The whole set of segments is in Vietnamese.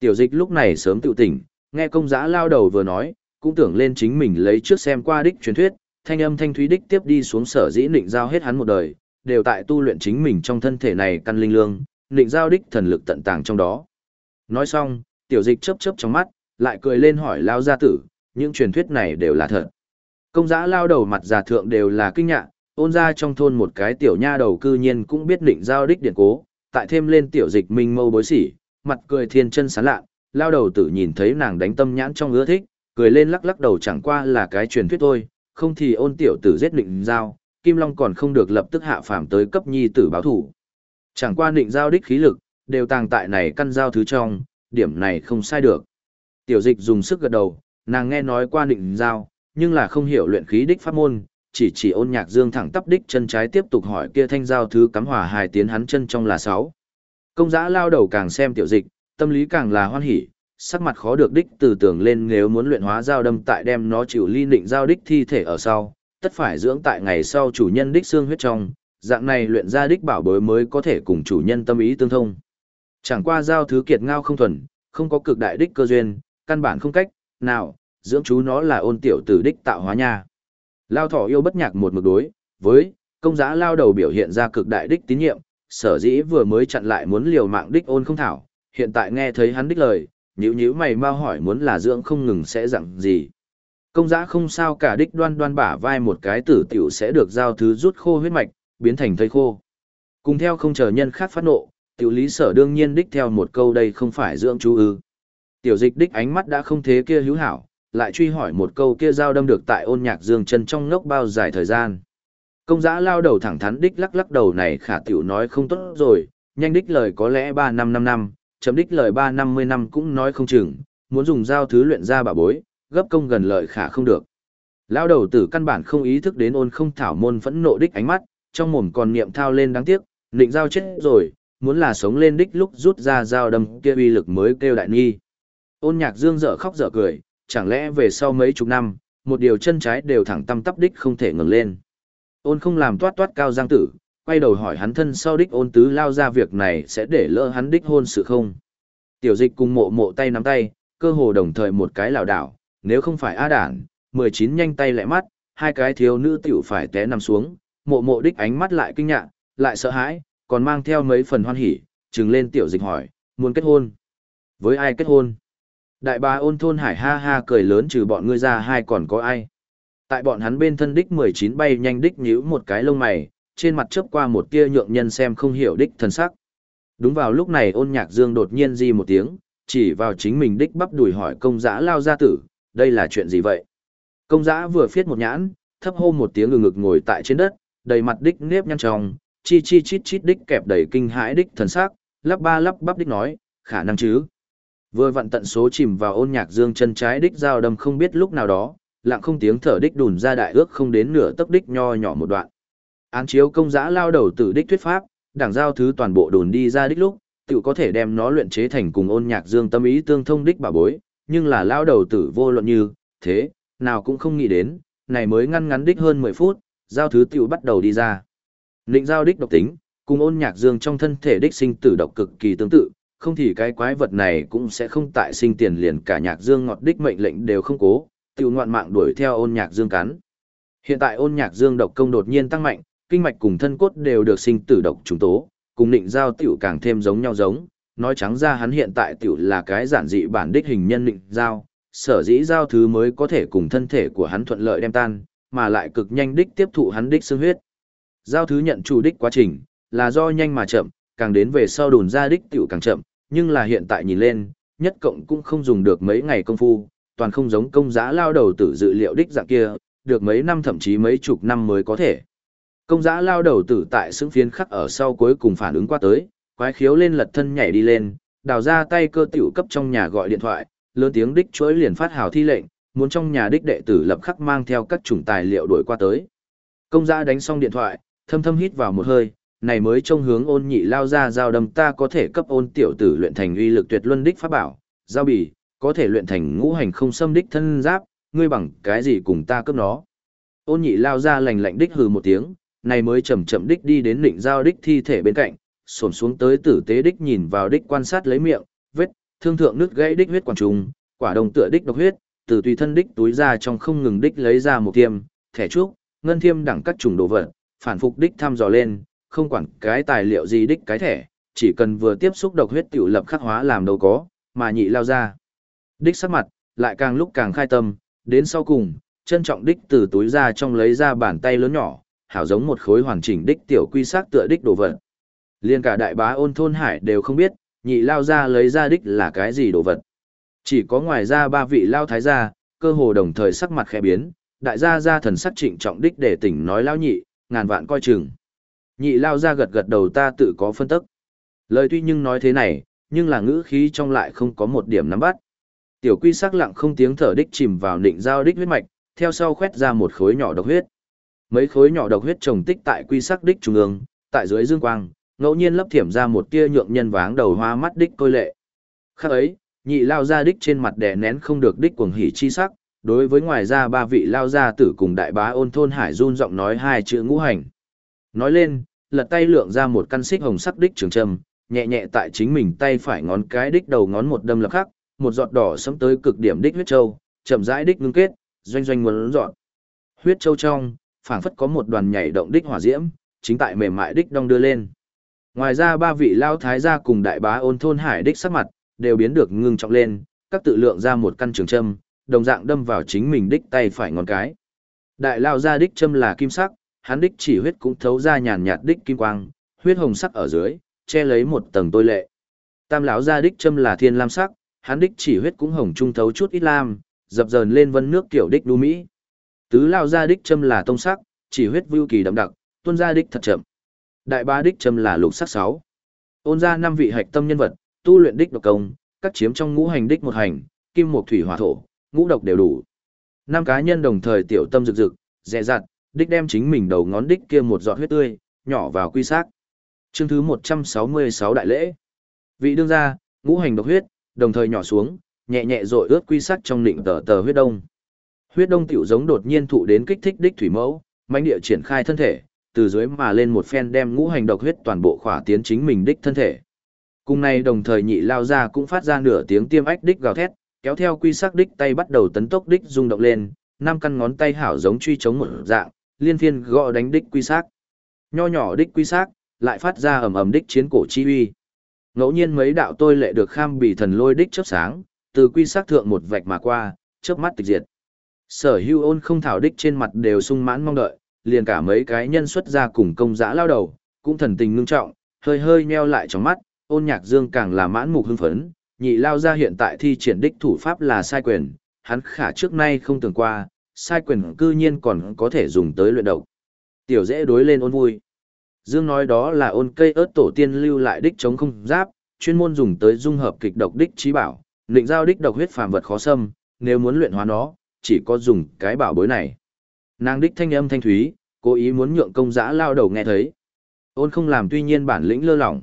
Tiểu dịch lúc này sớm tự tỉnh, nghe công giã lao đầu vừa nói, cũng tưởng lên chính mình lấy trước xem qua đích truyền thuyết, thanh âm thanh thúy đích tiếp đi xuống sở dĩ định giao hết hắn một đời, đều tại tu luyện chính mình trong thân thể này căn linh lương, định giao đích thần lực tận tàng trong đó. Nói xong, tiểu dịch chớp chớp trong mắt, lại cười lên hỏi lao gia tử, những truyền thuyết này đều là thật. Công giã lao đầu mặt già thượng đều là kinh ngạc, ôn ra trong thôn một cái tiểu nha đầu cư nhiên cũng biết định giao đích điện cố, tại thêm lên tiểu dịch minh mâu bối sỉ, mặt cười thiên chân sán lạ, lao đầu tử nhìn thấy nàng đánh tâm nhãn trong ưa thích, cười lên lắc lắc đầu chẳng qua là cái truyền thuyết thôi, không thì ôn tiểu tử giết định giao, Kim Long còn không được lập tức hạ phàm tới cấp nhi tử báo thủ. Chẳng qua định giao đích khí lực, đều tàng tại này căn giao thứ trong, điểm này không sai được. Tiểu dịch dùng sức gật đầu, nàng nghe nói qua định giao, nhưng là không hiểu luyện khí đích pháp môn, chỉ chỉ ôn nhạc dương thẳng tắp đích chân trái tiếp tục hỏi kia thanh giao thứ cắm hỏa hài tiến hắn chân trong là sáu. Công giã lao đầu càng xem tiểu dịch, tâm lý càng là hoan hỉ, sắc mặt khó được đích từ tưởng lên nếu muốn luyện hóa giao đâm tại đem nó chịu ly định giao đích thi thể ở sau, tất phải dưỡng tại ngày sau chủ nhân đích xương huyết trong, dạng này luyện ra đích bảo bối mới có thể cùng chủ nhân tâm ý tương thông. Chẳng qua giao thứ kiệt ngao không thuần, không có cực đại đích cơ duyên, căn bản không cách, nào, dưỡng chú nó là ôn tiểu tử đích tạo hóa nha. Lao thỏ yêu bất nhạc một mực đối, với, công giá lao đầu biểu hiện ra cực đại đích tín nhiệm, sở dĩ vừa mới chặn lại muốn liều mạng đích ôn không thảo, hiện tại nghe thấy hắn đích lời, nhữ nhữ mày mau hỏi muốn là dưỡng không ngừng sẽ dặn gì. Công giã không sao cả đích đoan đoan bả vai một cái tử tiểu sẽ được giao thứ rút khô huyết mạch, biến thành thây khô. Cùng theo không chờ nhân khác phát nộ, tiểu lý sở đương nhiên đích theo một câu đây không phải dưỡng chú ư. Tiểu dịch đích ánh mắt đã không thế kia hữu hảo, lại truy hỏi một câu kia giao đâm được tại ôn nhạc dương chân trong ngốc bao dài thời gian. Công giã lao đầu thẳng thắn đích lắc lắc đầu này khả tiểu nói không tốt rồi, nhanh đích lời có lẽ ba năm năm năm, chấm đích lời ba năm 10 năm cũng nói không chừng, muốn dùng giao thứ luyện ra bà bối, gấp công gần lợi khả không được. Lao đầu tử căn bản không ý thức đến ôn không thảo môn phẫn nộ đích ánh mắt, trong mồm còn niệm thao lên đáng tiếc, định giao chết rồi, muốn là sống lên đích lúc rút ra dao đâm kia uy lực mới kêu đại nghi. Ôn nhạc dương dở khóc dở cười, chẳng lẽ về sau mấy chục năm, một điều chân trái đều thẳng tâm tắp đích không thể ngừng lên. Ôn không làm toát toát cao giang tử, quay đầu hỏi hắn thân sau đích ôn tứ lao ra việc này sẽ để lỡ hắn đích hôn sự không. Tiểu dịch cùng mộ mộ tay nắm tay, cơ hồ đồng thời một cái lảo đảo, nếu không phải A đản, 19 nhanh tay lại mắt, hai cái thiếu nữ tiểu phải té nằm xuống, mộ mộ đích ánh mắt lại kinh ngạc, lại sợ hãi, còn mang theo mấy phần hoan hỉ, trừng lên tiểu dịch hỏi, muốn kết hôn. Với ai kết hôn? Đại bá ôn thôn hải ha ha cười lớn trừ bọn ngươi ra hai còn có ai. Tại bọn hắn bên thân đích 19 bay nhanh đích nhíu một cái lông mày, trên mặt chớp qua một tia nhượng nhân xem không hiểu đích thần sắc. Đúng vào lúc này ôn nhạc dương đột nhiên di một tiếng, chỉ vào chính mình đích bắp đùi hỏi công giã lao ra tử, đây là chuyện gì vậy? Công giã vừa phiết một nhãn, thấp hô một tiếng ngừng ngực ngồi tại trên đất, đầy mặt đích nếp nhăn tròng, chi chi chít chít đích kẹp đầy kinh hãi đích thần sắc, lắp ba lắp bắp đích nói, khả năng chứ. Vừa vặn tận số chìm vào ôn nhạc dương chân trái đích dao đâm không biết lúc nào đó, lặng không tiếng thở đích đùn ra đại ước không đến nửa tấc đích nho nhỏ một đoạn. Án chiếu công giã lao đầu tử đích thuyết pháp, đảng giao thứ toàn bộ đồn đi ra đích lúc, tự có thể đem nó luyện chế thành cùng ôn nhạc dương tâm ý tương thông đích bà bối, nhưng là lao đầu tử vô luận như, thế, nào cũng không nghĩ đến, này mới ngăn ngắn đích hơn 10 phút, giao thứ tiểu bắt đầu đi ra. định giao đích độc tính, cùng ôn nhạc dương trong thân thể đích sinh tử độc cực kỳ tương tự, không thì cái quái vật này cũng sẽ không tại sinh tiền liền cả nhạc dương ngọt đích mệnh lệnh đều không cố, tiểu ngoạn mạng đuổi theo ôn nhạc dương cắn. Hiện tại ôn nhạc dương độc công đột nhiên tăng mạnh, kinh mạch cùng thân cốt đều được sinh tử độc trùng tố, cùng định giao tiểu càng thêm giống nhau giống, nói trắng ra hắn hiện tại tiểu là cái giản dị bản đích hình nhân định giao, sở dĩ giao thứ mới có thể cùng thân thể của hắn thuận lợi đem tan, mà lại cực nhanh đích tiếp thụ hắn đích xương huyết. Giao thứ nhận chủ đích quá trình, là do nhanh mà chậm, càng đến về sau đồn ra đích tiểu càng chậm, nhưng là hiện tại nhìn lên, nhất cộng cũng không dùng được mấy ngày công phu, toàn không giống công giá lao đầu tử dự liệu đích dạng kia, được mấy năm thậm chí mấy chục năm mới có thể. Công giá lao đầu tử tại xứng phiến khắc ở sau cuối cùng phản ứng qua tới, quái khiếu lên lật thân nhảy đi lên, đào ra tay cơ tiểu cấp trong nhà gọi điện thoại, lớn tiếng đích chuỗi liền phát hào thi lệnh, muốn trong nhà đích đệ tử lập khắc mang theo các chủng tài liệu đuổi qua tới. Công giá đánh xong điện thoại, thâm thâm hít vào một hơi, này mới trông hướng ôn nhị lao ra giao đâm ta có thể cấp ôn tiểu tử luyện thành uy lực tuyệt luân đích pháp bảo, giao bì, có thể luyện thành ngũ hành không xâm đích thân giáp, ngươi bằng cái gì cùng ta cướp nó. Ôn nhị lao ra lành lạnh đích hừ một tiếng, này mới chậm chậm đích đi đến định giao đích thi thể bên cạnh, xổm xuống tới tử tế đích nhìn vào đích quan sát lấy miệng, vết, thương thượng nứt gãy đích huyết quảng trùng, quả đồng tựa đích độc huyết, từ tùy thân đích túi ra trong không ngừng đích lấy ra một tiêm, thẻ trúc, ngân thiêm đẳng các chủng đồ vật, phản phục đích thăm dò lên, không quản cái tài liệu gì đích cái thẻ, chỉ cần vừa tiếp xúc độc huyết tiểu lập khắc hóa làm đâu có, mà nhị lao ra. Đích sắc mặt, lại càng lúc càng khai tâm, đến sau cùng, trân trọng đích từ túi ra trong lấy ra bàn tay lớn nhỏ, hảo giống một khối hoàn chỉnh đích tiểu quy sắc tựa đích đồ vật. Liên cả đại bá ôn thôn hải đều không biết, nhị lao ra lấy ra đích là cái gì đồ vật. Chỉ có ngoài ra ba vị lao thái gia, cơ hồ đồng thời sắc mặt khẽ biến, đại gia gia thần sắc trịnh trọng đích để tỉnh nói lao nhị, ngàn vạn coi chừng. Nhị lao ra gật gật đầu ta tự có phân tức. Lời tuy nhưng nói thế này, nhưng là ngữ khí trong lại không có một điểm nắm bắt. Tiểu quy sắc lặng không tiếng thở đích chìm vào định giao đích huyết mạch, theo sau khoét ra một khối nhỏ độc huyết. Mấy khối nhỏ độc huyết trồng tích tại quy sắc đích trung ương, tại dưới dương quang, ngẫu nhiên lấp thiểm ra một tia nhượng nhân váng đầu hoa mắt đích côi lệ. Khác ấy, nhị lao ra đích trên mặt đè nén không được đích cuồng hỉ chi sắc, đối với ngoài ra ba vị lao gia tử cùng đại bá ôn thôn hải run giọng nói hai chữ ngũ hành. Nói lên, lật tay lượng ra một căn xích hồng sắc đích trường trầm, nhẹ nhẹ tại chính mình tay phải ngón cái đích đầu ngón một đâm lập khắc, một giọt đỏ sẫm tới cực điểm đích huyết châu, chậm rãi đích ngưng kết, doanh doanh muốn dọn. Huyết châu trong, phảng phất có một đoàn nhảy động đích hỏa diễm, chính tại mềm mại đích đong đưa lên. Ngoài ra ba vị lao thái gia cùng đại bá ôn thôn hải đích sắc mặt, đều biến được ngưng trọng lên, các tự lượng ra một căn trường châm, đồng dạng đâm vào chính mình đích tay phải ngón cái. Đại lao gia đích châm là kim sắc, hắn đích chỉ huyết cũng thấu ra nhàn nhạt đích kim quang, huyết hồng sắc ở dưới, che lấy một tầng tôi lệ. Tam lão gia đích châm là thiên lam sắc, hắn đích chỉ huyết cũng hồng trung thấu chút ít lam, dập dờn lên vân nước tiểu đích đu mỹ. Tứ lao gia đích châm là tông sắc, chỉ huyết vưu kỳ đậm đặc, tuân gia đích thật chậm. Đại ba đích châm là lục sắc sáu. Ôn ra năm vị hạch tâm nhân vật, tu luyện đích độc công, các chiếm trong ngũ hành đích một hành, kim mộc thủy hỏa thổ, ngũ độc đều đủ. Năm cá nhân đồng thời tiểu tâm rực rực, dè dặt, đích đem chính mình đầu ngón đích kia một giọt huyết tươi, nhỏ vào quy xác. Chương thứ 166 đại lễ. Vị đương gia, ngũ hành độc huyết, đồng thời nhỏ xuống, nhẹ nhẹ rồi ướt quy sắc trong nịnh tờ tờ huyết đông. Huyết đông tiểu giống đột nhiên thụ đến kích thích đích thủy mẫu, mãnh địa triển khai thân thể, từ dưới mà lên một phen đem ngũ hành độc huyết toàn bộ khỏa tiến chính mình đích thân thể. Cùng này đồng thời nhị lao ra cũng phát ra nửa tiếng tiêm ách đích gào thét, kéo theo quy sắc đích tay bắt đầu tấn tốc đích rung động lên, năm căn ngón tay hảo giống truy chống một dạng, liên phiên gõ đánh đích quy sắc. Nho nhỏ đích quy sắc, lại phát ra ầm ầm đích chiến cổ chi uy. Ngẫu nhiên mấy đạo tôi lệ được kham bị thần lôi đích chớp sáng, từ quy sắc thượng một vạch mà qua, chớp mắt tịch diệt. Sở Hưu Ôn không thảo đích trên mặt đều sung mãn mong đợi, liền cả mấy cái nhân xuất ra cùng công dã lao đầu, cũng thần tình ngưng trọng, hơi hơi nheo lại trong mắt, Ôn Nhạc Dương càng là mãn mục hưng phấn, nhị lao ra hiện tại thi triển đích thủ pháp là sai quyền, hắn khả trước nay không tưởng qua, sai quyền cư nhiên còn có thể dùng tới luyện độc. Tiểu dễ đối lên ôn vui. Dương nói đó là ôn cây ớt tổ tiên lưu lại đích chống không giáp, chuyên môn dùng tới dung hợp kịch độc đích trí bảo, định giao đích độc huyết phàm vật khó xâm, nếu muốn luyện hóa nó, chỉ có dùng cái bảo bối này. Nàng đích thanh âm thanh thúy, cố ý muốn nhượng công giã lao đầu nghe thấy. Ôn không làm tuy nhiên bản lĩnh lơ lỏng.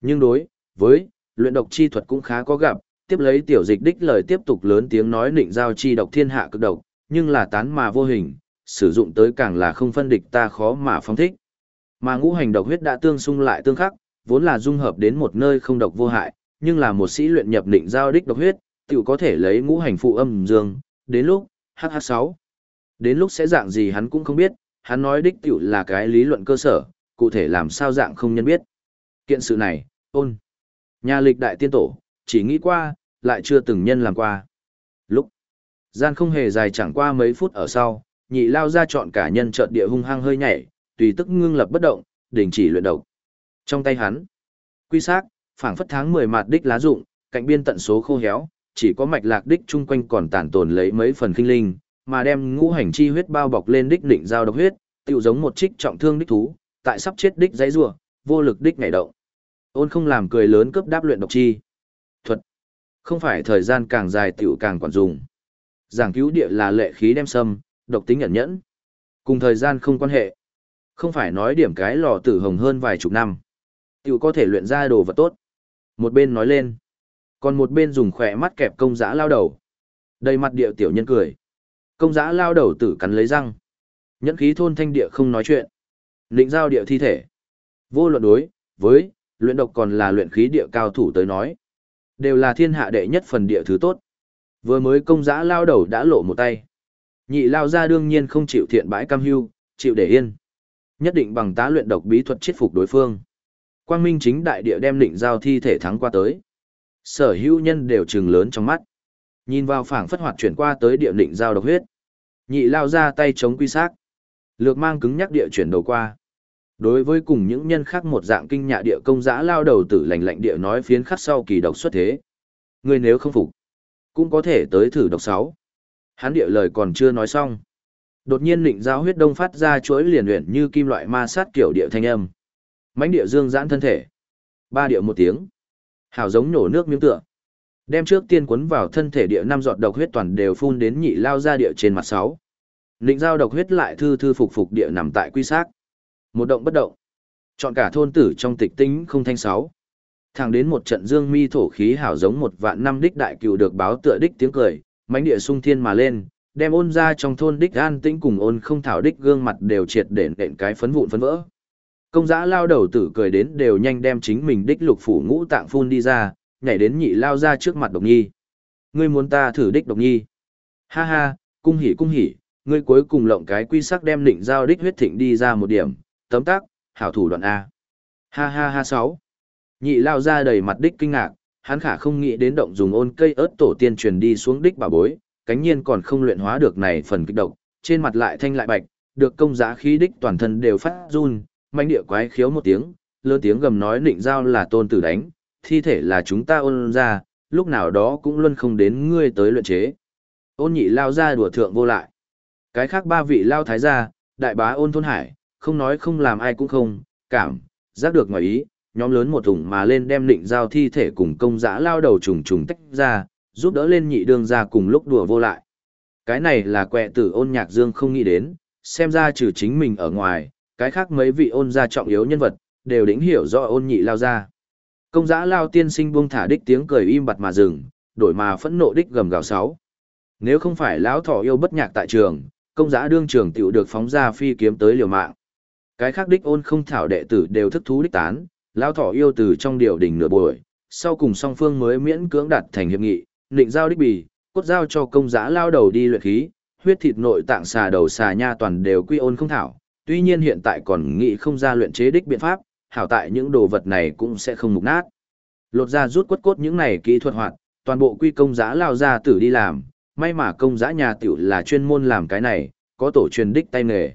Nhưng đối, với, luyện độc chi thuật cũng khá có gặp, tiếp lấy tiểu dịch đích lời tiếp tục lớn tiếng nói định giao chi độc thiên hạ cực độc, nhưng là tán mà vô hình, sử dụng tới càng là không phân địch ta khó mà phong thích. Mà ngũ hành độc huyết đã tương xung lại tương khắc, vốn là dung hợp đến một nơi không độc vô hại, nhưng là một sĩ luyện nhập định giao đích độc huyết, tiểu có thể lấy ngũ hành phụ âm dương, đến lúc, HH6. Đến lúc sẽ dạng gì hắn cũng không biết, hắn nói đích tiểu là cái lý luận cơ sở, cụ thể làm sao dạng không nhân biết. Kiện sự này, ôn. Nhà lịch đại tiên tổ, chỉ nghĩ qua, lại chưa từng nhân làm qua. Lúc, gian không hề dài chẳng qua mấy phút ở sau, nhị lao ra chọn cả nhân trợn địa hung hăng hơi nhảy, tùy tức ngưng lập bất động, đình chỉ luyện độc. Trong tay hắn, quy xác, phảng phất tháng 10 mạt đích lá rụng, cạnh biên tận số khô héo, chỉ có mạch lạc đích chung quanh còn tàn tồn lấy mấy phần kinh linh, mà đem ngũ hành chi huyết bao bọc lên đích định giao độc huyết, tựu giống một trích trọng thương đích thú, tại sắp chết đích dãy rủa, vô lực đích nhảy động. Ôn không làm cười lớn cướp đáp luyện độc chi. Thuật. Không phải thời gian càng dài tiểu càng quản dùng. Giảng cứu địa là lệ khí đem sâm, độc tính ẩn nhẫn. Cùng thời gian không quan hệ. Không phải nói điểm cái lò tử hồng hơn vài chục năm. Tiểu có thể luyện ra đồ vật tốt. Một bên nói lên. Còn một bên dùng khỏe mắt kẹp công giã lao đầu. Đầy mặt địa tiểu nhân cười. Công giã lao đầu tử cắn lấy răng. Nhẫn khí thôn thanh địa không nói chuyện. định giao địa thi thể. Vô luận đối, với, luyện độc còn là luyện khí địa cao thủ tới nói. Đều là thiên hạ đệ nhất phần địa thứ tốt. Vừa mới công giã lao đầu đã lộ một tay. Nhị lao ra đương nhiên không chịu thiện bãi cam hưu, chịu để yên. Nhất định bằng tá luyện độc bí thuật chết phục đối phương. Quang Minh chính đại địa đem định giao thi thể thắng qua tới. Sở hữu nhân đều trừng lớn trong mắt. Nhìn vào phảng phất hoạt chuyển qua tới địa định giao độc huyết. Nhị lao ra tay chống quy xác. Lược mang cứng nhắc địa chuyển đầu qua. Đối với cùng những nhân khác một dạng kinh nhạ địa công giã lao đầu tử lành lạnh địa nói phiến khắc sau kỳ độc xuất thế. Người nếu không phục, cũng có thể tới thử độc sáu. Hắn địa lời còn chưa nói xong. Đột nhiên định giao huyết đông phát ra chuỗi liền luyện như kim loại ma sát kiểu địa thanh âm. mãnh địa dương giãn thân thể. Ba địa một tiếng. Hào giống nổ nước miếng tựa. Đem trước tiên cuốn vào thân thể địa năm giọt độc huyết toàn đều phun đến nhị lao ra địa trên mặt sáu. Định giao độc huyết lại thư thư phục phục địa nằm tại quy xác. Một động bất động. Chọn cả thôn tử trong tịch tính không thanh sáu. Thẳng đến một trận dương mi thổ khí hảo giống một vạn năm đích đại cựu được báo tựa đích tiếng cười, mãnh địa sung thiên mà lên, đem ôn ra trong thôn đích an tĩnh cùng ôn không thảo đích gương mặt đều triệt để nện cái phấn vụn phấn vỡ. Công giã lao đầu tử cười đến đều nhanh đem chính mình đích lục phủ ngũ tạng phun đi ra, nhảy đến nhị lao ra trước mặt độc nhi. Ngươi muốn ta thử đích độc nhi. Ha ha, cung hỉ cung hỉ, ngươi cuối cùng lộng cái quy sắc đem định giao đích huyết thịnh đi ra một điểm, tấm tác, hảo thủ đoạn A. Ha ha ha sáu. Nhị lao ra đầy mặt đích kinh ngạc, hắn khả không nghĩ đến động dùng ôn cây ớt tổ tiên truyền đi xuống đích bà bối, cánh nhiên còn không luyện hóa được này phần kích độc, trên mặt lại thanh lại bạch, được công giá khí đích toàn thân đều phát run, manh địa quái khiếu một tiếng, lớn tiếng gầm nói định giao là tôn tử đánh, thi thể là chúng ta ôn ra, lúc nào đó cũng luôn không đến ngươi tới luyện chế. Ôn nhị lao ra đùa thượng vô lại. Cái khác ba vị lao thái gia, đại bá ôn thôn hải, không nói không làm ai cũng không, cảm, giác được ngoài ý, nhóm lớn một thùng mà lên đem định giao thi thể cùng công giã lao đầu trùng trùng tách ra, giúp đỡ lên nhị đương ra cùng lúc đùa vô lại. Cái này là quẹ tử ôn nhạc dương không nghĩ đến, xem ra trừ chính mình ở ngoài, cái khác mấy vị ôn gia trọng yếu nhân vật, đều đỉnh hiểu rõ ôn nhị lao ra. Công giã lao tiên sinh buông thả đích tiếng cười im bặt mà dừng, đổi mà phẫn nộ đích gầm gào sáu. Nếu không phải lão thỏ yêu bất nhạc tại trường, công giã đương trường tiểu được phóng ra phi kiếm tới liều mạng. Cái khác đích ôn không thảo đệ tử đều thức thú đích tán, lão thỏ yêu từ trong điều đình nửa buổi, sau cùng song phương mới miễn cưỡng đặt thành hiệp nghị, định giao đích bì, cốt giao cho công giã lao đầu đi luyện khí, huyết thịt nội tạng xà đầu xà nha toàn đều quy ôn không thảo, tuy nhiên hiện tại còn nghĩ không ra luyện chế đích biện pháp, hảo tại những đồ vật này cũng sẽ không mục nát. Lột ra rút quất cốt những này kỹ thuật hoạt, toàn bộ quy công giã lao ra tử đi làm, may mà công giã nhà tiểu là chuyên môn làm cái này, có tổ truyền đích tay nghề.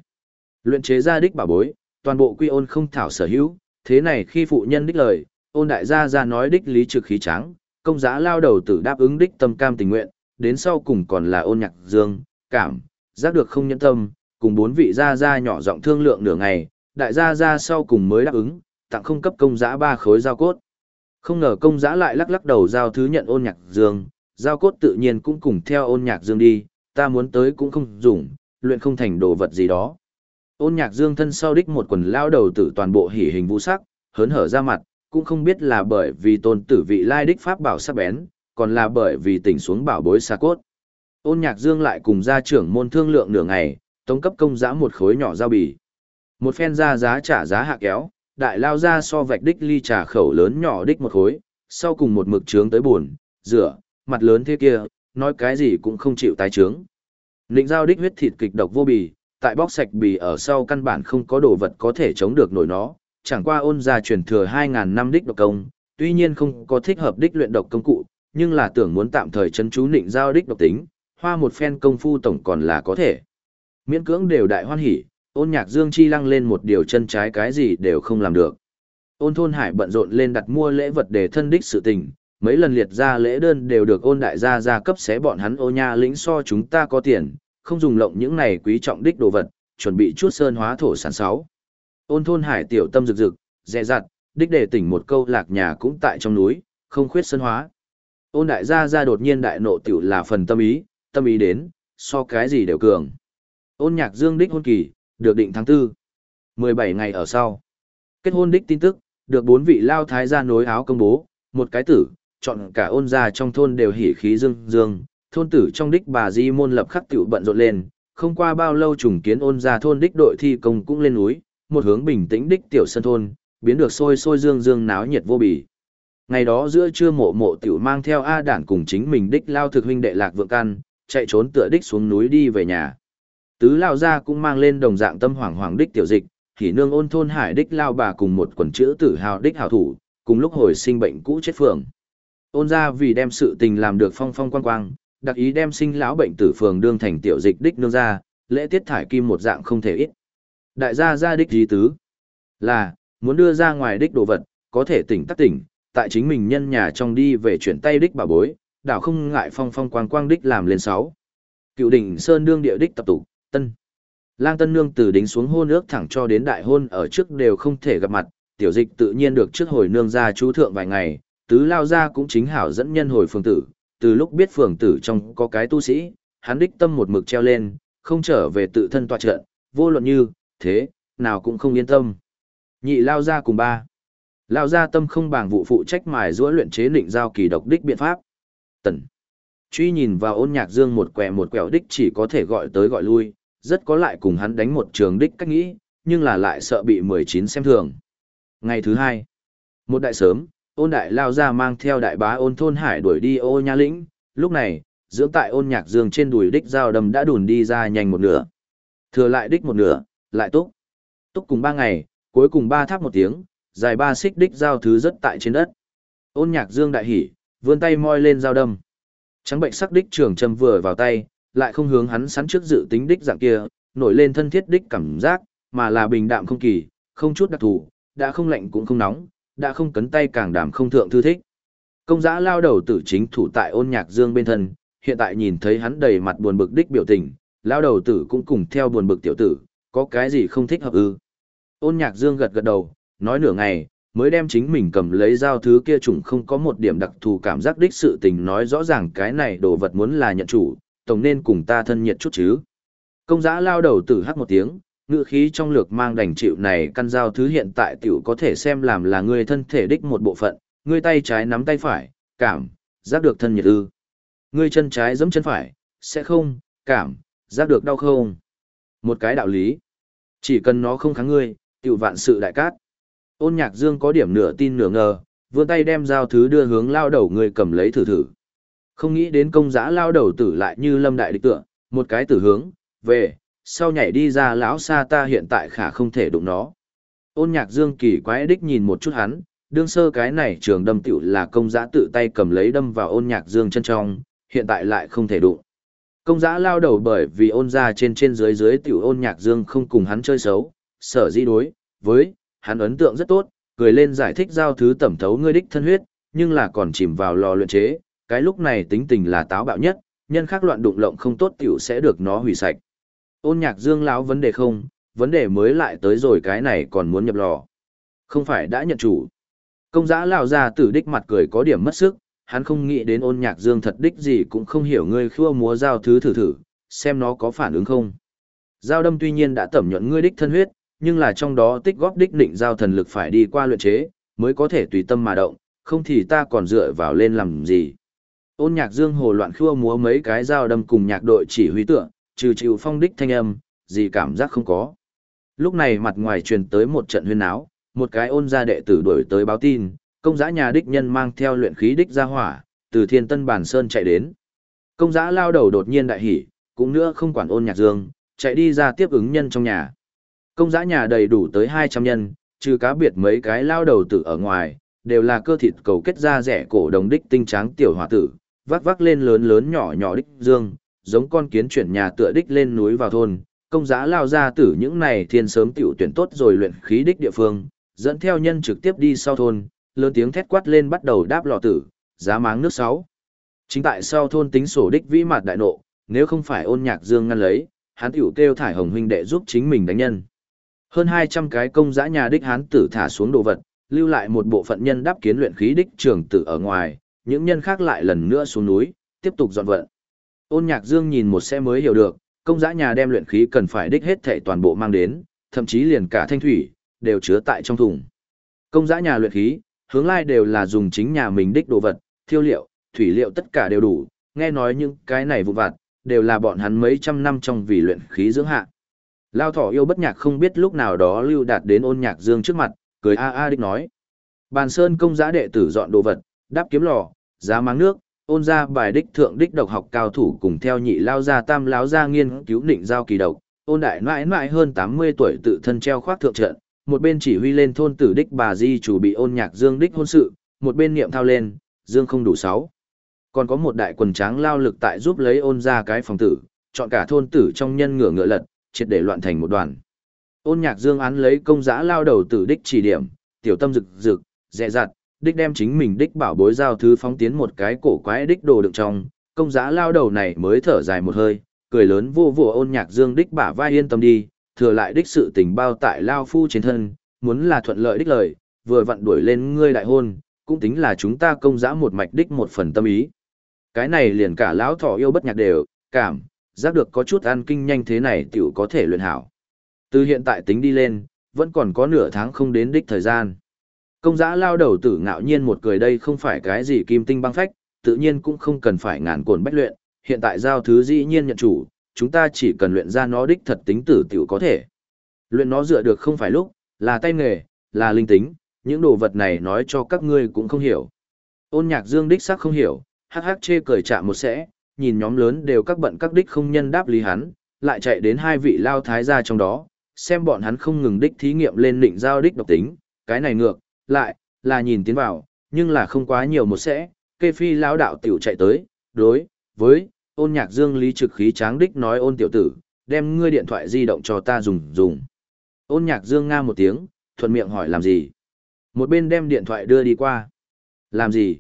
Luyện chế ra đích bảo bối, toàn bộ quy ôn không thảo sở hữu, thế này khi phụ nhân đích lời, ôn đại gia ra nói đích lý trực khí trắng, công giá lao đầu tử đáp ứng đích tâm cam tình nguyện, đến sau cùng còn là ôn nhạc dương, cảm, giác được không nhẫn tâm, cùng bốn vị gia gia nhỏ giọng thương lượng nửa ngày, đại gia gia sau cùng mới đáp ứng, tặng không cấp công giá ba khối giao cốt. Không ngờ công giá lại lắc lắc đầu giao thứ nhận ôn nhạc dương, giao cốt tự nhiên cũng cùng theo ôn nhạc dương đi, ta muốn tới cũng không dùng, luyện không thành đồ vật gì đó. Ôn nhạc dương thân sau đích một quần lao đầu tử toàn bộ hỉ hình vũ sắc, hớn hở ra mặt, cũng không biết là bởi vì tôn tử vị lai đích pháp bảo sắc bén, còn là bởi vì tỉnh xuống bảo bối xa cốt. Ôn nhạc dương lại cùng gia trưởng môn thương lượng nửa ngày, tống cấp công giã một khối nhỏ giao bì. Một phen ra giá trả giá hạ kéo, đại lao ra so vạch đích ly trà khẩu lớn nhỏ đích một khối, sau cùng một mực trướng tới buồn, rửa, mặt lớn thế kia, nói cái gì cũng không chịu tái trướng. Nịnh giao đích huyết thịt kịch độc vô bì, tại bóc sạch bì ở sau căn bản không có đồ vật có thể chống được nổi nó, chẳng qua ôn gia truyền thừa 2.000 năm đích độc công, tuy nhiên không có thích hợp đích luyện độc công cụ, nhưng là tưởng muốn tạm thời chấn chú nịnh giao đích độc tính, hoa một phen công phu tổng còn là có thể. Miễn cưỡng đều đại hoan hỉ, ôn nhạc dương chi lăng lên một điều chân trái cái gì đều không làm được. Ôn thôn hải bận rộn lên đặt mua lễ vật để thân đích sự tình, mấy lần liệt ra lễ đơn đều được ôn đại gia gia cấp xé bọn hắn ô nha lĩnh so chúng ta có tiền, không dùng lộng những này quý trọng đích đồ vật, chuẩn bị chút sơn hóa thổ sản sáu. Ôn thôn hải tiểu tâm rực rực, dè dặt, đích để tỉnh một câu lạc nhà cũng tại trong núi, không khuyết sân hóa. Ôn đại gia gia đột nhiên đại nộ tiểu là phần tâm ý, tâm ý đến, so cái gì đều cường. Ôn nhạc dương đích hôn kỳ, được định tháng 4. 17 ngày ở sau. Kết hôn đích tin tức, được bốn vị lao thái gia nối áo công bố, một cái tử, chọn cả ôn gia trong thôn đều hỉ khí dương dương, thôn tử trong đích bà di môn lập khắc tiểu bận rộn lên, không qua bao lâu trùng kiến ôn gia thôn đích đội thi công cũng lên núi, một hướng bình tĩnh đích tiểu sân thôn, biến được sôi sôi dương dương náo nhiệt vô bì. Ngày đó giữa trưa mộ mộ tiểu mang theo A đản cùng chính mình đích lao thực huynh đệ lạc vượng căn, chạy trốn tựa đích xuống núi đi về nhà. Tứ lao ra cũng mang lên đồng dạng tâm hoảng hoàng đích tiểu dịch, thì nương ôn thôn hải đích lao bà cùng một quần chữ tử hào đích hào thủ, cùng lúc hồi sinh bệnh cũ chết phường. Ôn ra vì đem sự tình làm được phong phong quang quang, đặc ý đem sinh lão bệnh tử phường đương thành tiểu dịch đích nương ra, lễ tiết thải kim một dạng không thể ít. Đại gia gia đích dí tứ là, muốn đưa ra ngoài đích đồ vật, có thể tỉnh tắc tỉnh, tại chính mình nhân nhà trong đi về chuyển tay đích bà bối, đảo không ngại phong phong quang quang đích làm lên sáu. Cựu đỉnh Sơn đương địa đích tập tụ, tân. Lang Tân Nương từ đính xuống hôn ước thẳng cho đến đại hôn ở trước đều không thể gặp mặt, tiểu dịch tự nhiên được trước hồi nương ra chú thượng vài ngày, tứ lao ra cũng chính hảo dẫn nhân hồi phường tử, từ lúc biết phường tử trong có cái tu sĩ, hắn đích tâm một mực treo lên, không trở về tự thân tọa trận, vô luận như, thế, nào cũng không yên tâm. Nhị lao ra cùng ba. Lao ra tâm không bảng vụ phụ trách mài giữa luyện chế định giao kỳ độc đích biện pháp. Tần. Truy nhìn vào ôn nhạc dương một quẹ một quẹo đích chỉ có thể gọi tới gọi lui, rất có lại cùng hắn đánh một trường đích cách nghĩ, nhưng là lại sợ bị 19 xem thường. Ngày thứ hai, một đại sớm, ôn đại lao ra mang theo đại bá ôn thôn hải đuổi đi ô nha lĩnh, lúc này, dưỡng tại ôn nhạc dương trên đùi đích dao đầm đã đùn đi ra nhanh một nửa. Thừa lại đích một nửa, lại túc. Túc cùng ba ngày, cuối cùng ba tháp một tiếng, dài ba xích đích dao thứ rất tại trên đất. Ôn nhạc dương đại hỉ, vươn tay moi lên dao đâm. Trắng bệnh sắc đích trường châm vừa vào tay, lại không hướng hắn sắn trước dự tính đích dạng kia, nổi lên thân thiết đích cảm giác, mà là bình đạm không kỳ, không chút đặc thù, đã không lạnh cũng không nóng, đã không cấn tay càng đảm không thượng thư thích. Công giã lao đầu tử chính thủ tại ôn nhạc dương bên thân, hiện tại nhìn thấy hắn đầy mặt buồn bực đích biểu tình, lao đầu tử cũng cùng theo buồn bực tiểu tử, có cái gì không thích hợp ư. Ôn nhạc dương gật gật đầu, nói nửa ngày, mới đem chính mình cầm lấy dao thứ kia trùng không có một điểm đặc thù cảm giác đích sự tình nói rõ ràng cái này đồ vật muốn là nhận chủ, tổng nên cùng ta thân nhiệt chút chứ. Công giã lao đầu tử hắc một tiếng, ngự khí trong lược mang đành chịu này căn dao thứ hiện tại tiểu có thể xem làm là người thân thể đích một bộ phận, người tay trái nắm tay phải, cảm, giác được thân nhiệt ư. Người chân trái giẫm chân phải, sẽ không, cảm, giác được đau không. Một cái đạo lý. Chỉ cần nó không kháng ngươi, tiểu vạn sự đại cát. Ôn nhạc dương có điểm nửa tin nửa ngờ, vươn tay đem dao thứ đưa hướng lao đầu người cầm lấy thử thử. Không nghĩ đến công giã lao đầu tử lại như lâm đại địch tựa, một cái tử hướng, về, sau nhảy đi ra lão xa ta hiện tại khả không thể đụng nó. Ôn nhạc dương kỳ quái đích nhìn một chút hắn, đương sơ cái này trường đâm tiểu là công giã tự tay cầm lấy đâm vào ôn nhạc dương chân trong, hiện tại lại không thể đụng. Công giã lao đầu bởi vì ôn ra trên trên dưới dưới tiểu ôn nhạc dương không cùng hắn chơi xấu, sở di đối, với, hắn ấn tượng rất tốt, cười lên giải thích giao thứ tẩm thấu ngươi đích thân huyết, nhưng là còn chìm vào lò luyện chế, cái lúc này tính tình là táo bạo nhất, nhân khác loạn đụng lộng không tốt tiểu sẽ được nó hủy sạch. Ôn nhạc dương lão vấn đề không, vấn đề mới lại tới rồi cái này còn muốn nhập lò. Không phải đã nhận chủ. Công giã lão ra tử đích mặt cười có điểm mất sức, hắn không nghĩ đến ôn nhạc dương thật đích gì cũng không hiểu ngươi khua múa giao thứ thử thử, xem nó có phản ứng không. Giao đâm tuy nhiên đã tẩm nhuận ngươi đích thân huyết, nhưng là trong đó tích góp đích định giao thần lực phải đi qua luyện chế, mới có thể tùy tâm mà động, không thì ta còn dựa vào lên làm gì. Ôn nhạc dương hồ loạn khua múa mấy cái dao đâm cùng nhạc đội chỉ huy tựa, trừ chịu phong đích thanh âm, gì cảm giác không có. Lúc này mặt ngoài truyền tới một trận huyên áo, một cái ôn gia đệ tử đuổi tới báo tin, công giã nhà đích nhân mang theo luyện khí đích ra hỏa, từ thiên tân bản sơn chạy đến. Công giã lao đầu đột nhiên đại hỉ, cũng nữa không quản ôn nhạc dương, chạy đi ra tiếp ứng nhân trong nhà. Công giã nhà đầy đủ tới 200 nhân, trừ cá biệt mấy cái lao đầu tử ở ngoài, đều là cơ thịt cầu kết ra rẻ cổ đồng đích tinh tráng tiểu hòa tử, vác vác lên lớn lớn nhỏ nhỏ đích dương, giống con kiến chuyển nhà tựa đích lên núi vào thôn, công giá lao ra tử những này thiên sớm tiểu tuyển tốt rồi luyện khí đích địa phương, dẫn theo nhân trực tiếp đi sau thôn, lớn tiếng thét quát lên bắt đầu đáp lò tử, giá máng nước sáu. Chính tại sau thôn tính sổ đích vĩ mặt đại nộ, nếu không phải ôn nhạc dương ngăn lấy, hắn tiểu kêu thải hồng huynh đệ giúp chính mình đánh nhân. Hơn 200 cái công dã nhà đích hán tử thả xuống đồ vật, lưu lại một bộ phận nhân đáp kiến luyện khí đích trường tử ở ngoài, những nhân khác lại lần nữa xuống núi, tiếp tục dọn vận. Ôn Nhạc Dương nhìn một xe mới hiểu được, công dã nhà đem luyện khí cần phải đích hết thảy toàn bộ mang đến, thậm chí liền cả thanh thủy đều chứa tại trong thùng. Công dã nhà luyện khí, hướng lai đều là dùng chính nhà mình đích đồ vật, thiêu liệu, thủy liệu tất cả đều đủ, nghe nói những cái này vụ vặt, đều là bọn hắn mấy trăm năm trong vì luyện khí dưỡng hạ. Lao thỏ yêu bất nhạc không biết lúc nào đó lưu đạt đến ôn nhạc dương trước mặt, cười a a đích nói. Bàn sơn công giá đệ tử dọn đồ vật, đáp kiếm lò, giá máng nước, ôn ra bài đích thượng đích độc học cao thủ cùng theo nhị lao gia tam láo gia nghiên cứu định giao kỳ độc, ôn đại mãi mãi hơn 80 tuổi tự thân treo khoác thượng trận, một bên chỉ huy lên thôn tử đích bà di chủ bị ôn nhạc dương đích hôn sự, một bên niệm thao lên, dương không đủ sáu. Còn có một đại quần tráng lao lực tại giúp lấy ôn ra cái phòng tử, chọn cả thôn tử trong nhân ngựa ngựa lật, triệt để loạn thành một đoàn. Ôn nhạc dương án lấy công giã lao đầu tử đích chỉ điểm, tiểu tâm rực rực, dẹ dặt, đích đem chính mình đích bảo bối giao thứ phóng tiến một cái cổ quái đích đồ đựng trong, công giã lao đầu này mới thở dài một hơi, cười lớn vô vô ôn nhạc dương đích bả vai yên tâm đi, thừa lại đích sự tình bao tại lao phu trên thân, muốn là thuận lợi đích lời, vừa vặn đuổi lên ngươi đại hôn, cũng tính là chúng ta công giã một mạch đích một phần tâm ý. Cái này liền cả lão thỏ yêu bất nhạc đều, cảm, giác được có chút ăn kinh nhanh thế này tiểu có thể luyện hảo. Từ hiện tại tính đi lên, vẫn còn có nửa tháng không đến đích thời gian. Công giã lao đầu tử ngạo nhiên một cười đây không phải cái gì kim tinh băng phách, tự nhiên cũng không cần phải ngàn cuộn bách luyện, hiện tại giao thứ dĩ nhiên nhận chủ, chúng ta chỉ cần luyện ra nó đích thật tính tử tiểu có thể. Luyện nó dựa được không phải lúc, là tay nghề, là linh tính, những đồ vật này nói cho các ngươi cũng không hiểu. Ôn nhạc dương đích xác không hiểu, hắc hắc chê cười chạm một sẽ, nhìn nhóm lớn đều các bận các đích không nhân đáp lý hắn, lại chạy đến hai vị lao thái gia trong đó, xem bọn hắn không ngừng đích thí nghiệm lên định giao đích độc tính, cái này ngược, lại, là nhìn tiến vào, nhưng là không quá nhiều một sẽ, kê phi lão đạo tiểu chạy tới, đối, với, ôn nhạc dương lý trực khí tráng đích nói ôn tiểu tử, đem ngươi điện thoại di động cho ta dùng dùng. Ôn nhạc dương nga một tiếng, thuận miệng hỏi làm gì. Một bên đem điện thoại đưa đi qua. Làm gì?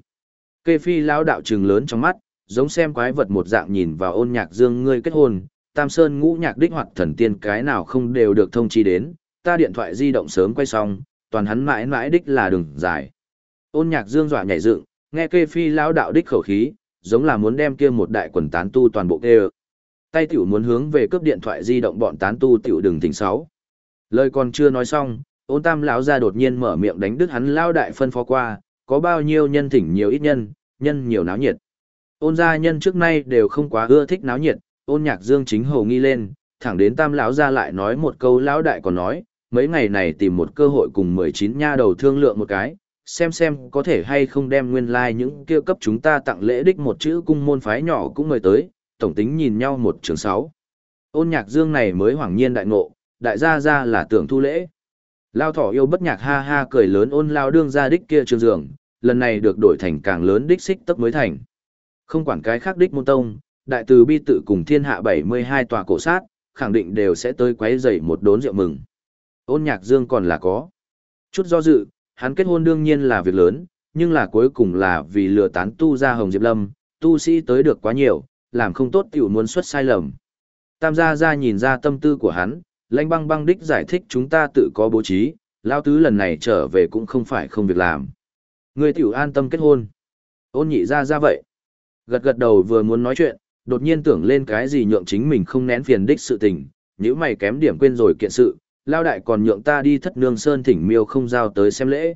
Kê phi lão đạo trừng lớn trong mắt, giống xem quái vật một dạng nhìn vào ôn nhạc dương ngươi kết hôn, tam sơn ngũ nhạc đích hoặc thần tiên cái nào không đều được thông chi đến, ta điện thoại di động sớm quay xong, toàn hắn mãi mãi đích là đường dài. Ôn nhạc dương dọa nhảy dựng, nghe kê phi lão đạo đích khẩu khí, giống là muốn đem kia một đại quần tán tu toàn bộ kê Tay tiểu muốn hướng về cướp điện thoại di động bọn tán tu tiểu đừng tỉnh sáu. Lời còn chưa nói xong, ôn tam lão ra đột nhiên mở miệng đánh đứt hắn lao đại phân phó qua, có bao nhiêu nhân thỉnh nhiều ít nhân, nhân nhiều náo nhiệt. Ôn gia nhân trước nay đều không quá ưa thích náo nhiệt, ôn nhạc dương chính hầu nghi lên, thẳng đến tam lão ra lại nói một câu lão đại còn nói, mấy ngày này tìm một cơ hội cùng 19 nha đầu thương lượng một cái, xem xem có thể hay không đem nguyên lai like những kia cấp chúng ta tặng lễ đích một chữ cung môn phái nhỏ cũng mời tới, tổng tính nhìn nhau một trường sáu. Ôn nhạc dương này mới hoảng nhiên đại ngộ, đại gia ra là tưởng thu lễ. Lao thỏ yêu bất nhạc ha ha cười lớn ôn lao đương ra đích kia trường dường, lần này được đổi thành càng lớn đích xích tấp mới thành. Không quản cái khác đích môn tông, đại từ bi tự cùng thiên hạ 72 tòa cổ sát, khẳng định đều sẽ tới quấy rầy một đốn rượu mừng. Ôn nhạc dương còn là có. Chút do dự, hắn kết hôn đương nhiên là việc lớn, nhưng là cuối cùng là vì lừa tán tu ra Hồng Diệp Lâm, tu sĩ tới được quá nhiều, làm không tốt tiểu muốn xuất sai lầm. Tam gia gia nhìn ra tâm tư của hắn, lãnh băng băng đích giải thích chúng ta tự có bố trí, lao tứ lần này trở về cũng không phải không việc làm. Người tiểu an tâm kết hôn. Ôn nhị ra ra vậy. Gật gật đầu vừa muốn nói chuyện, đột nhiên tưởng lên cái gì nhượng chính mình không nén phiền đích sự tình, nếu mày kém điểm quên rồi kiện sự, lao đại còn nhượng ta đi thất nương sơn thỉnh miêu không giao tới xem lễ.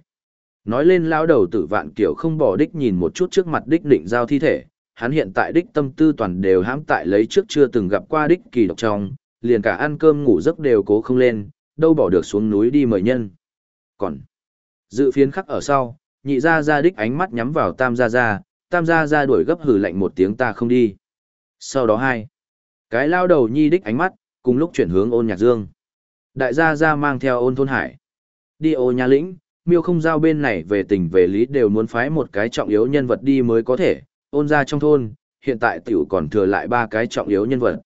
Nói lên lao đầu tử vạn kiểu không bỏ đích nhìn một chút trước mặt đích định giao thi thể, hắn hiện tại đích tâm tư toàn đều hãm tại lấy trước chưa từng gặp qua đích kỳ độc trong, liền cả ăn cơm ngủ giấc đều cố không lên, đâu bỏ được xuống núi đi mời nhân. Còn, dự phiến khắc ở sau, nhị ra ra đích ánh mắt nhắm vào tam gia ra, tam gia ra đuổi gấp hử lạnh một tiếng ta không đi. Sau đó hai, cái lao đầu nhi đích ánh mắt, cùng lúc chuyển hướng ôn nhạc dương. Đại gia gia mang theo ôn thôn hải. Đi ô nhà lĩnh, miêu không giao bên này về tình về lý đều muốn phái một cái trọng yếu nhân vật đi mới có thể, ôn ra trong thôn, hiện tại tiểu còn thừa lại ba cái trọng yếu nhân vật.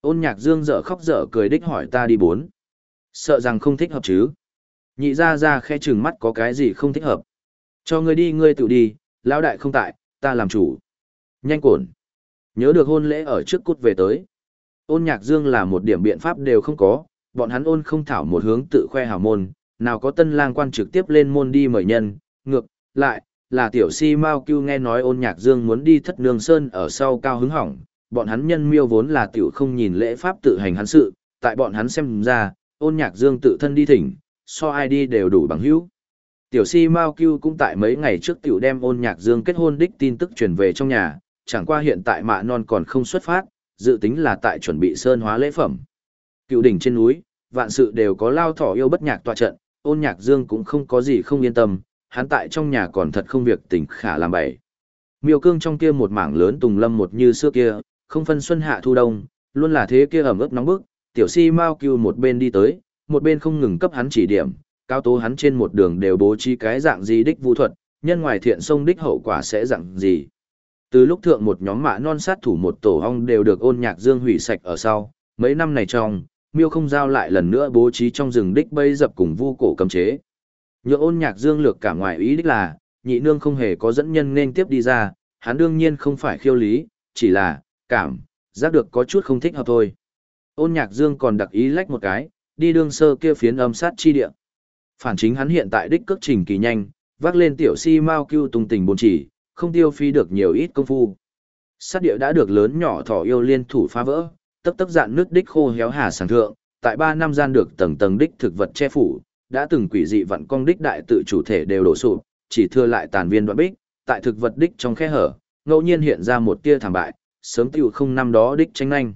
Ôn nhạc dương dở khóc dở cười đích hỏi ta đi bốn. Sợ rằng không thích hợp chứ. Nhị ra ra khe chừng mắt có cái gì không thích hợp. Cho ngươi đi ngươi tự đi, lão đại không tại, ta làm chủ. Nhanh cổn. Nhớ được hôn lễ ở trước cút về tới. Ôn nhạc dương là một điểm biện pháp đều không có, bọn hắn ôn không thảo một hướng tự khoe hào môn, nào có tân lang quan trực tiếp lên môn đi mời nhân, ngược, lại, là tiểu si Mao Cưu nghe nói ôn nhạc dương muốn đi thất nương sơn ở sau cao hứng hỏng, bọn hắn nhân miêu vốn là tiểu không nhìn lễ pháp tự hành hắn sự, tại bọn hắn xem ra, ôn nhạc dương tự thân đi thỉnh, so ai đi đều đủ bằng hữu. Tiểu si Mao Cưu cũng tại mấy ngày trước tiểu đem ôn nhạc dương kết hôn đích tin tức truyền về trong nhà, chẳng qua hiện tại mạ non còn không xuất phát, dự tính là tại chuẩn bị sơn hóa lễ phẩm. Cựu đỉnh trên núi, vạn sự đều có lao thỏ yêu bất nhạc tọa trận, ôn nhạc dương cũng không có gì không yên tâm, hắn tại trong nhà còn thật không việc tỉnh khả làm bậy. Miêu cương trong kia một mảng lớn tùng lâm một như xưa kia, không phân xuân hạ thu đông, luôn là thế kia ẩm ướt nóng bức, tiểu si mau cưu một bên đi tới, một bên không ngừng cấp hắn chỉ điểm, cao tố hắn trên một đường đều bố trí cái dạng gì đích vũ thuật, nhân ngoài thiện sông đích hậu quả sẽ dạng gì. Từ lúc thượng một nhóm mạ non sát thủ một tổ ong đều được ôn nhạc dương hủy sạch ở sau, mấy năm này trong, miêu không giao lại lần nữa bố trí trong rừng đích bây dập cùng vu cổ cấm chế. Nhựa ôn nhạc dương lược cả ngoài ý đích là, nhị nương không hề có dẫn nhân nên tiếp đi ra, hắn đương nhiên không phải khiêu lý, chỉ là, cảm, giác được có chút không thích hợp thôi. Ôn nhạc dương còn đặc ý lách một cái, đi đương sơ kia phiến âm sát chi địa. Phản chính hắn hiện tại đích cước trình kỳ nhanh, vác lên tiểu si mau cưu tung tình bồn chỉ, không tiêu phi được nhiều ít công phu. Sát địa đã được lớn nhỏ thỏ yêu liên thủ phá vỡ, tấp tấp dạn nước đích khô héo hà sàng thượng, tại ba năm gian được tầng tầng đích thực vật che phủ, đã từng quỷ dị vận cong đích đại tự chủ thể đều đổ sụp, chỉ thừa lại tàn viên đoạn bích, tại thực vật đích trong khe hở, ngẫu nhiên hiện ra một tia thảm bại, sớm tiêu không năm đó đích tranh nhanh.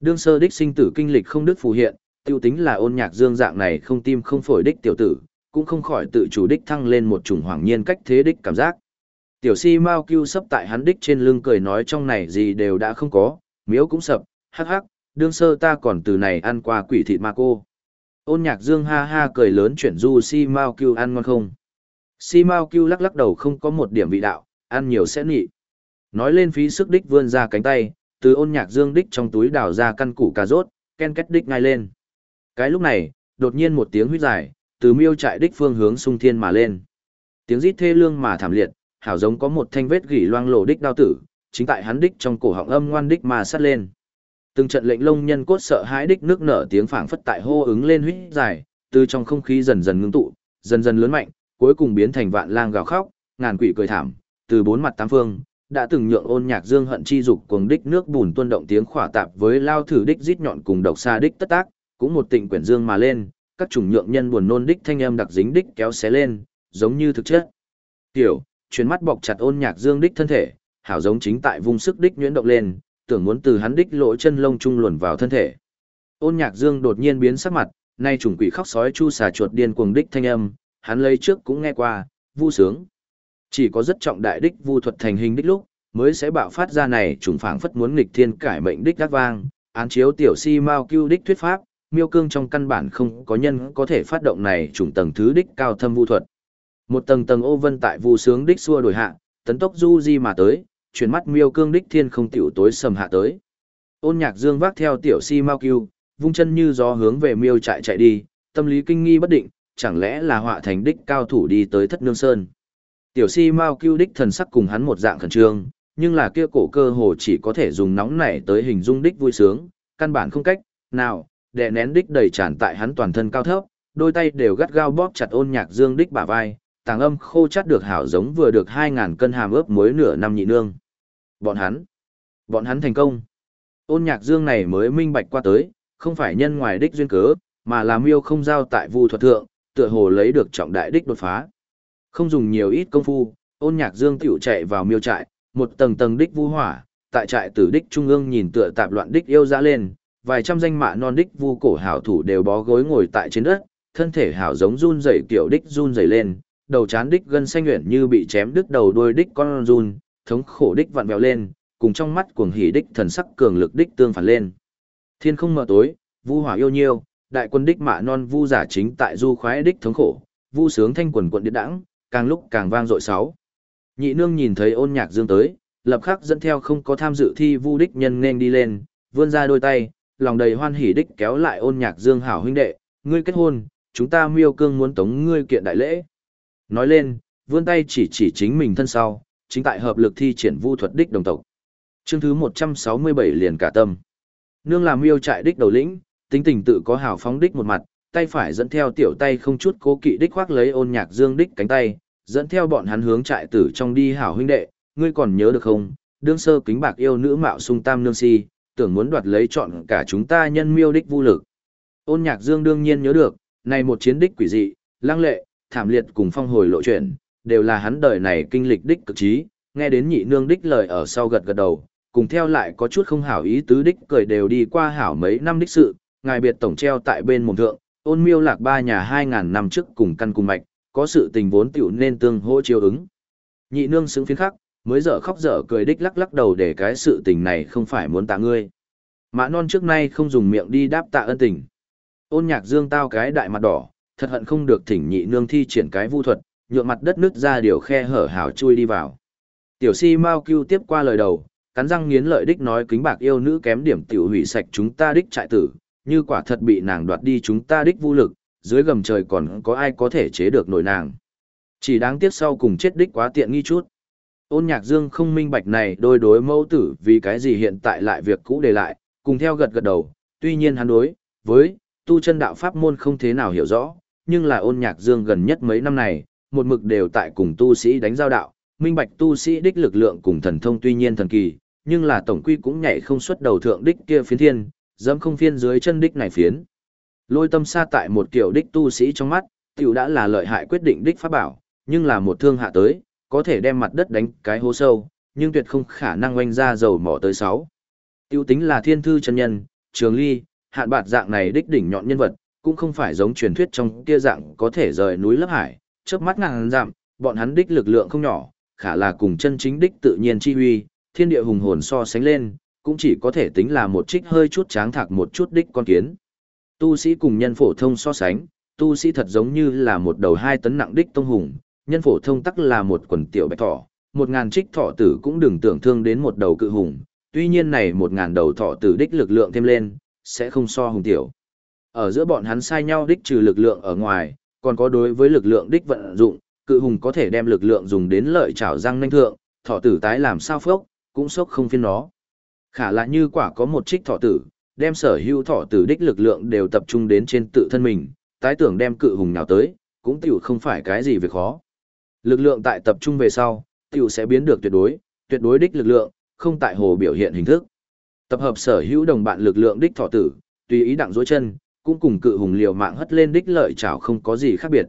Đương sơ đích sinh tử kinh lịch không đức phù hiện, tiêu tính là ôn nhạc dương dạng này không tim không phổi đích tiểu tử, cũng không khỏi tự chủ đích thăng lên một chủng hoàng nhiên cách thế đích cảm giác. Tiểu si mau kêu sấp tại hắn đích trên lưng cười nói trong này gì đều đã không có, miếu cũng sập, hắc hắc, đương sơ ta còn từ này ăn qua quỷ thịt ma cô. Ôn nhạc dương ha ha cười lớn chuyển du si mau kêu ăn ngon không. Si mau kêu lắc lắc đầu không có một điểm vị đạo, ăn nhiều sẽ nị. Nói lên phí sức đích vươn ra cánh tay, từ ôn nhạc dương đích trong túi đào ra căn củ cà rốt, ken kết đích ngay lên. Cái lúc này, đột nhiên một tiếng huyết dài, từ miêu trại đích phương hướng sung thiên mà lên. Tiếng rít thê lương mà thảm liệt, hảo giống có một thanh vết gỉ loang lổ đích đao tử, chính tại hắn đích trong cổ họng âm ngoan đích mà sát lên. Từng trận lệnh lông nhân cốt sợ hãi đích nước nở tiếng phảng phất tại hô ứng lên huýt dài, từ trong không khí dần dần ngưng tụ, dần dần lớn mạnh, cuối cùng biến thành vạn lang gào khóc, ngàn quỷ cười thảm, từ bốn mặt tám phương, đã từng nhượng ôn nhạc dương hận chi dục cuồng đích nước bùn tuôn động tiếng khỏa tạp với lao thử đích rít nhọn cùng độc xa đích tất tác, cũng một tịnh quyển dương mà lên, các chủng nhượng nhân buồn nôn đích thanh âm đặc dính đích kéo xé lên, giống như thực chất. Tiểu, chuyến mắt bọc chặt ôn nhạc dương đích thân thể, hảo giống chính tại vùng sức đích nhuyễn động lên, tưởng muốn từ hắn đích lỗ chân lông trung luồn vào thân thể. Ôn nhạc dương đột nhiên biến sắc mặt, nay trùng quỷ khóc sói chu xà chuột điên cuồng đích thanh âm, hắn lấy trước cũng nghe qua, vu sướng. Chỉ có rất trọng đại đích vu thuật thành hình đích lúc, mới sẽ bạo phát ra này trùng phảng phất muốn nghịch thiên cải mệnh đích gác vang, án chiếu tiểu si mao cưu đích thuyết pháp, miêu cương trong căn bản không có nhân có thể phát động này trùng tầng thứ đích cao thâm vu thuật. Một tầng tầng ô vân tại vu sướng đích xua đổi hạ, tấn tốc du di mà tới, chuyển mắt miêu cương đích thiên không tiểu tối sầm hạ tới. Ôn nhạc dương vác theo tiểu si mao cưu, vung chân như gió hướng về miêu chạy chạy đi, tâm lý kinh nghi bất định, chẳng lẽ là họa thành đích cao thủ đi tới thất nương sơn. Tiểu si Mao Cưu đích thần sắc cùng hắn một dạng khẩn trương, nhưng là kia cổ cơ hồ chỉ có thể dùng nóng nảy tới hình dung đích vui sướng, căn bản không cách, nào, đè nén đích đầy tràn tại hắn toàn thân cao thấp, đôi tay đều gắt gao bóp chặt ôn nhạc dương đích bả vai, tàng âm khô chắt được hảo giống vừa được 2.000 cân hàm ướp muối nửa năm nhị nương. Bọn hắn, bọn hắn thành công. Ôn nhạc dương này mới minh bạch qua tới, không phải nhân ngoài đích duyên cớ, mà là miêu không giao tại vu thuật thượng, tựa hồ lấy được trọng đại đích đột phá. Không dùng nhiều ít công phu, ôn nhạc dương tiểu chạy vào miêu trại, một tầng tầng đích vu hỏa, tại trại tử đích trung ương nhìn tựa tạp loạn đích yêu ra lên, vài trăm danh mạ non đích vu cổ hảo thủ đều bó gối ngồi tại trên đất, thân thể hảo giống run rẩy kiểu đích run rẩy lên, đầu chán đích gân xanh nguyện như bị chém đứt đầu đuôi đích con run, thống khổ đích vặn vẹo lên, cùng trong mắt cuồng hỉ đích thần sắc cường lực đích tương phản lên. Thiên không mờ tối, vu hỏa yêu nhiêu, đại quân đích mạ non vu giả chính tại du khoái đích thống khổ, vu sướng thanh quần quận điện đãng, càng lúc càng vang dội sáu. Nhị nương nhìn thấy ôn nhạc dương tới, lập khắc dẫn theo không có tham dự thi vu đích nhân nên đi lên, vươn ra đôi tay, lòng đầy hoan hỉ đích kéo lại ôn nhạc dương hảo huynh đệ, ngươi kết hôn, chúng ta miêu cương muốn tống ngươi kiện đại lễ. Nói lên, vươn tay chỉ chỉ chính mình thân sau, chính tại hợp lực thi triển vu thuật đích đồng tộc. Chương thứ 167 liền cả tâm. Nương làm miêu trại đích đầu lĩnh, tính tình tự có hảo phóng đích một mặt, tay phải dẫn theo tiểu tay không chút cố kỵ đích khoác lấy ôn nhạc dương đích cánh tay, dẫn theo bọn hắn hướng trại tử trong đi hảo huynh đệ, ngươi còn nhớ được không? Đương sơ kính bạc yêu nữ mạo sung tam nương si, tưởng muốn đoạt lấy chọn cả chúng ta nhân miêu đích vô lực. Ôn nhạc dương đương nhiên nhớ được, này một chiến đích quỷ dị, lăng lệ, thảm liệt cùng phong hồi lộ chuyển, đều là hắn đời này kinh lịch đích cực trí, nghe đến nhị nương đích lời ở sau gật gật đầu, cùng theo lại có chút không hảo ý tứ đích cười đều đi qua hảo mấy năm đích sự, ngài biệt tổng treo tại bên mồm thượng, ôn miêu lạc ba nhà hai ngàn năm trước cùng căn cùng mạch, có sự tình vốn tiểu nên tương hỗ chiếu ứng. Nhị nương xứng phiến khắc, mới dở khóc dở cười đích lắc lắc đầu để cái sự tình này không phải muốn tạ ngươi. Mã non trước nay không dùng miệng đi đáp tạ ân tình. Ôn nhạc dương tao cái đại mặt đỏ, thật hận không được thỉnh nhị nương thi triển cái vu thuật, nhượng mặt đất nứt ra điều khe hở hảo chui đi vào. Tiểu si Mao cưu tiếp qua lời đầu, cắn răng nghiến lợi đích nói kính bạc yêu nữ kém điểm tiểu hủy sạch chúng ta đích trại tử, như quả thật bị nàng đoạt đi chúng ta đích vô lực, dưới gầm trời còn có ai có thể chế được nổi nàng. Chỉ đáng tiếc sau cùng chết đích quá tiện nghi chút. Ôn nhạc dương không minh bạch này đôi đối mẫu tử vì cái gì hiện tại lại việc cũ để lại, cùng theo gật gật đầu, tuy nhiên hắn đối, với, tu chân đạo pháp môn không thế nào hiểu rõ, nhưng là ôn nhạc dương gần nhất mấy năm này, một mực đều tại cùng tu sĩ đánh giao đạo, minh bạch tu sĩ đích lực lượng cùng thần thông tuy nhiên thần kỳ, nhưng là tổng quy cũng nhảy không xuất đầu thượng đích kia phiến thiên, dẫm không phiên dưới chân đích này phiến. Lôi tâm xa tại một kiểu đích tu sĩ trong mắt, tiểu đã là lợi hại quyết định đích pháp bảo, nhưng là một thương hạ tới, có thể đem mặt đất đánh cái hố sâu, nhưng tuyệt không khả năng oanh ra dầu mỏ tới sáu. Tiêu tính là thiên thư chân nhân, trường ly, hạn bạt dạng này đích đỉnh nhọn nhân vật, cũng không phải giống truyền thuyết trong kia dạng có thể rời núi lấp hải, chớp mắt ngàn giảm, bọn hắn đích lực lượng không nhỏ, khả là cùng chân chính đích tự nhiên chi huy, thiên địa hùng hồn so sánh lên, cũng chỉ có thể tính là một trích hơi chút tráng thạc một chút đích con kiến. Tu sĩ cùng nhân phổ thông so sánh, tu sĩ thật giống như là một đầu hai tấn nặng đích tông hùng, nhân phổ thông tắc là một quần tiểu bạch thỏ, một ngàn trích thọ tử cũng đừng tưởng thương đến một đầu cự hùng, tuy nhiên này một ngàn đầu thọ tử đích lực lượng thêm lên, sẽ không so hùng tiểu. Ở giữa bọn hắn sai nhau đích trừ lực lượng ở ngoài, còn có đối với lực lượng đích vận dụng, cự hùng có thể đem lực lượng dùng đến lợi chảo răng nanh thượng, thọ tử tái làm sao phốc, cũng sốc không phiên nó. Khả là như quả có một trích thọ tử, đem sở hữu thọ tử đích lực lượng đều tập trung đến trên tự thân mình, tái tưởng đem cự hùng nào tới, cũng tiểu không phải cái gì việc khó. Lực lượng tại tập trung về sau, tiểu sẽ biến được tuyệt đối, tuyệt đối đích lực lượng, không tại hồ biểu hiện hình thức. Tập hợp sở hữu đồng bạn lực lượng đích thọ tử, tùy ý đặng dối chân, cũng cùng cự hùng liều mạng hất lên đích lợi chảo không có gì khác biệt.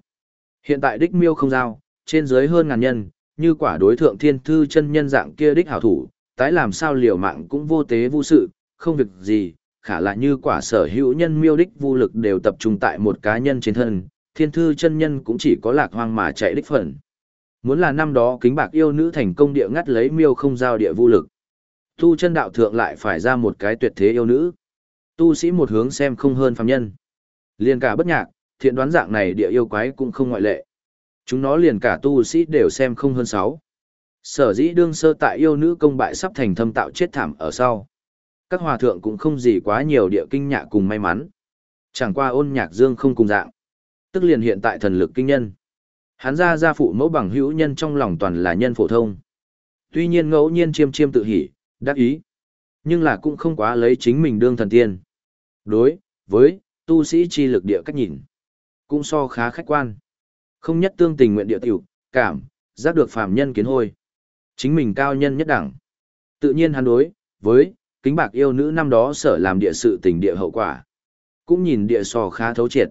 Hiện tại đích miêu không giao, trên dưới hơn ngàn nhân, như quả đối thượng thiên thư chân nhân dạng kia đích hảo thủ, tái làm sao liều mạng cũng vô tế vô sự, không việc gì, khả là như quả sở hữu nhân miêu đích vô lực đều tập trung tại một cá nhân trên thân, thiên thư chân nhân cũng chỉ có lạc hoang mà chạy đích phần. Muốn là năm đó kính bạc yêu nữ thành công địa ngắt lấy miêu không giao địa vô lực. thu chân đạo thượng lại phải ra một cái tuyệt thế yêu nữ. Tu sĩ một hướng xem không hơn phàm nhân. Liền cả bất nhạc, thiện đoán dạng này địa yêu quái cũng không ngoại lệ. Chúng nó liền cả tu sĩ đều xem không hơn sáu. Sở dĩ đương sơ tại yêu nữ công bại sắp thành thâm tạo chết thảm ở sau. Các hòa thượng cũng không gì quá nhiều địa kinh nhạ cùng may mắn. Chẳng qua ôn nhạc dương không cùng dạng. Tức liền hiện tại thần lực kinh nhân. Hắn ra gia phụ mẫu bằng hữu nhân trong lòng toàn là nhân phổ thông. Tuy nhiên ngẫu nhiên chiêm chiêm tự hỉ, đắc ý. Nhưng là cũng không quá lấy chính mình đương thần tiên. Đối, với, tu sĩ chi lực địa cách nhìn. Cũng so khá khách quan. Không nhất tương tình nguyện địa tiểu, cảm, giác được phàm nhân kiến hôi. Chính mình cao nhân nhất đẳng. Tự nhiên hắn đối, với, kính bạc yêu nữ năm đó sở làm địa sự tình địa hậu quả. Cũng nhìn địa so khá thấu triệt.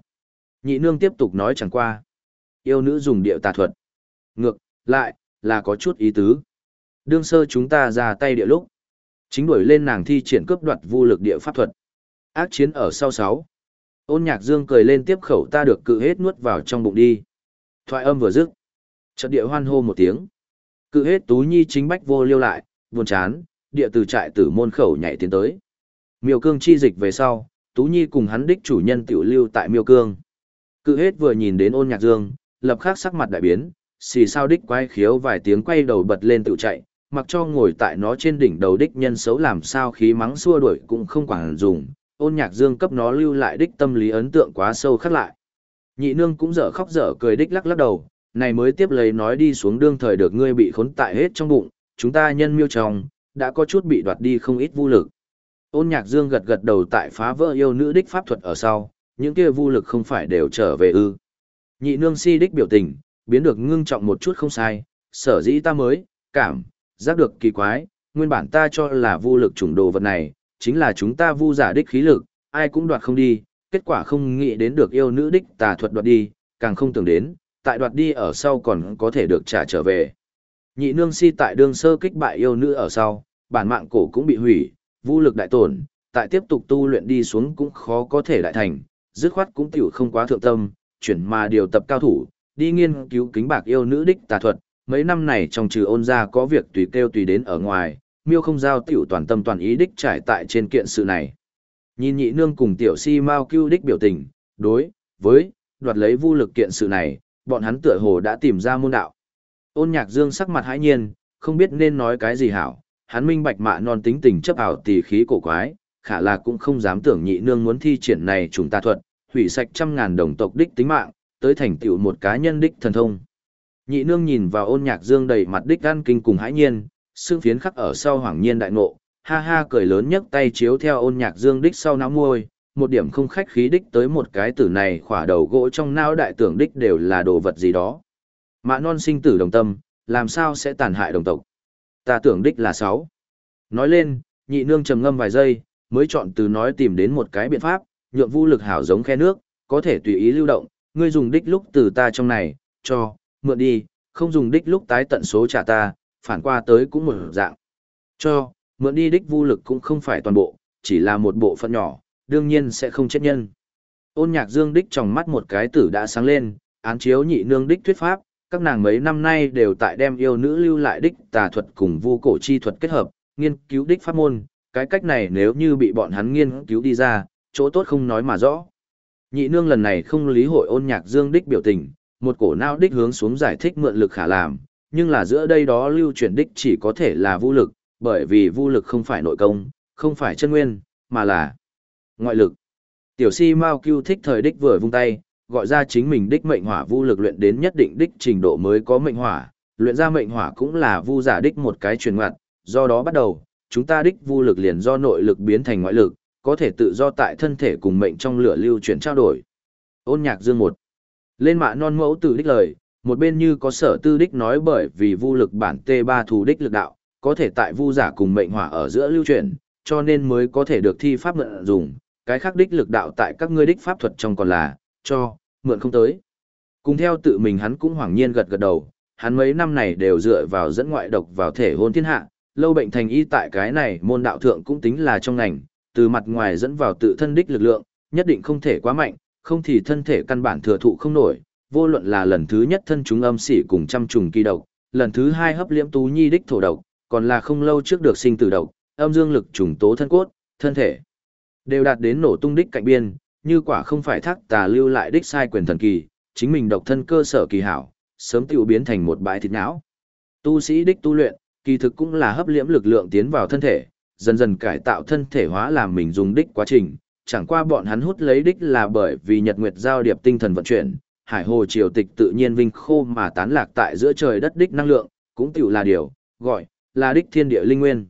Nhị nương tiếp tục nói chẳng qua. Yêu nữ dùng địa tà thuật. Ngược, lại, là có chút ý tứ. Đương sơ chúng ta ra tay địa lúc. Chính đuổi lên nàng thi triển cướp đoạt vô lực địa pháp thuật. Ác chiến ở sau sáu. Ôn nhạc dương cười lên tiếp khẩu ta được cự hết nuốt vào trong bụng đi. Thoại âm vừa dứt. Trận địa hoan hô một tiếng. Cự hết tú nhi chính bách vô liêu lại, buồn chán, địa từ trại tử môn khẩu nhảy tiến tới. Miêu cương chi dịch về sau, tú nhi cùng hắn đích chủ nhân tiểu lưu tại miêu cương. Cự hết vừa nhìn đến ôn nhạc dương, lập khắc sắc mặt đại biến, xì sao đích quay khiếu vài tiếng quay đầu bật lên tự chạy, mặc cho ngồi tại nó trên đỉnh đầu đích nhân xấu làm sao khí mắng xua đuổi cũng không quản dùng, ôn nhạc dương cấp nó lưu lại đích tâm lý ấn tượng quá sâu khắc lại. Nhị nương cũng dở khóc dở cười đích lắc lắc đầu, này mới tiếp lấy nói đi xuống đương thời được ngươi bị khốn tại hết trong bụng, chúng ta nhân miêu chồng, đã có chút bị đoạt đi không ít vô lực. Ôn nhạc dương gật gật đầu tại phá vỡ yêu nữ đích pháp thuật ở sau, những kia vô lực không phải đều trở về ư. Nhị nương si đích biểu tình, biến được ngưng trọng một chút không sai, sở dĩ ta mới, cảm, giác được kỳ quái, nguyên bản ta cho là vô lực chủng đồ vật này, chính là chúng ta vu giả đích khí lực, ai cũng đoạt không đi, kết quả không nghĩ đến được yêu nữ đích tà thuật đoạt đi, càng không tưởng đến, tại đoạt đi ở sau còn có thể được trả trở về. Nhị nương si tại đương sơ kích bại yêu nữ ở sau, bản mạng cổ cũng bị hủy, vũ lực đại tổn, tại tiếp tục tu luyện đi xuống cũng khó có thể đại thành, dứt khoát cũng tiểu không quá thượng tâm, chuyển mà điều tập cao thủ, đi nghiên cứu kính bạc yêu nữ đích tà thuật, mấy năm này trong trừ ôn ra có việc tùy kêu tùy đến ở ngoài, miêu không giao tiểu toàn tâm toàn ý đích trải tại trên kiện sự này. Nhìn nhị nương cùng tiểu si mau cưu đích biểu tình, đối, với, đoạt lấy vu lực kiện sự này, bọn hắn tựa hồ đã tìm ra môn đạo. Ôn nhạc dương sắc mặt hãi nhiên, không biết nên nói cái gì hảo, hắn minh bạch mạ non tính tình chấp ảo tỷ khí cổ quái, khả là cũng không dám tưởng nhị nương muốn thi triển này chúng ta thuật, hủy sạch trăm ngàn đồng tộc đích tính mạng, tới thành tựu một cá nhân đích thần thông. Nhị nương nhìn vào ôn nhạc dương đầy mặt đích gan kinh cùng hãi nhiên, xương phiến khắc ở sau hoàng nhiên đại ngộ, ha ha cười lớn nhấc tay chiếu theo ôn nhạc dương đích sau não môi, một điểm không khách khí đích tới một cái tử này khỏa đầu gỗ trong não đại tưởng đích đều là đồ vật gì đó. Mạ non sinh tử đồng tâm, làm sao sẽ tàn hại đồng tộc? Ta tưởng đích là sáu. Nói lên, nhị nương trầm ngâm vài giây, mới chọn từ nói tìm đến một cái biện pháp, nhượng vũ lực hảo giống khe nước, có thể tùy ý lưu động, ngươi dùng đích lúc từ ta trong này, cho, mượn đi, không dùng đích lúc tái tận số trả ta, phản qua tới cũng một dạng. Cho, mượn đi đích vu lực cũng không phải toàn bộ, chỉ là một bộ phận nhỏ, đương nhiên sẽ không chết nhân. Ôn nhạc dương đích trong mắt một cái tử đã sáng lên, án chiếu nhị nương đích thuyết pháp, các nàng mấy năm nay đều tại đem yêu nữ lưu lại đích tà thuật cùng vu cổ chi thuật kết hợp, nghiên cứu đích pháp môn, cái cách này nếu như bị bọn hắn nghiên cứu đi ra, chỗ tốt không nói mà rõ. Nhị nương lần này không lý hội ôn nhạc dương đích biểu tình, một cổ nao đích hướng xuống giải thích mượn lực khả làm, nhưng là giữa đây đó lưu chuyển đích chỉ có thể là vũ lực, bởi vì vũ lực không phải nội công, không phải chân nguyên, mà là ngoại lực. Tiểu si Mao Cưu thích thời đích vừa vung tay, gọi ra chính mình đích mệnh hỏa vu lực luyện đến nhất định đích trình độ mới có mệnh hỏa, luyện ra mệnh hỏa cũng là vu giả đích một cái truyền ngoặt, do đó bắt đầu, chúng ta đích vu lực liền do nội lực biến thành ngoại lực, có thể tự do tại thân thể cùng mệnh trong lửa lưu chuyển trao đổi. Ôn nhạc dương một. Lên mạ non mẫu từ đích lời, một bên như có sở tư đích nói bởi vì vu lực bản T3 thù đích lực đạo, có thể tại vu giả cùng mệnh hỏa ở giữa lưu chuyển, cho nên mới có thể được thi pháp mượn dùng, cái khác đích lực đạo tại các ngươi đích pháp thuật trong còn là, cho, mượn không tới. Cùng theo tự mình hắn cũng hoảng nhiên gật gật đầu, hắn mấy năm này đều dựa vào dẫn ngoại độc vào thể hôn thiên hạ, lâu bệnh thành y tại cái này môn đạo thượng cũng tính là trong ngành, từ mặt ngoài dẫn vào tự thân đích lực lượng, nhất định không thể quá mạnh, không thì thân thể căn bản thừa thụ không nổi, vô luận là lần thứ nhất thân chúng âm sỉ cùng trăm trùng kỳ độc, lần thứ hai hấp liễm tú nhi đích thổ độc, còn là không lâu trước được sinh tử độc, âm dương lực trùng tố thân cốt, thân thể đều đạt đến nổ tung đích cạnh biên, như quả không phải thác tà lưu lại đích sai quyền thần kỳ, chính mình độc thân cơ sở kỳ hảo, sớm tiêu biến thành một bãi thịt não. Tu sĩ đích tu luyện, kỳ thực cũng là hấp liễm lực lượng tiến vào thân thể, dần dần cải tạo thân thể hóa làm mình dùng đích quá trình, chẳng qua bọn hắn hút lấy đích là bởi vì nhật nguyệt giao điệp tinh thần vận chuyển, hải hồ triều tịch tự nhiên vinh khô mà tán lạc tại giữa trời đất đích năng lượng, cũng tiểu là điều, gọi, là đích thiên địa linh nguyên.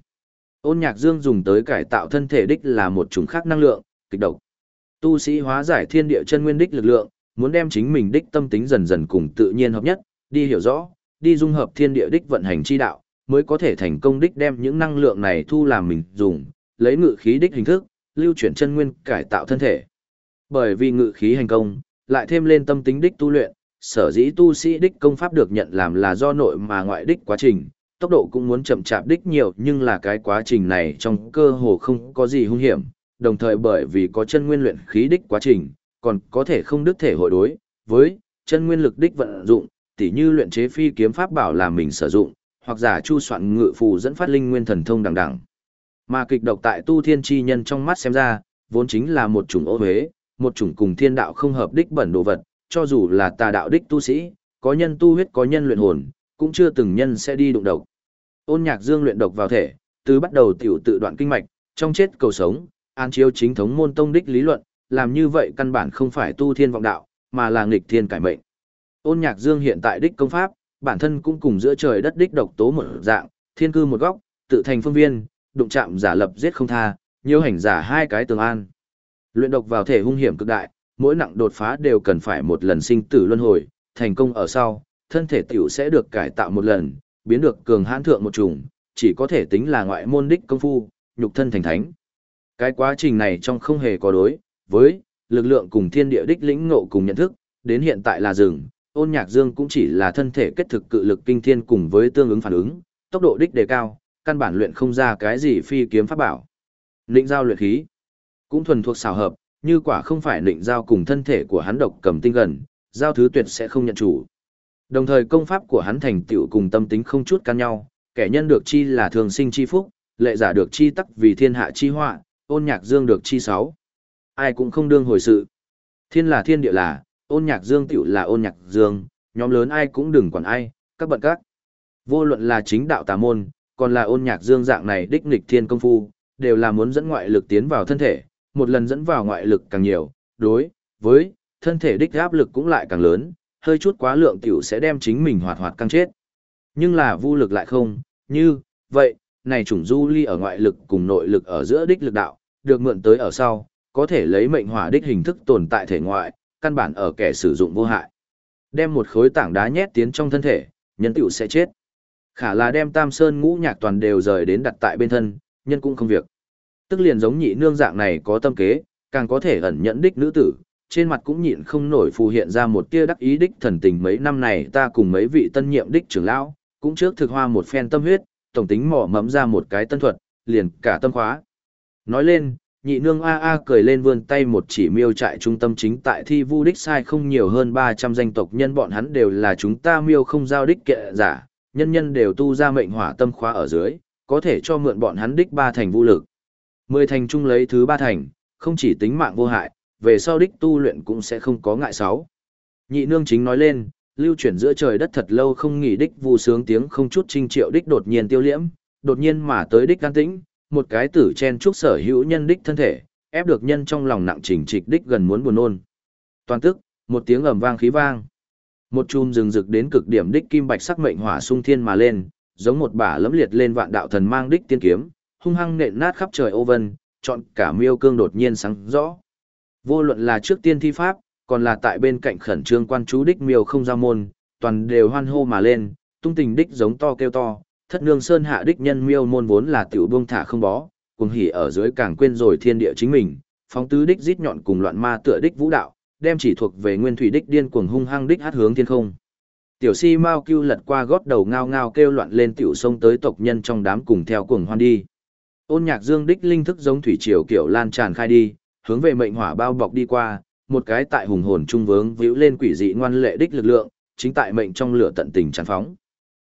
Ôn nhạc dương dùng tới cải tạo thân thể đích là một chủng khác năng lượng, kịch độc. Tu sĩ hóa giải thiên địa chân nguyên đích lực lượng, muốn đem chính mình đích tâm tính dần dần cùng tự nhiên hợp nhất, đi hiểu rõ, đi dung hợp thiên địa đích vận hành chi đạo, mới có thể thành công đích đem những năng lượng này thu làm mình dùng, lấy ngự khí đích hình thức, lưu chuyển chân nguyên cải tạo thân thể. Bởi vì ngự khí hành công, lại thêm lên tâm tính đích tu luyện, sở dĩ tu sĩ đích công pháp được nhận làm là do nội mà ngoại đích quá trình, tốc độ cũng muốn chậm chạp đích nhiều nhưng là cái quá trình này trong cơ hồ không có gì hung hiểm, đồng thời bởi vì có chân nguyên luyện khí đích quá trình, còn có thể không đức thể hội đối với chân nguyên lực đích vận dụng, tỉ như luyện chế phi kiếm pháp bảo là mình sử dụng, hoặc giả chu soạn ngự phù dẫn phát linh nguyên thần thông đằng đằng. Mà kịch độc tại tu thiên chi nhân trong mắt xem ra, vốn chính là một chủng ô huế, một chủng cùng thiên đạo không hợp đích bẩn đồ vật, cho dù là tà đạo đích tu sĩ, có nhân tu huyết có nhân luyện hồn, cũng chưa từng nhân sẽ đi đụng độc. Ôn nhạc dương luyện độc vào thể, từ bắt đầu tiểu tự đoạn kinh mạch, trong chết cầu sống, an chiếu chính thống môn tông đích lý luận, làm như vậy căn bản không phải tu thiên vọng đạo, mà là nghịch thiên cải mệnh. Ôn nhạc dương hiện tại đích công pháp, bản thân cũng cùng giữa trời đất đích độc tố một dạng, thiên cư một góc, tự thành phương viên, đụng chạm giả lập giết không tha, nhiều hành giả hai cái tường an. Luyện độc vào thể hung hiểm cực đại, mỗi nặng đột phá đều cần phải một lần sinh tử luân hồi, thành công ở sau, thân thể tiểu sẽ được cải tạo một lần, biến được cường hãn thượng một chủng, chỉ có thể tính là ngoại môn đích công phu, nhục thân thành thánh. Cái quá trình này trong không hề có đối, với lực lượng cùng thiên địa đích lĩnh ngộ cùng nhận thức, đến hiện tại là dừng, ôn nhạc dương cũng chỉ là thân thể kết thực cự lực kinh thiên cùng với tương ứng phản ứng, tốc độ đích đề cao, căn bản luyện không ra cái gì phi kiếm pháp bảo. Lĩnh giao luyện khí, cũng thuần thuộc xảo hợp, như quả không phải định giao cùng thân thể của hắn độc cầm tinh gần, giao thứ tuyệt sẽ không nhận chủ. Đồng thời công pháp của hắn thành tựu cùng tâm tính không chút can nhau, kẻ nhân được chi là thường sinh chi phúc, lệ giả được chi tắc vì thiên hạ chi họa, ôn nhạc dương được chi sáu. Ai cũng không đương hồi sự. Thiên là thiên địa là, ôn nhạc dương tiểu là ôn nhạc dương, nhóm lớn ai cũng đừng quản ai, các bận các. Vô luận là chính đạo tà môn, còn là ôn nhạc dương dạng này đích nghịch thiên công phu, đều là muốn dẫn ngoại lực tiến vào thân thể, một lần dẫn vào ngoại lực càng nhiều, đối với thân thể đích áp lực cũng lại càng lớn, hơi chút quá lượng tiểu sẽ đem chính mình hoạt hoạt căng chết. Nhưng là vô lực lại không, như, vậy, này chủng du ly ở ngoại lực cùng nội lực ở giữa đích lực đạo, được mượn tới ở sau, có thể lấy mệnh hỏa đích hình thức tồn tại thể ngoại, căn bản ở kẻ sử dụng vô hại. Đem một khối tảng đá nhét tiến trong thân thể, nhân tiểu sẽ chết. Khả là đem tam sơn ngũ nhạc toàn đều rời đến đặt tại bên thân, nhân cũng không việc. Tức liền giống nhị nương dạng này có tâm kế, càng có thể ẩn nhẫn đích nữ tử, trên mặt cũng nhịn không nổi phù hiện ra một tia đắc ý đích thần tình mấy năm này ta cùng mấy vị tân nhiệm đích trưởng lão, cũng trước thực hoa một phen tâm huyết, tổng tính mỏ mẫm ra một cái tân thuật, liền cả tâm khóa. Nói lên, nhị nương a a cười lên vươn tay một chỉ miêu trại trung tâm chính tại thi vu đích sai không nhiều hơn 300 danh tộc nhân bọn hắn đều là chúng ta miêu không giao đích kệ giả, nhân nhân đều tu ra mệnh hỏa tâm khóa ở dưới, có thể cho mượn bọn hắn đích ba thành vũ lực. Mười thành trung lấy thứ ba thành, không chỉ tính mạng vô hại, về sau đích tu luyện cũng sẽ không có ngại sáu. Nhị nương chính nói lên, lưu chuyển giữa trời đất thật lâu không nghỉ đích vu sướng tiếng không chút trinh triệu đích đột nhiên tiêu liễm, đột nhiên mà tới đích can tĩnh, một cái tử chen trúc sở hữu nhân đích thân thể, ép được nhân trong lòng nặng chỉnh trịch đích gần muốn buồn nôn. Toàn tức, một tiếng ầm vang khí vang. Một chùm rừng rực đến cực điểm đích kim bạch sắc mệnh hỏa sung thiên mà lên, giống một bả lẫm liệt lên vạn đạo thần mang đích tiên kiếm, hung hăng nện nát khắp trời ô vân, chọn cả miêu cương đột nhiên sáng rõ. Vô luận là trước tiên thi pháp, còn là tại bên cạnh khẩn trương quan chú đích miêu không ra môn, toàn đều hoan hô mà lên, tung tình đích giống to kêu to, thất nương sơn hạ đích nhân miêu môn vốn là tiểu buông thả không bó, cùng hỉ ở dưới càng quên rồi thiên địa chính mình, phóng tứ đích giết nhọn cùng loạn ma tựa đích vũ đạo, đem chỉ thuộc về nguyên thủy đích điên cuồng hung hăng đích hát hướng thiên không. Tiểu si mau kêu lật qua gót đầu ngao ngao kêu loạn lên tiểu sông tới tộc nhân trong đám cùng theo cuồng hoan đi. Ôn nhạc dương đích linh thức giống thủy triều kiểu lan tràn khai đi, hướng về mệnh hỏa bao bọc đi qua, một cái tại hùng hồn trung vướng víu lên quỷ dị ngoan lệ đích lực lượng, chính tại mệnh trong lửa tận tình tràn phóng.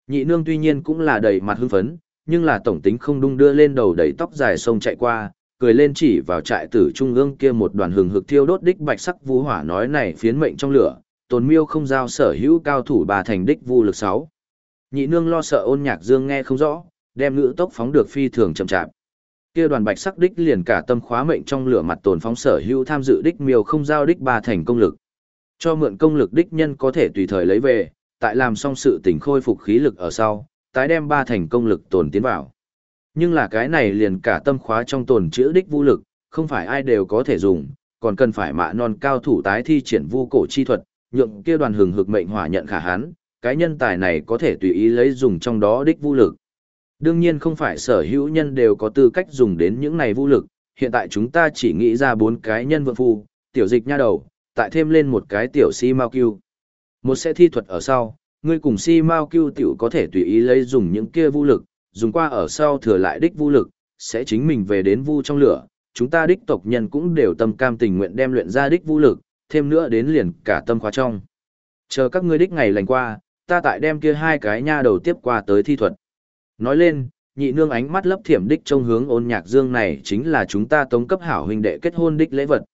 Nhị nương tuy nhiên cũng là đầy mặt hưng phấn, nhưng là tổng tính không đung đưa lên đầu đầy tóc dài sông chạy qua, cười lên chỉ vào trại tử trung ương kia một đoàn hừng hực thiêu đốt đích bạch sắc vũ hỏa nói này phiến mệnh trong lửa, tồn miêu không giao sở hữu cao thủ bà thành đích vu lực sáu. Nhị nương lo sợ ôn nhạc dương nghe không rõ, đem ngữ tốc phóng được phi thường chậm chạp. Kia đoàn bạch sắc đích liền cả tâm khóa mệnh trong lửa mặt tồn phóng sở hữu tham dự đích miêu không giao đích ba thành công lực. Cho mượn công lực đích nhân có thể tùy thời lấy về, tại làm xong sự tỉnh khôi phục khí lực ở sau, tái đem ba thành công lực tồn tiến vào. Nhưng là cái này liền cả tâm khóa trong tồn chữ đích vũ lực, không phải ai đều có thể dùng, còn cần phải mạ non cao thủ tái thi triển vu cổ chi thuật, nhượng kia đoàn hừng hực mệnh hỏa nhận khả hán, cái nhân tài này có thể tùy ý lấy dùng trong đó đích vũ lực. Đương nhiên không phải sở hữu nhân đều có tư cách dùng đến những này vũ lực, hiện tại chúng ta chỉ nghĩ ra bốn cái nhân vượng phu, tiểu dịch nha đầu, tại thêm lên một cái tiểu si mao kiêu. Một sẽ thi thuật ở sau, ngươi cùng si mao kiêu tiểu có thể tùy ý lấy dùng những kia vũ lực, dùng qua ở sau thừa lại đích vũ lực, sẽ chính mình về đến vu trong lửa, chúng ta đích tộc nhân cũng đều tâm cam tình nguyện đem luyện ra đích vũ lực, thêm nữa đến liền cả tâm khóa trong. Chờ các ngươi đích ngày lành qua, ta tại đem kia hai cái nha đầu tiếp qua tới thi thuật. Nói lên, nhị nương ánh mắt lấp thiểm đích trong hướng ôn nhạc dương này chính là chúng ta tống cấp hảo huynh đệ kết hôn đích lễ vật.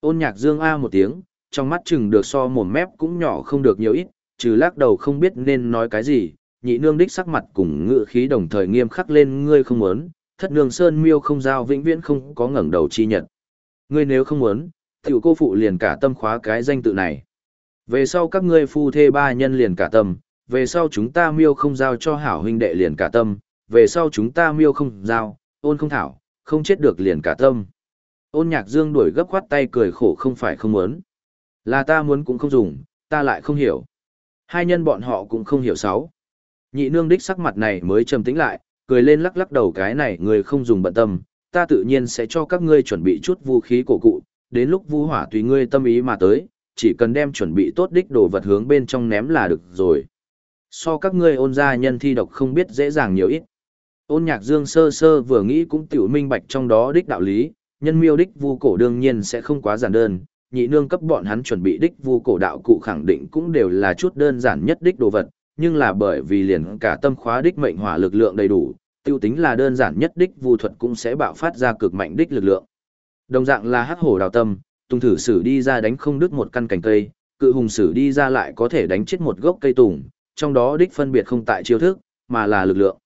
Ôn nhạc dương A một tiếng, trong mắt chừng được so mồm mép cũng nhỏ không được nhiều ít, trừ lắc đầu không biết nên nói cái gì, nhị nương đích sắc mặt cùng ngựa khí đồng thời nghiêm khắc lên ngươi không muốn, thất nương sơn miêu không giao vĩnh viễn không có ngẩng đầu chi nhận. Ngươi nếu không muốn, tiểu cô phụ liền cả tâm khóa cái danh tự này. Về sau các ngươi phu thê ba nhân liền cả tâm, về sau chúng ta miêu không giao cho hảo huynh đệ liền cả tâm, về sau chúng ta miêu không giao, ôn không thảo, không chết được liền cả tâm. Ôn nhạc dương đuổi gấp khoát tay cười khổ không phải không muốn. Là ta muốn cũng không dùng, ta lại không hiểu. Hai nhân bọn họ cũng không hiểu sáu. Nhị nương đích sắc mặt này mới trầm tĩnh lại, cười lên lắc lắc đầu cái này người không dùng bận tâm, ta tự nhiên sẽ cho các ngươi chuẩn bị chút vũ khí cổ cụ, đến lúc vũ hỏa tùy ngươi tâm ý mà tới, chỉ cần đem chuẩn bị tốt đích đồ vật hướng bên trong ném là được rồi. So các ngươi ôn gia nhân thi độc không biết dễ dàng nhiều ít. Ôn nhạc dương sơ sơ vừa nghĩ cũng tiểu minh bạch trong đó đích đạo lý, nhân miêu đích vu cổ đương nhiên sẽ không quá giản đơn, nhị nương cấp bọn hắn chuẩn bị đích vu cổ đạo cụ khẳng định cũng đều là chút đơn giản nhất đích đồ vật, nhưng là bởi vì liền cả tâm khóa đích mệnh hỏa lực lượng đầy đủ, tiêu tính là đơn giản nhất đích vu thuật cũng sẽ bạo phát ra cực mạnh đích lực lượng. Đồng dạng là hắc hổ đào tâm, tùng thử sử đi ra đánh không đứt một căn cành cây, cự hùng sử đi ra lại có thể đánh chết một gốc cây tùng, trong đó đích phân biệt không tại chiêu thức, mà là lực lượng.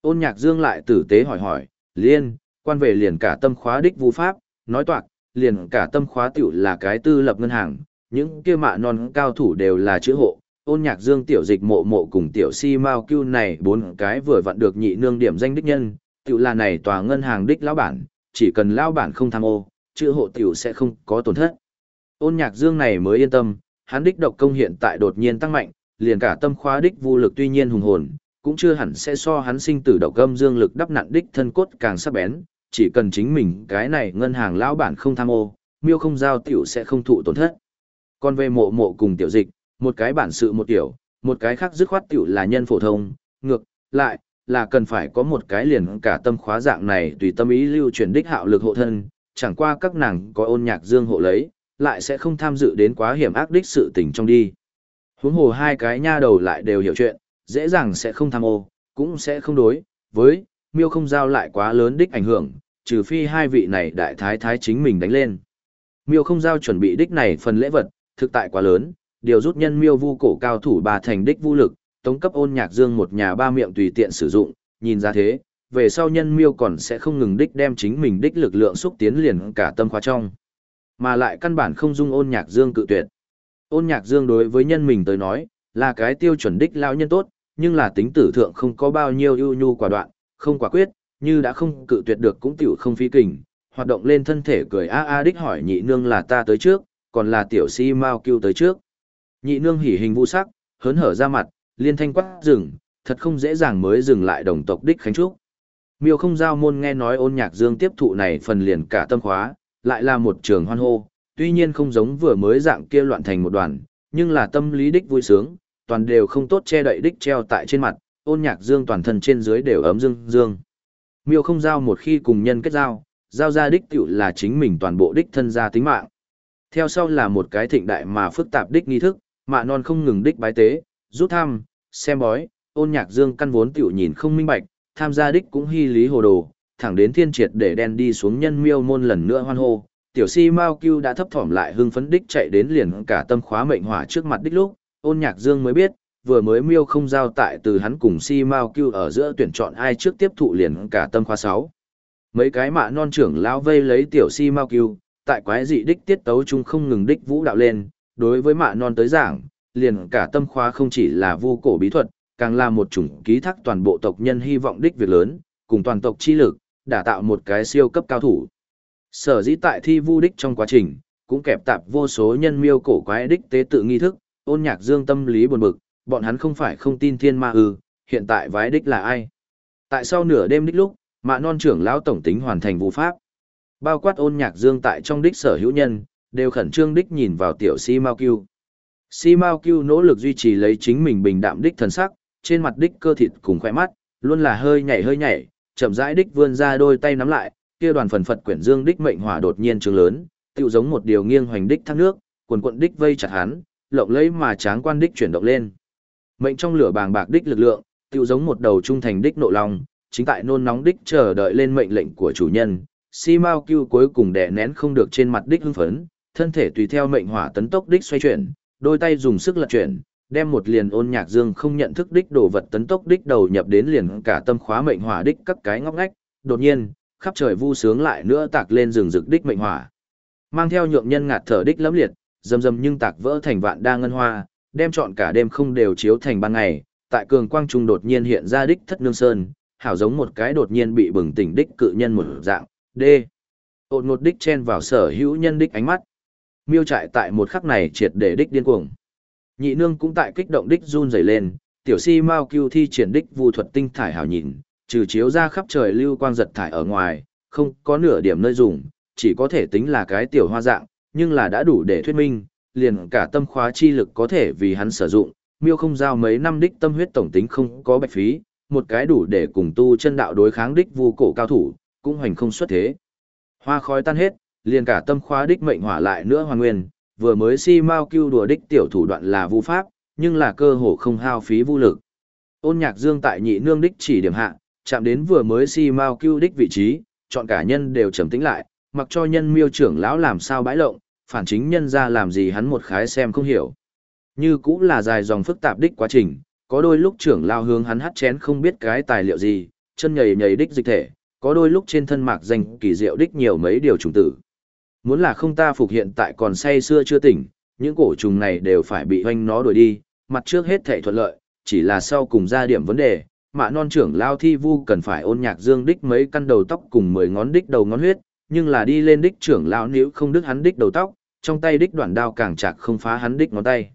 Ôn nhạc dương lại tử tế hỏi hỏi, liên, quan về liền cả tâm khóa đích vu pháp, nói toạc, liền cả tâm khóa tiểu là cái tư lập ngân hàng, những kia mạ non cao thủ đều là chữ hộ, ôn nhạc dương tiểu dịch mộ mộ cùng tiểu si mao cưu này bốn cái vừa vặn được nhị nương điểm danh đích nhân, tiểu là này tòa ngân hàng đích lão bản, chỉ cần lão bản không tham ô, chữ hộ tiểu sẽ không có tổn thất. Ôn nhạc dương này mới yên tâm, hắn đích độc công hiện tại đột nhiên tăng mạnh, liền cả tâm khóa đích vô lực tuy nhiên hùng hồn, cũng chưa hẳn sẽ so hắn sinh tử độc âm dương lực đắp nặn đích thân cốt càng sắc bén, chỉ cần chính mình cái này ngân hàng lão bản không tham ô, miêu không giao tiểu sẽ không thụ tổn thất. Còn về mộ mộ cùng tiểu dịch, một cái bản sự một tiểu, một cái khác dứt khoát tiểu là nhân phổ thông, ngược, lại, là cần phải có một cái liền cả tâm khóa dạng này tùy tâm ý lưu truyền đích hạo lực hộ thân, chẳng qua các nàng có ôn nhạc dương hộ lấy, lại sẽ không tham dự đến quá hiểm ác đích sự tình trong đi. Huống hồ hai cái nha đầu lại đều hiểu chuyện, dễ dàng sẽ không tham ô, cũng sẽ không đối, với, miêu không giao lại quá lớn đích ảnh hưởng, trừ phi hai vị này đại thái thái chính mình đánh lên. Miêu không giao chuẩn bị đích này phần lễ vật, thực tại quá lớn, điều rút nhân miêu vu cổ cao thủ ba thành đích vu lực, tống cấp ôn nhạc dương một nhà ba miệng tùy tiện sử dụng, nhìn ra thế, về sau nhân miêu còn sẽ không ngừng đích đem chính mình đích lực lượng xúc tiến liền cả tâm khóa trong. Mà lại căn bản không dung ôn nhạc dương cự tuyệt. Ôn nhạc dương đối với nhân mình tới nói, là cái tiêu chuẩn đích lao nhân tốt, nhưng là tính tử thượng không có bao nhiêu ưu nhu quả đoạn, không quả quyết, như đã không cự tuyệt được cũng tiểu không phí kình, hoạt động lên thân thể cười a a đích hỏi nhị nương là ta tới trước, còn là tiểu si mau kêu tới trước. Nhị nương hỉ hình vũ sắc, hớn hở ra mặt, liên thanh quát dừng, thật không dễ dàng mới dừng lại đồng tộc đích khánh trúc. Miêu không giao môn nghe nói ôn nhạc dương tiếp thụ này phần liền cả tâm khóa, lại là một trường hoan hô, tuy nhiên không giống vừa mới dạng kia loạn thành một đoàn, nhưng là tâm lý đích vui sướng, toàn đều không tốt che đậy đích treo tại trên mặt, ôn nhạc dương toàn thân trên dưới đều ấm dương dương. Miêu không giao một khi cùng nhân kết giao, giao ra đích tiểu là chính mình toàn bộ đích thân gia tính mạng. Theo sau là một cái thịnh đại mà phức tạp đích nghi thức, mạ non không ngừng đích bái tế, rút thăm, xem bói, ôn nhạc dương căn vốn tiểu nhìn không minh bạch, tham gia đích cũng hy lý hồ đồ, thẳng đến thiên triệt để đen đi xuống nhân miêu môn lần nữa hoan hô. Tiểu si Mao Cưu đã thấp thỏm lại hưng phấn đích chạy đến liền cả tâm khóa mệnh hỏa trước mặt đích lúc, ôn nhạc dương mới biết, vừa mới miêu không giao tại từ hắn cùng si Mao Cưu ở giữa tuyển chọn ai trước tiếp thụ liền cả tâm khóa 6. Mấy cái mạ non trưởng lao vây lấy tiểu si Mao Cưu, tại quái dị đích tiết tấu chung không ngừng đích vũ đạo lên, đối với mạ non tới giảng, liền cả tâm khóa không chỉ là vu cổ bí thuật, càng là một chủng ký thác toàn bộ tộc nhân hy vọng đích việc lớn, cùng toàn tộc chi lực, đã tạo một cái siêu cấp cao thủ. Sở dĩ tại thi vu đích trong quá trình, cũng kẹp tạp vô số nhân miêu cổ quái đích tế tự nghi thức, ôn nhạc dương tâm lý buồn bực, bọn hắn không phải không tin thiên ma ư, hiện tại vái đích là ai? Tại sau nửa đêm đích lúc, mạ non trưởng lão tổng tính hoàn thành vụ pháp. Bao quát ôn nhạc dương tại trong đích sở hữu nhân, đều khẩn trương đích nhìn vào tiểu si mau kiêu. Si mao kiu nỗ lực duy trì lấy chính mình bình đạm đích thần sắc, trên mặt đích cơ thịt cùng khỏe mắt, luôn là hơi nhảy hơi nhảy, chậm rãi đích vươn ra đôi tay nắm lại, kia đoàn phần phật quyển dương đích mệnh hỏa đột nhiên trường lớn, tựu giống một điều nghiêng hoành đích thác nước, quần quận đích vây chặt hắn, lộng lấy mà tráng quan đích chuyển động lên. Mệnh trong lửa bàng bạc đích lực lượng, tựu giống một đầu trung thành đích nộ lòng, chính tại nôn nóng đích chờ đợi lên mệnh lệnh của chủ nhân. Si Mao Cưu cuối cùng đè nén không được trên mặt đích hưng phấn, thân thể tùy theo mệnh hỏa tấn tốc đích xoay chuyển, đôi tay dùng sức lật chuyển, đem một liền ôn nhạc dương không nhận thức đích đồ vật tấn tốc đích đầu nhập đến liền cả tâm khóa mệnh hỏa đích các cái ngóc ngách, đột nhiên, khắp trời vu sướng lại nữa tạc lên rừng rực đích mệnh hỏa. Mang theo nhượng nhân ngạt thở đích lẫm liệt, dầm dầm nhưng tạc vỡ thành vạn đa ngân hoa, đem trọn cả đêm không đều chiếu thành ban ngày, tại cường quang trung đột nhiên hiện ra đích thất nương sơn, hảo giống một cái đột nhiên bị bừng tỉnh đích cự nhân một dạng, D. Ôn ngột đích chen vào sở hữu nhân đích ánh mắt. Miêu trại tại một khắc này triệt để đích điên cuồng. Nhị nương cũng tại kích động đích run rẩy lên, tiểu si mau cưu thi triển đích vu thuật tinh thải hảo nhìn, trừ chiếu ra khắp trời lưu quang giật thải ở ngoài, không có nửa điểm nơi dùng, chỉ có thể tính là cái tiểu hoa dạng, nhưng là đã đủ để thuyết minh, liền cả tâm khóa chi lực có thể vì hắn sử dụng, miêu không giao mấy năm đích tâm huyết tổng tính không có bạch phí, một cái đủ để cùng tu chân đạo đối kháng đích vu cổ cao thủ, cũng hoành không xuất thế. Hoa khói tan hết, liền cả tâm khóa đích mệnh hỏa lại nữa hoàn nguyên, vừa mới si mau cưu đùa đích tiểu thủ đoạn là vu pháp, nhưng là cơ hồ không hao phí vô lực. Ôn nhạc dương tại nhị nương đích chỉ điểm hạ, chạm đến vừa mới si mau cưu đích vị trí, chọn cả nhân đều trầm tĩnh lại, mặc cho nhân miêu trưởng lão làm sao bãi lộng, phản chính nhân ra làm gì hắn một khái xem không hiểu. Như cũng là dài dòng phức tạp đích quá trình, có đôi lúc trưởng lao hướng hắn hắt chén không biết cái tài liệu gì, chân nhầy nhầy đích dịch thể, có đôi lúc trên thân mạc danh kỳ diệu đích nhiều mấy điều trùng tử. Muốn là không ta phục hiện tại còn say xưa chưa tỉnh, những cổ trùng này đều phải bị hoanh nó đuổi đi, mặt trước hết thể thuận lợi, chỉ là sau cùng ra điểm vấn đề, mạ non trưởng lao thi vu cần phải ôn nhạc dương đích mấy căn đầu tóc cùng mười ngón đích đầu ngón huyết, nhưng là đi lên đích trưởng lao nếu không đứt hắn đích đầu tóc, trong tay đích đoạn đao càng chặt không phá hắn đích ngón tay.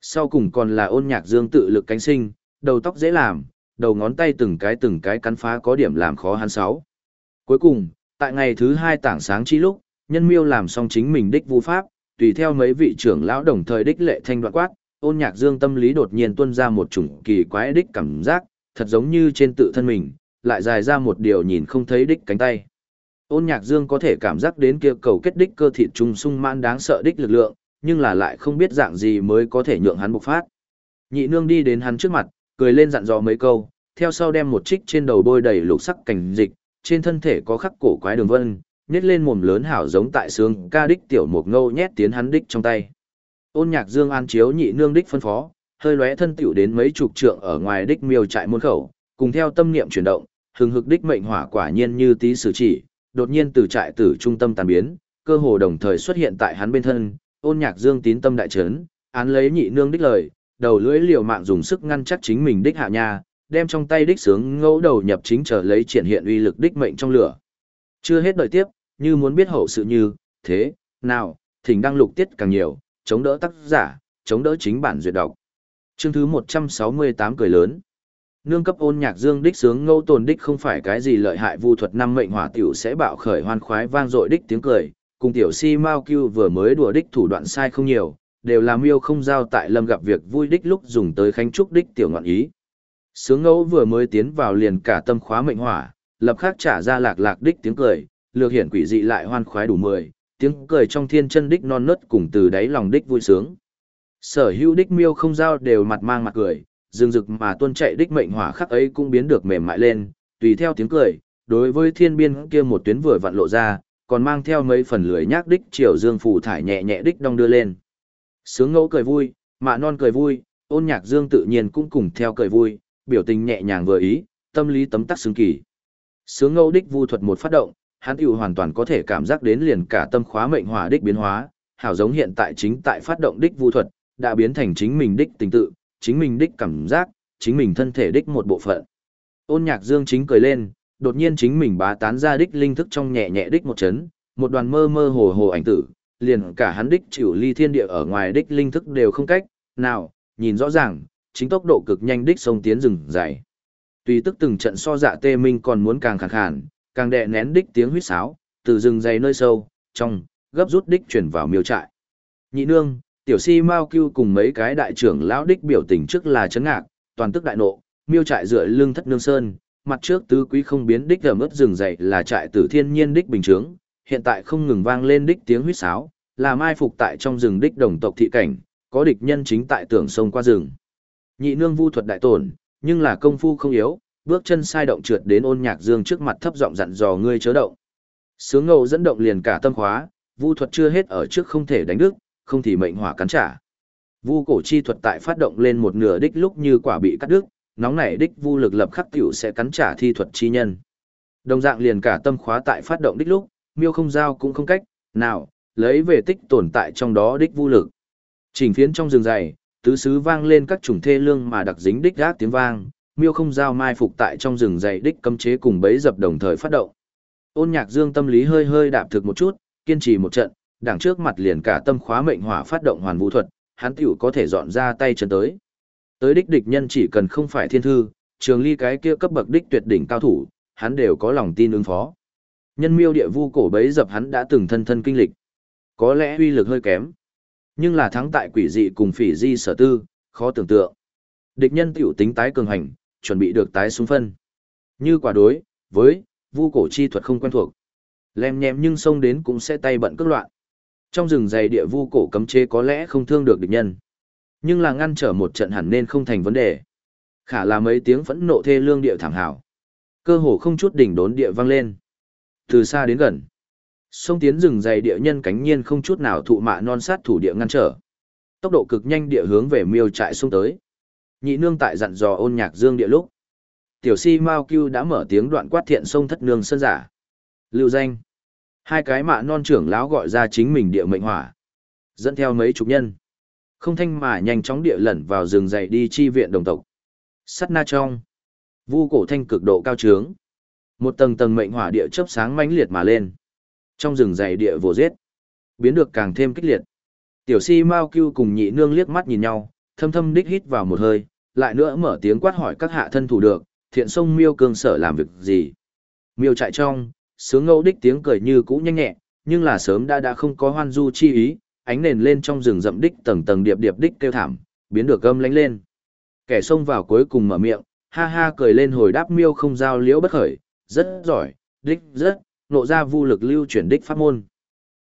Sau cùng còn là ôn nhạc dương tự lực cánh sinh, đầu tóc dễ làm, đầu ngón tay từng cái từng cái cắn phá có điểm làm khó hắn sáu. Cuối cùng, tại ngày thứ hai tảng sáng chi lúc, nhân miêu làm xong chính mình đích vu pháp, tùy theo mấy vị trưởng lão đồng thời đích lệ thanh đoạn quát, ôn nhạc dương tâm lý đột nhiên tuôn ra một chủng kỳ quái đích cảm giác, thật giống như trên tự thân mình, lại dài ra một điều nhìn không thấy đích cánh tay. Ôn nhạc dương có thể cảm giác đến kia cầu kết đích cơ thịt trung sung mãn đáng sợ đích lực lượng, nhưng là lại không biết dạng gì mới có thể nhượng hắn bộc phát. Nhị nương đi đến hắn trước mặt, cười lên dặn dò mấy câu, theo sau đem một trích trên đầu bôi đầy lục sắc cảnh dịch, trên thân thể có khắc cổ quái đường vân, nhét lên mồm lớn hảo giống tại xương ca đích tiểu một ngâu nhét tiến hắn đích trong tay. Ôn nhạc dương an chiếu nhị nương đích phân phó, hơi lóe thân tiểu đến mấy chục trượng ở ngoài đích miêu trại môn khẩu, cùng theo tâm niệm chuyển động, hừng hực đích mệnh hỏa quả nhiên như tí sử chỉ, đột nhiên từ trại tử trung tâm tàn biến, cơ hồ đồng thời xuất hiện tại hắn bên thân, ôn nhạc dương tín tâm đại chấn án lấy nhị nương đích lời, đầu lưỡi liều mạng dùng sức ngăn chắc chính mình đích hạ nha, đem trong tay đích sướng ngẫu đầu nhập chính trở lấy triển hiện uy lực đích mệnh trong lửa. Chưa hết đợi tiếp, như muốn biết hậu sự như, thế, nào, thỉnh đăng lục tiết càng nhiều, chống đỡ tác giả, chống đỡ chính bản duyệt đọc. Chương thứ 168 cười lớn. Nương cấp ôn nhạc dương đích sướng ngẫu tồn đích không phải cái gì lợi hại vu thuật năm mệnh hỏa tiểu sẽ bạo khởi hoan khoái vang dội đích tiếng cười, cùng tiểu si mao cưu vừa mới đùa đích thủ đoạn sai không nhiều, đều làm yêu không giao tại lâm gặp việc vui đích lúc dùng tới khánh trúc đích tiểu ngọn ý. Sướng ngẫu vừa mới tiến vào liền cả tâm khóa mệnh hỏa, lập khắc trả ra lạc lạc đích tiếng cười, lược hiển quỷ dị lại hoan khoái đủ mười, tiếng cười trong thiên chân đích non nớt cùng từ đáy lòng đích vui sướng. Sở hữu đích miêu không giao đều mặt mang mặt cười, rừng rực mà tuôn chạy đích mệnh hỏa khắc ấy cũng biến được mềm mại lên, tùy theo tiếng cười, đối với thiên biên kia một tuyến vừa vặn lộ ra, còn mang theo mấy phần lưỡi nhác đích triều dương phủ thải nhẹ nhẹ đích đong đưa lên. Sướng ngẫu cười vui, mạ non cười vui, ôn nhạc dương tự nhiên cũng cùng theo cười vui, biểu tình nhẹ nhàng vừa ý, tâm lý tấm tắc xứng kỳ. Sướng ngẫu đích vu thuật một phát động, hắn tiểu hoàn toàn có thể cảm giác đến liền cả tâm khóa mệnh hỏa đích biến hóa, hảo giống hiện tại chính tại phát động đích vu thuật, đã biến thành chính mình đích tình tự, chính mình đích cảm giác, chính mình thân thể đích một bộ phận. Ôn nhạc dương chính cười lên, đột nhiên chính mình bá tán ra đích linh thức trong nhẹ nhẹ đích một chấn, một đoàn mơ mơ hồ hồ ảnh tử, liền cả hắn đích chịu ly thiên địa ở ngoài đích linh thức đều không cách, nào, nhìn rõ ràng, chính tốc độ cực nhanh đích sông tiến rừng dài. Tùy tức từng trận so dạ tê minh còn muốn càng khàn khàn, càng đè nén đích tiếng huýt sáo, từ rừng dày nơi sâu, trong, gấp rút đích chuyển vào miêu trại. Nhị nương, tiểu si mao cưu cùng mấy cái đại trưởng lão đích biểu tình trước là chấn ngạc, toàn tức đại nộ, miêu trại dựa lưng thất nương sơn, mặt trước tứ quý không biến đích ở mức rừng dậy là trại tử thiên nhiên đích bình trướng, hiện tại không ngừng vang lên đích tiếng huýt sáo, là mai phục tại trong rừng đích đồng tộc thị cảnh, có địch nhân chính tại tưởng sông qua rừng. Nhị nương vu thuật đại tổn, nhưng là công phu không yếu, bước chân sai động trượt đến ôn nhạc dương trước mặt thấp giọng dặn dò ngươi chớ động. Sướng ngầu dẫn động liền cả tâm khóa, vu thuật chưa hết ở trước không thể đánh đức không thì mệnh hỏa cắn trả. Vu cổ chi thuật tại phát động lên một nửa đích lúc như quả bị cắt đứt, nóng nảy đích vu lực lập khắc tiểu sẽ cắn trả thi thuật chi nhân. Đồng dạng liền cả tâm khóa tại phát động đích lúc, miêu không giao cũng không cách, nào, lấy về tích tồn tại trong đó đích vu lực. Chỉnh phiến trong rừng dày, tứ xứ vang lên các chủng thê lương mà đặc dính đích gác tiếng vang, miêu không giao mai phục tại trong rừng dày đích cấm chế cùng bấy dập đồng thời phát động. Ôn nhạc dương tâm lý hơi hơi đạp thực một chút, kiên trì một trận, đằng trước mặt liền cả tâm khóa mệnh hỏa phát động hoàn vũ thuật, hắn tiểu có thể dọn ra tay chân tới. Tới đích địch nhân chỉ cần không phải thiên thư, trường ly cái kia cấp bậc đích tuyệt đỉnh cao thủ, hắn đều có lòng tin ứng phó. Nhân miêu địa vu cổ bấy dập hắn đã từng thân thân kinh lịch. Có lẽ uy lực hơi kém, nhưng là thắng tại quỷ dị cùng phỉ di sở tư, khó tưởng tượng. Địch nhân tiểu tính tái cường hành, chuẩn bị được tái xung phân. Như quả đối, với, vu cổ chi thuật không quen thuộc. Lem nhem nhưng xông đến cũng sẽ tay bận cước loạn. Trong rừng dày địa vu cổ cấm chế có lẽ không thương được địch nhân. Nhưng là ngăn trở một trận hẳn nên không thành vấn đề. Khả là mấy tiếng phẫn nộ thê lương địa thảm hảo. Cơ hồ không chút đỉnh đốn địa vang lên. Từ xa đến gần. Sông tiến rừng dày địa nhân cánh nhiên không chút nào thụ mạ non sát thủ địa ngăn trở. Tốc độ cực nhanh địa hướng về miêu trại xuống tới. Nhị nương tại dặn dò ôn nhạc dương địa lúc. Tiểu si Mao Cưu đã mở tiếng đoạn quát thiện sông thất nương sơn giả. Lưu danh. Hai cái mạ non trưởng lão gọi ra chính mình địa mệnh hỏa. Dẫn theo mấy chục nhân. Không thanh mà nhanh chóng địa lẩn vào rừng dậy đi chi viện đồng tộc. Sắt na trong. Vu cổ thanh cực độ cao trướng. Một tầng tầng mệnh hỏa địa chớp sáng mãnh liệt mà lên. Trong rừng dày địa vồ giết. Biến được càng thêm kích liệt. Tiểu si Mao Cưu cùng nhị nương liếc mắt nhìn nhau, thâm thâm đích hít vào một hơi, lại nữa mở tiếng quát hỏi các hạ thân thủ được, thiện sông miêu cương sở làm việc gì. Miêu chạy trong, sướng ngẫu đích tiếng cười như cũ nhanh nhẹ, nhưng là sớm đã đã không có hoan du chi ý, ánh nền lên trong rừng rậm đích tầng tầng điệp điệp đích kêu thảm, biến được gâm lánh lên. Kẻ xông vào cuối cùng mở miệng, ha ha cười lên hồi đáp miêu không giao liễu bất khởi, rất giỏi, đích rất, nộ ra vu lực lưu chuyển đích pháp môn.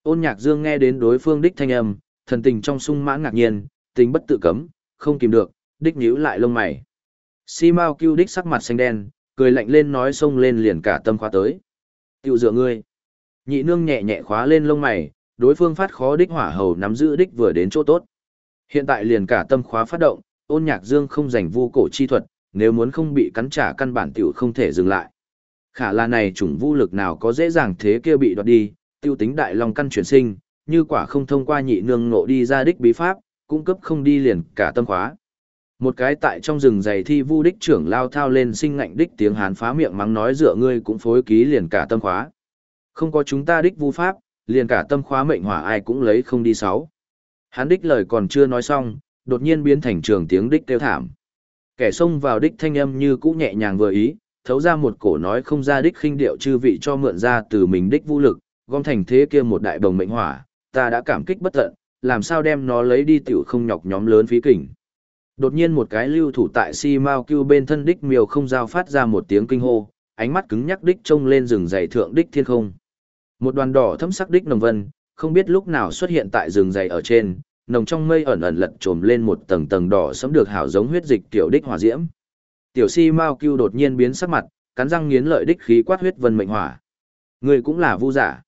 Ôn nhạc dương nghe đến đối phương đích thanh âm, thần tình trong sung mãn ngạc nhiên, tình bất tự cấm, không kìm được, đích nhíu lại lông mày. Si Mao Cưu đích sắc mặt xanh đen, cười lạnh lên nói xông lên liền cả tâm khoa tới. Tiêu dựa ngươi. Nhị nương nhẹ nhẹ khóa lên lông mày, đối phương phát khó đích hỏa hầu nắm giữ đích vừa đến chỗ tốt. Hiện tại liền cả tâm khóa phát động, ôn nhạc dương không giành vu cổ chi thuật, nếu muốn không bị cắn trả căn bản tiểu không thể dừng lại. Khả là này chủng vu lực nào có dễ dàng thế kia bị đoạt đi, tiêu tính đại long căn chuyển sinh, như quả không thông qua nhị nương ngộ đi ra đích bí pháp, cung cấp không đi liền cả tâm khóa. Một cái tại trong rừng dày thi vu đích trưởng lao thao lên sinh ngạnh đích tiếng hán phá miệng mắng nói dựa ngươi cũng phối ký liền cả tâm khóa. Không có chúng ta đích vu pháp, liền cả tâm khóa mệnh hỏa ai cũng lấy không đi sáu. Hán đích lời còn chưa nói xong, đột nhiên biến thành trường tiếng đích kêu thảm. Kẻ xông vào đích thanh âm như cũ nhẹ nhàng vừa ý, thấu ra một cổ nói không ra đích khinh điệu chư vị cho mượn ra từ mình đích vũ lực, gom thành thế kia một đại đồng mệnh hỏa, ta đã cảm kích bất tận, làm sao đem nó lấy đi tiểu không nhọc nhóm lớn phí kỉnh. Đột nhiên một cái lưu thủ tại si mao cưu bên thân đích miều không giao phát ra một tiếng kinh hô, ánh mắt cứng nhắc đích trông lên rừng dày thượng đích thiên không. Một đoàn đỏ thấm sắc đích nồng vân, không biết lúc nào xuất hiện tại rừng dày ở trên, nồng trong mây ẩn ẩn lật trồm lên một tầng tầng đỏ sẫm được hảo giống huyết dịch tiểu đích hỏa diễm. Tiểu si mao cưu đột nhiên biến sắc mặt, cắn răng nghiến lợi đích khí quát huyết vân mệnh hỏa. Người cũng là vu giả.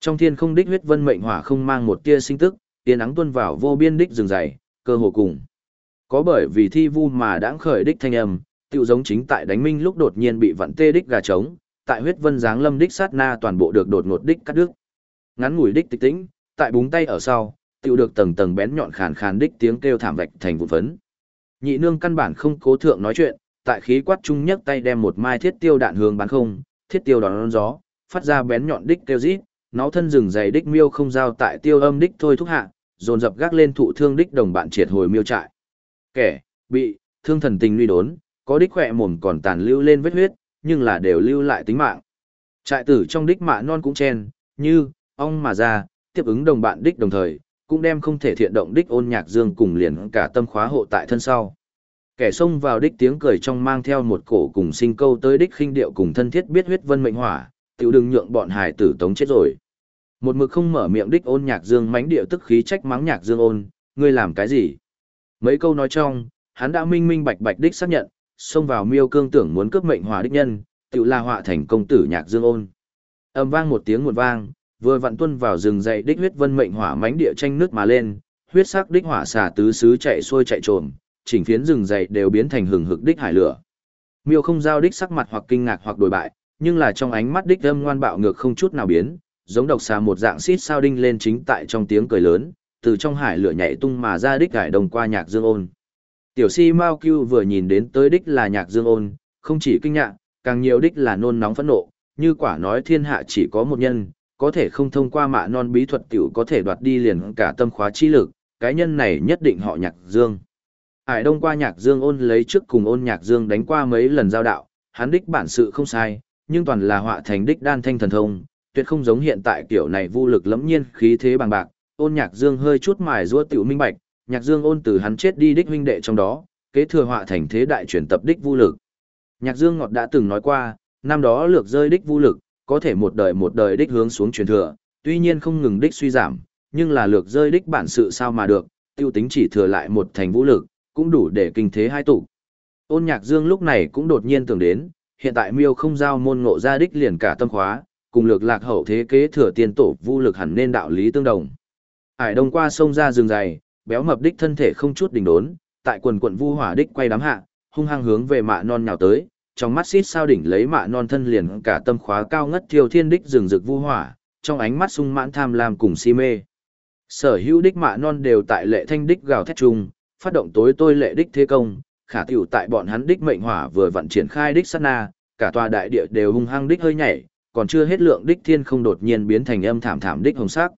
Trong thiên không đích huyết vân mệnh hỏa không mang một tia sinh tức, tiên ắng tuôn vào vô biên đích rừng dày, cơ hồ cùng có bởi vì thi vu mà đãng khởi đích thanh âm, tựu giống chính tại đánh minh lúc đột nhiên bị vặn tê đích gà trống, tại huyết vân giáng lâm đích sát na toàn bộ được đột ngột đích cắt đứt. Ngắn ngủi đích tịch tĩnh, tại búng tay ở sau, tựu được tầng tầng bén nhọn khàn khàn đích tiếng kêu thảm vạch thành vụn phấn. Nhị nương căn bản không cố thượng nói chuyện, tại khí quát trung nhấc tay đem một mai thiết tiêu đạn hướng bắn không, thiết tiêu đón gió, phát ra bén nhọn đích kêu rít, nó thân rừng dày đích miêu không giao tại tiêu âm đích thôi thúc hạ, dồn dập gác lên thụ thương đích đồng bạn triệt hồi miêu trại. Kẻ, bị, thương thần tình nguy đốn, có đích khỏe mồm còn tàn lưu lên vết huyết, nhưng là đều lưu lại tính mạng. Trại tử trong đích mạ non cũng chen, như, ong mà ra, tiếp ứng đồng bạn đích đồng thời, cũng đem không thể thiện động đích ôn nhạc dương cùng liền cả tâm khóa hộ tại thân sau. Kẻ xông vào đích tiếng cười trong mang theo một cổ cùng sinh câu tới đích khinh điệu cùng thân thiết biết huyết vân mệnh hỏa, tiểu đừng nhượng bọn hải tử tống chết rồi. Một mực không mở miệng đích ôn nhạc dương mánh điệu tức khí trách mắng nhạc dương ôn, ngươi làm cái gì? Mấy câu nói trong, hắn đã minh minh bạch bạch đích xác nhận, xông vào miêu cương tưởng muốn cướp mệnh hỏa đích nhân, tự la họa thành công tử nhạc dương ôn. Âm vang một tiếng nguồn vang, vừa vặn tuân vào rừng dậy đích huyết vân mệnh hỏa mánh địa tranh nước mà lên, huyết sắc đích hỏa xà tứ xứ chạy xuôi chạy trồm, chỉnh phiến rừng dậy đều biến thành hừng hực đích hải lửa. Miêu không giao đích sắc mặt hoặc kinh ngạc hoặc đổi bại, nhưng là trong ánh mắt đích âm ngoan bạo ngược không chút nào biến, giống độc xà một dạng xít sao đinh lên chính tại trong tiếng cười lớn, từ trong hải lửa nhảy tung mà ra đích gải đồng qua nhạc dương ôn. Tiểu si Mao Cưu vừa nhìn đến tới đích là nhạc dương ôn, không chỉ kinh ngạc, càng nhiều đích là nôn nóng phẫn nộ, như quả nói thiên hạ chỉ có một nhân, có thể không thông qua mạ non bí thuật tiểu có thể đoạt đi liền cả tâm khóa chi lực, cái nhân này nhất định họ nhạc dương. Hải đông qua nhạc dương ôn lấy trước cùng ôn nhạc dương đánh qua mấy lần giao đạo, hắn đích bản sự không sai, nhưng toàn là họa thành đích đan thanh thần thông, tuyệt không giống hiện tại kiểu này vô lực lẫm nhiên khí thế bằng bạc, ôn nhạc dương hơi chút mài rua tiểu minh bạch, nhạc dương ôn từ hắn chết đi đích huynh đệ trong đó, kế thừa họa thành thế đại chuyển tập đích vô lực. Nhạc dương ngọt đã từng nói qua, năm đó lược rơi đích vô lực, có thể một đời một đời đích hướng xuống truyền thừa, tuy nhiên không ngừng đích suy giảm, nhưng là lược rơi đích bản sự sao mà được, tiêu tính chỉ thừa lại một thành vũ lực, cũng đủ để kinh thế hai tụ. Ôn nhạc dương lúc này cũng đột nhiên tưởng đến, hiện tại miêu không giao môn ngộ ra đích liền cả tâm khóa, cùng lược lạc hậu thế kế thừa tiền tổ vũ lực hẳn nên đạo lý tương đồng. Hải đông qua sông ra rừng dày, béo mập đích thân thể không chút đỉnh đốn, tại quần quận vu hỏa đích quay đám hạ, hung hăng hướng về mạ non nhào tới, trong mắt xít sao đỉnh lấy mạ non thân liền cả tâm khóa cao ngất thiêu thiên đích rừng rực vu hỏa, trong ánh mắt sung mãn tham lam cùng si mê. Sở hữu đích mạ non đều tại lệ thanh đích gào thét chung, phát động tối tôi lệ đích thế công, khả tiểu tại bọn hắn đích mệnh hỏa vừa vận triển khai đích sát na, cả tòa đại địa đều hung hăng đích hơi nhảy, còn chưa hết lượng đích thiên không đột nhiên biến thành âm thảm thảm đích hồng sắc.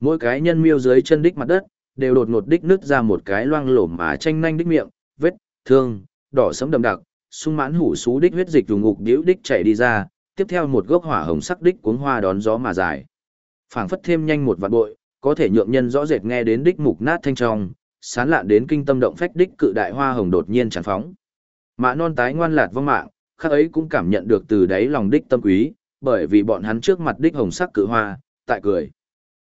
Mỗi cái nhân miêu dưới chân đích mặt đất, đều đột ngột đích nứt ra một cái loang lổ mà tranh nhanh đích miệng, vết, thương, đỏ sẫm đậm đặc, sung mãn hủ xú đích huyết dịch trùng ngục điếu đích chảy đi ra, tiếp theo một gốc hỏa hồng sắc đích cuống hoa đón gió mà dài. Phảng phất thêm nhanh một vạn bội, có thể nhượng nhân rõ rệt nghe đến đích mục nát thanh trong, sán lạn đến kinh tâm động phách đích cự đại hoa hồng đột nhiên tràn phóng. Mã non tái ngoan lạt vong mạng, khác ấy cũng cảm nhận được từ đáy lòng đích tâm quý, bởi vì bọn hắn trước mặt đích hồng sắc cự hoa, tại cười.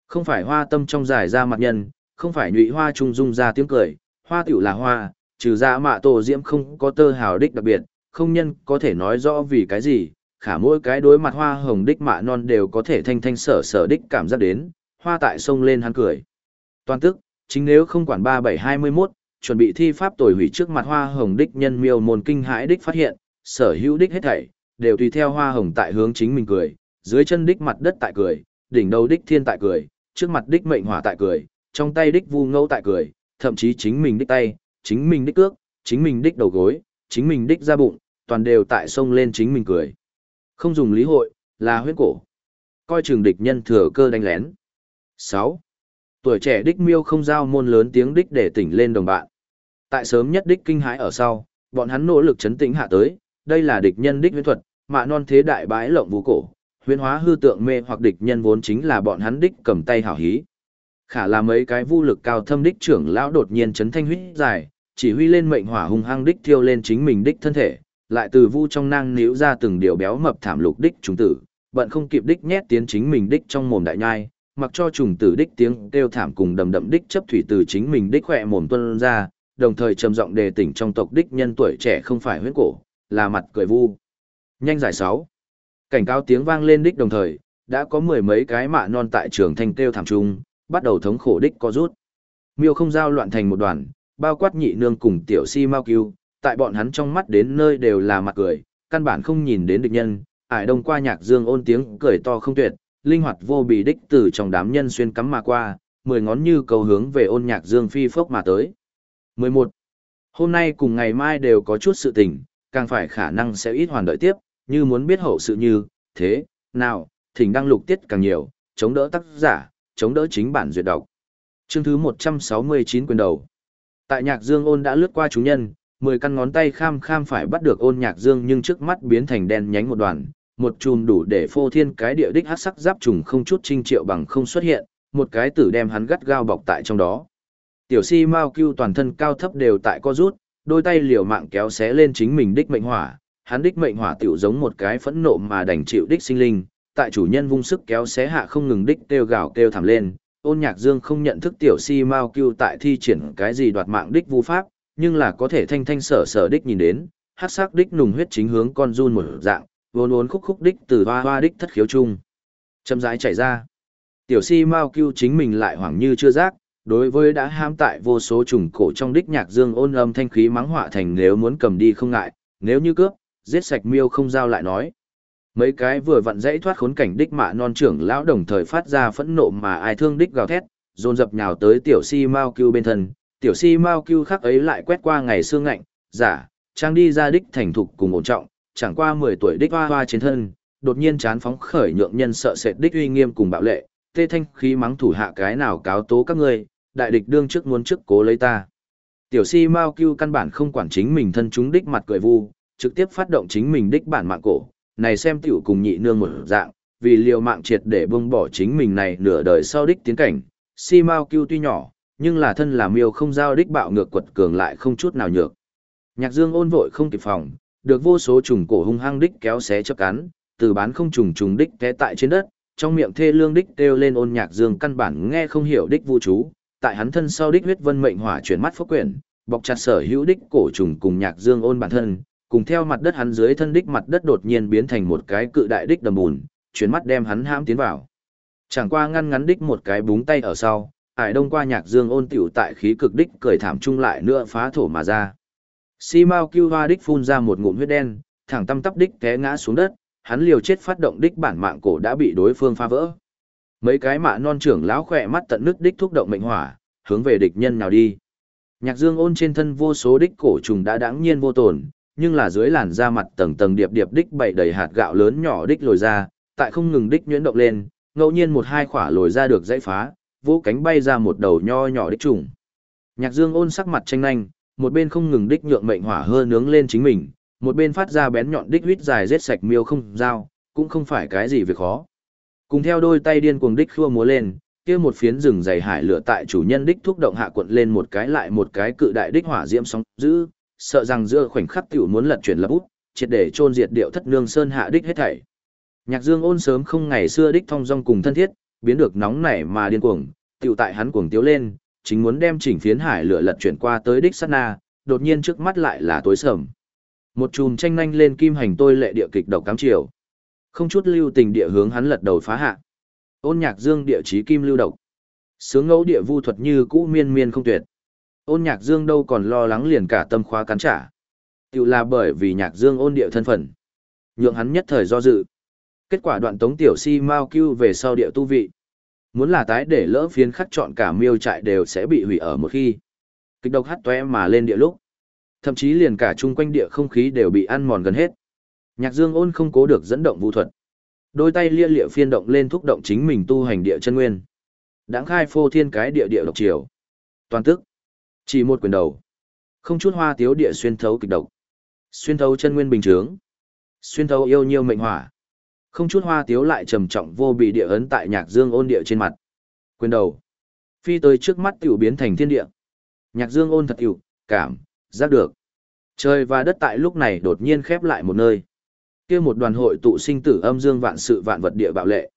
Không phải hoa tâm trong dài ra mặt nhân, không phải nhụy hoa trung dung ra tiếng cười, hoa tiểu là hoa, trừ ra mạ tổ diễm không có tơ hào đích đặc biệt, không nhân có thể nói rõ vì cái gì, khả mỗi cái đối mặt hoa hồng đích mạ non đều có thể thanh thanh sở sở đích cảm giác đến, hoa tại sông lên hắn cười. Toàn tức, chính nếu không quản 3721, chuẩn bị thi pháp tồi hủy trước mặt hoa hồng đích nhân miêu môn kinh hãi đích phát hiện, sở hữu đích hết thảy, đều tùy theo hoa hồng tại hướng chính mình cười, dưới chân đích mặt đất tại cười, đỉnh đầu đích thiên tại cười, trước mặt đích mệnh hỏa tại cười, trong tay đích vu ngẫu tại cười, thậm chí chính mình đích tay, chính mình đích cước, chính mình đích đầu gối, chính mình đích ra bụng, toàn đều tại sông lên chính mình cười. Không dùng lý hội, là huyết cổ. Coi trường địch nhân thừa cơ đánh lén. 6. Tuổi trẻ đích miêu không giao môn lớn tiếng đích để tỉnh lên đồng bạn. Tại sớm nhất đích kinh hãi ở sau, bọn hắn nỗ lực chấn tĩnh hạ tới, đây là địch nhân đích huyết thuật, mà non thế đại bái lộng vũ cổ, huyễn hóa hư tượng mê hoặc địch nhân vốn chính là bọn hắn đích cầm tay hảo hí. Khả là mấy cái vu lực cao thâm đích trưởng lão đột nhiên chấn thanh huyết dài, chỉ huy lên mệnh hỏa hung hăng đích thiêu lên chính mình đích thân thể, lại từ vu trong nang níu ra từng điều béo mập thảm lục đích trùng tử, bận không kịp đích nhét tiến chính mình đích trong mồm đại nhai, mặc cho trùng tử đích tiếng kêu thảm cùng đầm đậm đích chấp thủy từ chính mình đích khỏe mồm tuân ra, đồng thời trầm giọng đề tỉnh trong tộc đích nhân tuổi trẻ không phải huyết cổ, là mặt cười vu. Nhanh giải sáu. Cảnh cáo tiếng vang lên đích đồng thời, đã có mười mấy cái mạ non tại trường thanh kêu thảm trung, bắt đầu thống khổ đích có rút. Miêu không giao loạn thành một đoàn, bao quát nhị nương cùng tiểu si mau cứu, tại bọn hắn trong mắt đến nơi đều là mặt cười, căn bản không nhìn đến địch nhân, ải đông qua nhạc dương ôn tiếng cười to không tuyệt, linh hoạt vô bị đích từ trong đám nhân xuyên cắm mà qua, mười ngón như cầu hướng về ôn nhạc dương phi phốc mà tới. 11. Hôm nay cùng ngày mai đều có chút sự tình, càng phải khả năng sẽ ít hoàn đợi tiếp, như muốn biết hậu sự như, thế, nào, thỉnh đăng lục tiết càng nhiều, chống đỡ tác giả, chống đỡ chính bản duyệt đọc. Chương thứ 169 quyền đầu. Tại nhạc dương ôn đã lướt qua chúng nhân, 10 căn ngón tay kham kham phải bắt được ôn nhạc dương nhưng trước mắt biến thành đen nhánh một đoàn, một chùm đủ để phô thiên cái địa đích hắc sắc giáp trùng không chút trinh triệu bằng không xuất hiện, một cái tử đem hắn gắt gao bọc tại trong đó. Tiểu si Mao Cưu toàn thân cao thấp đều tại co rút, đôi tay liều mạng kéo xé lên chính mình đích mệnh hỏa, hắn đích mệnh hỏa tiểu giống một cái phẫn nộ mà đành chịu đích sinh linh, tại chủ nhân vung sức kéo xé hạ không ngừng đích kêu gào kêu thảm lên. Ôn Nhạc Dương không nhận thức tiểu si Mao Cưu tại thi triển cái gì đoạt mạng đích vu pháp, nhưng là có thể thanh thanh sở sở đích nhìn đến, hắc sắc đích nùng huyết chính hướng con run một dạng, vốn vốn khúc khúc đích từ hoa hoa đích thất khiếu chung. Châm rãi chảy ra. Tiểu si Mao Cưu chính mình lại hoảng như chưa giác, đối với đã ham tại vô số trùng cổ trong đích nhạc dương ôn âm thanh khí mắng họa thành nếu muốn cầm đi không ngại, nếu như cướp, giết sạch miêu không giao lại nói. Mấy cái vừa vặn dãy thoát khốn cảnh đích mạ non trưởng lão đồng thời phát ra phẫn nộ mà ai thương đích gào thét, dồn dập nhào tới tiểu si Mao Cưu bên thân, tiểu si Mao Cưu khắc ấy lại quét qua ngày xương ngạnh, giả, trang đi ra đích thành thục cùng ổn trọng, chẳng qua 10 tuổi đích hoa hoa trên thân, đột nhiên chán phóng khởi nhượng nhân sợ sệt đích uy nghiêm cùng bạo lệ, tê thanh khí mắng thủ hạ cái nào cáo tố các ngươi, đại địch đương trước muốn trước cố lấy ta. Tiểu si Mao Cưu căn bản không quản chính mình thân chúng đích mặt cười vu, trực tiếp phát động chính mình đích bản mạng cổ, này xem tiểu cùng nhị nương một dạng, vì liều mạng triệt để buông bỏ chính mình này nửa đời sau đích tiến cảnh. Si mau Cưu tuy nhỏ, nhưng là thân là miêu không giao đích bạo ngược quật cường lại không chút nào nhược. Nhạc Dương ôn vội không kịp phòng, được vô số trùng cổ hung hăng đích kéo xé chấp cắn, từ bán không trùng trùng đích té tại trên đất, trong miệng thê lương đích kêu lên ôn nhạc dương căn bản nghe không hiểu đích vu chú, tại hắn thân sau đích huyết vân mệnh hỏa chuyển mắt phốc quyển, bọc chặt sở hữu đích cổ trùng cùng nhạc dương ôn bản thân, cùng theo mặt đất hắn dưới thân đích mặt đất đột nhiên biến thành một cái cự đại đích đầm bùn, chuyển mắt đem hắn hãm tiến vào. Chẳng qua ngăn ngắn đích một cái búng tay ở sau, ải đông qua nhạc dương ôn tiểu tại khí cực đích cười thảm chung lại nữa phá thổ mà ra. Si Mao Cưu Hoa đích phun ra một ngụm huyết đen, thẳng tâm tắp đích té ngã xuống đất, hắn liều chết phát động đích bản mạng cổ đã bị đối phương phá vỡ. Mấy cái mạ non trưởng lão khỏe mắt tận nước đích thúc động mệnh hỏa, hướng về địch nhân nào đi. Nhạc Dương ôn trên thân vô số đích cổ trùng đã đáng nhiên vô tổn, nhưng là dưới làn da mặt tầng tầng điệp điệp đích bảy đầy hạt gạo lớn nhỏ đích lồi ra, tại không ngừng đích nhuyễn động lên, ngẫu nhiên một hai khỏa lồi ra được dãy phá, vỗ cánh bay ra một đầu nho nhỏ đích trùng. Nhạc Dương ôn sắc mặt tranh nhanh, một bên không ngừng đích nhượng mệnh hỏa hơ nướng lên chính mình, một bên phát ra bén nhọn đích huyết dài rết sạch miêu không dao, cũng không phải cái gì việc khó. Cùng theo đôi tay điên cuồng đích khua múa lên, kia một phiến rừng dày hải lửa tại chủ nhân đích thúc động hạ quận lên một cái lại một cái cự đại đích hỏa diễm sóng dữ, sợ rằng giữa khoảnh khắc tiểu muốn lật chuyển lập út, triệt để chôn diệt điệu thất nương sơn hạ đích hết thảy. Nhạc Dương ôn sớm không ngày xưa đích thông dong cùng thân thiết, biến được nóng nảy mà điên cuồng, tiểu tại hắn cuồng tiếu lên, chính muốn đem chỉnh phiến hải lửa lật chuyển qua tới đích sát na, đột nhiên trước mắt lại là tối sầm. Một chùm tranh nhanh lên kim hành tôi lệ địa kịch độc cám chiều. Không chút lưu tình địa hướng hắn lật đầu phá hạ. Ôn nhạc dương địa chí kim lưu độc. Sướng ngẫu địa vu thuật như cũ miên miên không tuyệt. Ôn nhạc dương đâu còn lo lắng liền cả tâm khóa cắn trả. Tự là bởi vì nhạc dương ôn địa thân phận. Nhượng hắn nhất thời do dự. Kết quả đoạn tống tiểu si mau cưu về sau địa tu vị. Muốn là tái để lỡ phiến khắc chọn cả miêu trại đều sẽ bị hủy ở một khi. Kịch độc hát toe mà lên địa lúc. Thậm chí liền cả chung quanh địa không khí đều bị ăn mòn gần hết. Nhạc Dương ôn không cố được dẫn động vũ thuật. Đôi tay lia lịa phiên động lên thúc động chính mình tu hành địa chân nguyên. Đãng khai phô thiên cái địa địa độc chiều. Toàn tức. Chỉ một quyền đầu. Không chút hoa tiếu địa xuyên thấu kịch độc. Xuyên thấu chân nguyên bình trướng. Xuyên thấu yêu nhiêu mệnh hỏa. Không chút hoa tiếu lại trầm trọng vô bị địa ấn tại nhạc dương ôn địa trên mặt. Quyền đầu. Phi tới trước mắt tiểu biến thành thiên địa. Nhạc dương ôn thật tiểu, cảm, giác được. Trời và đất tại lúc này đột nhiên khép lại một nơi. kia một đoàn hội tụ sinh tử âm dương vạn sự vạn vật địa bạo lệ.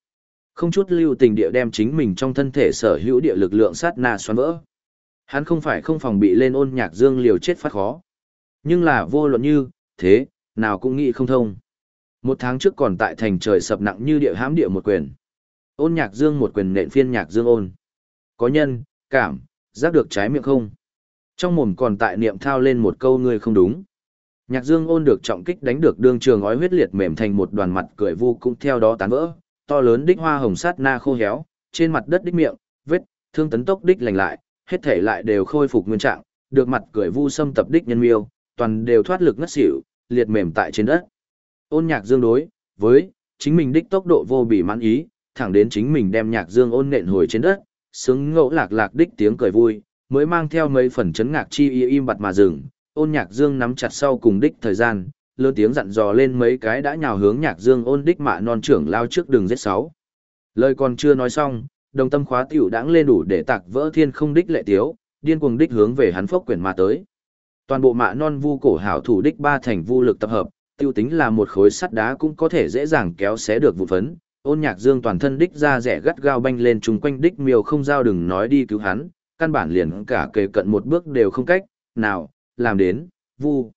Không chút lưu tình địa đem chính mình trong thân thể sở hữu địa lực lượng sát na xoắn vỡ. Hắn không phải không phòng bị lên ôn nhạc dương liều chết phát khó. Nhưng là vô luận như, thế, nào cũng nghĩ không thông. Một tháng trước còn tại thành trời sập nặng như địa hám địa một quyền. Ôn nhạc dương một quyền nện phiên nhạc dương ôn. Có nhân, cảm, giác được trái miệng không? Trong mồm còn tại niệm thao lên một câu ngươi không đúng. Nhạc Dương ôn được trọng kích đánh được đương trường ói huyết liệt mềm thành một đoàn mặt cười vu cũng theo đó tán vỡ, to lớn đích hoa hồng sát na khô héo, trên mặt đất đích miệng, vết, thương tấn tốc đích lành lại, hết thể lại đều khôi phục nguyên trạng, được mặt cười vu sâm tập đích nhân miêu, toàn đều thoát lực ngất xỉu, liệt mềm tại trên đất. Ôn Nhạc Dương đối với chính mình đích tốc độ vô bị mãn ý, thẳng đến chính mình đem Nhạc Dương ôn nện hồi trên đất, sướng ngẫu lạc lạc đích tiếng cười vui, mới mang theo mấy phần chấn ngạc chi y im bặt mà dừng, ôn nhạc dương nắm chặt sau cùng đích thời gian, lớn tiếng dặn dò lên mấy cái đã nhào hướng nhạc dương ôn đích mạ non trưởng lao trước đường giết sáu. Lời còn chưa nói xong, đồng tâm khóa tiểu đãng lên đủ để tạc vỡ thiên không đích lệ tiếu, điên cuồng đích hướng về hắn phốc quyển mà tới. Toàn bộ mạ non vu cổ hảo thủ đích ba thành vu lực tập hợp, tiêu tính là một khối sắt đá cũng có thể dễ dàng kéo xé được vụ phấn. Ôn nhạc dương toàn thân đích ra rẻ gắt gao banh lên trùng quanh đích miều không giao đừng nói đi cứu hắn, căn bản liền cả kề cận một bước đều không cách, nào, làm đến, vu.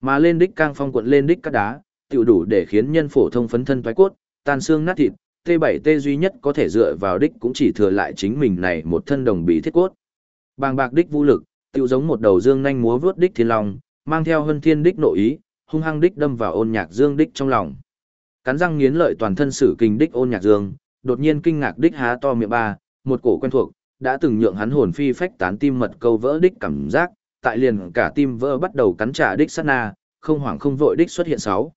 Mà lên đích cang phong quận lên đích các đá, tiểu đủ để khiến nhân phổ thông phấn thân thoái cốt, tan xương nát thịt, T7T duy nhất có thể dựa vào đích cũng chỉ thừa lại chính mình này một thân đồng bí thiết cốt. Bàng bạc đích vũ lực, tiêu giống một đầu dương nhanh múa vướt đích thiên long, mang theo hân thiên đích nội ý, hung hăng đích đâm vào ôn nhạc dương đích trong lòng. Cắn răng nghiến lợi toàn thân sử kinh đích ôn nhạc dương, đột nhiên kinh ngạc đích há to miệng ba, một cổ quen thuộc, đã từng nhượng hắn hồn phi phách tán tim mật câu vỡ đích cảm giác, tại liền cả tim vỡ bắt đầu cắn trả đích sát na, không hoảng không vội đích xuất hiện sáu.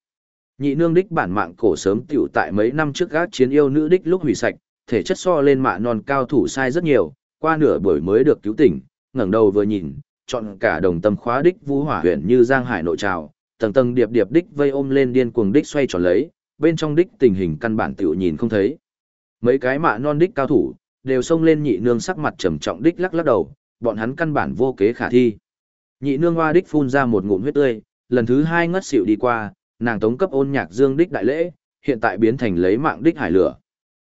Nhị nương đích bản mạng cổ sớm tiểu tại mấy năm trước gác chiến yêu nữ đích lúc hủy sạch, thể chất so lên mạ non cao thủ sai rất nhiều, qua nửa buổi mới được cứu tỉnh, ngẩng đầu vừa nhìn, chọn cả đồng tâm khóa đích vũ hỏa huyện như giang hải nội trào, tầng tầng điệp điệp đích vây ôm lên điên cuồng đích xoay tròn lấy, bên trong đích tình hình căn bản tiểu nhìn không thấy. Mấy cái mạ non đích cao thủ, đều xông lên nhị nương sắc mặt trầm trọng đích lắc lắc đầu, bọn hắn căn bản vô kế khả thi. Nhị nương hoa đích phun ra một ngụm huyết tươi, lần thứ hai ngất xỉu đi qua, nàng tống cấp ôn nhạc dương đích đại lễ, hiện tại biến thành lấy mạng đích hải lửa.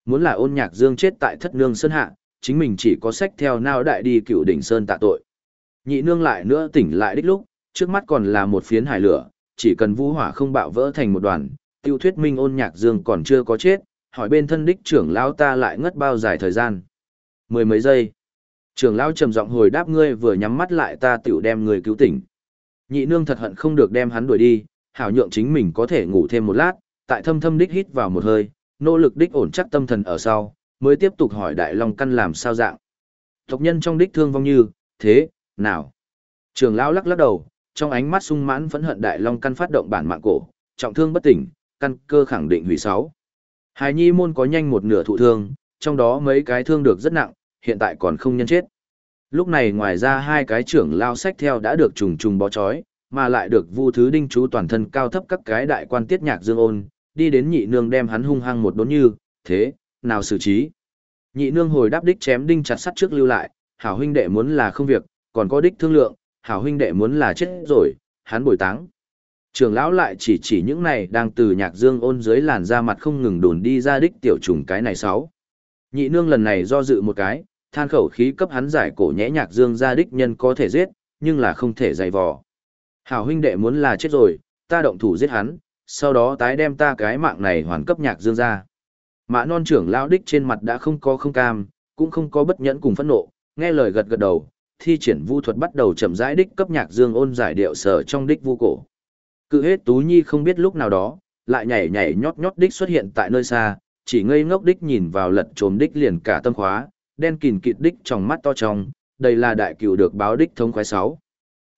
Muốn là ôn nhạc dương chết tại thất nương sơn hạ, chính mình chỉ có sách theo nao đại đi cựu đỉnh sơn tạ tội. Nhị nương lại nữa tỉnh lại đích lúc, trước mắt còn là một phiến hải lửa, chỉ cần vũ hỏa không bạo vỡ thành một đoàn, tiêu thuyết minh ôn nhạc dương còn chưa có chết, hỏi bên thân đích trưởng lão ta lại ngất bao dài thời gian. Mười mấy giây. Trưởng lão trầm giọng hồi đáp ngươi vừa nhắm mắt lại ta tiểu đem người cứu tỉnh. Nhị nương thật hận không được đem hắn đuổi đi, hảo nhượng chính mình có thể ngủ thêm một lát, tại thâm thâm đích hít vào một hơi, nỗ lực đích ổn chắc tâm thần ở sau, mới tiếp tục hỏi đại long căn làm sao dạng. Tộc nhân trong đích thương vong như, thế, nào? Trường lão lắc lắc đầu, trong ánh mắt sung mãn phẫn hận đại long căn phát động bản mạng cổ, trọng thương bất tỉnh, căn cơ khẳng định hủy sáu. Hài nhi môn có nhanh một nửa thụ thương, trong đó mấy cái thương được rất nặng, hiện tại còn không nhân chết. Lúc này ngoài ra hai cái trưởng lao sách theo đã được trùng trùng bó chói, mà lại được vu thứ đinh chú toàn thân cao thấp các cái đại quan tiết nhạc dương ôn, đi đến nhị nương đem hắn hung hăng một đốn như, thế, nào xử trí. Nhị nương hồi đáp đích chém đinh chặt sắt trước lưu lại, hảo huynh đệ muốn là không việc, còn có đích thương lượng, hảo huynh đệ muốn là chết rồi, hắn bồi táng. Trường lão lại chỉ chỉ những này đang từ nhạc dương ôn dưới làn da mặt không ngừng đồn đi ra đích tiểu trùng cái này sáu. Nhị nương lần này do dự một cái, than khẩu khí cấp hắn giải cổ nhẽ nhạc dương ra đích nhân có thể giết, nhưng là không thể dày vò. Hảo huynh đệ muốn là chết rồi, ta động thủ giết hắn, sau đó tái đem ta cái mạng này hoàn cấp nhạc dương ra. Mã non trưởng lão đích trên mặt đã không có không cam, cũng không có bất nhẫn cùng phẫn nộ, nghe lời gật gật đầu, thi triển vu thuật bắt đầu chậm rãi đích cấp nhạc dương ôn giải điệu sở trong đích vu cổ. Cự hết Tú Nhi không biết lúc nào đó, lại nhảy nhảy nhót nhót đích xuất hiện tại nơi xa, chỉ ngây ngốc đích nhìn vào lật trồm đích liền cả tâm khóa, đen kìn kịt đích trong mắt to trong, đây là đại cửu được báo đích thống khoái sáu.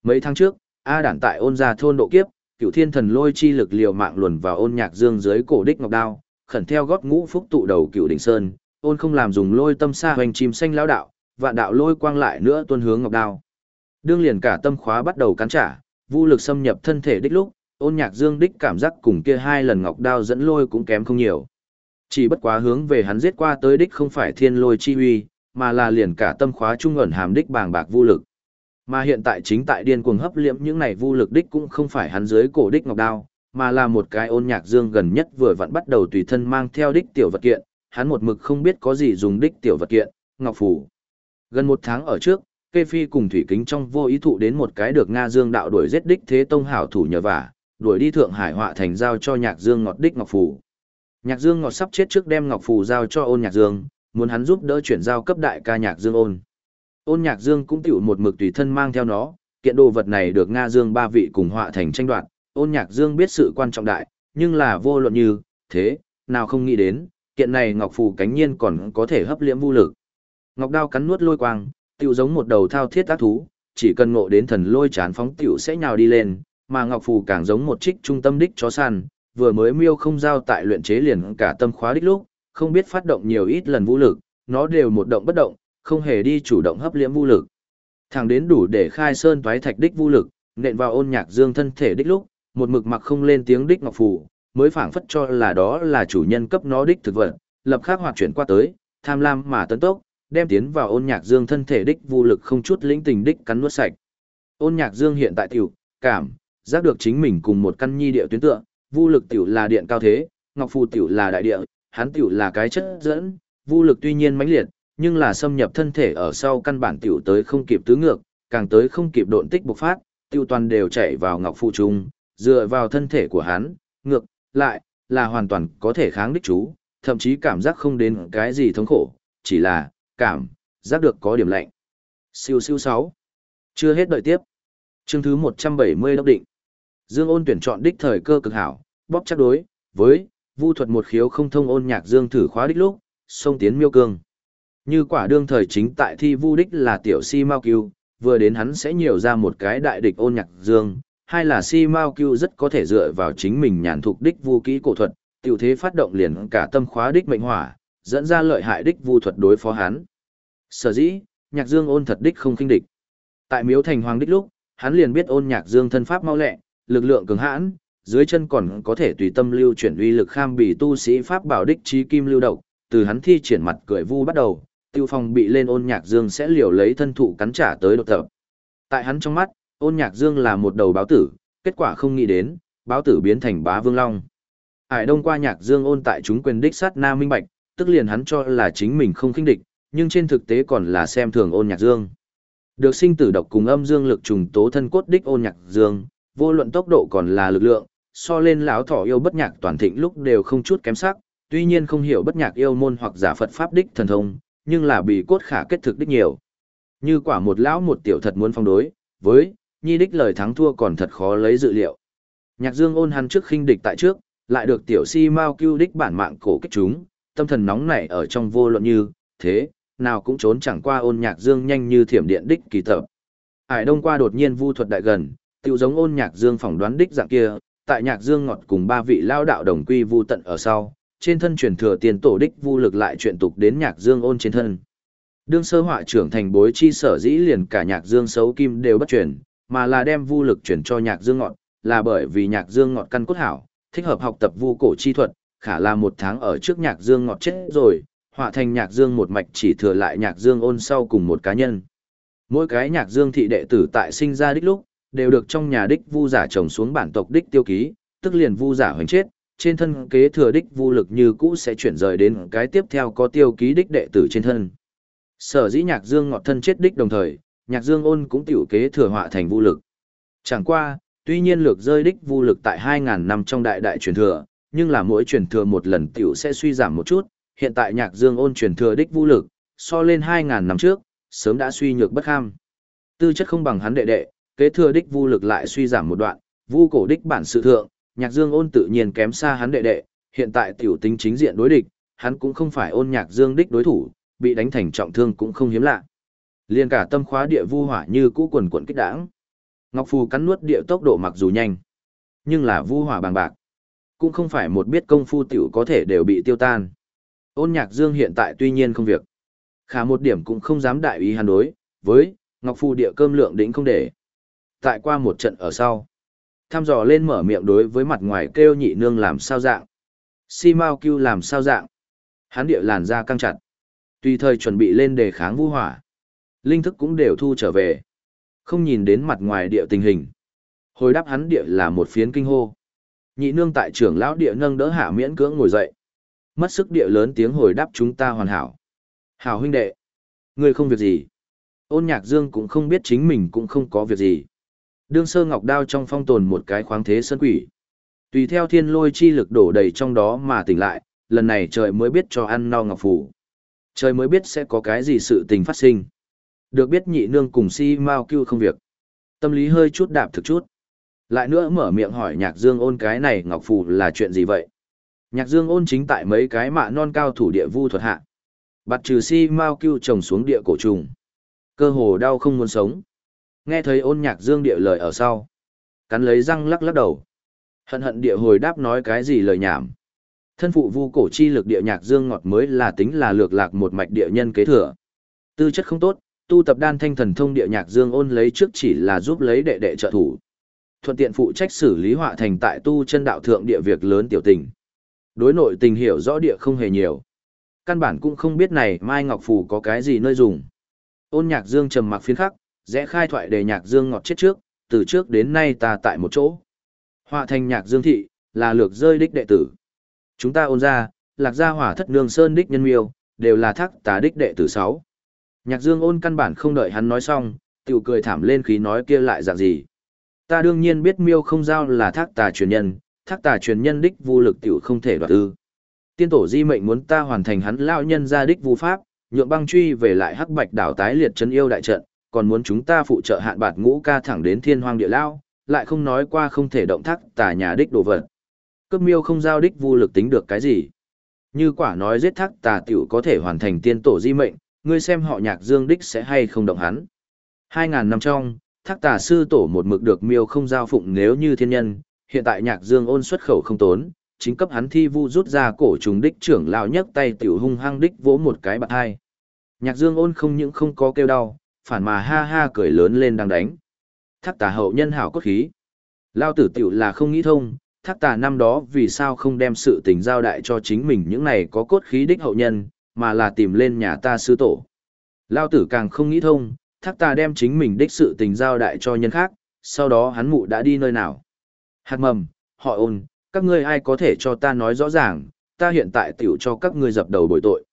Mấy tháng trước, A đản tại ôn gia thôn độ kiếp, cửu thiên thần lôi chi lực liều mạng luồn vào ôn nhạc dương dưới cổ đích ngọc đao, khẩn theo gót ngũ phúc tụ đầu cửu đỉnh sơn, ôn không làm dùng lôi tâm xa hoành chim xanh lão đạo, vạn đạo lôi quang lại nữa tuân hướng ngọc đao. Đương liền cả tâm khóa bắt đầu cắn trả, vô lực xâm nhập thân thể đích lúc, ôn nhạc dương đích cảm giác cùng kia hai lần ngọc đao dẫn lôi cũng kém không nhiều. Chỉ bất quá hướng về hắn giết qua tới đích không phải thiên lôi chi huy, mà là liền cả tâm khóa trung ẩn hàm đích bàng bạc vô lực. Mà hiện tại chính tại điên cuồng hấp liễm những này vô lực đích cũng không phải hắn dưới cổ đích ngọc đao, mà là một cái ôn nhạc dương gần nhất vừa vặn bắt đầu tùy thân mang theo đích tiểu vật kiện, hắn một mực không biết có gì dùng đích tiểu vật kiện, ngọc phủ. Gần một tháng ở trước, Kê Phi cùng Thủy Kính trong vô ý thụ đến một cái được Nga Dương đạo đuổi giết đích thế tông hảo thủ nhờ vả, đuổi đi Thượng Hải họa thành giao cho Nhạc Dương ngọt đích ngọc phủ. Nhạc Dương ngọt sắp chết trước đem ngọc phủ giao cho ôn Nhạc Dương, muốn hắn giúp đỡ chuyển giao cấp đại ca Nhạc Dương ôn. Ôn Nhạc Dương cũng tiểu một mực tùy thân mang theo nó, kiện đồ vật này được Nga Dương ba vị cùng họa thành tranh đoạt, ôn Nhạc Dương biết sự quan trọng đại, nhưng là vô luận như, thế, nào không nghĩ đến, kiện này ngọc phù cánh nhiên còn có thể hấp liễm vô lực. Ngọc đao cắn nuốt lôi quang, tiểu giống một đầu thao thiết ác thú, chỉ cần ngộ đến thần lôi chán phóng tiểu sẽ nhào đi lên, mà ngọc phù càng giống một trích trung tâm đích chó săn, vừa mới miêu không giao tại luyện chế liền cả tâm khóa đích lúc, không biết phát động nhiều ít lần vũ lực, nó đều một động bất động, không hề đi chủ động hấp liễm vũ lực. Thẳng đến đủ để khai sơn toái thạch đích vũ lực, nện vào ôn nhạc dương thân thể đích lúc, một mực mặc không lên tiếng đích ngọc phù, mới phảng phất cho là đó là chủ nhân cấp nó đích thực vật, lập khắc hoạt chuyển qua tới, tham lam mà tấn tốc, đem tiến vào ôn nhạc dương thân thể đích vô lực không chút lĩnh tình đích cắn nuốt sạch. Ôn nhạc dương hiện tại tiểu, cảm, giác được chính mình cùng một căn nhi địa tuyến tựa, vô lực tiểu là điện cao thế, ngọc phù tiểu là đại địa, hắn tiểu là cái chất dẫn, vô lực tuy nhiên mãnh liệt, nhưng là xâm nhập thân thể ở sau căn bản tiểu tới không kịp tứ ngược, càng tới không kịp độn tích bộc phát, tiêu toàn đều chạy vào ngọc phụ trung, dựa vào thân thể của hắn, ngược, lại, là hoàn toàn có thể kháng đích chú, thậm chí cảm giác không đến cái gì thống khổ, chỉ là, cảm, giác được có điểm lạnh. Siêu siêu 6. Chưa hết đợi tiếp. Chương thứ 170 đốc định. Dương ôn tuyển chọn đích thời cơ cực hảo, bóp chắc đối, với, vu thuật một khiếu không thông ôn nhạc dương thử khóa đích lúc, sông tiến miêu cương. Như quả đương thời chính tại thi vu đích là tiểu si mao cưu, vừa đến hắn sẽ nhiều ra một cái đại địch ôn nhạc dương, hay là si mao cưu rất có thể dựa vào chính mình nhàn thục đích vu kỹ cổ thuật, tiểu thế phát động liền cả tâm khóa đích mệnh hỏa, dẫn ra lợi hại đích vu thuật đối phó hắn. Sở dĩ, Nhạc Dương ôn thật đích không kinh địch. Tại Miếu Thành Hoàng đích lúc, hắn liền biết ôn Nhạc Dương thân pháp mau lẹ, lực lượng cường hãn, dưới chân còn có thể tùy tâm lưu chuyển uy lực kham bị tu sĩ pháp bảo đích trí kim lưu độc, từ hắn thi triển mặt cười vu bắt đầu, tiêu phong bị lên ôn Nhạc Dương sẽ liều lấy thân thụ cắn trả tới đột tập. Tại hắn trong mắt, ôn Nhạc Dương là một đầu báo tử, kết quả không nghĩ đến, báo tử biến thành bá vương long. Hải đông qua nhạc dương ôn tại chúng quyền đích sát na minh bạch, tức liền hắn cho là chính mình không khinh địch, nhưng trên thực tế còn là xem thường ôn nhạc dương. Được sinh tử độc cùng âm dương lực trùng tố thân cốt đích ôn nhạc dương, vô luận tốc độ còn là lực lượng, so lên lão thỏ yêu bất nhạc toàn thịnh lúc đều không chút kém sắc, tuy nhiên không hiểu bất nhạc yêu môn hoặc giả Phật pháp đích thần thông, nhưng là bị cốt khả kết thực đích nhiều. Như quả một lão một tiểu thật muốn phong đối, với nhi đích lời thắng thua còn thật khó lấy dự liệu. Nhạc Dương ôn hắn trước khinh địch tại trước, lại được tiểu si mau cưu đích bản mạng cổ kích chúng, tâm thần nóng nảy ở trong vô luận như, thế, nào cũng trốn chẳng qua ôn nhạc Dương nhanh như thiểm điện đích kỳ tập. Ải đông qua đột nhiên vu thuật đại gần, tiêu giống ôn nhạc Dương phỏng đoán đích dạng kia, tại nhạc Dương ngọt cùng ba vị lao đạo đồng quy vu tận ở sau, trên thân truyền thừa tiền tổ đích vu lực lại chuyện tục đến nhạc Dương ôn trên thân. Đương sơ họa trưởng thành bối chi sở dĩ liền cả nhạc Dương xấu kim đều bất chuyển, mà là đem vu lực chuyển cho nhạc Dương ngọt, là bởi vì nhạc Dương ngọt căn cốt hảo, thích hợp học tập vu cổ chi thuật, khả là một tháng ở trước nhạc Dương ngọt chết rồi, họa thành nhạc Dương một mạch chỉ thừa lại nhạc Dương ôn sau cùng một cá nhân. Mỗi cái nhạc Dương thị đệ tử tại sinh ra đích lúc, đều được trong nhà đích vu giả trồng xuống bản tộc đích tiêu ký, tức liền vu giả hoành chết, trên thân kế thừa đích vu lực như cũ sẽ chuyển rời đến cái tiếp theo có tiêu ký đích đệ tử trên thân. Sở dĩ nhạc dương ngọt thân chết đích đồng thời, nhạc dương ôn cũng tiểu kế thừa họa thành vu lực. Chẳng qua, tuy nhiên lược rơi đích vu lực tại 2.000 năm trong đại đại truyền thừa, nhưng là mỗi truyền thừa một lần tiểu sẽ suy giảm một chút, hiện tại nhạc dương ôn truyền thừa đích vu lực, so lên 2.000 năm trước, sớm đã suy nhược bất kham. Tư chất không bằng hắn đệ đệ, kế thừa đích vu lực lại suy giảm một đoạn, vu cổ đích bản sự thượng, nhạc dương ôn tự nhiên kém xa hắn đệ đệ, hiện tại tiểu tính chính diện đối địch, hắn cũng không phải ôn nhạc dương đích đối thủ, bị đánh thành trọng thương cũng không hiếm lạ. Liên cả tâm khóa địa vu hỏa như cũ quần quần kích đãng. Ngọc Phù cắn nuốt địa tốc độ mặc dù nhanh, nhưng là vu hỏa bằng bạc. Cũng không phải một biết công phu tiểu có thể đều bị tiêu tan. Ôn nhạc dương hiện tại tuy nhiên không việc. Khả một điểm cũng không dám đại ý hàn đối, với, Ngọc Phù địa cơm lượng đỉnh không để. Tại qua một trận ở sau, thăm dò lên mở miệng đối với mặt ngoài kêu nhị nương làm sao dạng. Si Mao Cưu làm sao dạng. Hắn địa làn da căng chặt. Tùy thời chuẩn bị lên đề kháng vũ hỏa. Linh thức cũng đều thu trở về. Không nhìn đến mặt ngoài địa tình hình. Hồi đáp hắn địa là một phiến kinh hô. Nhị nương tại trưởng lão địa nâng đỡ hạ miễn cưỡng ngồi dậy. Mất sức địa lớn tiếng hồi đáp chúng ta hoàn hảo. Hảo huynh đệ. Người không việc gì. Ôn nhạc dương cũng không biết chính mình cũng không có việc gì. Đương sơ ngọc đao trong phong tồn một cái khoáng thế sơn quỷ. Tùy theo thiên lôi chi lực đổ đầy trong đó mà tỉnh lại, lần này trời mới biết cho ăn no ngọc phủ. Trời mới biết sẽ có cái gì sự tình phát sinh. Được biết nhị nương cùng si mau cưu không việc. Tâm lý hơi chút đạp thực chút. Lại nữa mở miệng hỏi nhạc dương ôn cái này ngọc phủ là chuyện gì vậy? Nhạc dương ôn chính tại mấy cái mạ non cao thủ địa vu thuật hạ. Bặt trừ si mau cưu trồng xuống địa cổ trùng. Cơ hồ đau không muốn sống. Nghe thấy ôn nhạc dương địa lời ở sau. Cắn lấy răng lắc lắc đầu. Hận hận địa hồi đáp nói cái gì lời nhảm. Thân phụ vu cổ chi lực địa nhạc dương ngọt mới là tính là lược lạc một mạch địa nhân kế thừa. Tư chất không tốt, tu tập đan thanh thần thông địa nhạc dương ôn lấy trước chỉ là giúp lấy đệ đệ trợ thủ. Thuận tiện phụ trách xử lý họa thành tại tu chân đạo thượng địa việc lớn tiểu tình. Đối nội tình hiểu rõ địa không hề nhiều. Căn bản cũng không biết này Mai Ngọc Phù có cái gì nơi dùng. Ôn nhạc dương trầm mặc phiến khắc, rẽ khai thoại đề nhạc dương ngọt chết trước, từ trước đến nay ta tại một chỗ. Họa thành nhạc dương thị, là lược rơi đích đệ tử. Chúng ta ôn ra, lạc gia hỏa thất nương sơn đích nhân miêu, đều là thác tà đích đệ tử sáu. Nhạc dương ôn căn bản không đợi hắn nói xong, tiểu cười thảm lên khí nói kia lại dạng gì. Ta đương nhiên biết miêu không giao là thác tà truyền nhân, thác tà truyền nhân đích vô lực tiểu không thể đoạt ư. Tiên tổ di mệnh muốn ta hoàn thành hắn lão nhân ra đích vu pháp, nhượng băng truy về lại hắc bạch đảo tái liệt chân yêu đại trận, còn muốn chúng ta phụ trợ hạn bạt ngũ ca thẳng đến thiên hoang địa lao, lại không nói qua không thể động thác tà nhà đích đồ vật. Cấp miêu không giao đích vô lực tính được cái gì. Như quả nói giết thác tà tiểu có thể hoàn thành tiên tổ di mệnh, ngươi xem họ nhạc dương đích sẽ hay không động hắn. Hai ngàn năm trong, thác tà sư tổ một mực được miêu không giao phụng nếu như thiên nhân, hiện tại nhạc dương ôn xuất khẩu không tốn, chính cấp hắn thi vu rút ra cổ trùng đích trưởng lão nhấc tay tiểu hung hăng đích vỗ một cái bạc hai. Nhạc dương ôn không những không có kêu đau, phản mà ha ha cười lớn lên đang đánh. Thác tà hậu nhân hảo cốt khí. Lao tử tiểu là không nghĩ thông, thác tà năm đó vì sao không đem sự tình giao đại cho chính mình những này có cốt khí đích hậu nhân, mà là tìm lên nhà ta sư tổ. Lao tử càng không nghĩ thông, thác tà đem chính mình đích sự tình giao đại cho nhân khác, sau đó hắn mụ đã đi nơi nào. Hạt mầm, họ ôn, các ngươi ai có thể cho ta nói rõ ràng, ta hiện tại tiểu cho các ngươi dập đầu bồi tội.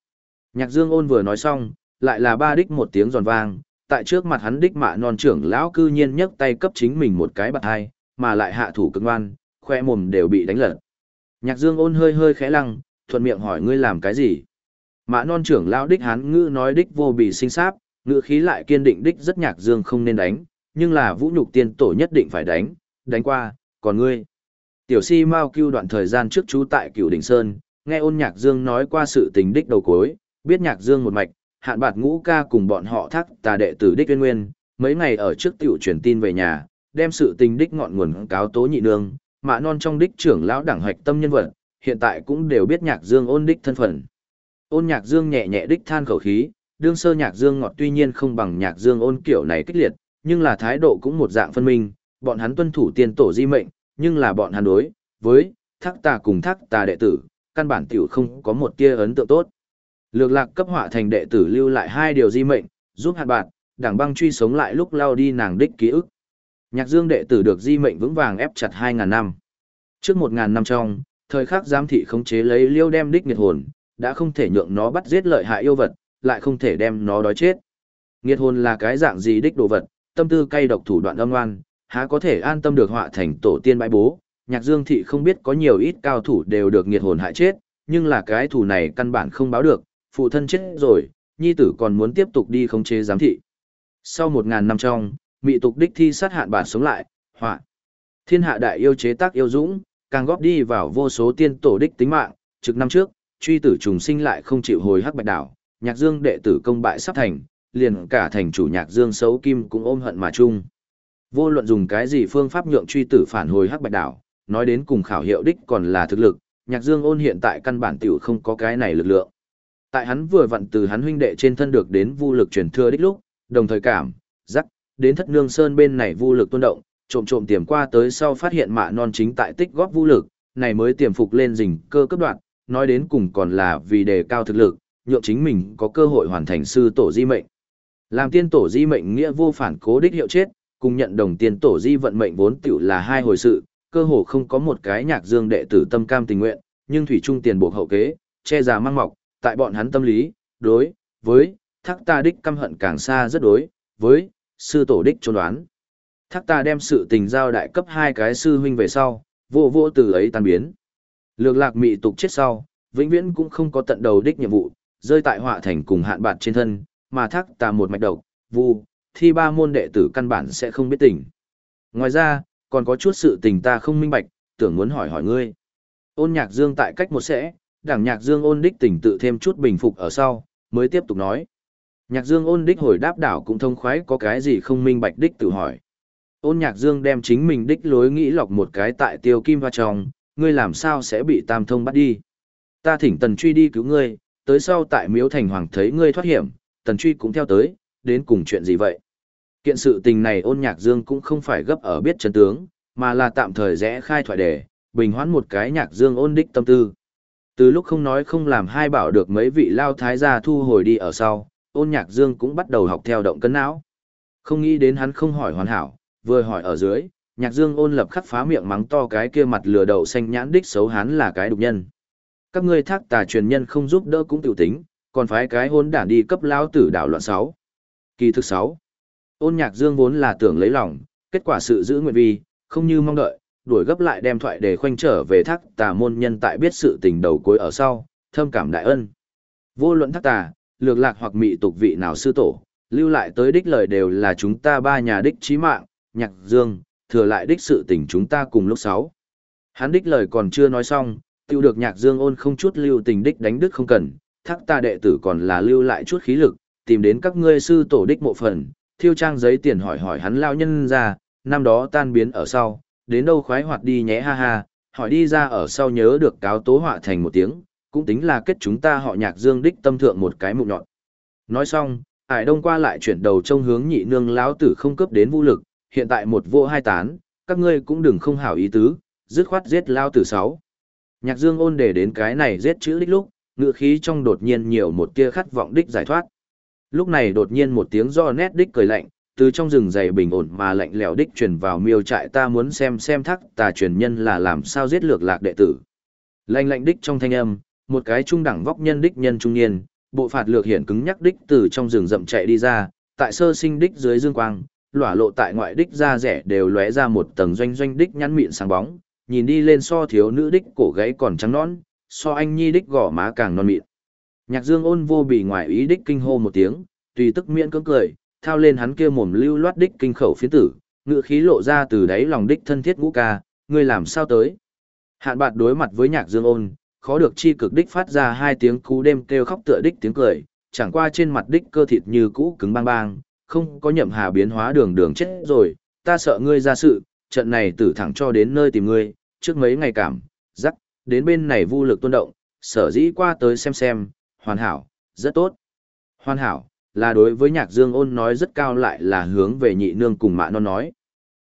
Nhạc Dương ôn vừa nói xong, lại là ba đích một tiếng giòn vang, tại trước mặt hắn đích mạ non trưởng lão cư nhiên nhấc tay cấp chính mình một cái bạc hai, mà lại hạ thủ cực ngoan, khoe mồm đều bị đánh lật. Nhạc Dương ôn hơi hơi khẽ lăng, thuận miệng hỏi ngươi làm cái gì? Mã non trưởng lão đích hắn ngữ nói đích vô bị sinh sáp, ngữ khí lại kiên định đích rất nhạc Dương không nên đánh, nhưng là vũ nhục tiên tổ nhất định phải đánh, đánh qua, còn ngươi. Tiểu si Mao cưu đoạn thời gian trước chú tại cửu đỉnh Sơn, nghe ôn nhạc Dương nói qua sự tình đích đầu cối biết nhạc Dương một mạch, hạn bạt ngũ ca cùng bọn họ thác tà đệ tử đích nguyên nguyên, mấy ngày ở trước tiểu truyền tin về nhà, đem sự tình đích ngọn nguồn cáo tố nhị nương, mạ non trong đích trưởng lão đảng hoạch tâm nhân vật, hiện tại cũng đều biết nhạc dương ôn đích thân phận. Ôn nhạc dương nhẹ nhẹ đích than khẩu khí, đương sơ nhạc dương ngọt tuy nhiên không bằng nhạc dương ôn kiểu này kích liệt, nhưng là thái độ cũng một dạng phân minh, bọn hắn tuân thủ tiên tổ di mệnh, nhưng là bọn hắn đối với thác tà cùng thác tà đệ tử, căn bản tiểu không có một tia ấn tượng tốt. Lược lạc cấp họa thành đệ tử lưu lại hai điều di mệnh, giúp hạt bạn, đảng băng truy sống lại lúc lao đi nàng đích ký ức. Nhạc dương đệ tử được di mệnh vững vàng ép chặt 2.000 năm. Trước 1.000 năm trong, thời khắc giám thị khống chế lấy liêu đem đích nghiệt hồn, đã không thể nhượng nó bắt giết lợi hại yêu vật, lại không thể đem nó đói chết. Nghiệt hồn là cái dạng gì đích đồ vật, tâm tư cay độc thủ đoạn âm ngoan, há có thể an tâm được họa thành tổ tiên bãi bố. Nhạc Dương thị không biết có nhiều ít cao thủ đều được nghiệt hồn hại chết, nhưng là cái thủ này căn bản không báo được, phụ thân chết rồi, nhi tử còn muốn tiếp tục đi khống chế giám thị. Sau một ngàn năm trong, mị tục đích thi sát hạn bản sống lại, họa. Thiên hạ đại yêu chế tác yêu dũng, càng góp đi vào vô số tiên tổ đích tính mạng, trực năm trước, truy tử trùng sinh lại không chịu hồi hắc bạch đảo, nhạc dương đệ tử công bại sắp thành, liền cả thành chủ nhạc dương xấu kim cũng ôm hận mà chung. Vô luận dùng cái gì phương pháp nhượng truy tử phản hồi hắc bạch đảo, nói đến cùng khảo hiệu đích còn là thực lực, nhạc dương ôn hiện tại căn bản tiểu không có cái này lực lượng. Tại hắn vừa vặn từ hắn huynh đệ trên thân được đến vô lực truyền thừa đích lúc, đồng thời cảm, giác, đến thất nương sơn bên này vô lực tuôn động, trộm trộm tiềm qua tới sau phát hiện mạ non chính tại tích góp vô lực, này mới tiềm phục lên rình cơ cấp đoạn, nói đến cùng còn là vì đề cao thực lực, nhượng chính mình có cơ hội hoàn thành sư tổ di mệnh. Làm tiên tổ di mệnh nghĩa vô phản cố đích hiệu chết, cùng nhận đồng tiên tổ di vận mệnh vốn tiểu là hai hồi sự, cơ hồ không có một cái nhạc dương đệ tử tâm cam tình nguyện, nhưng thủy trung tiền buộc hậu kế, che già mang mọc, tại bọn hắn tâm lý, đối với thác ta đích căm hận càng xa rất đối với sư tổ đích trốn đoán. Thác ta đem sự tình giao đại cấp hai cái sư huynh về sau, vô vô từ ấy tan biến. Lược lạc mị tục chết sau, vĩnh viễn cũng không có tận đầu đích nhiệm vụ, rơi tại họa thành cùng hạn bạt trên thân, mà thác ta một mạch độc, vu, thi ba môn đệ tử căn bản sẽ không biết tình. Ngoài ra, còn có chút sự tình ta không minh bạch, tưởng muốn hỏi hỏi ngươi. Ôn nhạc dương tại cách một sẽ, đảng nhạc dương ôn đích tỉnh tự thêm chút bình phục ở sau, mới tiếp tục nói. Nhạc dương ôn đích hồi đáp đảo cũng thông khoái có cái gì không minh bạch đích tự hỏi. Ôn nhạc dương đem chính mình đích lối nghĩ lọc một cái tại tiêu kim hoa trong, ngươi làm sao sẽ bị tam thông bắt đi. Ta thỉnh tần truy đi cứu ngươi, tới sau tại miếu thành hoàng thấy ngươi thoát hiểm, tần truy cũng theo tới, đến cùng chuyện gì vậy? Kiện sự tình này ôn nhạc dương cũng không phải gấp ở biết chân tướng, mà là tạm thời rẽ khai thoại đề, bình hoãn một cái nhạc dương ôn đích tâm tư. Từ lúc không nói không làm hai bảo được mấy vị lao thái gia thu hồi đi ở sau, ôn nhạc dương cũng bắt đầu học theo động cân não. Không nghĩ đến hắn không hỏi hoàn hảo, vừa hỏi ở dưới, nhạc dương ôn lập khắc phá miệng mắng to cái kia mặt lừa đậu xanh nhãn đích xấu hắn là cái đục nhân. Các ngươi thác tà truyền nhân không giúp đỡ cũng tiểu tính, còn phái cái hôn đản đi cấp lao tử đảo loạn sáu. Kỳ thực sáu. Ôn nhạc dương vốn là tưởng lấy lòng, kết quả sự giữ nguyện vi, không như mong đợi, đuổi gấp lại đem thoại để khoanh trở về thác tà môn nhân tại biết sự tình đầu cuối ở sau, thâm cảm đại ân. Vô luận thác tà, lược lạc hoặc mị tục vị nào sư tổ, lưu lại tới đích lời đều là chúng ta ba nhà đích chí mạng, nhạc dương, thừa lại đích sự tình chúng ta cùng lúc sáu. Hắn đích lời còn chưa nói xong, tiêu được nhạc dương ôn không chút lưu tình đích đánh đức không cần, thác ta đệ tử còn là lưu lại chút khí lực, tìm đến các ngươi sư tổ đích mộ phần, thiêu trang giấy tiền hỏi hỏi hắn lao nhân ra, năm đó tan biến ở sau, đến đâu khoái hoạt đi nhé ha ha, hỏi đi ra ở sau nhớ được cáo tố họa thành một tiếng, cũng tính là kết chúng ta họ nhạc dương đích tâm thượng một cái mụn nhọn. Nói xong, ải đông qua lại chuyển đầu trông hướng nhị nương lão tử không cướp đến vũ lực, hiện tại một vô hai tán, các ngươi cũng đừng không hảo ý tứ, dứt khoát giết lao tử sáu. Nhạc dương ôn để đến cái này giết chữ đích lúc, ngựa khí trong đột nhiên nhiều một tia khát vọng đích giải thoát. Lúc này đột nhiên một tiếng do nét đích cười lạnh, từ trong rừng dày bình ổn mà lạnh lẽo đích truyền vào miêu trại ta muốn xem xem thắc tà truyền nhân là làm sao giết lược lạc đệ tử. Lạnh lạnh đích trong thanh âm, một cái trung đẳng vóc nhân đích nhân trung niên, bộ phạt lược hiển cứng nhắc đích từ trong rừng rậm chạy đi ra, tại sơ sinh đích dưới dương quang, lỏa lộ tại ngoại đích da rẻ đều lóe ra một tầng doanh doanh đích nhăn mịn sáng bóng, nhìn đi lên so thiếu nữ đích cổ gáy còn trắng nõn, so anh nhi đích gò má càng non mịn. Nhạc Dương ôn vô bị ngoại ý đích kinh hô một tiếng, tùy tức miễn cưỡng cười, thao lên hắn kia mồm lưu loát đích kinh khẩu phiến tử, ngựa khí lộ ra từ đáy lòng đích thân thiết ngũ ca, ngươi làm sao tới? Hạn bạt đối mặt với Nhạc Dương ôn, khó được chi cực đích phát ra hai tiếng cú đêm kêu khóc tựa đích tiếng cười, chẳng qua trên mặt đích cơ thịt như cũ cứng bang bang, không có nhậm hà biến hóa đường đường chết rồi, ta sợ ngươi ra sự, trận này tử thẳng cho đến nơi tìm ngươi, trước mấy ngày cảm, rắc, đến bên này vô lực tuôn động, sở dĩ qua tới xem xem, hoàn hảo, rất tốt. Hoàn hảo, là đối với nhạc dương ôn nói rất cao lại là hướng về nhị nương cùng mạ non nói.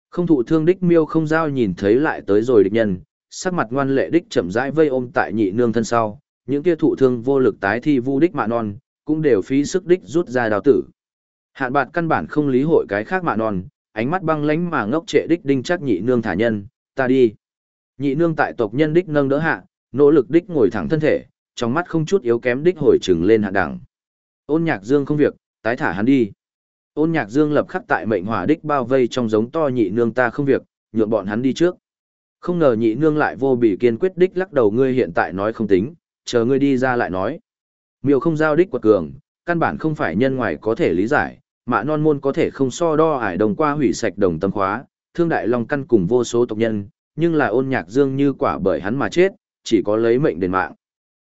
Không thụ thương đích miêu không giao nhìn thấy lại tới rồi địch nhân, sắc mặt ngoan lệ đích chậm rãi vây ôm tại nhị nương thân sau, những kia thụ thương vô lực tái thi vu đích mạ non, cũng đều phí sức đích rút ra đào tử. Hạn bạt căn bản không lý hội cái khác mạ non, ánh mắt băng lánh mà ngốc trệ đích đinh chắc nhị nương thả nhân, ta đi. Nhị nương tại tộc nhân đích nâng đỡ hạ, nỗ lực đích ngồi thẳng thân thể, trong mắt không chút yếu kém đích hồi trừng lên hạ đẳng. Ôn nhạc dương không việc, tái thả hắn đi. Ôn nhạc dương lập khắc tại mệnh hỏa đích bao vây trong giống to nhị nương ta không việc, nhượng bọn hắn đi trước. Không ngờ nhị nương lại vô bỉ kiên quyết đích lắc đầu ngươi hiện tại nói không tính, chờ ngươi đi ra lại nói. Miêu không giao đích quật cường, căn bản không phải nhân ngoài có thể lý giải, mạ non môn có thể không so đo ải đồng qua hủy sạch đồng tâm khóa, thương đại long căn cùng vô số tộc nhân, nhưng là ôn nhạc dương như quả bởi hắn mà chết, chỉ có lấy mệnh đền mạng.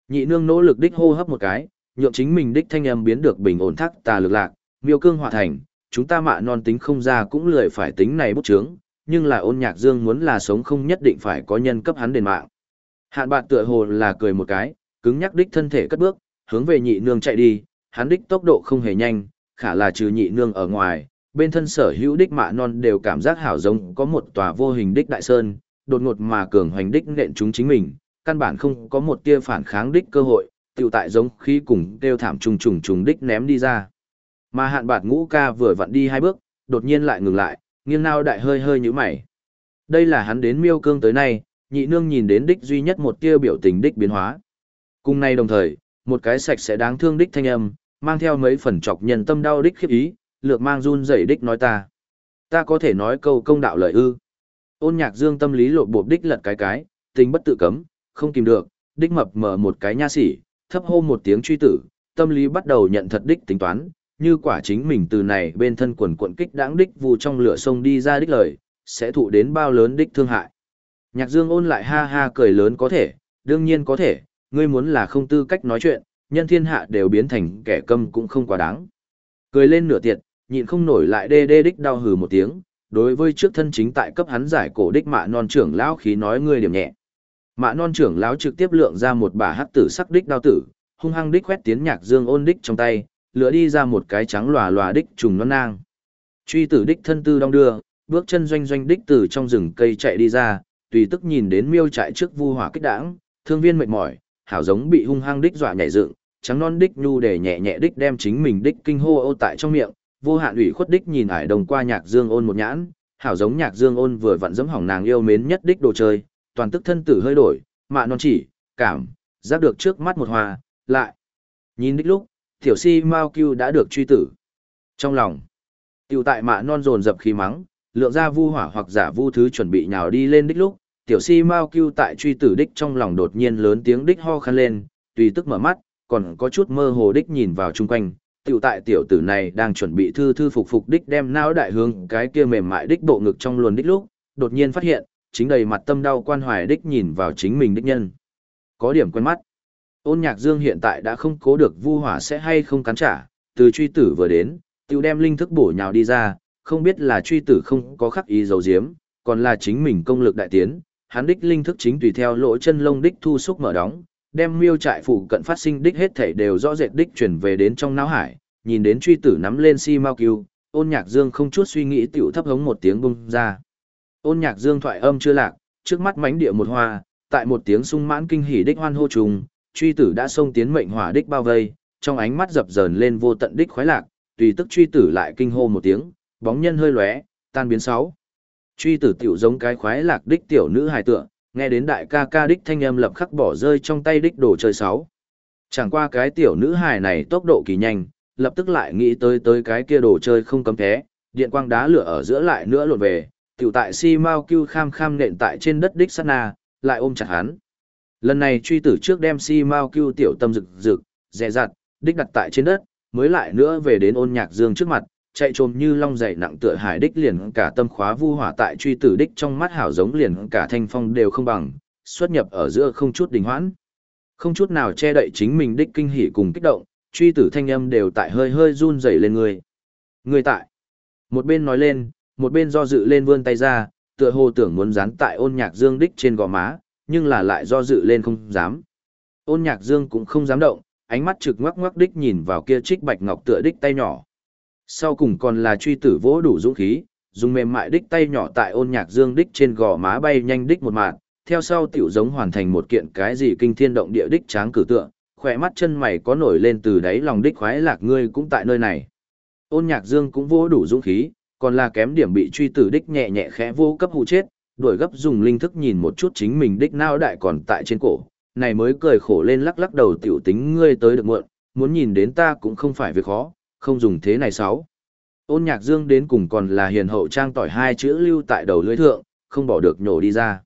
Nhị nương nỗ lực đích hô hấp một cái, nhượng chính mình đích thanh âm biến được bình ổn thắc tà lực lạc, miêu cương hòa thành, chúng ta mạ non tính không ra cũng lười phải tính này bút chướng, nhưng là ôn nhạc dương muốn là sống không nhất định phải có nhân cấp hắn đền mạng. Hạn bạn tựa hồ là cười một cái, cứng nhắc đích thân thể cất bước, hướng về nhị nương chạy đi, hắn đích tốc độ không hề nhanh, khả là trừ nhị nương ở ngoài, bên thân sở hữu đích mạ non đều cảm giác hảo giống có một tòa vô hình đích đại sơn, đột ngột mà cường hoành đích nện chúng chính mình, căn bản không có một tia phản kháng đích cơ hội, tiểu tại giống khí cùng kêu thảm trùng trùng trùng đích ném đi ra. Mà hạn bạt ngũ ca vừa vặn đi hai bước, đột nhiên lại ngừng lại, nghiêng nao đại hơi hơi như mày. Đây là hắn đến miêu cương tới nay, nhị nương nhìn đến đích duy nhất một tia biểu tình đích biến hóa. Cùng nay đồng thời, một cái sạch sẽ đáng thương đích thanh âm, mang theo mấy phần chọc nhân tâm đau đích khiếp ý, lược mang run rẩy đích nói ta. Ta có thể nói câu công đạo lời ư. Ôn nhạc dương tâm lý lộ bộp đích lật cái cái, tình bất tự cấm, không kìm được, đích mập mở một cái nha sỉ, thấp hô một tiếng truy tử, tâm lý bắt đầu nhận thật đích tính toán, như quả chính mình từ này bên thân quần quận kích đáng đích vù trong lửa sông đi ra đích lời, sẽ thụ đến bao lớn đích thương hại. Nhạc dương ôn lại ha ha cười lớn có thể, đương nhiên có thể, ngươi muốn là không tư cách nói chuyện, nhân thiên hạ đều biến thành kẻ câm cũng không quá đáng. Cười lên nửa tiệt, nhịn không nổi lại đê đê đích đau hừ một tiếng, đối với trước thân chính tại cấp hắn giải cổ đích mạ non trưởng lão khí nói ngươi điểm nhẹ. Mạ non trưởng lão trực tiếp lượng ra một bả hắc tử sắc đích đao tử, hung hăng đích quét tiến nhạc dương ôn đích trong tay, lửa đi ra một cái trắng lòa lòa đích trùng non nang. Truy tử đích thân tư đong đưa, bước chân doanh doanh đích từ trong rừng cây chạy đi ra, tùy tức nhìn đến miêu chạy trước vu hỏa kích đảng, thương viên mệt mỏi, hảo giống bị hung hăng đích dọa nhảy dựng, trắng non đích nhu để nhẹ nhẹ đích đem chính mình đích kinh hô ô tại trong miệng, vô hạn ủy khuất đích nhìn ải đồng qua nhạc dương ôn một nhãn, hảo giống nhạc dương ôn vừa vặn dẫm hỏng nàng yêu mến nhất đích đồ chơi, toàn tức thân tử hơi đổi, mạ non chỉ, cảm, giác được trước mắt một hòa, lại. Nhìn đích lúc, tiểu si Mao Cưu đã được truy tử. Trong lòng, tiểu tại mạ non dồn dập khí mắng, lượng ra vu hỏa hoặc giả vu thứ chuẩn bị nhào đi lên đích lúc, tiểu si Mao Cưu tại truy tử đích trong lòng đột nhiên lớn tiếng đích ho khăn lên, tùy tức mở mắt, còn có chút mơ hồ đích nhìn vào chung quanh. Tiểu tại tiểu tử này đang chuẩn bị thư thư phục phục đích đem não đại hướng cái kia mềm mại đích bộ ngực trong luồn đích lúc, đột nhiên phát hiện, chính đầy mặt tâm đau quan hoài đích nhìn vào chính mình đích nhân. Có điểm quen mắt. Ôn nhạc dương hiện tại đã không cố được vu hỏa sẽ hay không cắn trả, từ truy tử vừa đến, tiêu đem linh thức bổ nhào đi ra, không biết là truy tử không có khắc ý dấu diếm, còn là chính mình công lực đại tiến, hắn đích linh thức chính tùy theo lỗ chân lông đích thu xúc mở đóng, đem miêu trại phụ cận phát sinh đích hết thảy đều rõ rệt đích chuyển về đến trong não hải, nhìn đến truy tử nắm lên si mau cứu, ôn nhạc dương không chút suy nghĩ tiểu thấp hống một tiếng bung ra. Ôn nhạc dương thoại âm chưa lạc, trước mắt mánh địa một hoa, tại một tiếng sung mãn kinh hỉ đích hoan hô trùng, truy tử đã xông tiến mệnh hỏa đích bao vây, trong ánh mắt dập dờn lên vô tận đích khoái lạc, tùy tức truy tử lại kinh hô một tiếng, bóng nhân hơi lóe, tan biến sáu. Truy tử tiểu giống cái khoái lạc đích tiểu nữ hài tựa, nghe đến đại ca ca đích thanh âm lập khắc bỏ rơi trong tay đích đồ chơi sáu. Chẳng qua cái tiểu nữ hài này tốc độ kỳ nhanh, lập tức lại nghĩ tới tới cái kia đồ chơi không cấm thế, điện quang đá lửa ở giữa lại nữa lột về, tiểu tại si mau kêu kham kham nện tại trên đất đích sát na, lại ôm chặt hắn. Lần này truy tử trước đem si mau kêu tiểu tâm rực rực, dè dặt, đích đặt tại trên đất, mới lại nữa về đến ôn nhạc dương trước mặt, chạy trồm như long dày nặng tựa hải đích liền cả tâm khóa vu hỏa tại truy tử đích trong mắt hảo giống liền cả thanh phong đều không bằng, xuất nhập ở giữa không chút đình hoãn. Không chút nào che đậy chính mình đích kinh hỉ cùng kích động, truy tử thanh âm đều tại hơi hơi run rẩy lên người. Người tại. Một bên nói lên, một bên do dự lên vươn tay ra, tựa hồ tưởng muốn dán tại ôn nhạc dương đích trên gò má, nhưng là lại do dự lên không dám. Ôn nhạc dương cũng không dám động, ánh mắt trực ngoắc ngoắc đích nhìn vào kia trích bạch ngọc tựa đích tay nhỏ. Sau cùng còn là truy tử vỗ đủ dũng khí, dùng mềm mại đích tay nhỏ tại ôn nhạc dương đích trên gò má bay nhanh đích một mạng, theo sau tiểu giống hoàn thành một kiện cái gì kinh thiên động địa đích tráng cử tượng, khỏe mắt chân mày có nổi lên từ đáy lòng đích khoái lạc ngươi cũng tại nơi này. Ôn nhạc dương cũng vô đủ dũng khí, còn là kém điểm bị truy tử đích nhẹ nhẹ khẽ vô cấp hụ chết, đuổi gấp dùng linh thức nhìn một chút chính mình đích nao đại còn tại trên cổ, này mới cười khổ lên lắc lắc đầu tiểu tính ngươi tới được muộn, muốn nhìn đến ta cũng không phải việc khó, không dùng thế này sáu. Ôn nhạc dương đến cùng còn là hiền hậu trang tỏi hai chữ lưu tại đầu lưới thượng, không bỏ được nhổ đi ra.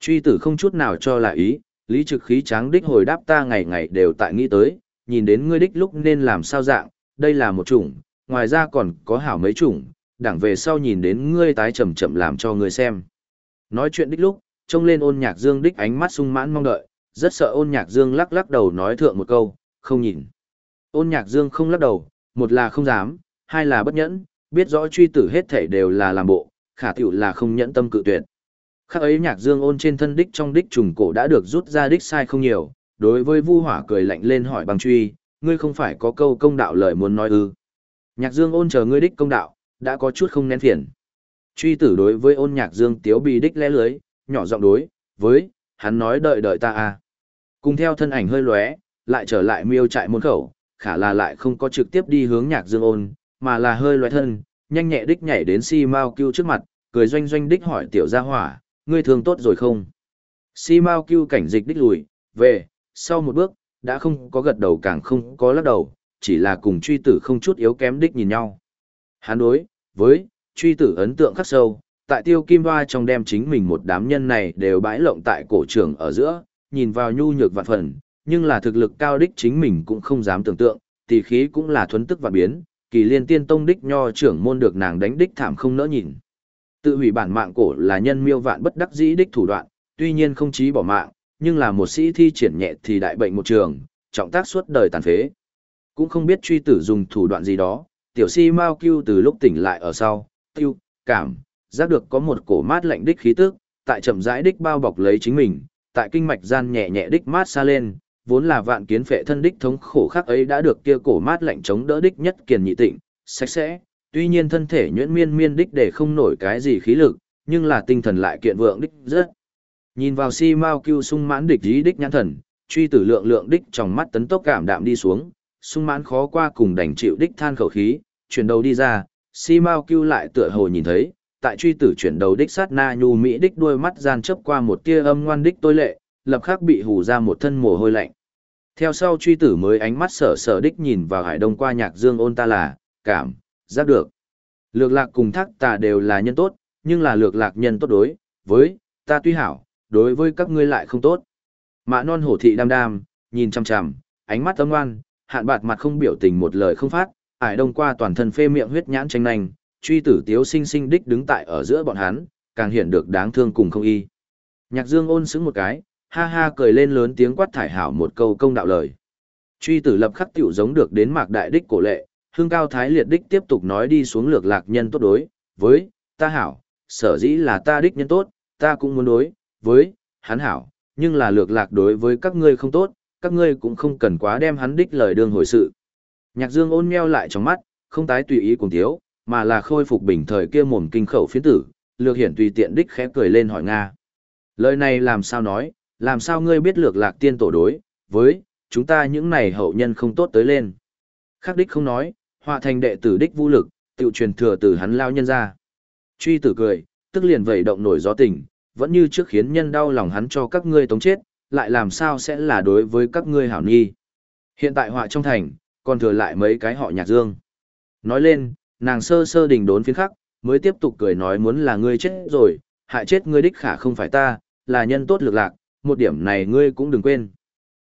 Truy tử không chút nào cho là ý, lý trực khí tráng đích hồi đáp ta ngày ngày đều tại nghĩ tới, nhìn đến ngươi đích lúc nên làm sao dạng, đây là một chủng, ngoài ra còn có hảo mấy chủng, đảng về sau nhìn đến ngươi tái chậm chậm làm cho ngươi xem. Nói chuyện đích lúc, trông lên ôn nhạc dương đích ánh mắt sung mãn mong đợi, rất sợ ôn nhạc dương lắc lắc đầu nói thượng một câu, không nhìn. Ôn nhạc dương không lắc đầu, một là không dám, hai là bất nhẫn, biết rõ truy tử hết thể đều là làm bộ, khả tiểu là không nhẫn tâm cự tuyệt. khác ấy nhạc dương ôn trên thân đích trong đích trùng cổ đã được rút ra đích sai không nhiều, đối với vu hỏa cười lạnh lên hỏi bằng truy, ngươi không phải có câu công đạo lời muốn nói ư. Nhạc dương ôn chờ ngươi đích công đạo, đã có chút không nén phiền. Truy tử đối với ôn nhạc dương tiếu bị đích lẽ lưới, nhỏ giọng đối, với, hắn nói đợi đợi ta à. Cùng theo thân ảnh hơi lóe, lại trở lại miêu trại môn khẩu, khả là lại không có trực tiếp đi hướng nhạc dương ôn, mà là hơi lóe thân, nhanh nhẹ đích nhảy đến si mau kêu trước mặt, cười doanh doanh đích hỏi tiểu gia hỏa, ngươi thường tốt rồi không? Si mau kêu cảnh dịch đích lùi, về, sau một bước, đã không có gật đầu càng không có lắc đầu, chỉ là cùng truy tử không chút yếu kém đích nhìn nhau. hắn đối, với, truy tử ấn tượng khắc sâu, tại tiêu kim hoa trong đem chính mình một đám nhân này đều bãi lộng tại cổ trường ở giữa, nhìn vào nhu nhược vạn phần, nhưng là thực lực cao đích chính mình cũng không dám tưởng tượng, tỷ khí cũng là thuấn tức và biến, kỳ liên tiên tông đích nho trưởng môn được nàng đánh đích thảm không nỡ nhìn. Tự hủy bản mạng cổ là nhân miêu vạn bất đắc dĩ đích thủ đoạn, tuy nhiên không chí bỏ mạng, nhưng là một sĩ thi triển nhẹ thì đại bệnh một trường, trọng tác suốt đời tàn phế. Cũng không biết truy tử dùng thủ đoạn gì đó, tiểu si Mao kêu từ lúc tỉnh lại ở sau, tiêu, cảm, giác được có một cổ mát lạnh đích khí tức, tại chậm rãi đích bao bọc lấy chính mình, tại kinh mạch gian nhẹ nhẹ đích mát xa lên, vốn là vạn kiến phệ thân đích thống khổ khắc ấy đã được kia cổ mát lạnh chống đỡ đích nhất kiền nhị tịnh, sạch sẽ, tuy nhiên thân thể nhuyễn miên miên đích để không nổi cái gì khí lực, nhưng là tinh thần lại kiện vượng đích rất. Nhìn vào si Mao kêu sung mãn địch ý đích nhãn thần, truy tử lượng lượng đích trong mắt tấn tốc cảm đạm đi xuống, sung mãn khó qua cùng đành chịu đích than khẩu khí, chuyển đầu đi ra, si mau kêu lại tựa hồ nhìn thấy, tại truy tử chuyển đầu đích sát na nhu mỹ đích đuôi mắt gian chấp qua một tia âm ngoan đích tôi lệ, lập khắc bị hù ra một thân mồ hôi lạnh. Theo sau truy tử mới ánh mắt sở sở đích nhìn vào hải đông qua nhạc dương ôn ta là, cảm, giác được. Lược lạc cùng thác tà đều là nhân tốt, nhưng là lược lạc nhân tốt đối, với, ta tuy hảo, đối với các ngươi lại không tốt. Mạ non hổ thị đam đam, nhìn chằm chằm, ánh mắt âm ngoan, hạn bạt mặt không biểu tình một lời không phát, Ải đông qua toàn thân phê miệng huyết nhãn tranh nành, truy tử tiếu sinh sinh đích đứng tại ở giữa bọn hắn, càng hiện được đáng thương cùng không y. Nhạc dương ôn xứng một cái, ha ha cười lên lớn tiếng quát thải hảo một câu công đạo lời. Truy tử lập khắc tiểu giống được đến mạc đại đích cổ lệ, hương cao thái liệt đích tiếp tục nói đi xuống lược lạc nhân tốt đối, với, ta hảo, sở dĩ là ta đích nhân tốt, ta cũng muốn đối, với, hắn hảo, nhưng là lược lạc đối với các ngươi không tốt, các ngươi cũng không cần quá đem hắn đích lời đương hồi sự. Nhạc dương ôn meo lại trong mắt, không tái tùy ý cùng thiếu, mà là khôi phục bình thời kia mồm kinh khẩu phiến tử, lược hiển tùy tiện đích khẽ cười lên hỏi Nga. Lời này làm sao nói, làm sao ngươi biết lược lạc tiên tổ đối, với, chúng ta những này hậu nhân không tốt tới lên. Khắc đích không nói, họa thành đệ tử đích vũ lực, tự truyền thừa từ hắn lao nhân ra. Truy tử cười, tức liền vẩy động nổi gió tình, vẫn như trước khiến nhân đau lòng hắn cho các ngươi tống chết, lại làm sao sẽ là đối với các ngươi hảo nghi. Hiện tại họa trong thành, còn thừa lại mấy cái họ nhạc dương. Nói lên, nàng sơ sơ đình đốn phiến khắc, mới tiếp tục cười nói muốn là ngươi chết rồi, hại chết ngươi đích khả không phải ta, là nhân tốt lược lạc, một điểm này ngươi cũng đừng quên.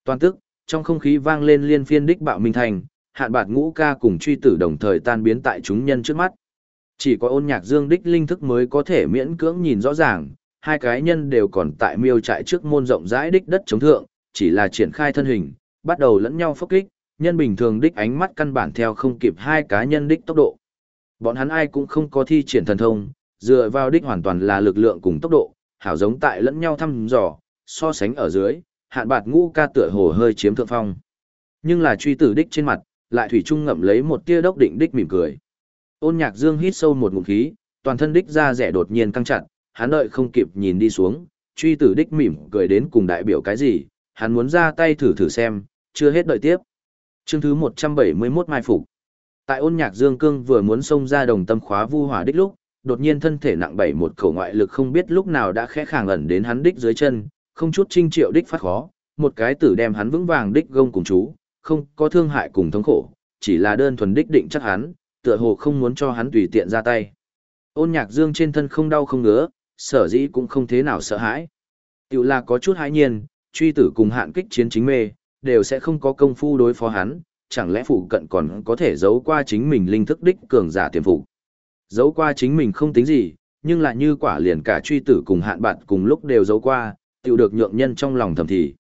Toàn tức, trong không khí vang lên liên phiên đích bạo minh thành, hạn bạt ngũ ca cùng truy tử đồng thời tan biến tại chúng nhân trước mắt. Chỉ có ôn nhạc dương đích linh thức mới có thể miễn cưỡng nhìn rõ ràng, hai cái nhân đều còn tại miêu trại trước môn rộng rãi đích đất chống thượng, chỉ là triển khai thân hình, bắt đầu lẫn nhau phốc kích, nhân bình thường đích ánh mắt căn bản theo không kịp hai cá nhân đích tốc độ. Bọn hắn ai cũng không có thi triển thần thông, dựa vào đích hoàn toàn là lực lượng cùng tốc độ, hảo giống tại lẫn nhau thăm dò, so sánh ở dưới, hạn bạt ngũ ca tựa hồ hơi chiếm thượng phong. Nhưng là truy tử đích trên mặt, lại thủy trung ngậm lấy một tia đốc định đích mỉm cười. Ôn nhạc dương hít sâu một ngụm khí, toàn thân đích ra rẻ đột nhiên căng chặt, hắn đợi không kịp nhìn đi xuống, truy tử đích mỉm cười đến cùng đại biểu cái gì, hắn muốn ra tay thử thử xem, chưa hết đợi tiếp. Chương thứ 171 Mai Phục Tại ôn nhạc dương cương vừa muốn xông ra đồng tâm khóa vu hỏa đích lúc, đột nhiên thân thể nặng bảy một khẩu ngoại lực không biết lúc nào đã khẽ khàng ẩn đến hắn đích dưới chân, không chút trinh triệu đích phát khó, một cái tử đem hắn vững vàng đích gông cùng chú, không có thương hại cùng thống khổ, chỉ là đơn thuần đích định chắc hắn, tựa hồ không muốn cho hắn tùy tiện ra tay. Ôn nhạc dương trên thân không đau không ngứa, sở dĩ cũng không thế nào sợ hãi. Tiểu là có chút hãi nhiên, truy tử cùng hạn kích chiến chính mê, đều sẽ không có công phu đối phó hắn, chẳng lẽ phụ cận còn có thể giấu qua chính mình linh thức đích cường giả tiềm phục. Giấu qua chính mình không tính gì, nhưng lại như quả liền cả truy tử cùng hạn bạt cùng lúc đều giấu qua, tiểu được nhượng nhân trong lòng thầm thì.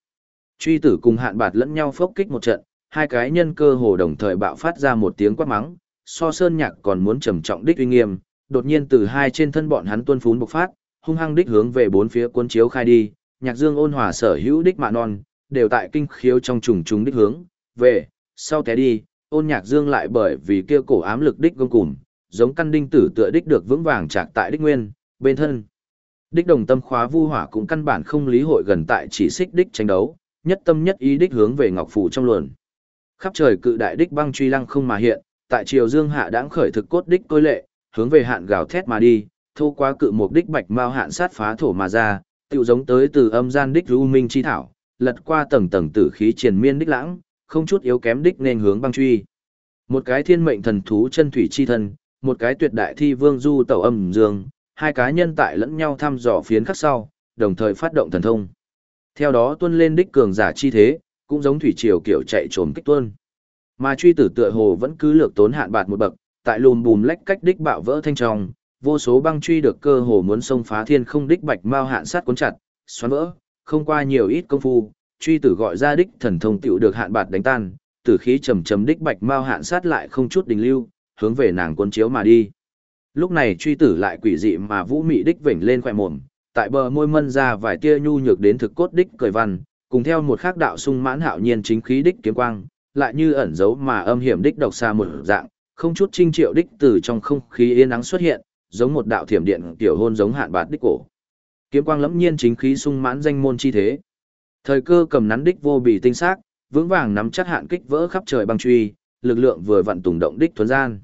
Truy tử cùng hạn bạt lẫn nhau phốc kích một trận, hai cái nhân cơ hồ đồng thời bạo phát ra một tiếng quát mắng, so sơn nhạc còn muốn trầm trọng đích uy nghiêm, đột nhiên từ hai trên thân bọn hắn tuôn phún bộc phát, hung hăng đích hướng về bốn phía cuốn chiếu khai đi, nhạc dương ôn hòa sở hữu đích mạ non, đều tại kinh khiếu trong trùng trùng đích hướng, về, sau té đi, ôn nhạc dương lại bởi vì kia cổ ám lực đích gông cùm, giống căn đinh tử tựa đích được vững vàng chạc tại đích nguyên, bên thân. Đích đồng tâm khóa vu hỏa cũng căn bản không lý hội gần tại chỉ xích đích tranh đấu, nhất tâm nhất ý đích hướng về ngọc phủ trong luồn. Khắp trời cự đại đích băng truy lăng không mà hiện, tại triều dương hạ đãng khởi thực cốt đích tôi lệ, hướng về hạn gào thét mà đi, thu quá cự một đích bạch mao hạn sát phá thổ mà ra, tựu giống tới từ âm gian đích lưu minh chi thảo, lật qua tầng tầng tử khí triền miên đích lãng, không chút yếu kém đích nên hướng băng truy. Một cái thiên mệnh thần thú chân thủy chi thân, một cái tuyệt đại thi vương du tẩu âm dương, hai cá nhân tại lẫn nhau thăm dò phiến khắc sau, đồng thời phát động thần thông. Theo đó tuân lên đích cường giả chi thế, cũng giống thủy triều kiểu chạy trốn kích tuân. Mà truy tử tựa hồ vẫn cứ lược tốn hạn bạt một bậc, tại lùm bùm lách cách đích bạo vỡ thanh trong, vô số băng truy được cơ hồ muốn xông phá thiên không đích bạch mao hạn sát cuốn chặt, xoắn vỡ, không qua nhiều ít công phu, truy tử gọi ra đích thần thông tiểu được hạn bạt đánh tan, tử khí trầm trầm đích bạch mao hạn sát lại không chút đình lưu, hướng về nàng cuốn chiếu mà đi. Lúc này truy tử lại quỷ dị mà vũ mị đích vểnh lên khỏe mồm, tại bờ môi mân ra vài tia nhu nhược đến thực cốt đích cười văn, cùng theo một khắc đạo sung mãn hạo nhiên chính khí đích kiếm quang, lại như ẩn giấu mà âm hiểm đích độc xa một dạng, không chút trinh triệu đích từ trong không khí yên nắng xuất hiện, giống một đạo thiểm điện tiểu hôn giống hạn bạt đích cổ. Kiếm quang lẫm nhiên chính khí sung mãn danh môn chi thế. Thời cơ cầm nắn đích vô bị tinh xác, vững vàng nắm chắc hạn kích vỡ khắp trời băng truy, lực lượng vừa vặn tùng động đích thuần gian.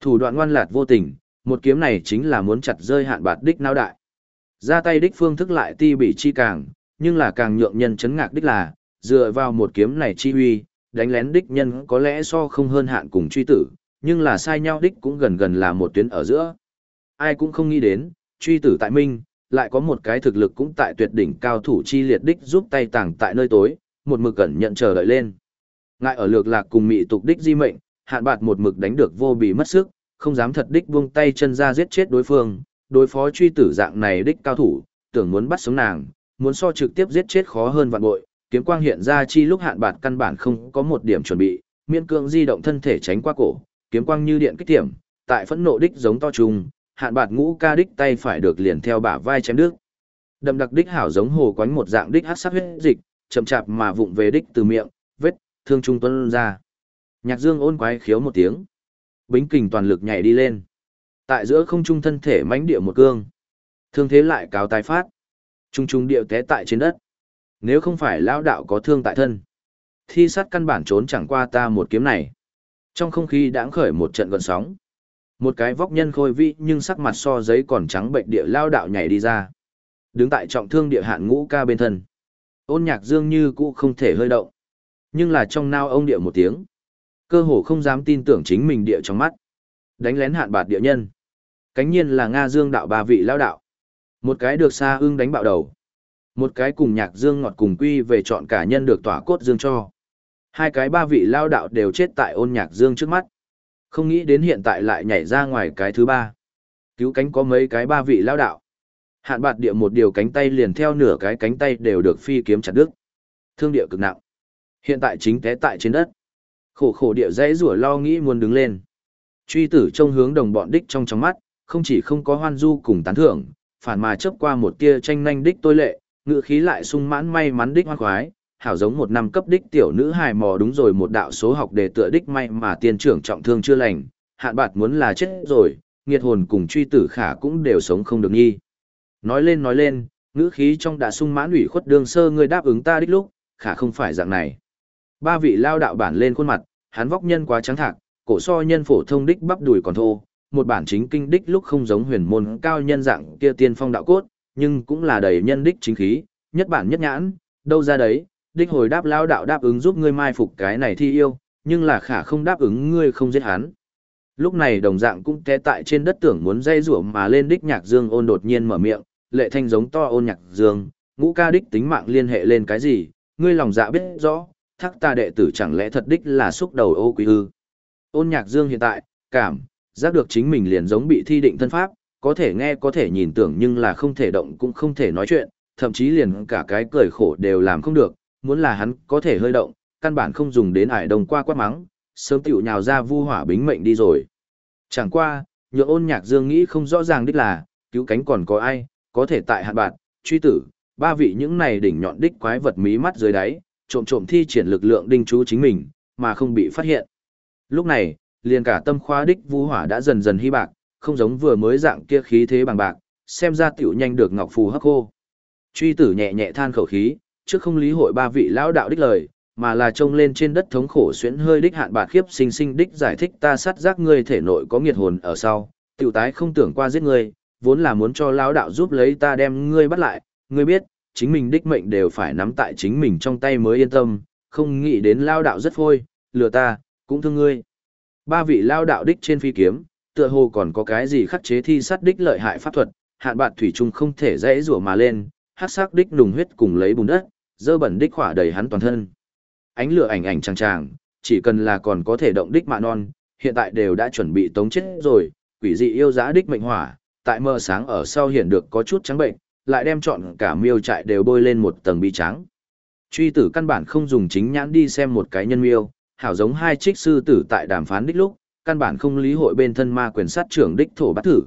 Thủ đoạn ngoan lạt vô tình, một kiếm này chính là muốn chặt rơi hạn bạt đích não đại. Ra tay đích phương thức lại ti bị chi càng, nhưng là càng nhượng nhân chấn ngạc đích là, dựa vào một kiếm này chi huy, đánh lén đích nhân có lẽ so không hơn hạn cùng truy tử, nhưng là sai nhau đích cũng gần gần là một tuyến ở giữa. Ai cũng không nghĩ đến, truy tử tại minh, lại có một cái thực lực cũng tại tuyệt đỉnh cao thủ chi liệt đích giúp tay tàng tại nơi tối, một mực cẩn nhận chờ đợi lên. Ngại ở lược lạc cùng mị tục đích di mệnh, hạn bạt một mực đánh được vô bị mất sức, không dám thật đích buông tay chân ra giết chết đối phương, đối phó truy tử dạng này đích cao thủ, tưởng muốn bắt sống nàng, muốn so trực tiếp giết chết khó hơn vạn bội, kiếm quang hiện ra chi lúc hạn bạt căn bản không có một điểm chuẩn bị, miễn cương di động thân thể tránh qua cổ, kiếm quang như điện kích tiệm, tại phẫn nộ đích giống to trùng, hạn bạt ngũ ca đích tay phải được liền theo bả vai chém đứt. Đậm đặc đích hảo giống hồ quánh một dạng đích hắc sắc huyết dịch, chậm chạp mà vụng về đích từ miệng, vết thương trung tuân ra. Nhạc Dương ôn quái khiếu một tiếng. Bính kình toàn lực nhảy đi lên. Tại giữa không trung thân thể mãnh địa một cương. Thương thế lại cao tái phát. Trung trung điệu té tại trên đất. Nếu không phải lão đạo có thương tại thân. Thi sát căn bản trốn chẳng qua ta một kiếm này. Trong không khí đãng khởi một trận gọn sóng. Một cái vóc nhân khôi vị nhưng sắc mặt so giấy còn trắng bệnh địa lao đạo nhảy đi ra. Đứng tại trọng thương địa hạn ngũ ca bên thân. Ôn nhạc dương như cũ không thể hơi động. Nhưng là trong nao ông địa một tiếng. Cơ hồ không dám tin tưởng chính mình địa trong mắt. Đánh lén hạn bạt địa nhân. Cánh nhiên là Nga dương đạo ba vị lao đạo. Một cái được xa ưng đánh bạo đầu. Một cái cùng nhạc dương ngọt cùng quy về chọn cả nhân được tỏa cốt dương cho. Hai cái ba vị lao đạo đều chết tại ôn nhạc dương trước mắt. Không nghĩ đến hiện tại lại nhảy ra ngoài cái thứ ba. Cứu cánh có mấy cái ba vị lao đạo. Hạn bạt địa một điều cánh tay liền theo nửa cái cánh tay đều được phi kiếm chặt đứt. Thương địa cực nặng. Hiện tại chính té tại trên đất. Khổ khổ địa dãy rủa lo nghĩ muốn đứng lên. Truy tử trông hướng đồng bọn đích trong trong mắt, không chỉ không có hoan du cùng tán thưởng, phản mà chớp qua một tia tranh nhanh đích tôi lệ, ngựa khí lại sung mãn may mắn đích hoan khoái, hảo giống một năm cấp đích tiểu nữ hài mò đúng rồi một đạo số học đề tựa đích may mà tiên trưởng trọng thương chưa lành, hạn bạt muốn là chết rồi, nghiệt hồn cùng truy tử khả cũng đều sống không được nghi. Nói lên nói lên, ngữ khí trong đã sung mãn ủy khuất đương sơ ngươi đáp ứng ta đích lúc, khả không phải dạng này. Ba vị lao đạo bản lên khuôn mặt, hắn vóc nhân quá trắng thạc, cổ so nhân phổ thông đích bắp đùi còn thô, một bản chính kinh đích lúc không giống huyền môn cao nhân dạng kia tiên phong đạo cốt, nhưng cũng là đầy nhân đích chính khí, nhất bản nhất nhãn, đâu ra đấy, đích hồi đáp lao đạo đáp ứng giúp ngươi mai phục cái này thi yêu, nhưng là khả không đáp ứng ngươi không giết hắn. Lúc này đồng dạng cũng té tại trên đất tưởng muốn dây rủa mà lên đích nhạc dương ôn đột nhiên mở miệng, lệ thanh giống to ôn nhạc dương, ngũ ca đích tính mạng liên hệ lên cái gì, ngươi lòng dạ biết rõ, thắc ta đệ tử chẳng lẽ thật đích là xúc đầu ô quý ư. Ôn nhạc dương hiện tại, cảm, giác được chính mình liền giống bị thi định thân pháp, có thể nghe có thể nhìn tưởng nhưng là không thể động cũng không thể nói chuyện, thậm chí liền cả cái cười khổ đều làm không được, muốn là hắn có thể hơi động, căn bản không dùng đến ải đồng qua quát mắng, sớm tiểu nhào ra vu hỏa bính mệnh đi rồi. Chẳng qua, nhượng ôn nhạc dương nghĩ không rõ ràng đích là, cứu cánh còn có ai, có thể tại hạn bạn, truy tử, ba vị những này đỉnh nhọn đích quái vật mí mắt dưới đáy, trộm trộm thi triển lực lượng đinh chú chính mình, mà không bị phát hiện. Lúc này, liền cả tâm khoa đích vu hỏa đã dần dần hy bạc, không giống vừa mới dạng kia khí thế bằng bạc, xem ra tiểu nhanh được ngọc phù hắc khô. Truy tử nhẹ nhẹ than khẩu khí, trước không lý hội ba vị lão đạo đích lời, mà là trông lên trên đất thống khổ xuyến hơi đích hạn bạc khiếp sinh sinh đích giải thích ta sát giác ngươi thể nội có nghiệt hồn ở sau, tiểu tái không tưởng qua giết ngươi, vốn là muốn cho lão đạo giúp lấy ta đem ngươi bắt lại, ngươi biết, chính mình đích mệnh đều phải nắm tại chính mình trong tay mới yên tâm, không nghĩ đến lão đạo rất phôi, lừa ta, cũng thương ngươi. Ba vị lão đạo đích trên phi kiếm, tựa hồ còn có cái gì khắc chế thi sát đích lợi hại pháp thuật, hạn bạc thủy chung không thể dễ rủa mà lên, hắc sắc đích nùng huyết cùng lấy bùn đất, dơ bẩn đích khỏa đầy hắn toàn thân. Ánh lửa ảnh ảnh chàng chàng, chỉ cần là còn có thể động đích mạ non, hiện tại đều đã chuẩn bị tống chết rồi, quỷ dị yêu giá đích mệnh hỏa, tại mơ sáng ở sau hiện được có chút trắng bệnh, lại đem chọn cả miêu trại đều bôi lên một tầng bi trắng. Truy tử căn bản không dùng chính nhãn đi xem một cái nhân miêu, hảo giống hai trích sư tử tại đàm phán đích lúc, căn bản không lý hội bên thân ma quyền sát trưởng đích thổ bắt thử.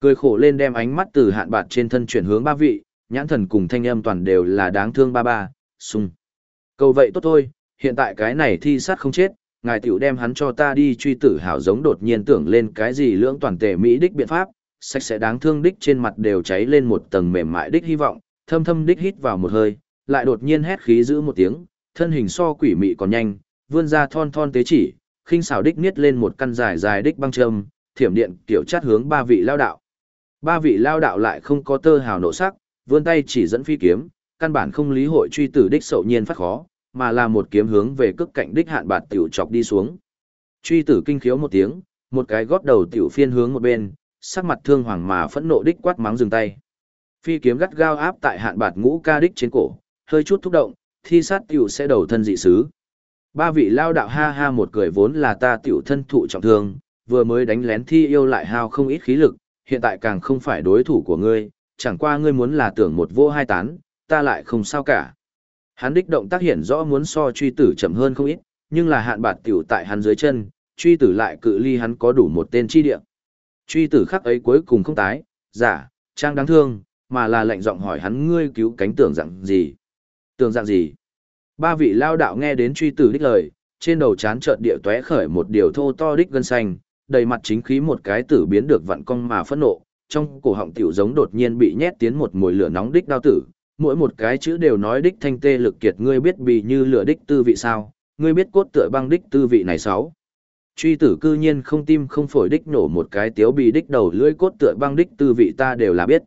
Cười khổ lên đem ánh mắt từ hạn bạt trên thân chuyển hướng ba vị, nhãn thần cùng thanh âm toàn đều là đáng thương ba ba, sung. Cầu vậy tốt thôi, hiện tại cái này thi sát không chết, ngài tiểu đem hắn cho ta đi truy tử hảo giống đột nhiên tưởng lên cái gì lưỡng toàn tề Mỹ đích biện pháp, sạch sẽ đáng thương đích trên mặt đều cháy lên một tầng mềm mại đích hy vọng, thâm thâm đích hít vào một hơi, lại đột nhiên hét khí giữ một tiếng, thân hình so quỷ mị còn nhanh, vươn ra thon thon tế chỉ, khinh xảo đích niết lên một căn dài dài đích băng châm, thiểm điện kiểu chát hướng ba vị lao đạo. Ba vị lao đạo lại không có tơ hào nộ sắc, vươn tay chỉ dẫn phi kiếm, căn bản không lý hội truy tử đích sậu nhiên phát khó, mà là một kiếm hướng về cước cạnh đích hạn bạt tiểu chọc đi xuống. Truy tử kinh khiếu một tiếng, một cái gót đầu tiểu phiên hướng một bên, sắc mặt thương hoàng mà phẫn nộ đích quát mắng dừng tay. Phi kiếm gắt gao áp tại hạn bạt ngũ ca đích trên cổ, hơi chút thúc động, thi sát tiểu sẽ đầu thân dị sứ. Ba vị lao đạo ha ha một cười vốn là ta tiểu thân thụ trọng thương, vừa mới đánh lén thi yêu lại hao không ít khí lực, hiện tại càng không phải đối thủ của ngươi, chẳng qua ngươi muốn là tưởng một vô hai tán, ta lại không sao cả. Hắn đích động tác hiện rõ muốn so truy tử chậm hơn không ít, nhưng là hạn bạt tiểu tại hắn dưới chân, truy tử lại cự ly hắn có đủ một tên chi địa. Truy tử khắc ấy cuối cùng không tái, giả, trang đáng thương, mà là lệnh giọng hỏi hắn ngươi cứu cánh tưởng dạng gì. Tưởng dạng gì? Ba vị lao đạo nghe đến truy tử đích lời, trên đầu chán chợt địa tóe khởi một điều thô to đích gân xanh, đầy mặt chính khí một cái tử biến được vặn cong mà phẫn nộ, trong cổ họng tiểu giống đột nhiên bị nhét tiến một mùi lửa nóng đích đao tử, mỗi một cái chữ đều nói đích thanh tê lực kiệt ngươi biết bị như lửa đích tư vị sao, ngươi biết cốt tựa băng đích tư vị này sáu. Truy tử cư nhiên không tim không phổi đích nổ một cái tiếu bị đích đầu lưỡi cốt tựa băng đích tư vị ta đều là biết.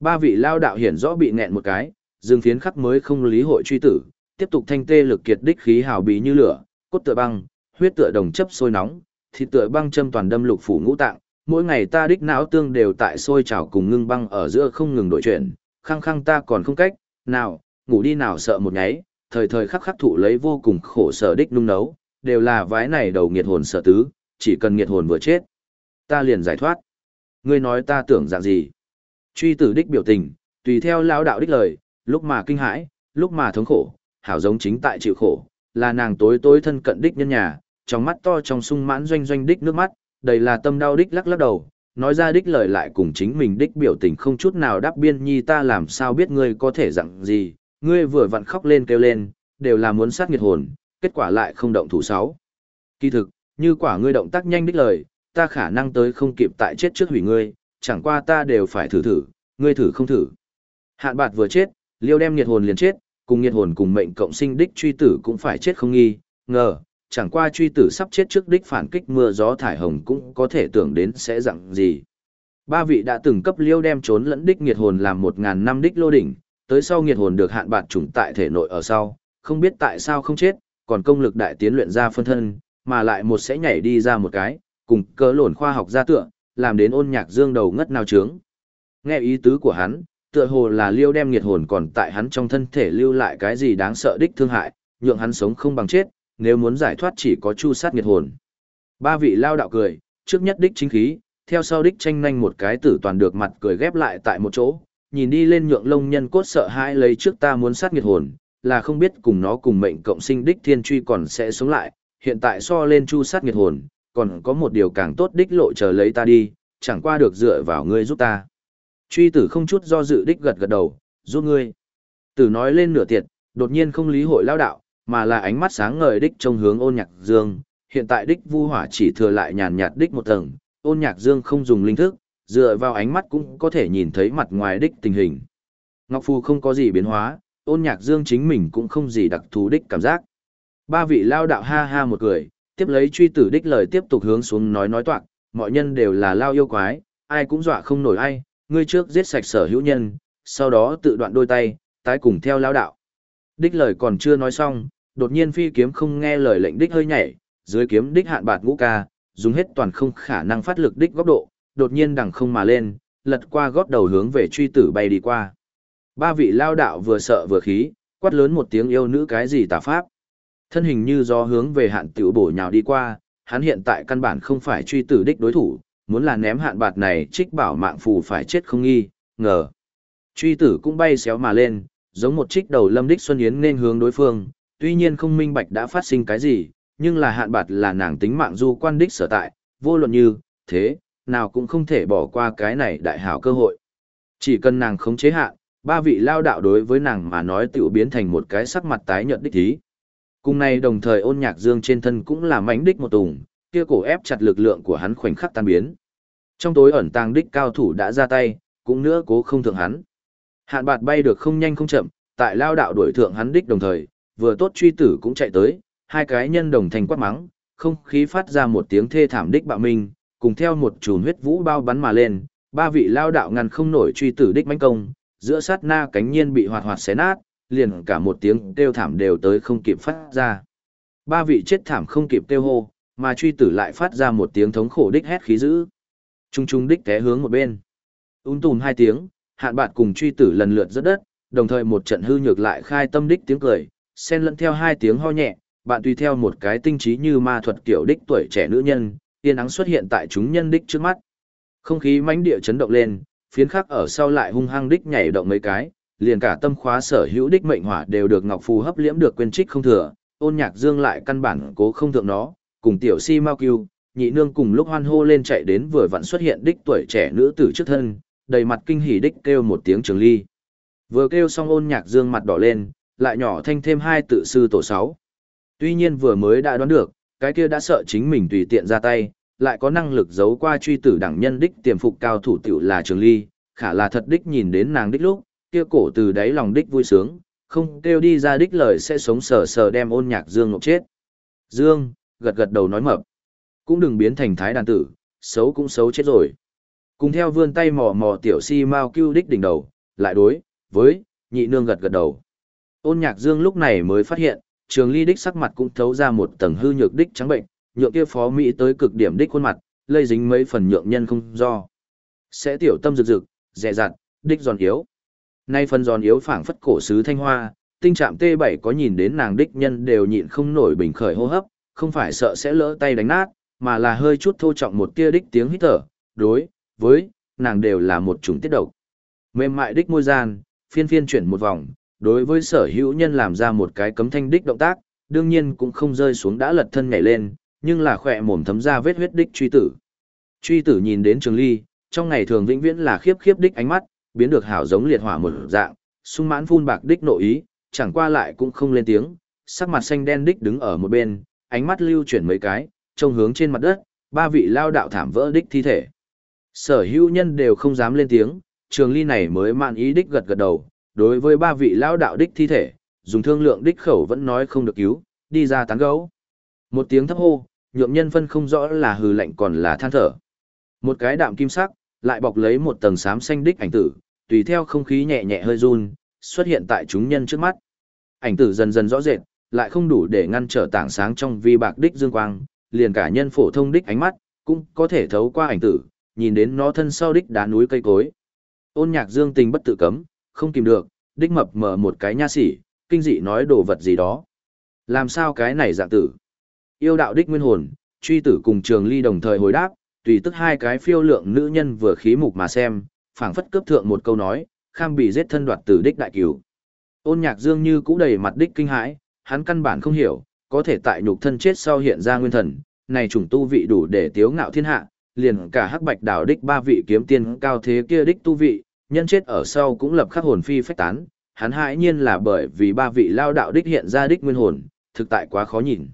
Ba vị lao đạo hiển rõ bị nghẹn một cái, dương phiến khắc mới không lý hội truy tử, tiếp tục thanh tê lực kiệt đích khí hào bị như lửa, cốt tựa băng, huyết tựa đồng chấp sôi nóng, thịt tựa băng châm toàn đâm lục phủ ngũ tạng, mỗi ngày ta đích não tương đều tại sôi trào cùng ngưng băng ở giữa không ngừng đổi chuyển, khăng khăng ta còn không cách, nào, ngủ đi nào sợ một nháy, thời thời khắc khắc thụ lấy vô cùng khổ sở đích nung nấu, đều là vái này đầu nghiệt hồn sợ tứ, chỉ cần nghiệt hồn vừa chết, ta liền giải thoát. Ngươi nói ta tưởng dạng gì? Truy tử đích biểu tình, tùy theo lão đạo đích lời, lúc mà kinh hãi, lúc mà thống khổ, hảo giống chính tại chịu khổ, là nàng tối tối thân cận đích nhân nhà, trong mắt to trong sung mãn doanh doanh đích nước mắt, đầy là tâm đau đích lắc lắc đầu, nói ra đích lời lại cùng chính mình đích biểu tình không chút nào đáp biên nhi ta làm sao biết ngươi có thể dặn gì, ngươi vừa vặn khóc lên kêu lên, đều là muốn sát nghiệt hồn, kết quả lại không động thủ sáu. Kỳ thực, như quả ngươi động tác nhanh đích lời, ta khả năng tới không kịp tại chết trước hủy ngươi, chẳng qua ta đều phải thử thử, ngươi thử không thử. Hạn bạt vừa chết, liêu đem nghiệt hồn liền chết, cùng nghiệt hồn cùng mệnh cộng sinh đích truy tử cũng phải chết không nghi, ngờ, chẳng qua truy tử sắp chết trước đích phản kích mưa gió thải hồng cũng có thể tưởng đến sẽ dặn gì. Ba vị đã từng cấp liêu đem trốn lẫn đích nghiệt hồn làm một ngàn năm đích lô đỉnh, tới sau nghiệt hồn được hạn bạt trùng tại thể nội ở sau, không biết tại sao không chết, còn công lực đại tiến luyện ra phân thân, mà lại một sẽ nhảy đi ra một cái, cùng cỡ lồn khoa học ra tựa, làm đến ôn nhạc dương đầu ngất nào trướng. Nghe ý tứ của hắn, tựa hồ là liêu đem nghiệt hồn còn tại hắn trong thân thể lưu lại cái gì đáng sợ đích thương hại, nhượng hắn sống không bằng chết, nếu muốn giải thoát chỉ có chu sát nghiệt hồn. Ba vị lao đạo cười, trước nhất đích chính khí, theo sau đích tranh nhanh một cái tử toàn được mặt cười ghép lại tại một chỗ, nhìn đi lên nhượng lông nhân cốt sợ hãi lấy trước ta muốn sát nghiệt hồn, là không biết cùng nó cùng mệnh cộng sinh đích thiên truy còn sẽ sống lại, hiện tại so lên chu sát nghiệt hồn, còn có một điều càng tốt đích lộ chờ lấy ta đi, chẳng qua được dựa vào ngươi giúp ta. Truy tử không chút do dự đích gật gật đầu, giúp ngươi. Tử nói lên nửa tiệt, đột nhiên không lý hội lao đạo, mà là ánh mắt sáng ngời đích trông hướng ôn nhạc dương, hiện tại đích vu hỏa chỉ thừa lại nhàn nhạt đích một tầng, ôn nhạc dương không dùng linh thức, dựa vào ánh mắt cũng có thể nhìn thấy mặt ngoài đích tình hình. Ngọc Phu không có gì biến hóa, ôn nhạc dương chính mình cũng không gì đặc thù đích cảm giác. Ba vị lao đạo ha ha một cười, tiếp lấy truy tử đích lời tiếp tục hướng xuống nói nói toạc, mọi nhân đều là lao yêu quái, ai cũng dọa không nổi ai, ngươi trước giết sạch sở hữu nhân, sau đó tự đoạn đôi tay, tái cùng theo lao đạo. Đích lời còn chưa nói xong, đột nhiên phi kiếm không nghe lời lệnh đích hơi nhảy, dưới kiếm đích hạn bạt ngũ ca, dùng hết toàn không khả năng phát lực đích góc độ, đột nhiên đằng không mà lên, lật qua gót đầu hướng về truy tử bay đi qua. Ba vị lao đạo vừa sợ vừa khí, quát lớn một tiếng yêu nữ cái gì tà pháp. Thân hình như do hướng về hạn tiểu bổ nhào đi qua, hắn hiện tại căn bản không phải truy tử đích đối thủ, muốn là ném hạn bạt này trích bảo mạng phù phải chết không nghi, ngờ. Truy tử cũng bay xéo mà lên, giống một trích đầu lâm đích xuân yến nên hướng đối phương, tuy nhiên không minh bạch đã phát sinh cái gì, nhưng là hạn bạt là nàng tính mạng du quan đích sở tại, vô luận như, thế, nào cũng không thể bỏ qua cái này đại hảo cơ hội. Chỉ cần nàng khống chế hạn, ba vị lao đạo đối với nàng mà nói tiểu biến thành một cái sắc mặt tái nhợt đích thí. Cùng này đồng thời ôn nhạc dương trên thân cũng là mánh đích một tùng, kia cổ ép chặt lực lượng của hắn khoảnh khắc tan biến. Trong tối ẩn tàng đích cao thủ đã ra tay, cũng nữa cố không thượng hắn. Hạn bạt bay được không nhanh không chậm, tại lao đạo đuổi thượng hắn đích đồng thời, vừa tốt truy tử cũng chạy tới, hai cái nhân đồng thành quát mắng, không khí phát ra một tiếng thê thảm đích bạo minh, cùng theo một chùm huyết vũ bao bắn mà lên, ba vị lao đạo ngăn không nổi truy tử đích mãnh công, giữa sát na cánh nhiên bị hoạt hoạt xé nát, liền cả một tiếng kêu thảm đều tới không kịp phát ra. Ba vị chết thảm không kịp kêu hô, mà truy tử lại phát ra một tiếng thống khổ đích hét khí dữ. Trung trung đích té hướng một bên. Ún tùm hai tiếng, hạn bạt cùng truy tử lần lượt rớt đất, đồng thời một trận hư nhược lại khai tâm đích tiếng cười, xen lẫn theo hai tiếng ho nhẹ, bạn tùy theo một cái tinh trí như ma thuật kiểu đích tuổi trẻ nữ nhân, yên ắng xuất hiện tại chúng nhân đích trước mắt. Không khí mãnh địa chấn động lên, phiến khắc ở sau lại hung hăng đích nhảy động mấy cái, liền cả tâm khóa sở hữu đích mệnh hỏa đều được Ngọc Phù hấp liễm được quên trích không thừa, ôn nhạc dương lại căn bản cố không thượng nó, cùng tiểu si mau cưu, nhị nương cùng lúc hoan hô lên chạy đến vừa vặn xuất hiện đích tuổi trẻ nữ tử trước thân, đầy mặt kinh hỉ đích kêu một tiếng trường ly. Vừa kêu xong ôn nhạc dương mặt đỏ lên, lại nhỏ thanh thêm hai tự sư tổ sáu. Tuy nhiên vừa mới đã đoán được, cái kia đã sợ chính mình tùy tiện ra tay, lại có năng lực giấu qua truy tử đẳng nhân đích tiềm phục cao thủ tiểu là trường ly, khả là thật đích nhìn đến nàng đích lúc, kia cổ từ đáy lòng đích vui sướng, không kêu đi ra đích lời sẽ sống sờ sờ đem ôn nhạc dương ngục chết. Dương, gật gật đầu nói mập. Cũng đừng biến thành thái đàn tử, xấu cũng xấu chết rồi. Cùng theo vươn tay mò mò tiểu si mau cưu đích đỉnh đầu, lại đối, với, nhị nương gật gật đầu. Ôn nhạc dương lúc này mới phát hiện, trường ly đích sắc mặt cũng thấu ra một tầng hư nhược đích trắng bệnh, nhượng kia phó Mỹ tới cực điểm đích khuôn mặt, lây dính mấy phần nhượng nhân không do. Sẽ tiểu tâm rực rực, dè dặt, đích giòn yếu. Nay phần giòn yếu phảng phất cổ sứ thanh hoa, tinh trạm T7 có nhìn đến nàng đích nhân đều nhịn không nổi bình khởi hô hấp, không phải sợ sẽ lỡ tay đánh nát, mà là hơi chút thô trọng một tia đích tiếng hít thở, đối, với, nàng đều là một chủng tiết độc. Mềm mại đích môi gian, phiên phiên chuyển một vòng, đối với sở hữu nhân làm ra một cái cấm thanh đích động tác, đương nhiên cũng không rơi xuống đã lật thân nhảy lên, nhưng là khỏe mồm thấm ra vết huyết đích truy tử. Truy tử nhìn đến trường ly, trong ngày thường vĩnh viễn là khiếp khiếp đích ánh mắt, biến được hảo giống liệt hỏa một dạng, sung mãn phun bạc đích nội ý, chẳng qua lại cũng không lên tiếng, sắc mặt xanh đen đích đứng ở một bên, ánh mắt lưu chuyển mấy cái, trông hướng trên mặt đất, ba vị lao đạo thảm vỡ đích thi thể. Sở hữu nhân đều không dám lên tiếng, trường ly này mới mạn ý đích gật gật đầu, đối với ba vị lão đạo đích thi thể, dùng thương lượng đích khẩu vẫn nói không được cứu, đi ra tán gấu. Một tiếng thấp hô, nhượng nhân phân không rõ là hừ lạnh còn là than thở. Một cái đạm kim sắc, lại bọc lấy một tầng xám xanh đích ảnh tử, tùy theo không khí nhẹ nhẹ hơi run, xuất hiện tại chúng nhân trước mắt. Ảnh tử dần dần rõ rệt, lại không đủ để ngăn trở tảng sáng trong vi bạc đích dương quang, liền cả nhân phổ thông đích ánh mắt, cũng có thể thấu qua ảnh tử, nhìn đến nó thân sau đích đá núi cây cối. Ôn nhạc dương tình bất tự cấm, không kìm được, đích mập mở một cái nha sỉ, kinh dị nói đồ vật gì đó. Làm sao cái này dạng tử? Yêu đạo đích nguyên hồn, truy tử cùng trường ly đồng thời hồi đáp, tùy tức hai cái phiêu lượng nữ nhân vừa khí mục mà xem, phảng phất cướp thượng một câu nói, kham bị giết thân đoạt tử đích đại cửu, Ôn nhạc dương như cũ đầy mặt đích kinh hãi, hắn căn bản không hiểu, có thể tại nhục thân chết sau hiện ra nguyên thần, này chủng tu vị đủ để tiếu ngạo thiên hạ, liền cả hắc bạch đảo đích ba vị kiếm tiên cao thế kia đích tu vị, nhân chết ở sau cũng lập khắc hồn phi phách tán, hắn hãi nhiên là bởi vì ba vị lao đạo đích hiện ra đích nguyên hồn, thực tại quá khó nhìn.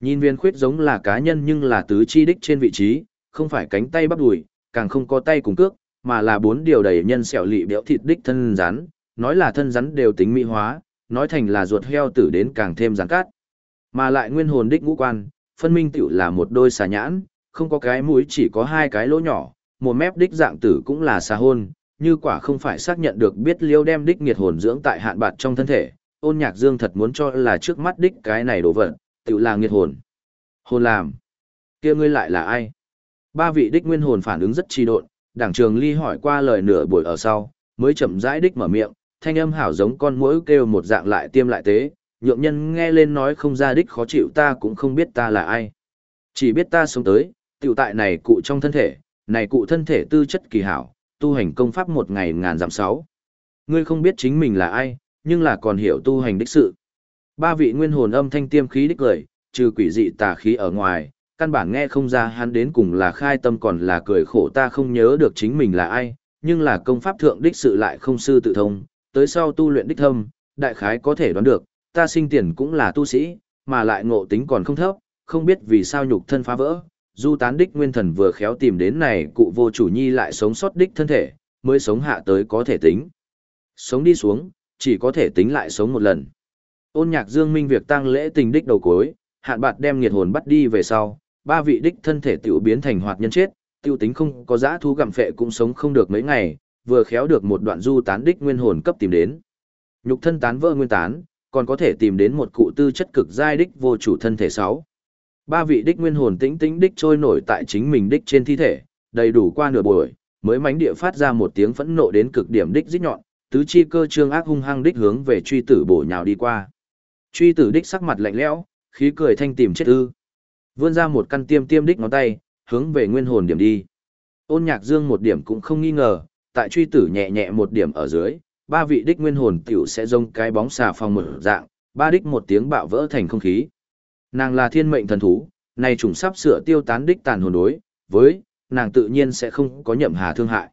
Nhìn viên khuyết giống là cá nhân nhưng là tứ chi đích trên vị trí, không phải cánh tay bắp đùi, càng không có tay cùng cước, mà là bốn điều đầy nhân sẹo lị béo thịt đích thân rắn, nói là thân rắn đều tính mỹ hóa, nói thành là ruột heo tử đến càng thêm rắn cát. Mà lại nguyên hồn đích ngũ quan, phân minh tiểu là một đôi xà nhãn, không có cái mũi chỉ có hai cái lỗ nhỏ, một mép đích dạng tử cũng là xà hôn, như quả không phải xác nhận được biết liêu đem đích nghiệt hồn dưỡng tại hạn bạt trong thân thể, ôn nhạc dương thật muốn cho là trước mắt đích cái này đổ vật, tự là nghiệt hồn. Hồn làm. kia ngươi lại là ai? Ba vị đích nguyên hồn phản ứng rất trì độn, đảng trường ly hỏi qua lời nửa buổi ở sau, mới chậm rãi đích mở miệng, thanh âm hảo giống con mũi kêu một dạng lại tiêm lại tế, nhượng nhân nghe lên nói không ra đích khó chịu ta cũng không biết ta là ai. Chỉ biết ta sống tới, tiểu tại này cụ trong thân thể, này cụ thân thể tư chất kỳ hảo, tu hành công pháp một ngày ngàn giảm sáu. Ngươi không biết chính mình là ai, nhưng là còn hiểu tu hành đích sự. Ba vị nguyên hồn âm thanh tiêm khí đích cười, trừ quỷ dị tà khí ở ngoài, căn bản nghe không ra hắn đến cùng là khai tâm còn là cười khổ ta không nhớ được chính mình là ai, nhưng là công pháp thượng đích sự lại không sư tự thông, tới sau tu luyện đích thâm, đại khái có thể đoán được, ta sinh tiền cũng là tu sĩ, mà lại ngộ tính còn không thấp, không biết vì sao nhục thân phá vỡ, du tán đích nguyên thần vừa khéo tìm đến này cụ vô chủ nhi lại sống sót đích thân thể, mới sống hạ tới có thể tính. Sống đi xuống, chỉ có thể tính lại sống một lần. Ôn nhạc dương minh việc tăng lễ tình đích đầu cuối, hạn bạt đem nghiệt hồn bắt đi về sau, ba vị đích thân thể tiểu biến thành hoạt nhân chết, tiêu tính không có giã thú gặm phệ cũng sống không được mấy ngày, vừa khéo được một đoạn du tán đích nguyên hồn cấp tìm đến. Nhục thân tán vỡ nguyên tán, còn có thể tìm đến một cụ tư chất cực giai đích vô chủ thân thể sáu. Ba vị đích nguyên hồn tĩnh tĩnh đích trôi nổi tại chính mình đích trên thi thể, đầy đủ qua nửa buổi, mới mánh địa phát ra một tiếng phẫn nộ đến cực điểm đích rít nhọn, tứ chi cơ trương ác hung hăng đích hướng về truy tử bổ nhào đi qua. Truy tử đích sắc mặt lạnh lẽo, khí cười thanh tìm chết ư. Vươn ra một căn tiêm tiêm đích ngón tay, hướng về nguyên hồn điểm đi. Ôn nhạc dương một điểm cũng không nghi ngờ, tại truy tử nhẹ nhẹ một điểm ở dưới, ba vị đích nguyên hồn tiểu sẽ rông cái bóng xà phòng mở dạng, ba đích một tiếng bạo vỡ thành không khí. Nàng là thiên mệnh thần thú, này trùng sắp sửa tiêu tán đích tàn hồn đối, với, nàng tự nhiên sẽ không có nhậm hà thương hại.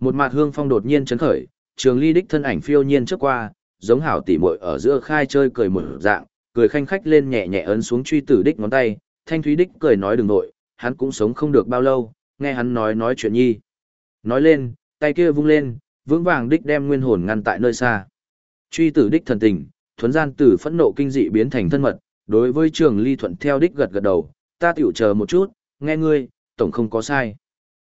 Một mặt hương phong đột nhiên chấn khởi, trường ly đích thân ảnh phiêu nhiên trước qua, giống hảo tỉ muội ở giữa khai chơi cười một dạng, cười khanh khách lên nhẹ nhẹ ấn xuống truy tử đích ngón tay, thanh thúy đích cười nói đừng nội, hắn cũng sống không được bao lâu, nghe hắn nói nói chuyện nhi. Nói lên, tay kia vung lên, vững vàng đích đem nguyên hồn ngăn tại nơi xa. Truy tử đích thần tình, thuấn gian từ phẫn nộ kinh dị biến thành thân mật, đối với trường ly thuận theo đích gật gật đầu, ta tiểu chờ một chút, nghe ngươi, tổng không có sai.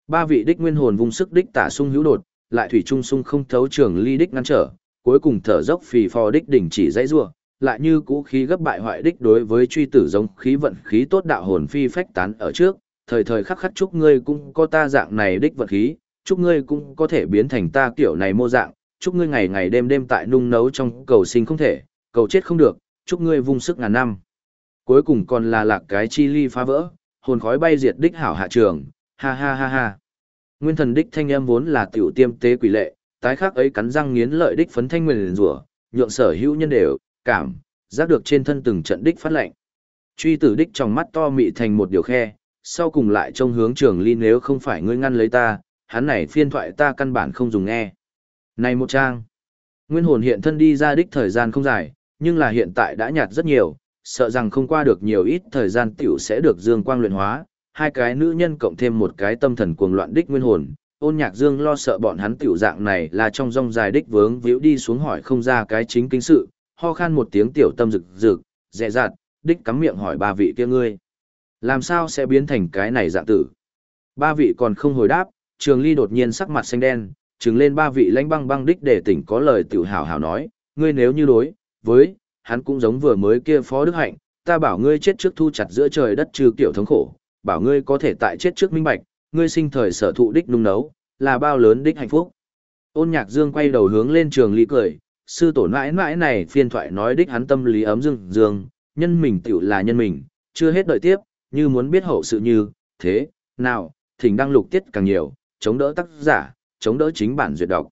Ba vị đích nguyên hồn vung sức đích tả sung hữu đột, lại thủy trung sung không thấu trường ly đích ngăn trở, cuối cùng thở dốc phì phò đích đỉnh chỉ dãy rủa, lại như cũ khí gấp bại hoại đích đối với truy tử giống khí vận khí tốt đạo hồn phi phách tán ở trước, thời thời khắc khắc chúc ngươi cũng có ta dạng này đích vận khí, chúc ngươi cũng có thể biến thành ta kiểu này mô dạng, chúc ngươi ngày ngày đêm đêm tại nung nấu trong cầu sinh không thể, cầu chết không được, chúc ngươi vung sức ngàn năm. Cuối cùng còn là lạc cái chi ly phá vỡ, hồn khói bay diệt đích hảo hạ trường, ha ha ha ha. Nguyên thần đích thanh âm vốn là tiểu tiêm tế quỷ lệ, tái khắc ấy cắn răng nghiến lợi đích phấn thanh nguyên rủa, nhượng sở hữu nhân đều, cảm, giác được trên thân từng trận đích phát lệnh. Truy tử đích trong mắt to mị thành một điều khe, sau cùng lại trông hướng trường ly nếu không phải ngươi ngăn lấy ta, hắn này phiên thoại ta căn bản không dùng nghe. Này một trang, nguyên hồn hiện thân đi ra đích thời gian không dài, nhưng là hiện tại đã nhạt rất nhiều, sợ rằng không qua được nhiều ít thời gian tiểu sẽ được dương quang luyện hóa, hai cái nữ nhân cộng thêm một cái tâm thần cuồng loạn đích nguyên hồn. Ôn nhạc dương lo sợ bọn hắn tiểu dạng này là trong rong dài đích vướng víu đi xuống hỏi không ra cái chính kinh sự, ho khan một tiếng tiểu tâm rực rực, dẹ dạt, đích cắm miệng hỏi ba vị kia ngươi. Làm sao sẽ biến thành cái này dạng tử? Ba vị còn không hồi đáp, trường ly đột nhiên sắc mặt xanh đen, trừng lên ba vị lãnh băng băng đích để tỉnh có lời tiểu hào hào nói, ngươi nếu như đối, với, hắn cũng giống vừa mới kia phó đức hạnh, ta bảo ngươi chết trước thu chặt giữa trời đất trừ kiểu thống khổ, bảo ngươi có thể tại chết trước minh bạch, ngươi sinh thời sở thụ đích nung nấu, là bao lớn đích hạnh phúc. Ôn nhạc dương quay đầu hướng lên trường lý cười, sư tổ mãi mãi này phiên thoại nói đích hắn tâm lý ấm dương dương, nhân mình tiểu là nhân mình, chưa hết đợi tiếp, như muốn biết hậu sự như, thế, nào, thỉnh đăng lục tiết càng nhiều, chống đỡ tác giả, chống đỡ chính bản duyệt đọc.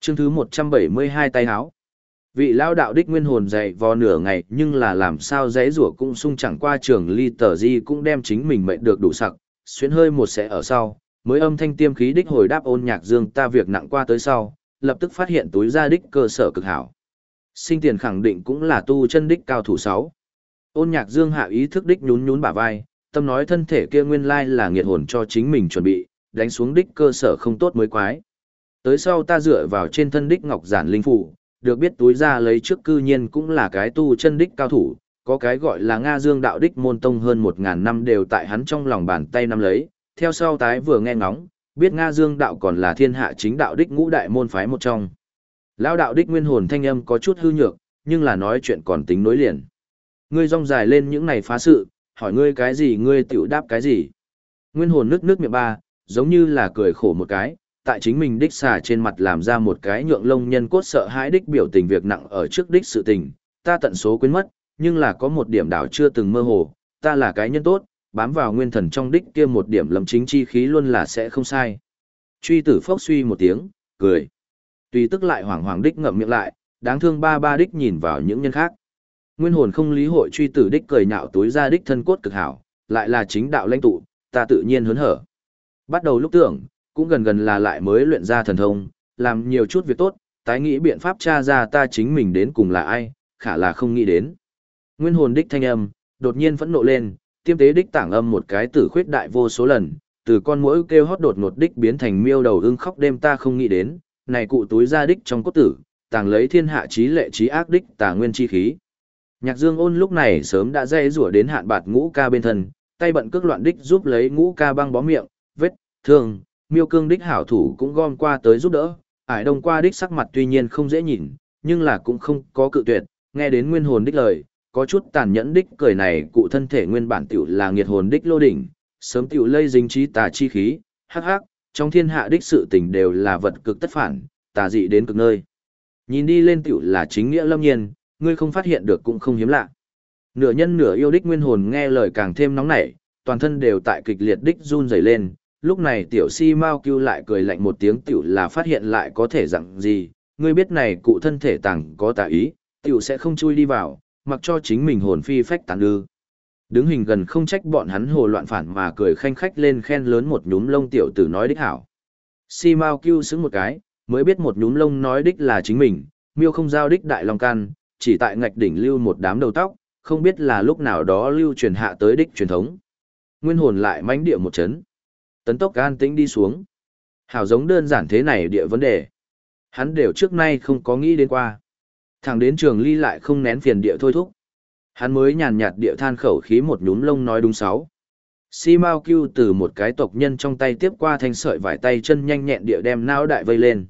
Chương thứ 172 tay háo. Vị lao đạo đích nguyên hồn dày vò nửa ngày nhưng là làm sao dễ rủa cũng sung chẳng qua trường ly tờ di cũng đem chính mình mệnh được đủ sặc, xuyến hơi một sẽ ở sau, mới âm thanh tiêm khí đích hồi đáp ôn nhạc dương ta việc nặng qua tới sau, lập tức phát hiện túi ra đích cơ sở cực hảo. Sinh tiền khẳng định cũng là tu chân đích cao thủ 6. Ôn nhạc dương hạ ý thức đích nhún nhún bả vai, tâm nói thân thể kia nguyên lai là nghiệt hồn cho chính mình chuẩn bị, đánh xuống đích cơ sở không tốt mới quái. Tới sau ta dựa vào trên thân đích ngọc giản linh phủ, được biết túi ra lấy trước cư nhiên cũng là cái tu chân đích cao thủ, có cái gọi là Nga Dương đạo đích môn tông hơn một ngàn năm đều tại hắn trong lòng bàn tay nắm lấy, theo sau tái vừa nghe ngóng, biết Nga Dương đạo còn là thiên hạ chính đạo đích ngũ đại môn phái một trong. Lão đạo đích nguyên hồn thanh âm có chút hư nhược, nhưng là nói chuyện còn tính nối liền. Ngươi rong dài lên những này phá sự, hỏi ngươi cái gì ngươi tiểu đáp cái gì. Nguyên hồn nước nước miệng ba, giống như là cười khổ một cái, tại chính mình đích xà trên mặt làm ra một cái nhượng lông nhân cốt sợ hãi đích biểu tình việc nặng ở trước đích sự tình, ta tận số quên mất, nhưng là có một điểm đảo chưa từng mơ hồ, ta là cái nhân tốt, bám vào nguyên thần trong đích kia một điểm lâm chính chi khí luôn là sẽ không sai. Truy tử phốc suy một tiếng, cười. Tùy tức lại hoảng hoảng đích ngậm miệng lại, đáng thương ba ba đích nhìn vào những nhân khác. Nguyên hồn không lý hội truy tử đích cười nhạo túi ra đích thân cốt cực hảo, lại là chính đạo lãnh tụ, ta tự nhiên hớn hở. Bắt đầu lúc tưởng, cũng gần gần là lại mới luyện ra thần thông, làm nhiều chút việc tốt, tái nghĩ biện pháp tra ra ta chính mình đến cùng là ai, khả là không nghĩ đến. Nguyên hồn đích thanh âm, đột nhiên phẫn nộ lên, tiêm tế đích tảng âm một cái tử khuyết đại vô số lần, từ con mũi kêu hót đột ngột đích biến thành miêu đầu ưng khóc đêm ta không nghĩ đến, này cụ túi ra đích trong cốt tử, tàng lấy thiên hạ trí lệ trí ác đích tà nguyên chi khí. Nhạc Dương ôn lúc này sớm đã dây rủa đến hạn bạt ngũ ca bên thân, tay bận cước loạn đích giúp lấy ngũ ca băng bó miệng, vết, thương, miêu cương đích hảo thủ cũng gom qua tới giúp đỡ, ải đông qua đích sắc mặt tuy nhiên không dễ nhìn, nhưng là cũng không có cự tuyệt, nghe đến nguyên hồn đích lời, có chút tàn nhẫn đích cười này cụ thân thể nguyên bản tiểu là nghiệt hồn đích lô đỉnh, sớm tiểu lây dính trí tà chi khí, hắc hắc, trong thiên hạ đích sự tình đều là vật cực tất phản, tà dị đến cực nơi. Nhìn đi lên tiểu là chính nghĩa lâm nhiên, ngươi không phát hiện được cũng không hiếm lạ. Nửa nhân nửa yêu đích nguyên hồn nghe lời càng thêm nóng nảy, toàn thân đều tại kịch liệt đích run rẩy lên, lúc này tiểu si mau cưu lại cười lạnh một tiếng tiểu là phát hiện lại có thể dặn gì, ngươi biết này cụ thân thể tàng có tà ý, tiểu sẽ không chui đi vào, mặc cho chính mình hồn phi phách tán ư. Đứng hình gần không trách bọn hắn hồ loạn phản mà cười khanh khách lên khen lớn một nhúm lông tiểu tử nói đích hảo. Si mau kêu xứng một cái, mới biết một nhúm lông nói đích là chính mình, miêu không giao đích đại long can, chỉ tại ngạch đỉnh lưu một đám đầu tóc, không biết là lúc nào đó lưu truyền hạ tới đích truyền thống. Nguyên hồn lại mãnh địa một chấn. Tấn tốc an tĩnh đi xuống. Hảo giống đơn giản thế này địa vấn đề. Hắn đều trước nay không có nghĩ đến qua. Thẳng đến trường ly lại không nén phiền địa thôi thúc. Hắn mới nhàn nhạt địa than khẩu khí một nhúm lông nói đúng sáu. Si Mao Cưu từ một cái tộc nhân trong tay tiếp qua thanh sợi vải tay chân nhanh nhẹn địa đem não đại vây lên.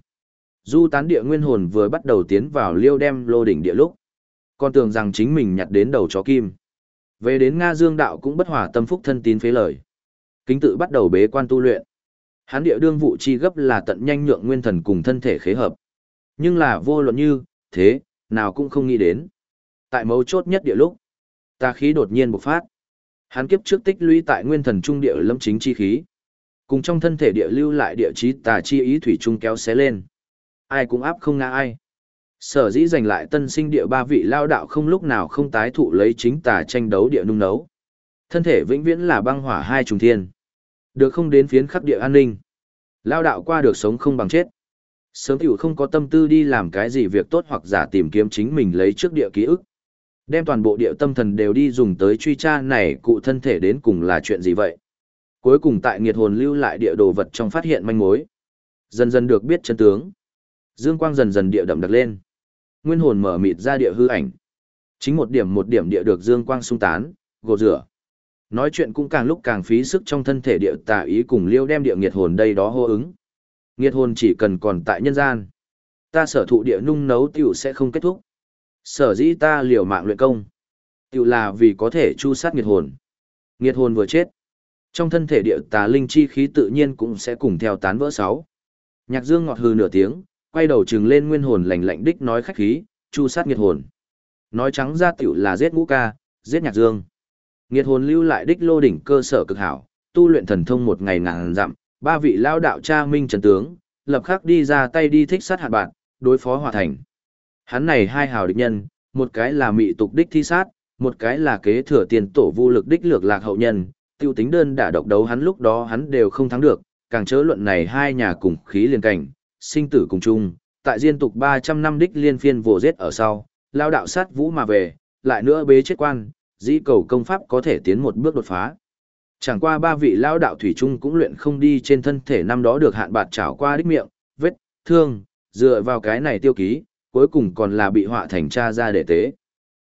Du tán địa nguyên hồn vừa bắt đầu tiến vào liêu đem lô đỉnh địa lúc. Con tưởng rằng chính mình nhặt đến đầu chó kim. Về đến Nga Dương đạo cũng bất hòa tâm phúc thân tín phế lời. Kính tự bắt đầu bế quan tu luyện. Hán địa đương vụ chi gấp là tận nhanh nhượng nguyên thần cùng thân thể khế hợp. Nhưng là vô luận như, thế, nào cũng không nghĩ đến. Tại mấu chốt nhất địa lúc, ta khí đột nhiên bộc phát. Hán kiếp trước tích lũy tại nguyên thần trung địa lâm chính chi khí. Cùng trong thân thể địa lưu lại địa chí tà chi ý thủy trung kéo xé lên. Ai cũng áp không ngã ai. Sở dĩ giành lại tân sinh địa ba vị lao đạo không lúc nào không tái thụ lấy chính tà tranh đấu địa nung nấu. Thân thể vĩnh viễn là băng hỏa hai trùng thiên. Được không đến phiến khắp địa an ninh. Lao đạo qua được sống không bằng chết. Sớm tiểu không có tâm tư đi làm cái gì việc tốt hoặc giả tìm kiếm chính mình lấy trước địa ký ức. Đem toàn bộ địa tâm thần đều đi dùng tới truy tra này cụ thân thể đến cùng là chuyện gì vậy. Cuối cùng tại nghiệt hồn lưu lại địa đồ vật trong phát hiện manh mối. Dần dần được biết chân tướng. Dương quang dần dần địa đậm đặc lên. Nguyên hồn mở mịt ra địa hư ảnh. Chính một điểm một điểm địa được dương quang sung tán, gột rửa. Nói chuyện cũng càng lúc càng phí sức trong thân thể địa tà ý cùng liêu đem địa nghiệt hồn đây đó hô ứng. Nghiệt hồn chỉ cần còn tại nhân gian. Ta sở thụ địa nung nấu tiểu sẽ không kết thúc. Sở dĩ ta liều mạng luyện công. Tiểu là vì có thể chu sát nghiệt hồn. Nghiệt hồn vừa chết. Trong thân thể địa tà linh chi khí tự nhiên cũng sẽ cùng theo tán vỡ sáu. Nhạc dương ngọt hư nửa tiếng, quay đầu trừng lên nguyên hồn lạnh lạnh đích nói khách khí, chu sát nghiệt hồn. Nói trắng ra tiểu là giết ngũ ca, giết nhạc dương. Nghiệt hồn lưu lại đích lô đỉnh cơ sở cực hảo, tu luyện thần thông một ngày ngàn dặm, ba vị lao đạo cha minh trần tướng, lập khắc đi ra tay đi thích sát hạt bạn, đối phó hòa thành. Hắn này hai hào địch nhân, một cái là mị tục đích thi sát, một cái là kế thừa tiền tổ vô lực đích lược lạc hậu nhân, tiêu tính đơn đã độc đấu hắn lúc đó hắn đều không thắng được, càng chớ luận này hai nhà cùng khí liên cảnh, sinh tử cùng chung, tại diên tục 300 năm đích liên phiên vồ giết ở sau, lao đạo sát vũ mà về, lại nữa bế chết quan, dĩ cầu công pháp có thể tiến một bước đột phá. Chẳng qua ba vị lao đạo thủy chung cũng luyện không đi trên thân thể năm đó được hạn bạt trảo qua đích miệng, vết, thương, dựa vào cái này tiêu ký, cuối cùng còn là bị họa thành cha ra để tế.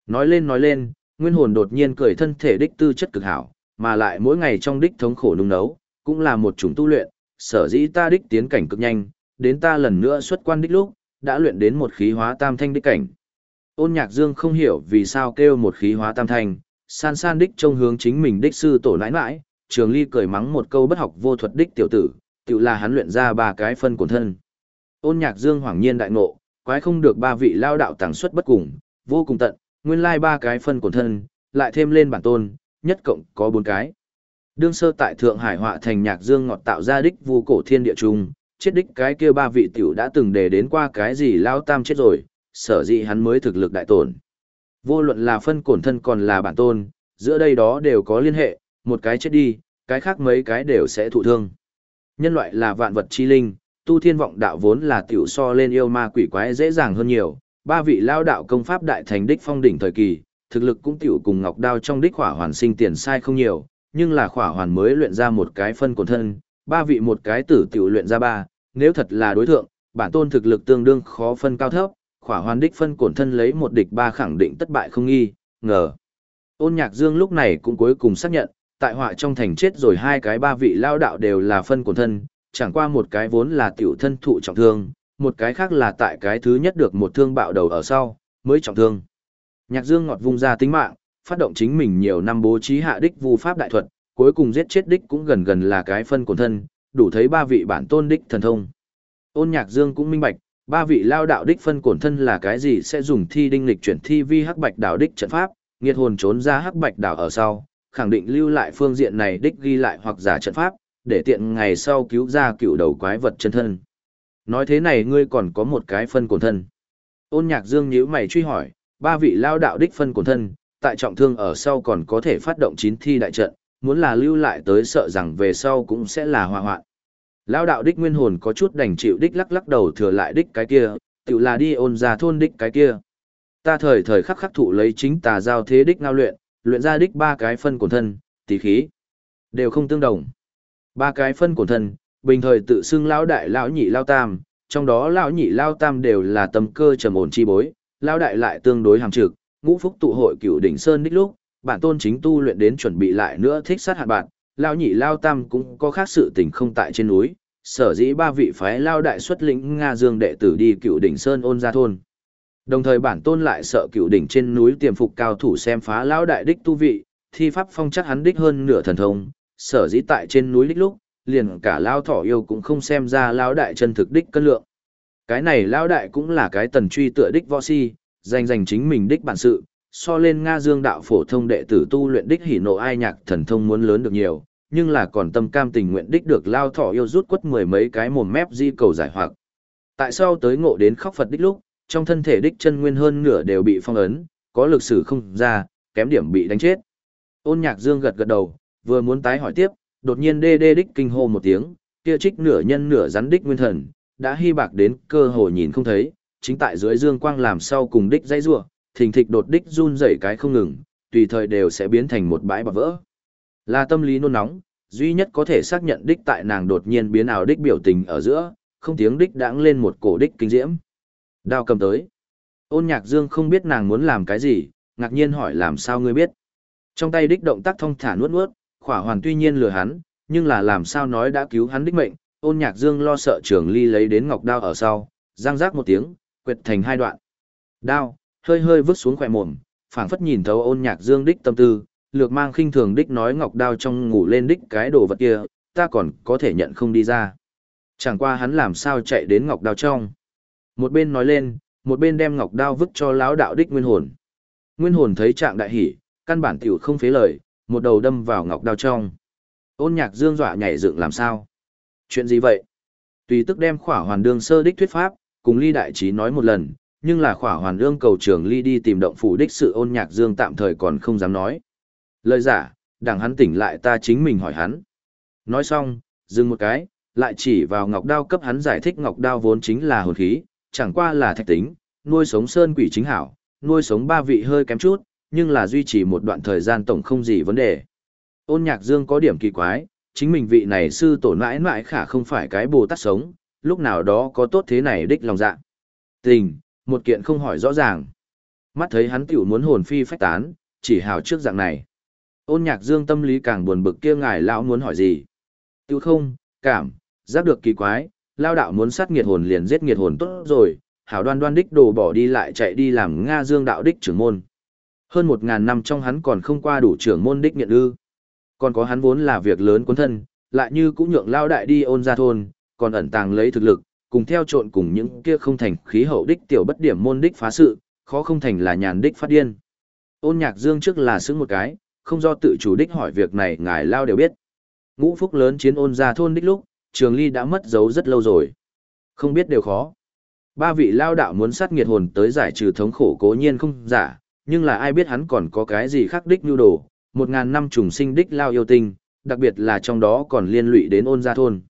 Nói lên nói lên, nguyên hồn đột nhiên cười thân thể đích tư chất cực hảo, mà lại mỗi ngày trong đích thống khổ nung nấu, cũng là một chủng tu luyện, sở dĩ ta đích tiến cảnh cực nhanh, đến ta lần nữa xuất quan đích lúc, đã luyện đến một khí hóa tam thanh đích cảnh. Ôn nhạc dương không hiểu vì sao kêu một khí hóa tam thành, san san đích trông hướng chính mình đích sư tổ nãi nãi, trường ly cười mắng một câu bất học vô thuật đích tiểu tử, tự là hắn luyện ra ba cái phân của thân. Ôn nhạc dương hoảng nhiên đại ngộ, quái không được ba vị lao đạo tàng xuất bất cùng, vô cùng tận, nguyên lai ba cái phân của thân, lại thêm lên bản tôn, nhất cộng có bốn cái. Đương sơ tại Thượng Hải họa thành nhạc dương ngọt tạo ra đích vu cổ thiên địa trung, chết đích cái kia ba vị tiểu đã từng đề đến qua cái gì lao tam chết rồi, sở dĩ hắn mới thực lực đại tổn. Vô luận là phân cổn thân còn là bản tôn, giữa đây đó đều có liên hệ, một cái chết đi, cái khác mấy cái đều sẽ thụ thương. Nhân loại là vạn vật chi linh, tu thiên vọng đạo vốn là tiểu so lên yêu ma quỷ quái dễ dàng hơn nhiều, ba vị lao đạo công pháp đại thành đích phong đỉnh thời kỳ, thực lực cũng tiểu cùng ngọc đao trong đích khỏa hoàn sinh tiền sai không nhiều, nhưng là khỏa hoàn mới luyện ra một cái phân cổn thân, ba vị một cái tử tiểu luyện ra ba, nếu thật là đối tượng, bản tôn thực lực tương đương khó phân cao thấp, khỏa hoàn đích phân cổn thân lấy một địch ba khẳng định thất bại không nghi, ngờ. Ôn nhạc dương lúc này cũng cuối cùng xác nhận, tại họa trong thành chết rồi hai cái ba vị lao đạo đều là phân cổn thân, chẳng qua một cái vốn là tiểu thân thụ trọng thương, một cái khác là tại cái thứ nhất được một thương bạo đầu ở sau, mới trọng thương. Nhạc dương ngọt vung ra tính mạng, phát động chính mình nhiều năm bố trí hạ đích vu pháp đại thuật, cuối cùng giết chết đích cũng gần gần là cái phân cổn thân, đủ thấy ba vị bản tôn đích thần thông. Ôn nhạc dương cũng minh bạch, ba vị lao đạo đích phân cổn thân là cái gì sẽ dùng thi đinh lịch chuyển thi vi hắc bạch đạo đích trận pháp, nghiệt hồn trốn ra hắc bạch đảo ở sau, khẳng định lưu lại phương diện này đích ghi lại hoặc giả trận pháp, để tiện ngày sau cứu ra cựu đầu quái vật chân thân. Nói thế này ngươi còn có một cái phân cổn thân. Ôn nhạc dương nhíu mày truy hỏi, ba vị lao đạo đích phân cổn thân, tại trọng thương ở sau còn có thể phát động chín thi đại trận, muốn là lưu lại tới sợ rằng về sau cũng sẽ là hoạ hoạn. Lao đạo đích nguyên hồn có chút đành chịu đích lắc lắc đầu thừa lại đích cái kia, tự là đi ôn ra thôn đích cái kia. Ta thời thời khắc khắc thụ lấy chính tà giao thế đích ngao luyện, luyện ra đích ba cái phân cổn thân, tỷ khí, đều không tương đồng. Ba cái phân cổn thân, bình thời tự xưng lão đại lão nhị lao tam, trong đó lão nhị lao tam đều là tâm cơ trầm ổn chi bối, lão đại lại tương đối hàm trực, ngũ phúc tụ hội cửu đỉnh sơn đích lúc, bản tôn chính tu luyện đến chuẩn bị lại nữa thích sát hạt bạn, lao nhị lao tam cũng có khác sự tình không tại trên núi, sở dĩ ba vị phái lao đại xuất lĩnh Nga Dương đệ tử đi cựu đỉnh Sơn ôn ra thôn. Đồng thời bản tôn lại sợ cựu đỉnh trên núi tiềm phục cao thủ xem phá lao đại đích tu vị, thi pháp phong chắc hắn đích hơn nửa thần thông, sở dĩ tại trên núi đích lúc, liền cả lao thỏ yêu cũng không xem ra lao đại chân thực đích cân lượng. Cái này lao đại cũng là cái tần truy tựa đích võ si, danh dành chính mình đích bản sự, so lên Nga Dương đạo phổ thông đệ tử tu luyện đích hỉ nộ ai nhạc thần thông muốn lớn được nhiều, nhưng là còn tâm cam tình nguyện đích được lao thỏ yêu rút quất mười mấy cái mồm mép di cầu giải hoặc. Tại sao tới ngộ đến khóc Phật đích lúc, trong thân thể đích chân nguyên hơn nửa đều bị phong ấn, có lực sử không ra, kém điểm bị đánh chết. Ôn nhạc dương gật gật đầu, vừa muốn tái hỏi tiếp, đột nhiên đê đê đích kinh hô một tiếng, kia trích nửa nhân nửa rắn đích nguyên thần, đã hy bạc đến cơ hồ nhìn không thấy, chính tại dưới dương quang làm sau cùng đích dây rua, thình thịch đột đích run rẩy cái không ngừng, tùy thời đều sẽ biến thành một bãi bạc vỡ. Là tâm lý nôn nóng, duy nhất có thể xác nhận đích tại nàng đột nhiên biến ảo đích biểu tình ở giữa, không tiếng đích đãng lên một cổ đích kinh diễm. Đao cầm tới. Ôn nhạc dương không biết nàng muốn làm cái gì, ngạc nhiên hỏi làm sao ngươi biết. Trong tay đích động tác thông thả nuốt nuốt, khỏa hoàn tuy nhiên lừa hắn, nhưng là làm sao nói đã cứu hắn đích mệnh, ôn nhạc dương lo sợ trường ly lấy đến ngọc đao ở sau, răng rác một tiếng, quệt thành hai đoạn. Đao, hơi hơi vứt xuống khỏe mồm, phảng phất nhìn thấu ôn nhạc dương đích tâm tư, lược mang khinh thường đích nói ngọc đao trong ngủ lên đích cái đồ vật kia, ta còn có thể nhận không đi ra. Chẳng qua hắn làm sao chạy đến ngọc đao trong. Một bên nói lên, một bên đem ngọc đao vứt cho lão đạo đích nguyên hồn. Nguyên hồn thấy trạng đại hỉ, căn bản tiểu không phế lời, một đầu đâm vào ngọc đao trong. Ôn nhạc dương dọa nhảy dựng làm sao? Chuyện gì vậy? Tùy tức đem khỏa hoàn đường sơ đích thuyết pháp, cùng ly đại trí nói một lần, nhưng là khỏa hoàn ương cầu trường ly đi tìm động phủ đích sự ôn nhạc dương tạm thời còn không dám nói. Lời giả, đằng hắn tỉnh lại ta chính mình hỏi hắn. Nói xong, dừng một cái, lại chỉ vào ngọc đao cấp hắn giải thích ngọc đao vốn chính là hồn khí, chẳng qua là thạch tính, nuôi sống sơn quỷ chính hảo, nuôi sống ba vị hơi kém chút, nhưng là duy trì một đoạn thời gian tổng không gì vấn đề. Ôn nhạc dương có điểm kỳ quái, chính mình vị này sư tổ mãi mãi khả không phải cái bồ tát sống, lúc nào đó có tốt thế này đích lòng dạ. Tình, một kiện không hỏi rõ ràng. Mắt thấy hắn tiểu muốn hồn phi phách tán, chỉ hào trước dạng này. Ôn nhạc dương tâm lý càng buồn bực kia ngài lão muốn hỏi gì. Tiêu không, cảm, giác được kỳ quái, lao đạo muốn sát nghiệt hồn liền giết nghiệt hồn tốt rồi, hảo đoan đoan đích đồ bỏ đi lại chạy đi làm Nga dương đạo đích trưởng môn. Hơn một ngàn năm trong hắn còn không qua đủ trưởng môn đích nghiệt ư. Còn có hắn vốn là việc lớn cuốn thân, lại như cũng nhượng lao đại đi ôn ra thôn, còn ẩn tàng lấy thực lực, cùng theo trộn cùng những kia không thành khí hậu đích tiểu bất điểm môn đích phá sự, khó không thành là nhàn đích phát điên. Ôn nhạc dương trước là xứng một cái, không do tự chủ đích hỏi việc này ngài lao đều biết. Ngũ phúc lớn chiến ôn ra thôn đích lúc, trường ly đã mất dấu rất lâu rồi. Không biết đều khó. Ba vị lao đạo muốn sát nghiệt hồn tới giải trừ thống khổ cố nhiên không giả, nhưng là ai biết hắn còn có cái gì khác đích nhu đồ, một ngàn năm trùng sinh đích lao yêu tinh, đặc biệt là trong đó còn liên lụy đến ôn gia thôn.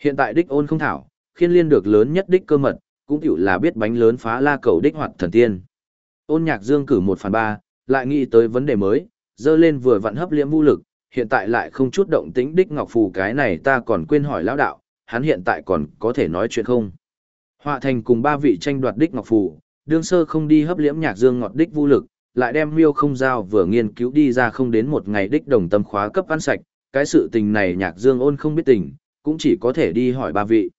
Hiện tại đích ôn không thảo, khiên liên được lớn nhất đích cơ mật, cũng tiểu là biết bánh lớn phá la cầu đích hoạt thần tiên. Ôn nhạc dương cử một phần ba, lại nghĩ tới vấn đề mới, dơ lên vừa vặn hấp liễm vũ lực, hiện tại lại không chút động tĩnh đích ngọc phù cái này ta còn quên hỏi lão đạo, hắn hiện tại còn có thể nói chuyện không? Họa thành cùng ba vị tranh đoạt đích ngọc phù, đương sơ không đi hấp liễm nhạc dương ngọt đích vũ lực, lại đem miêu không giao vừa nghiên cứu đi ra không đến một ngày đích đồng tâm khóa cấp ăn sạch, cái sự tình này nhạc dương ôn không biết tình, cũng chỉ có thể đi hỏi ba vị.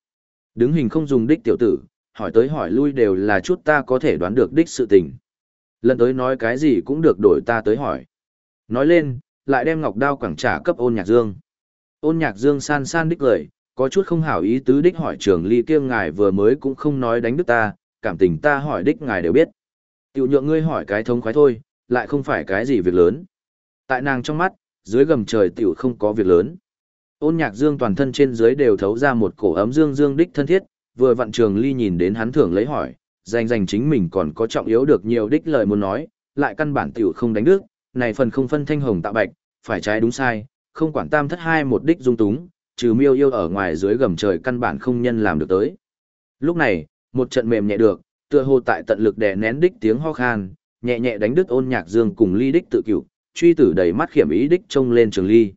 Đứng hình không dùng đích tiểu tử, hỏi tới hỏi lui đều là chút ta có thể đoán được đích sự tình. Lần tới nói cái gì cũng được đổi ta tới hỏi. Nói lên, lại đem ngọc đao quảng trả cấp ôn nhạc dương. Ôn nhạc dương san san đích lời, có chút không hảo ý tứ đích hỏi trường ly kia ngài vừa mới cũng không nói đánh đức ta, cảm tình ta hỏi đích ngài đều biết. Tiểu nhượng ngươi hỏi cái thống khoái thôi, lại không phải cái gì việc lớn. Tại nàng trong mắt, dưới gầm trời tiểu không có việc lớn. Ôn nhạc dương toàn thân trên dưới đều thấu ra một cổ ấm dương dương đích thân thiết, vừa vặn trường ly nhìn đến hắn thưởng lấy hỏi, danh danh chính mình còn có trọng yếu được nhiều đích lời muốn nói, lại căn bản tiểu không đánh đức, này phần không phân thanh hồng tạo bạch, phải trái đúng sai, không quản tam thất hai một đích dung túng, trừ miêu yêu ở ngoài dưới gầm trời căn bản không nhân làm được tới. Lúc này, một trận mềm nhẹ được, tựa hồ tại tận lực đè nén đích tiếng ho khan, nhẹ nhẹ đánh đứt ôn nhạc dương cùng ly đích tự cửu, truy tử đầy mắt khiểm ý đích trông lên trường ly.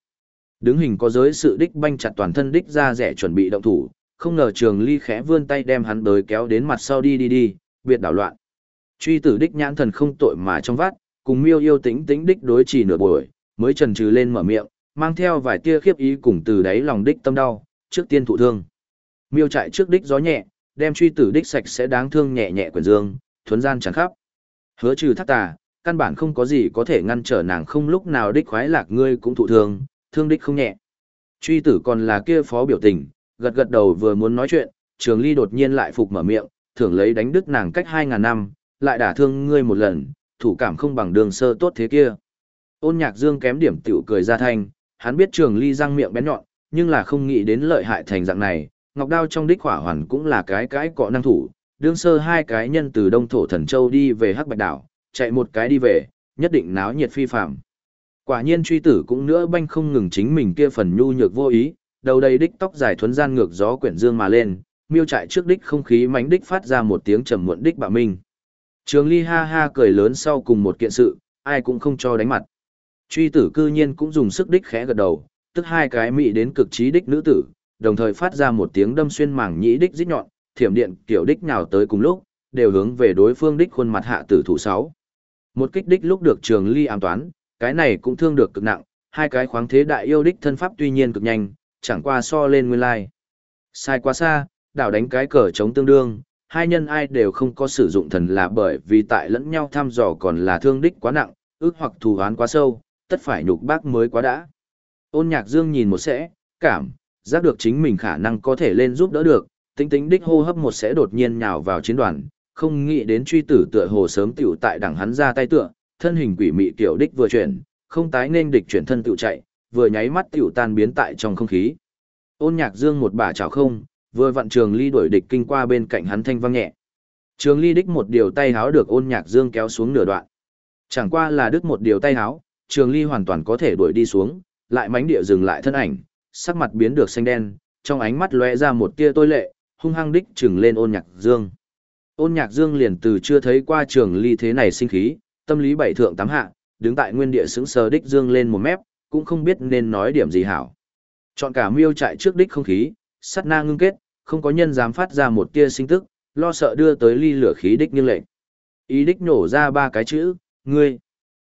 Đứng hình có giới sự đích banh chặt toàn thân đích ra rẻ chuẩn bị động thủ, không ngờ trường ly khẽ vươn tay đem hắn đới kéo đến mặt sau đi đi đi, biệt đảo loạn. Truy tử đích nhãn thần không tội mà trong vắt cùng miêu yêu tĩnh tĩnh đích đối trì nửa buổi, mới trần trừ lên mở miệng, mang theo vài tia khiếp ý cùng từ đáy lòng đích tâm đau, trước tiên thụ thương. Miêu chạy trước đích gió nhẹ, đem truy tử đích sạch sẽ đáng thương nhẹ nhẹ quyền dương, thuấn gian chẳng khắp. Hứa trừ thác tà, căn bản không có gì có thể ngăn trở nàng không lúc nào đích khoái lạc ngươi cũng thụ thương, thương đích không nhẹ. Truy tử còn là kia phó biểu tình, gật gật đầu vừa muốn nói chuyện, trường ly đột nhiên lại phục mở miệng, thưởng lấy đánh đứt nàng cách 2.000 năm, lại đả thương ngươi một lần, thủ cảm không bằng đường sơ tốt thế kia. Ôn nhạc dương kém điểm tiểu cười ra thanh, hắn biết trường ly răng miệng bén nhọn, nhưng là không nghĩ đến lợi hại thành dạng này, ngọc đao trong đích hỏa hoàn cũng là cái cái cọ năng thủ, đương sơ hai cái nhân từ đông thổ thần châu đi về hắc bạch đảo, chạy một cái đi về, nhất định náo nhiệt phi phạm. Quả nhiên truy tử cũng nữa banh không ngừng chính mình kia phần nhu nhược vô ý, đầu đầy đích tóc dài thuấn gian ngược gió quyển dương mà lên, miêu trại trước đích không khí mánh đích phát ra một tiếng trầm muộn đích bạo minh. Trường ly ha ha cười lớn sau cùng một kiện sự, ai cũng không cho đánh mặt. Truy tử cư nhiên cũng dùng sức đích khẽ gật đầu, tức hai cái mị đến cực trí đích nữ tử, đồng thời phát ra một tiếng đâm xuyên mảng nhĩ đích rít nhọn, thiểm điện kiểu đích nhào tới cùng lúc, đều hướng về đối phương đích khuôn mặt hạ tử thủ sáu. Một kích đích lúc được trường ly ám toán, cái này cũng thương được cực nặng, hai cái khoáng thế đại yêu đích thân pháp tuy nhiên cực nhanh, chẳng qua so lên nguyên lai. Sai quá xa, đảo đánh cái cờ chống tương đương, hai nhân ai đều không có sử dụng thần là bởi vì tại lẫn nhau thăm dò còn là thương đích quá nặng, ước hoặc thù oán quá sâu, tất phải nhục bác mới quá đã. Ôn nhạc dương nhìn một sẽ, cảm, giác được chính mình khả năng có thể lên giúp đỡ được, tính tính đích hô hấp một sẽ đột nhiên nhào vào chiến đoàn, không nghĩ đến truy tử tựa hồ sớm tiểu tại đẳng hắn ra tay tựa, thân hình quỷ mị tiểu đích vừa chuyển, không tái nên địch chuyển thân tự chạy, vừa nháy mắt tiểu tan biến tại trong không khí. Ôn nhạc dương một bà chảo không, vừa vặn trường ly đuổi địch kinh qua bên cạnh hắn thanh vang nhẹ. Trường ly đích một điều tay háo được ôn nhạc dương kéo xuống nửa đoạn. Chẳng qua là đứt một điều tay háo, trường ly hoàn toàn có thể đuổi đi xuống, lại mánh địa dừng lại thân ảnh, sắc mặt biến được xanh đen, trong ánh mắt lóe ra một tia tôi lệ, hung hăng đích trừng lên ôn nhạc dương. Ôn nhạc dương liền từ chưa thấy qua trường ly thế này sinh khí, tâm lý bảy thượng tám hạ, đứng tại nguyên địa sững sờ đích dương lên một mép, cũng không biết nên nói điểm gì hảo. Chọn cả miêu trại trước đích không khí, sắt na ngưng kết, không có nhân dám phát ra một tia sinh tức, lo sợ đưa tới ly lửa khí đích nghiêng lệnh. Ý đích nổ ra ba cái chữ, ngươi.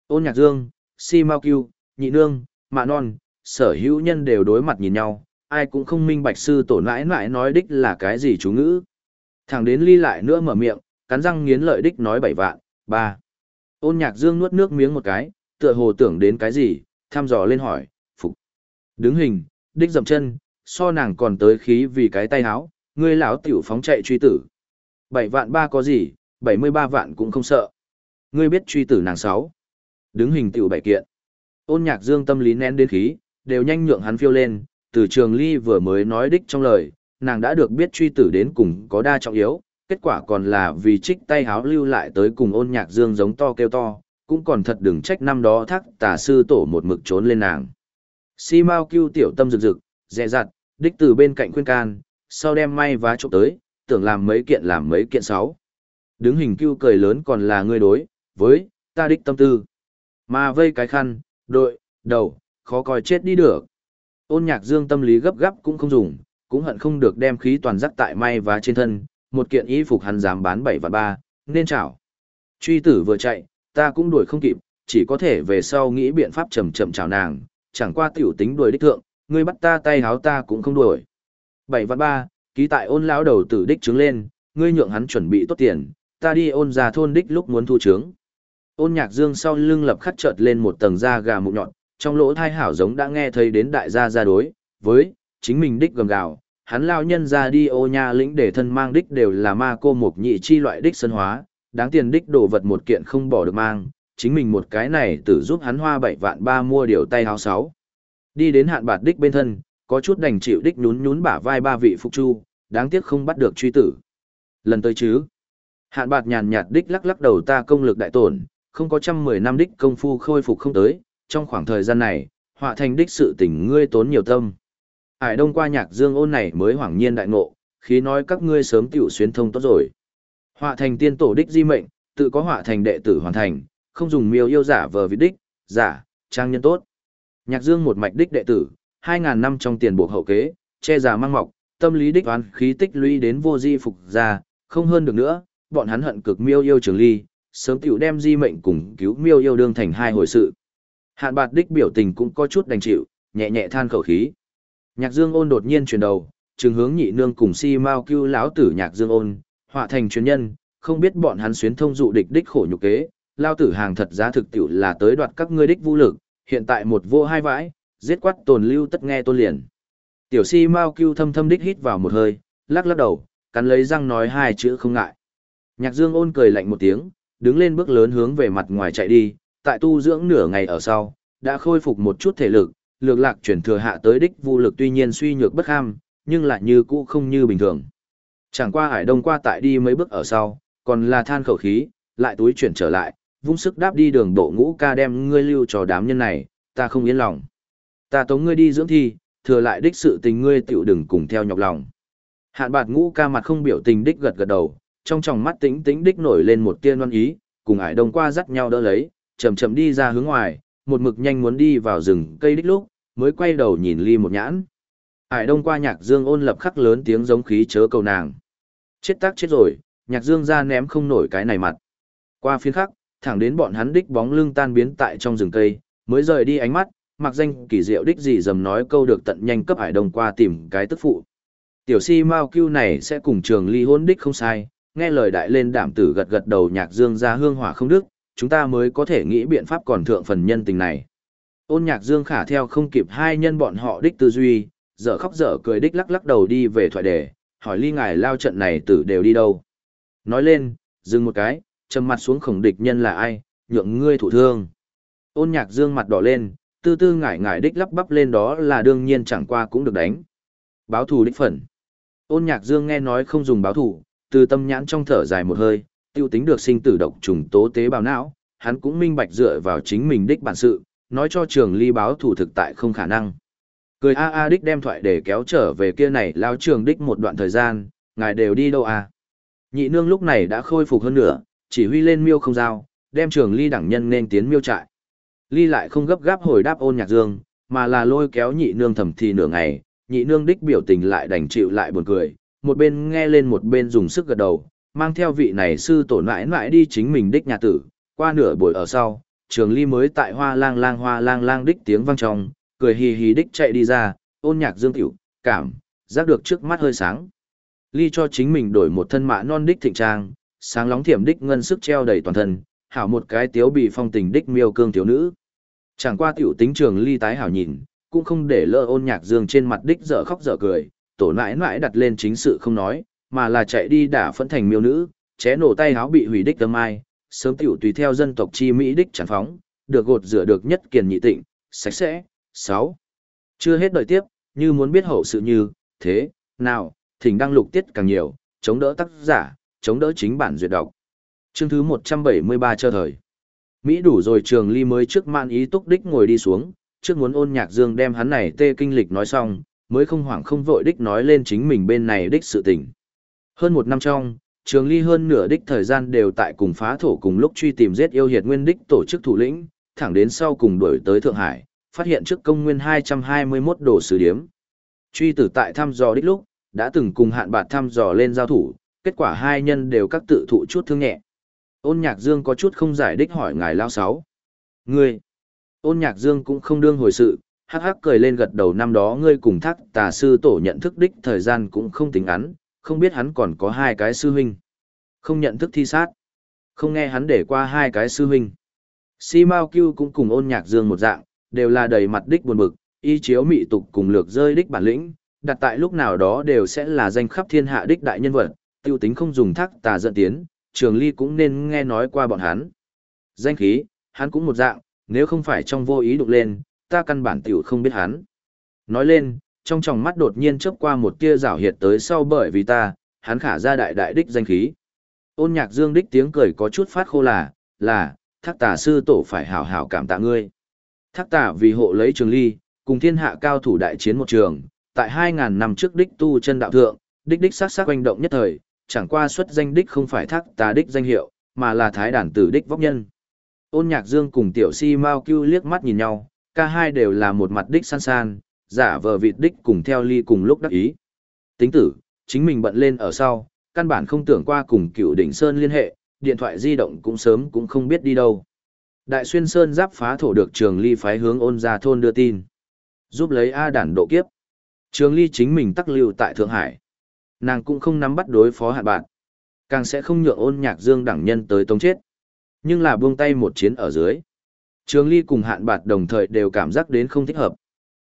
Ôn nhạc dương, si mau kiêu, nhị nương, mạ non, sở hữu nhân đều đối mặt nhìn nhau, ai cũng không minh bạch sư tổ nãi nãi nói đích là cái gì chú ngữ. Thẳng đến ly lại nữa mở miệng, cắn răng nghiến lợi đích nói bảy vạn, ba. Ôn nhạc dương nuốt nước miếng một cái, tựa hồ tưởng đến cái gì, thăm dò lên hỏi, phục. Đứng hình, đích dậm chân, so nàng còn tới khí vì cái tay háo, ngươi lão tiểu phóng chạy truy tử. Bảy vạn ba có gì, bảy mươi ba vạn cũng không sợ. Ngươi biết truy tử nàng sáu. Đứng hình tiểu bảy kiện. Ôn nhạc dương tâm lý nén đến khí, đều nhanh nhượng hắn phiêu lên, từ trường ly vừa mới nói đích trong lời, nàng đã được biết truy tử đến cùng có đa trọng yếu, kết quả còn là vì trích tay háo lưu lại tới cùng ôn nhạc dương giống to kêu to, cũng còn thật đừng trách năm đó thác tà sư tổ một mực trốn lên nàng. Si Mao Cưu tiểu tâm rực rực, dè dặt, đích từ bên cạnh khuyên can, sau đem may vá chụp tới, tưởng làm mấy kiện làm mấy kiện sáu. Đứng hình Cưu cười lớn còn là người đối, với, ta đích tâm tư. Mà vây cái khăn, đội, đầu, khó coi chết đi được. Ôn nhạc dương tâm lý gấp gáp cũng không dùng, cũng hận không được đem khí toàn rắc tại may và trên thân, một kiện y phục hắn dám bán bảy vạn ba, nên chảo. Truy tử vừa chạy, ta cũng đuổi không kịp, chỉ có thể về sau nghĩ biện pháp chậm chậm chào nàng, chẳng qua tiểu tính đuổi đích thượng, ngươi bắt ta tay háo ta cũng không đuổi. Bảy vạn ba, ký tại ôn lão đầu tử đích trứng lên, ngươi nhượng hắn chuẩn bị tốt tiền, ta đi ôn ra thôn đích lúc muốn thu trướng. Ôn nhạc dương sau lưng lập khắc chợt lên một tầng da gà mụn nhọn, trong lỗ thai hảo giống đã nghe thấy đến đại gia gia đối, với, chính mình đích gầm gào, hắn lao nhân ra đi ô nha lĩnh để thân mang đích đều là ma cô mục nhị chi loại đích sân hóa, đáng tiền đích đồ vật một kiện không bỏ được mang, chính mình một cái này tử giúp hắn hoa bảy vạn ba mua điều tay háo sáu. Đi đến hạn bạt đích bên thân, có chút đành chịu đích nhún nhún bả vai ba vị phục chu, đáng tiếc không bắt được truy tử. Lần tới chứ. Hạn bạt nhàn nhạt đích lắc lắc đầu ta công lực đại tổn, không có trăm mười năm đích công phu khôi phục không tới, trong khoảng thời gian này, họa thành đích sự tình ngươi tốn nhiều tâm. Hải đông qua nhạc dương ôn này mới hoảng nhiên đại ngộ, khi nói các ngươi sớm tiểu xuyên thông tốt rồi. Họa thành tiên tổ đích di mệnh, tự có họa thành đệ tử hoàn thành, không dùng miêu yêu giả vờ vị đích, giả, trang nhân tốt. Nhạc dương một mạch đích đệ tử, 2.000 năm trong tiền buộc hậu kế, che giả mang mọc, tâm lý đích oán khí tích lũy đến vô di phục ra, không hơn được nữa, bọn hắn hận cực miêu yêu trường ly, sớm tiểu đem di mệnh cùng cứu miêu yêu đương thành hai hồi sự. Hạn bạt đích biểu tình cũng có chút đành chịu, nhẹ nhẹ than khẩu khí. Nhạc Dương ôn đột nhiên chuyển đầu, trường hướng nhị nương cùng si Mao cưu lão tử Nhạc Dương ôn, họa thành chuyên nhân, không biết bọn hắn xuyến thông dụ địch đích khổ nhục kế, lao tử hàng thật giá thực tiểu là tới đoạt các ngươi đích vũ lực, hiện tại một vô hai vãi, giết quát tồn lưu tất nghe tôn liền. Tiểu si Mao cưu thâm thâm đích hít vào một hơi, lắc lắc đầu, cắn lấy răng nói hai chữ không ngại. Nhạc Dương ôn cười lạnh một tiếng, đứng lên bước lớn hướng về mặt ngoài chạy đi, tại tu dưỡng nửa ngày ở sau, đã khôi phục một chút thể lực, lược lạc chuyển thừa hạ tới đích vu lực tuy nhiên suy nhược bất ham, nhưng lại như cũ không như bình thường. Chẳng qua hải đông qua tại đi mấy bước ở sau, còn là than khẩu khí, lại túi chuyển trở lại, vung sức đáp đi đường bộ ngũ ca đem ngươi lưu cho đám nhân này, ta không yên lòng. Ta tống ngươi đi dưỡng thi, thừa lại đích sự tình ngươi tiểu đừng cùng theo nhọc lòng. Hạn bạt ngũ ca mặt không biểu tình đích gật gật đầu, trong tròng mắt tĩnh tĩnh đích nổi lên một tiên oan ý, cùng ải đông qua dắt nhau đỡ lấy, chậm chậm đi ra hướng ngoài, một mực nhanh muốn đi vào rừng cây đích lúc, mới quay đầu nhìn ly một nhãn. Ải đông qua nhạc dương ôn lập khắc lớn tiếng giống khí chớ cầu nàng. Chết tác chết rồi, nhạc dương ra ném không nổi cái này mặt. Qua phiên khắc, thẳng đến bọn hắn đích bóng lưng tan biến tại trong rừng cây, mới rời đi ánh mắt, mặc danh kỳ diệu đích gì dầm nói câu được tận nhanh cấp ải đông qua tìm cái tức phụ. Tiểu si Mao Cưu này sẽ cùng trường ly hôn đích không sai, nghe lời đại lên đảm tử gật gật đầu nhạc dương ra hương hỏa không đức, chúng ta mới có thể nghĩ biện pháp còn thượng phần nhân tình này. Ôn nhạc dương khả theo không kịp hai nhân bọn họ đích tư duy, dở khóc dở cười đích lắc lắc đầu đi về thoại đề, hỏi ly ngài lao trận này tử đều đi đâu. Nói lên, dừng một cái, trầm mặt xuống khổng địch nhân là ai, nhượng ngươi thủ thương. Ôn nhạc dương mặt đỏ lên, tư tư ngải ngải đích lắp bắp lên đó là đương nhiên chẳng qua cũng được đánh. Báo thù đích phần. Ôn nhạc dương nghe nói không dùng báo thù, từ tâm nhãn trong thở dài một hơi, tiêu tính được sinh tử độc trùng tố tế bào não, hắn cũng minh bạch dựa vào chính mình đích bản sự, nói cho trường ly báo thủ thực tại không khả năng. Cười a a đích đem thoại để kéo trở về kia này lao trường đích một đoạn thời gian, ngài đều đi đâu à. Nhị nương lúc này đã khôi phục hơn nữa, chỉ huy lên miêu không giao, đem trường ly đẳng nhân nên tiến miêu trại. Ly lại không gấp gáp hồi đáp ôn nhạc dương, mà là lôi kéo nhị nương thầm thì nửa ngày, nhị nương đích biểu tình lại đành chịu lại buồn cười, một bên nghe lên một bên dùng sức gật đầu, mang theo vị này sư tổ nãi nãi đi chính mình đích nhà tử, qua nửa buổi ở sau, trường ly mới tại hoa lang lang hoa lang lang đích tiếng vang trong, cười hì hì đích chạy đi ra, ôn nhạc dương tiểu, cảm, giác được trước mắt hơi sáng. Ly cho chính mình đổi một thân mã non đích thịnh trang, sáng lóng thiểm đích ngân sức treo đầy toàn thân, hảo một cái tiếu bị phong tình đích miêu cương thiếu nữ. Chẳng qua tiểu tính trường ly tái hảo nhìn, cũng không để lỡ ôn nhạc dương trên mặt đích dở khóc dở cười, tổ nãi nãi đặt lên chính sự không nói, mà là chạy đi đả phẫn thành miêu nữ, ché nổ tay háo bị hủy đích tâm ai, sớm tiểu tùy theo dân tộc chi Mỹ đích tràn phóng, được gột rửa được nhất kiền nhị tịnh, sạch sẽ. 6. Chưa hết đợi tiếp, như muốn biết hậu sự như, thế, nào, thỉnh đăng lục tiết càng nhiều, chống đỡ tác giả, chống đỡ chính bản duyệt đọc. Chương thứ 173 cho thời. Mỹ đủ rồi trường ly mới trước man ý túc đích ngồi đi xuống, trước muốn ôn nhạc dương đem hắn này tê kinh lịch nói xong, mới không hoảng không vội đích nói lên chính mình bên này đích sự tình. Hơn một năm trong, trường ly hơn nửa đích thời gian đều tại cùng phá thổ cùng lúc truy tìm giết yêu hiệt nguyên đích tổ chức thủ lĩnh, thẳng đến sau cùng đuổi tới Thượng Hải, phát hiện trước công nguyên 221 đồ sứ điếm. Truy tử tại thăm dò đích lúc, đã từng cùng hạn bạt thăm dò lên giao thủ, kết quả hai nhân đều các tự thụ chút thương nhẹ. Ôn nhạc dương có chút không giải đích hỏi ngài lao sáu. Ngươi, ôn nhạc dương cũng không đương hồi sự, hắc hắc cười lên gật đầu năm đó ngươi cùng thác tà sư tổ nhận thức đích thời gian cũng không tính ngắn, không biết hắn còn có hai cái sư huynh. Không nhận thức thi sát. Không nghe hắn để qua hai cái sư huynh. Si Mao Kiêu cũng cùng ôn nhạc dương một dạng, đều là đầy mặt đích buồn bực, y chiếu mị tục cùng lược rơi đích bản lĩnh, đặt tại lúc nào đó đều sẽ là danh khắp thiên hạ đích đại nhân vật, tiêu tính không dùng thác tà dẫn tiến, trường ly cũng nên nghe nói qua bọn hắn. Danh khí, hắn cũng một dạng, nếu không phải trong vô ý đục lên, ta căn bản tiểu không biết hắn. Nói lên, trong tròng mắt đột nhiên chớp qua một tia rảo hiệt tới sau bởi vì ta, hắn khả ra đại đại đích danh khí. Ôn nhạc dương đích tiếng cười có chút phát khô là, là, thác tà sư tổ phải hảo hảo cảm tạ ngươi. Thác tà vì hộ lấy trường ly, cùng thiên hạ cao thủ đại chiến một trường, tại 2.000 năm trước đích tu chân đạo thượng, đích đích sát sát quanh động nhất thời, chẳng qua xuất danh đích không phải thác tà đích danh hiệu, mà là thái đàn tử đích vóc nhân. Ôn nhạc dương cùng tiểu si mau cưu liếc mắt nhìn nhau, ca hai đều là một mặt đích san san, giả vờ vịt đích cùng theo ly cùng lúc đắc ý. Tính tử, chính mình bận lên ở sau, căn bản không tưởng qua cùng cựu đỉnh Sơn liên hệ, điện thoại di động cũng sớm cũng không biết đi đâu. Đại xuyên Sơn giáp phá thổ được trường ly phái hướng ôn ra thôn đưa tin. Giúp lấy A đản độ kiếp. Trường Ly chính mình tắc lưu tại Thượng Hải. Nàng cũng không nắm bắt đối phó hạn bạn. Càng sẽ không nhượng ôn nhạc dương đẳng nhân tới tống chết. Nhưng là buông tay một chiến ở dưới. Trường Ly cùng hạn bạt đồng thời đều cảm giác đến không thích hợp.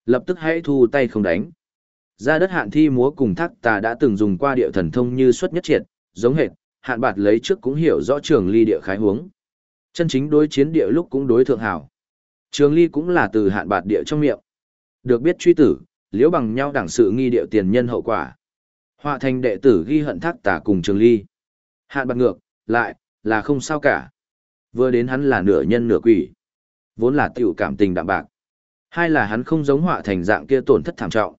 Lập tức hãy thu tay không đánh. Ra đất hạn thi múa cùng thác tà đã từng dùng qua địa thần thông như xuất nhất triệt, giống hệt, hạn bạt lấy trước cũng hiểu rõ trường ly địa khái huống. Chân chính đối chiến địa lúc cũng đối thượng hảo. Trường ly cũng là từ hạn bạt địa trong miệng. Được biết truy tử, liễu bằng nhau đẳng sự nghi địa tiền nhân hậu quả. Họa thành đệ tử ghi hận thác tà cùng trường ly. Hạn bạt ngược, lại, là không sao cả. Vừa đến hắn là nửa nhân nửa quỷ. Vốn là tiểu cảm tình đạm bạc. Hai là hắn không giống họa thành dạng kia tổn thất thảm trọng.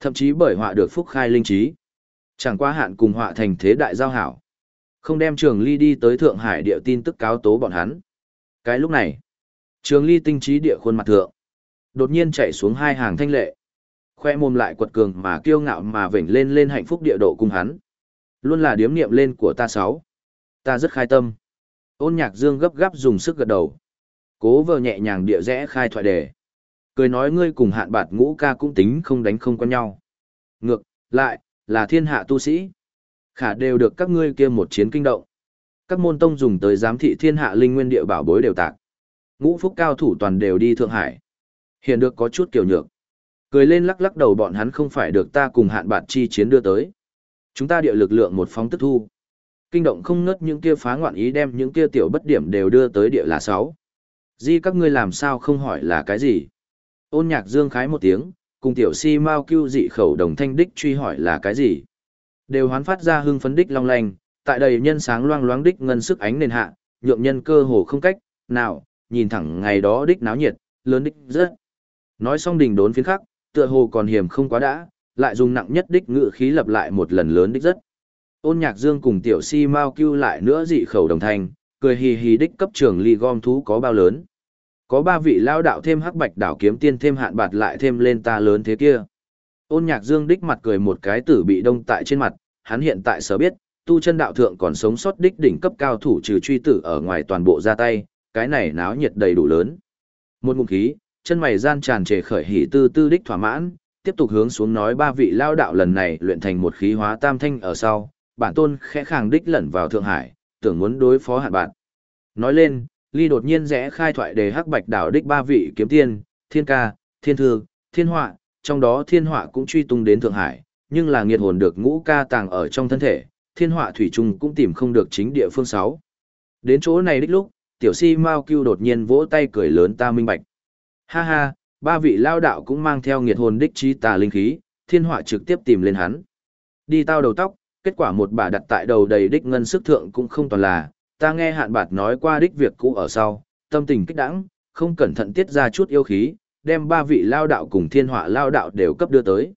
Thậm chí bởi họa được phúc khai linh trí. Chẳng qua hạn cùng họa thành thế đại giao hảo. Không đem trường ly đi tới Thượng Hải địa tin tức cáo tố bọn hắn. Cái lúc này, trường ly tinh trí địa khuôn mặt thượng. Đột nhiên chạy xuống hai hàng thanh lệ. Khoe mồm lại quật cường mà kiêu ngạo mà vểnh lên lên hạnh phúc địa độ cùng hắn. Luôn là điếm niệm lên của ta sáu. Ta rất khai tâm. Ôn nhạc dương gấp gáp dùng sức gật đầu. Cố vờ nhẹ nhàng địa rẽ khai thoại đề. Cười nói ngươi cùng hạn bạt ngũ ca cũng tính không đánh không quen nhau. Ngược, lại, là thiên hạ tu sĩ. Khả đều được các ngươi kia một chiến kinh động. Các môn tông dùng tới giám thị thiên hạ linh nguyên địa bảo bối đều tạc. Ngũ phúc cao thủ toàn đều đi Thượng Hải. Hiện được có chút kiểu nhược. Cười lên lắc lắc đầu bọn hắn không phải được ta cùng hạn bạt chi chiến đưa tới. Chúng ta địa lực lượng một phóng tức thu. Kinh động không ngất những kia phá ngoạn ý đem những kia tiểu bất điểm đều đưa tới địa là sáu. Di các ngươi làm sao không hỏi là cái gì? Ôn nhạc dương khái một tiếng, cùng tiểu si mau cưu dị khẩu đồng thanh đích truy hỏi là cái gì? Đều hoán phát ra hưng phấn đích long lanh, tại đầy nhân sáng loang loáng đích ngân sức ánh nền hạ, nhượng nhân cơ hồ không cách, nào, nhìn thẳng ngày đó đích náo nhiệt, lớn đích rất. Nói xong đình đốn phiến khắc, tựa hồ còn hiểm không quá đã, lại dùng nặng nhất đích ngự khí lập lại một lần lớn đích rất. Ôn nhạc dương cùng tiểu si mau cưu lại nữa dị khẩu đồng thanh, cười hì hì đích cấp trường ly gom thú có bao lớn. Có ba vị lao đạo thêm hắc bạch đảo kiếm tiên thêm hạn bạt lại thêm lên ta lớn thế kia. Ôn nhạc dương đích mặt cười một cái tử bị đông tại trên mặt, hắn hiện tại sở biết, tu chân đạo thượng còn sống sót đích đỉnh cấp cao thủ trừ truy tử ở ngoài toàn bộ ra tay, cái này náo nhiệt đầy đủ lớn. Một ngụm khí, chân mày gian tràn trề khởi hỉ tư tư đích thỏa mãn, tiếp tục hướng xuống nói ba vị lao đạo lần này luyện thành một khí hóa tam thanh ở sau, bản tôn khẽ khàng đích lẩn vào Thượng Hải, tưởng muốn đối phó hạn bạn. Nói lên, ly đột nhiên rẽ khai thoại đề hắc bạch đảo đích ba vị kiếm tiên, thiên ca, thiên thư, thiên họa, trong đó thiên họa cũng truy tung đến Thượng Hải, nhưng là nghiệt hồn được ngũ ca tàng ở trong thân thể, thiên họa thủy trung cũng tìm không được chính địa phương sáu. Đến chỗ này đích lúc, tiểu si Mao Cưu đột nhiên vỗ tay cười lớn ta minh bạch. Ha ha, ba vị lao đạo cũng mang theo nghiệt hồn đích trí tà linh khí, thiên họa trực tiếp tìm lên hắn. Đi tao đầu tóc, kết quả một bà đặt tại đầu đầy đích ngân sức thượng cũng không toàn là, ta nghe hạn bạt nói qua đích việc cũ ở sau, tâm tình kích đãng, không cẩn thận tiết ra chút yêu khí, đem ba vị lao đạo cùng thiên họa lao đạo đều cấp đưa tới.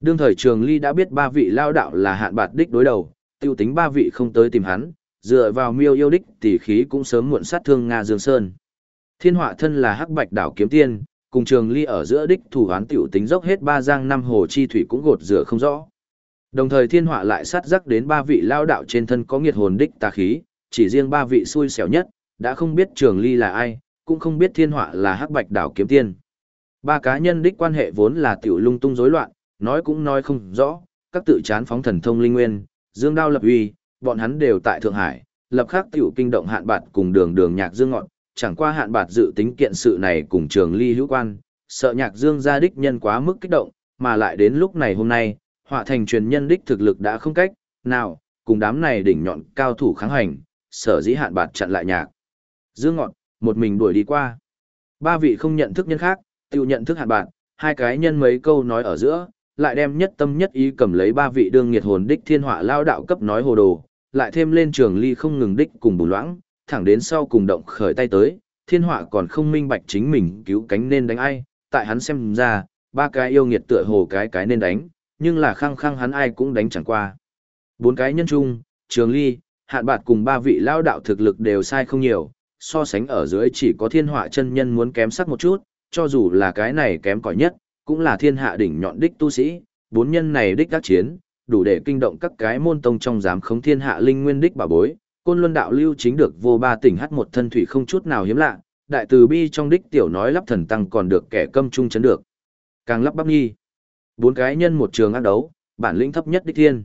Đương thời trường ly đã biết ba vị lao đạo là hạn bạt đích đối đầu, tiêu tính ba vị không tới tìm hắn, dựa vào miêu yêu đích tỷ khí cũng sớm muộn sát thương Nga Dương Sơn. Thiên họa thân là hắc bạch đảo kiếm tiên, cùng trường ly ở giữa đích thủ án tiểu tính dốc hết ba giang năm hồ chi thủy cũng gột rửa không rõ. Đồng thời thiên họa lại sát rắc đến ba vị lao đạo trên thân có nghiệt hồn đích tà khí, chỉ riêng ba vị xui xẻo nhất, đã không biết trường ly là ai, cũng không biết thiên họa là hắc bạch đảo kiếm tiên. Ba cá nhân đích quan hệ vốn là tiểu lung tung rối loạn, nói cũng nói không rõ, các tự chán phóng thần thông linh nguyên, dương đao lập uy, bọn hắn đều tại Thượng Hải, lập khắc tiểu kinh động hạn bạt cùng đường đường nhạc dương ngọn, chẳng qua hạn bạt dự tính kiện sự này cùng trường ly hữu quan, sợ nhạc dương gia đích nhân quá mức kích động, mà lại đến lúc này hôm nay, họa thành truyền nhân đích thực lực đã không cách, nào, cùng đám này đỉnh nhọn cao thủ kháng hành, sở dĩ hạn bạt chặn lại nhạc. Dương ngọn, một mình đuổi đi qua. Ba vị không nhận thức nhân khác, tiêu nhận thức hạn bạt, hai cái nhân mấy câu nói ở giữa, lại đem nhất tâm nhất ý cầm lấy ba vị đương nghiệt hồn đích thiên họa lao đạo cấp nói hồ đồ, lại thêm lên trường ly không ngừng đích cùng bù loãng, thẳng đến sau cùng động khởi tay tới, thiên họa còn không minh bạch chính mình cứu cánh nên đánh ai, tại hắn xem ra, ba cái yêu nghiệt tựa hồ cái cái nên đánh, nhưng là khăng khăng hắn ai cũng đánh chẳng qua. Bốn cái nhân chung, trường ly, hạn bạt cùng ba vị lao đạo thực lực đều sai không nhiều, so sánh ở dưới chỉ có thiên họa chân nhân muốn kém sắc một chút, cho dù là cái này kém cỏi nhất, cũng là thiên hạ đỉnh nhọn đích tu sĩ, bốn nhân này đích các chiến, đủ để kinh động các cái môn tông trong giám khống thiên hạ linh nguyên đích bà bối, côn luân đạo lưu chính được vô ba tỉnh hát một thân thủy không chút nào hiếm lạ, đại từ bi trong đích tiểu nói lắp thần tăng còn được kẻ câm trung chấn được. Càng lắp bắp nghi. Bốn cái nhân một trường ác đấu, bản lĩnh thấp nhất đích thiên.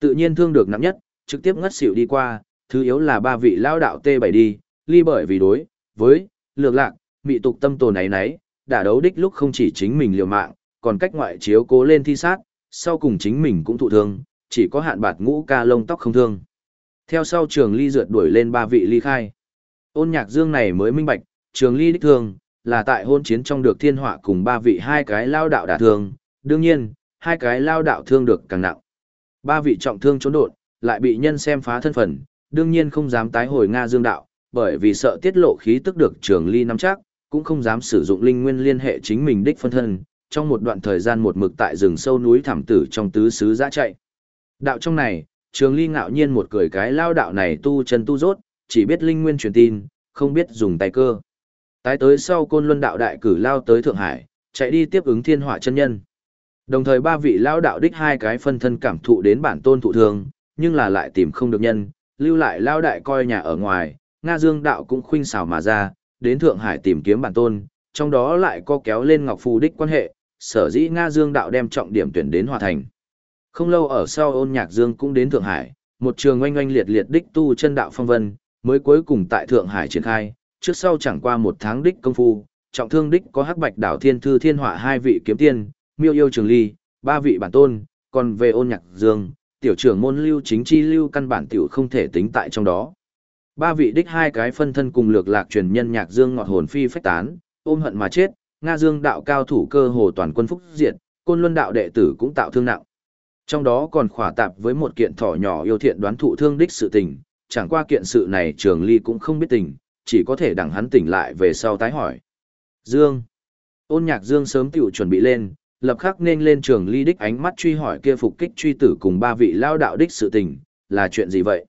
Tự nhiên thương được nặng nhất, trực tiếp ngất xỉu đi qua, thứ yếu là ba vị lao đạo T7 đi, ly bởi vì đối, với, lược lạc, mị tục tâm tồn ấy nấy, đả đấu đích lúc không chỉ chính mình liều mạng, còn cách ngoại chiếu cố lên thi sát, sau cùng chính mình cũng thụ thương, chỉ có hạn bạt ngũ ca lông tóc không thương. Theo sau trường ly rượt đuổi lên ba vị ly khai. Ôn nhạc dương này mới minh bạch, trường ly đích thương, là tại hôn chiến trong được thiên họa cùng ba vị hai cái lao đạo đả thương, đương nhiên, hai cái lao đạo thương được càng nặng. Ba vị trọng thương trốn đột, lại bị nhân xem phá thân phận, đương nhiên không dám tái hồi Nga dương đạo, bởi vì sợ tiết lộ khí tức được trường ly nắm chắc, cũng không dám sử dụng linh nguyên liên hệ chính mình đích phân thân, trong một đoạn thời gian một mực tại rừng sâu núi thảm tử trong tứ xứ giã chạy. Đạo trong này, trường ly ngạo nhiên một cười cái lao đạo này tu chân tu rốt, chỉ biết linh nguyên truyền tin, không biết dùng tay cơ. Tái tới sau côn luân đạo đại cử lao tới Thượng Hải, chạy đi tiếp ứng thiên hỏa chân nhân. Đồng thời ba vị lao đạo đích hai cái phân thân cảm thụ đến bản tôn thụ thường, nhưng là lại tìm không được nhân, lưu lại lao đại coi nhà ở ngoài, Nga Dương đạo cũng khuynh xảo mà ra, đến Thượng Hải tìm kiếm bản tôn, trong đó lại có kéo lên Ngọc Phù đích quan hệ, sở dĩ Nga Dương đạo đem trọng điểm tuyển đến Hòa Thành. Không lâu ở sau ôn nhạc Dương cũng đến Thượng Hải, một trường oanh oanh liệt liệt đích tu chân đạo phong vân, mới cuối cùng tại Thượng Hải triển khai, trước sau chẳng qua một tháng đích công phu, trọng thương đích có hắc bạch đảo thiên thư thiên họa hai vị kiếm tiên, miêu yêu trường ly, ba vị bản tôn, còn về ôn nhạc Dương, tiểu trưởng môn lưu chính chi lưu căn bản tiểu không thể tính tại trong đó. Ba vị đích hai cái phân thân cùng lược lạc truyền nhân nhạc dương ngọt hồn phi phách tán, ôm hận mà chết, Nga Dương đạo cao thủ cơ hồ toàn quân phúc diệt, côn luân đạo đệ tử cũng tạo thương nặng. Trong đó còn khỏa tạp với một kiện thỏ nhỏ yêu thiện đoán thụ thương đích sự tình, chẳng qua kiện sự này trường ly cũng không biết tình, chỉ có thể đẳng hắn tỉnh lại về sau tái hỏi. Dương. Ôn nhạc Dương sớm tiểu chuẩn bị lên, lập khắc nên lên trường ly đích ánh mắt truy hỏi kia phục kích truy tử cùng ba vị lao đạo đích sự tình, là chuyện gì vậy?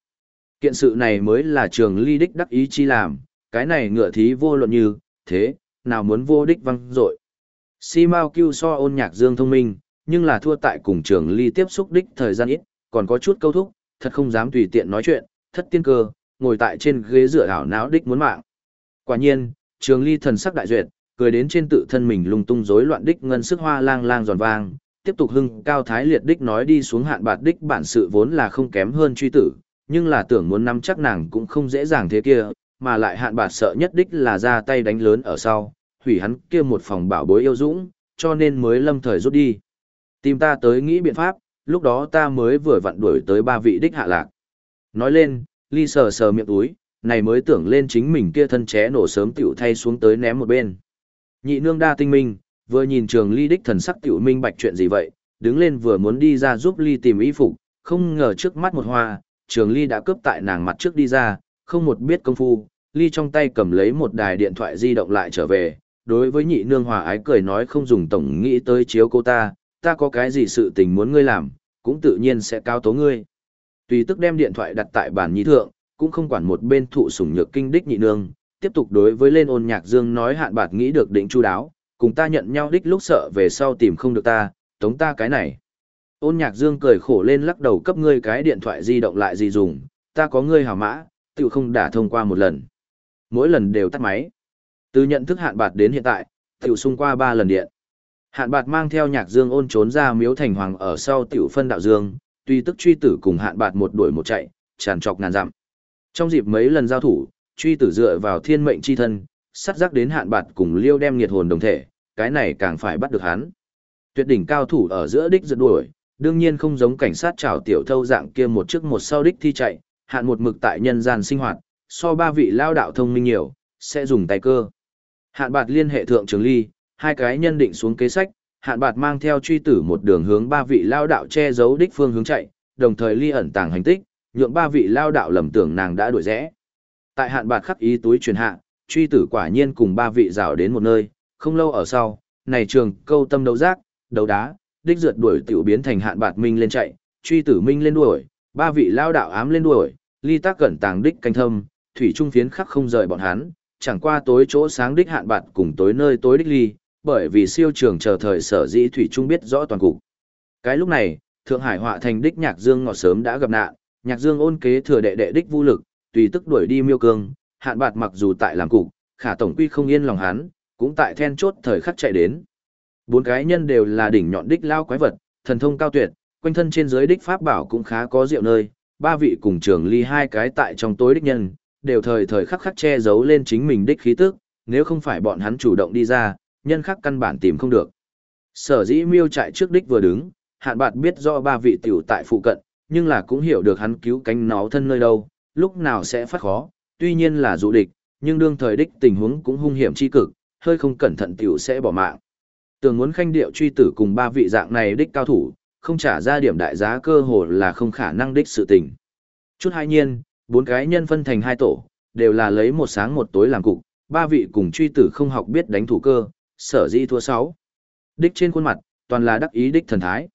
Kiện sự này mới là trường ly đích đắc ý chi làm, cái này ngựa thí vô luận như, thế, nào muốn vô đích văng dội Si Mao Cưu so ôn nhạc dương thông minh, nhưng là thua tại cùng trường ly tiếp xúc đích thời gian ít, còn có chút câu thúc, thật không dám tùy tiện nói chuyện, thất tiên cơ, ngồi tại trên ghế dựa ảo não đích muốn mạng. Quả nhiên, trường ly thần sắc đại duyệt, cười đến trên tự thân mình lung tung rối loạn đích ngân sức hoa lang lang giòn vang, tiếp tục hưng cao thái liệt đích nói đi xuống hạn bạt đích bản sự vốn là không kém hơn truy tử, nhưng là tưởng muốn nắm chắc nàng cũng không dễ dàng thế kia, mà lại hạn bạt sợ nhất đích là ra tay đánh lớn ở sau, hủy hắn kia một phòng bảo bối yêu dũng, cho nên mới lâm thời rút đi. Tìm ta tới nghĩ biện pháp, lúc đó ta mới vừa vặn đuổi tới ba vị đích hạ lạc. Nói lên, ly sờ sờ miệng túi, này mới tưởng lên chính mình kia thân ché nổ sớm tiểu thay xuống tới ném một bên. Nhị nương đa tinh minh, vừa nhìn trường ly đích thần sắc tiểu minh bạch chuyện gì vậy, đứng lên vừa muốn đi ra giúp ly tìm y phục, không ngờ trước mắt một hoa, trường ly đã cướp tại nàng mặt trước đi ra, không một biết công phu, ly trong tay cầm lấy một đài điện thoại di động lại trở về, đối với nhị nương hòa ái cười nói không dùng tổng nghĩ tới chiếu cô ta, ta có cái gì sự tình muốn ngươi làm, cũng tự nhiên sẽ cao tố ngươi. Tùy tức đem điện thoại đặt tại bàn nhị thượng, cũng không quản một bên thụ sủng nhược kinh đích nhị nương, tiếp tục đối với lên ôn nhạc dương nói hạn bạc nghĩ được định chu đáo, cùng ta nhận nhau đích lúc sợ về sau tìm không được ta, tống ta cái này. Ôn nhạc dương cười khổ lên lắc đầu cấp ngươi cái điện thoại di động lại gì dùng, ta có ngươi hảo mã, tự không đả thông qua một lần. Mỗi lần đều tắt máy. Từ nhận thức hạn bạc đến hiện tại, tiểu xung qua ba lần điện. Hạn bạc mang theo nhạc dương ôn trốn ra miếu thành hoàng ở sau tiểu phân đạo dương, tuy tức truy tử cùng hạn bạc một đuổi một chạy, tràn trọc ngàn dặm. Trong dịp mấy lần giao thủ, truy tử dựa vào thiên mệnh chi thân, sắt giác đến hạn bạc cùng liêu đem nghiệt hồn đồng thể, cái này càng phải bắt được hắn. Tuyệt đỉnh cao thủ ở giữa đích giật đuổi, đương nhiên không giống cảnh sát trào tiểu thâu dạng kia một trước một sau đích thi chạy, hạn một mực tại nhân gian sinh hoạt, so ba vị lao đạo thông minh nhiều, sẽ dùng tay cơ. Hạn bạt liên hệ thượng trường ly, hai cái nhân định xuống kế sách, hạn bạt mang theo truy tử một đường hướng ba vị lao đạo che giấu đích phương hướng chạy, đồng thời ly ẩn tàng hành tích, nhượng ba vị lao đạo lầm tưởng nàng đã đuổi rẽ. Tại hạn bạt khắc ý túi truyền hạ, truy tử quả nhiên cùng ba vị rào đến một nơi, không lâu ở sau, này trường câu tâm đấu giác, đấu đá, đích rượt đuổi tiểu biến thành hạn bạt minh lên chạy, truy tử minh lên đuổi, ba vị lao đạo ám lên đuổi, ly tác cẩn tàng đích canh thâm, thủy trung phiến khắc không rời bọn hắn, chẳng qua tối chỗ sáng đích hạn bạt cùng tối nơi tối đích ly, bởi vì siêu trường chờ thời sở dĩ thủy trung biết rõ toàn cục. Cái lúc này, Thượng Hải họa thành đích Nhạc Dương ngọt sớm đã gặp nạn, Nhạc Dương ôn kế thừa đệ đệ đích vũ lực, tùy tức đuổi đi miêu cương, hạn bạt mặc dù tại làm cục, khả tổng quy không yên lòng hắn, cũng tại then chốt thời khắc chạy đến. Bốn cái nhân đều là đỉnh nhọn đích lao quái vật, thần thông cao tuyệt, quanh thân trên dưới đích pháp bảo cũng khá có diệu nơi, ba vị cùng trường ly hai cái tại trong tối đích nhân, đều thời thời khắc khắc che giấu lên chính mình đích khí tức, nếu không phải bọn hắn chủ động đi ra, nhân khắc căn bản tìm không được. Sở dĩ miêu trại trước đích vừa đứng, hạn bạt biết do ba vị tiểu tại phụ cận, nhưng là cũng hiểu được hắn cứu cánh nó thân nơi đâu, lúc nào sẽ phát khó, tuy nhiên là dụ địch, nhưng đương thời đích tình huống cũng hung hiểm chi cực, hơi không cẩn thận tiểu sẽ bỏ mạng. Tường muốn khanh điệu truy tử cùng ba vị dạng này đích cao thủ, không trả ra điểm đại giá cơ hồ là không khả năng đích sự tình. Chút hai nhiên, bốn cái nhân phân thành hai tổ, đều là lấy một sáng một tối làm cục, ba vị cùng truy tử không học biết đánh thủ cơ, sở dĩ thua sáu. Đích trên khuôn mặt, toàn là đắc ý đích thần thái.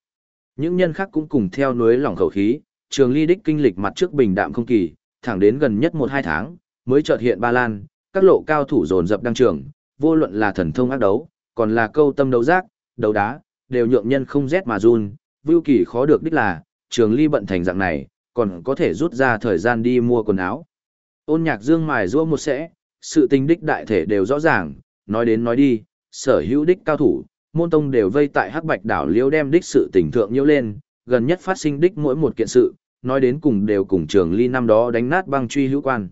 Những nhân khác cũng cùng theo núi lỏng khẩu khí, trường ly đích kinh lịch mặt trước bình đạm không kỳ, thẳng đến gần nhất một hai tháng, mới chợt hiện ba lan, các lộ cao thủ dồn dập đăng trường, vô luận là thần thông ác đấu, còn là câu tâm đấu giác, đấu đá, đều nhượng nhân không rét mà run, vưu kỳ khó được đích là, trường ly bận thành dạng này, còn có thể rút ra thời gian đi mua quần áo. Ôn nhạc dương mài rua một sẽ, sự tình đích đại thể đều rõ ràng, nói đến nói đi, sở hữu đích cao thủ, môn tông đều vây tại hắc bạch đảo liêu đem đích sự tình thượng nhiễu lên, gần nhất phát sinh đích mỗi một kiện sự, nói đến cùng đều cùng trường ly năm đó đánh nát băng truy hữu quan.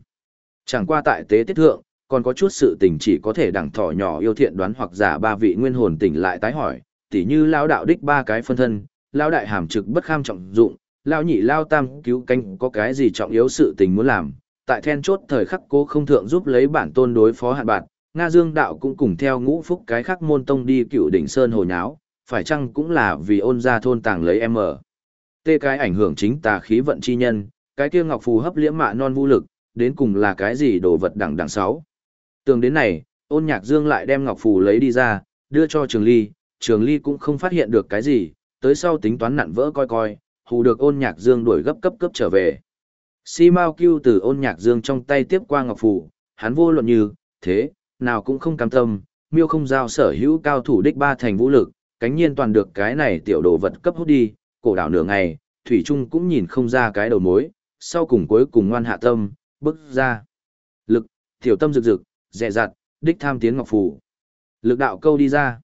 Chẳng qua tại tế tiết thượng, còn có chút sự tình chỉ có thể đẳng thỏ nhỏ yêu thiện đoán hoặc giả ba vị nguyên hồn tỉnh lại tái hỏi, tỉ như lao đạo đích ba cái phân thân, lao đại hàm trực bất kham trọng dụng, lao nhị lao tam cứu canh có cái gì trọng yếu sự tình muốn làm, tại then chốt thời khắc cố không thượng giúp lấy bản tôn đối phó hạn bạn, Nga Dương đạo cũng cùng theo ngũ phúc cái khắc môn tông đi cựu đỉnh sơn hồ nháo, phải chăng cũng là vì ôn ra thôn tàng lấy em ở. Tê cái ảnh hưởng chính tà khí vận chi nhân, cái kia ngọc phù hấp liễm mạ non vũ lực, đến cùng là cái gì đồ vật đẳng đẳng sáu. Tường đến này, ôn nhạc dương lại đem ngọc phù lấy đi ra, đưa cho trường ly, trường ly cũng không phát hiện được cái gì, tới sau tính toán nặn vỡ coi coi, hù được ôn nhạc dương đuổi gấp cấp cấp trở về. Si Mao Cưu từ ôn nhạc dương trong tay tiếp qua ngọc phù, hắn vô luận như, thế, nào cũng không cam tâm, miêu không giao sở hữu cao thủ đích ba thành vũ lực, cánh nhiên toàn được cái này tiểu đồ vật cấp hút đi, cổ đảo nửa ngày, Thủy Trung cũng nhìn không ra cái đầu mối, sau cùng cuối cùng ngoan hạ tâm, bước ra. Lực, tiểu tâm rực rực, dẹ dặt, đích tham tiến ngọc phù. Lực đạo câu đi ra.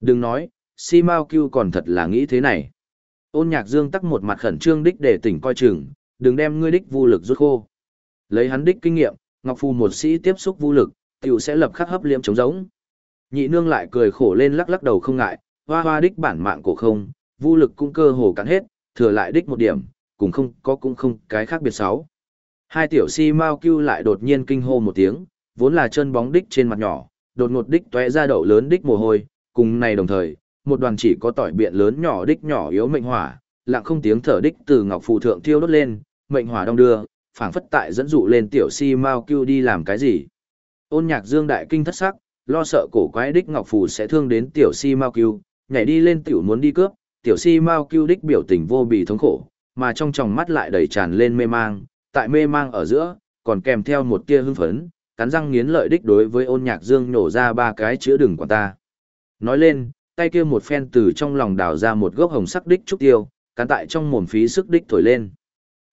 Đừng nói, si mao cưu còn thật là nghĩ thế này. Ôn nhạc dương tắc một mặt khẩn trương đích để tỉnh coi chừng, đừng đem ngươi đích vô lực rút khô. Lấy hắn đích kinh nghiệm, ngọc phù một sĩ tiếp xúc vô lực, tiểu sẽ lập khắc hấp liệm chống giống. Nhị nương lại cười khổ lên lắc lắc đầu không ngại, hoa hoa đích bản mạng cổ không, vô lực cũng cơ hồ cắn hết, thừa lại đích một điểm, cũng không có cũng không cái khác biệt sáu. Hai tiểu si mau cưu lại đột nhiên kinh hô một tiếng, vốn là chân bóng đích trên mặt nhỏ, đột ngột đích tóe ra đậu lớn đích mồ hôi, cùng này đồng thời, một đoàn chỉ có tỏi biện lớn nhỏ đích nhỏ yếu mệnh hỏa, lặng không tiếng thở đích từ ngọc phù thượng thiêu đốt lên, mệnh hỏa đông đưa, phảng phất tại dẫn dụ lên tiểu si mau cưu đi làm cái gì. Ôn nhạc dương đại kinh thất sắc, lo sợ cổ quái đích ngọc phù sẽ thương đến tiểu si mau cưu, nhảy đi lên tiểu muốn đi cướp, tiểu si mau cưu đích biểu tình vô bì thống khổ, mà trong tròng mắt lại đầy tràn lên mê mang, tại mê mang ở giữa, còn kèm theo một tia hưng phấn, cắn răng nghiến lợi đích đối với ôn nhạc dương nổ ra ba cái chữa đừng của ta. Nói lên, tay kia một phen từ trong lòng đào ra một gốc hồng sắc đích trúc tiêu, cắn tại trong mồm phí sức đích thổi lên.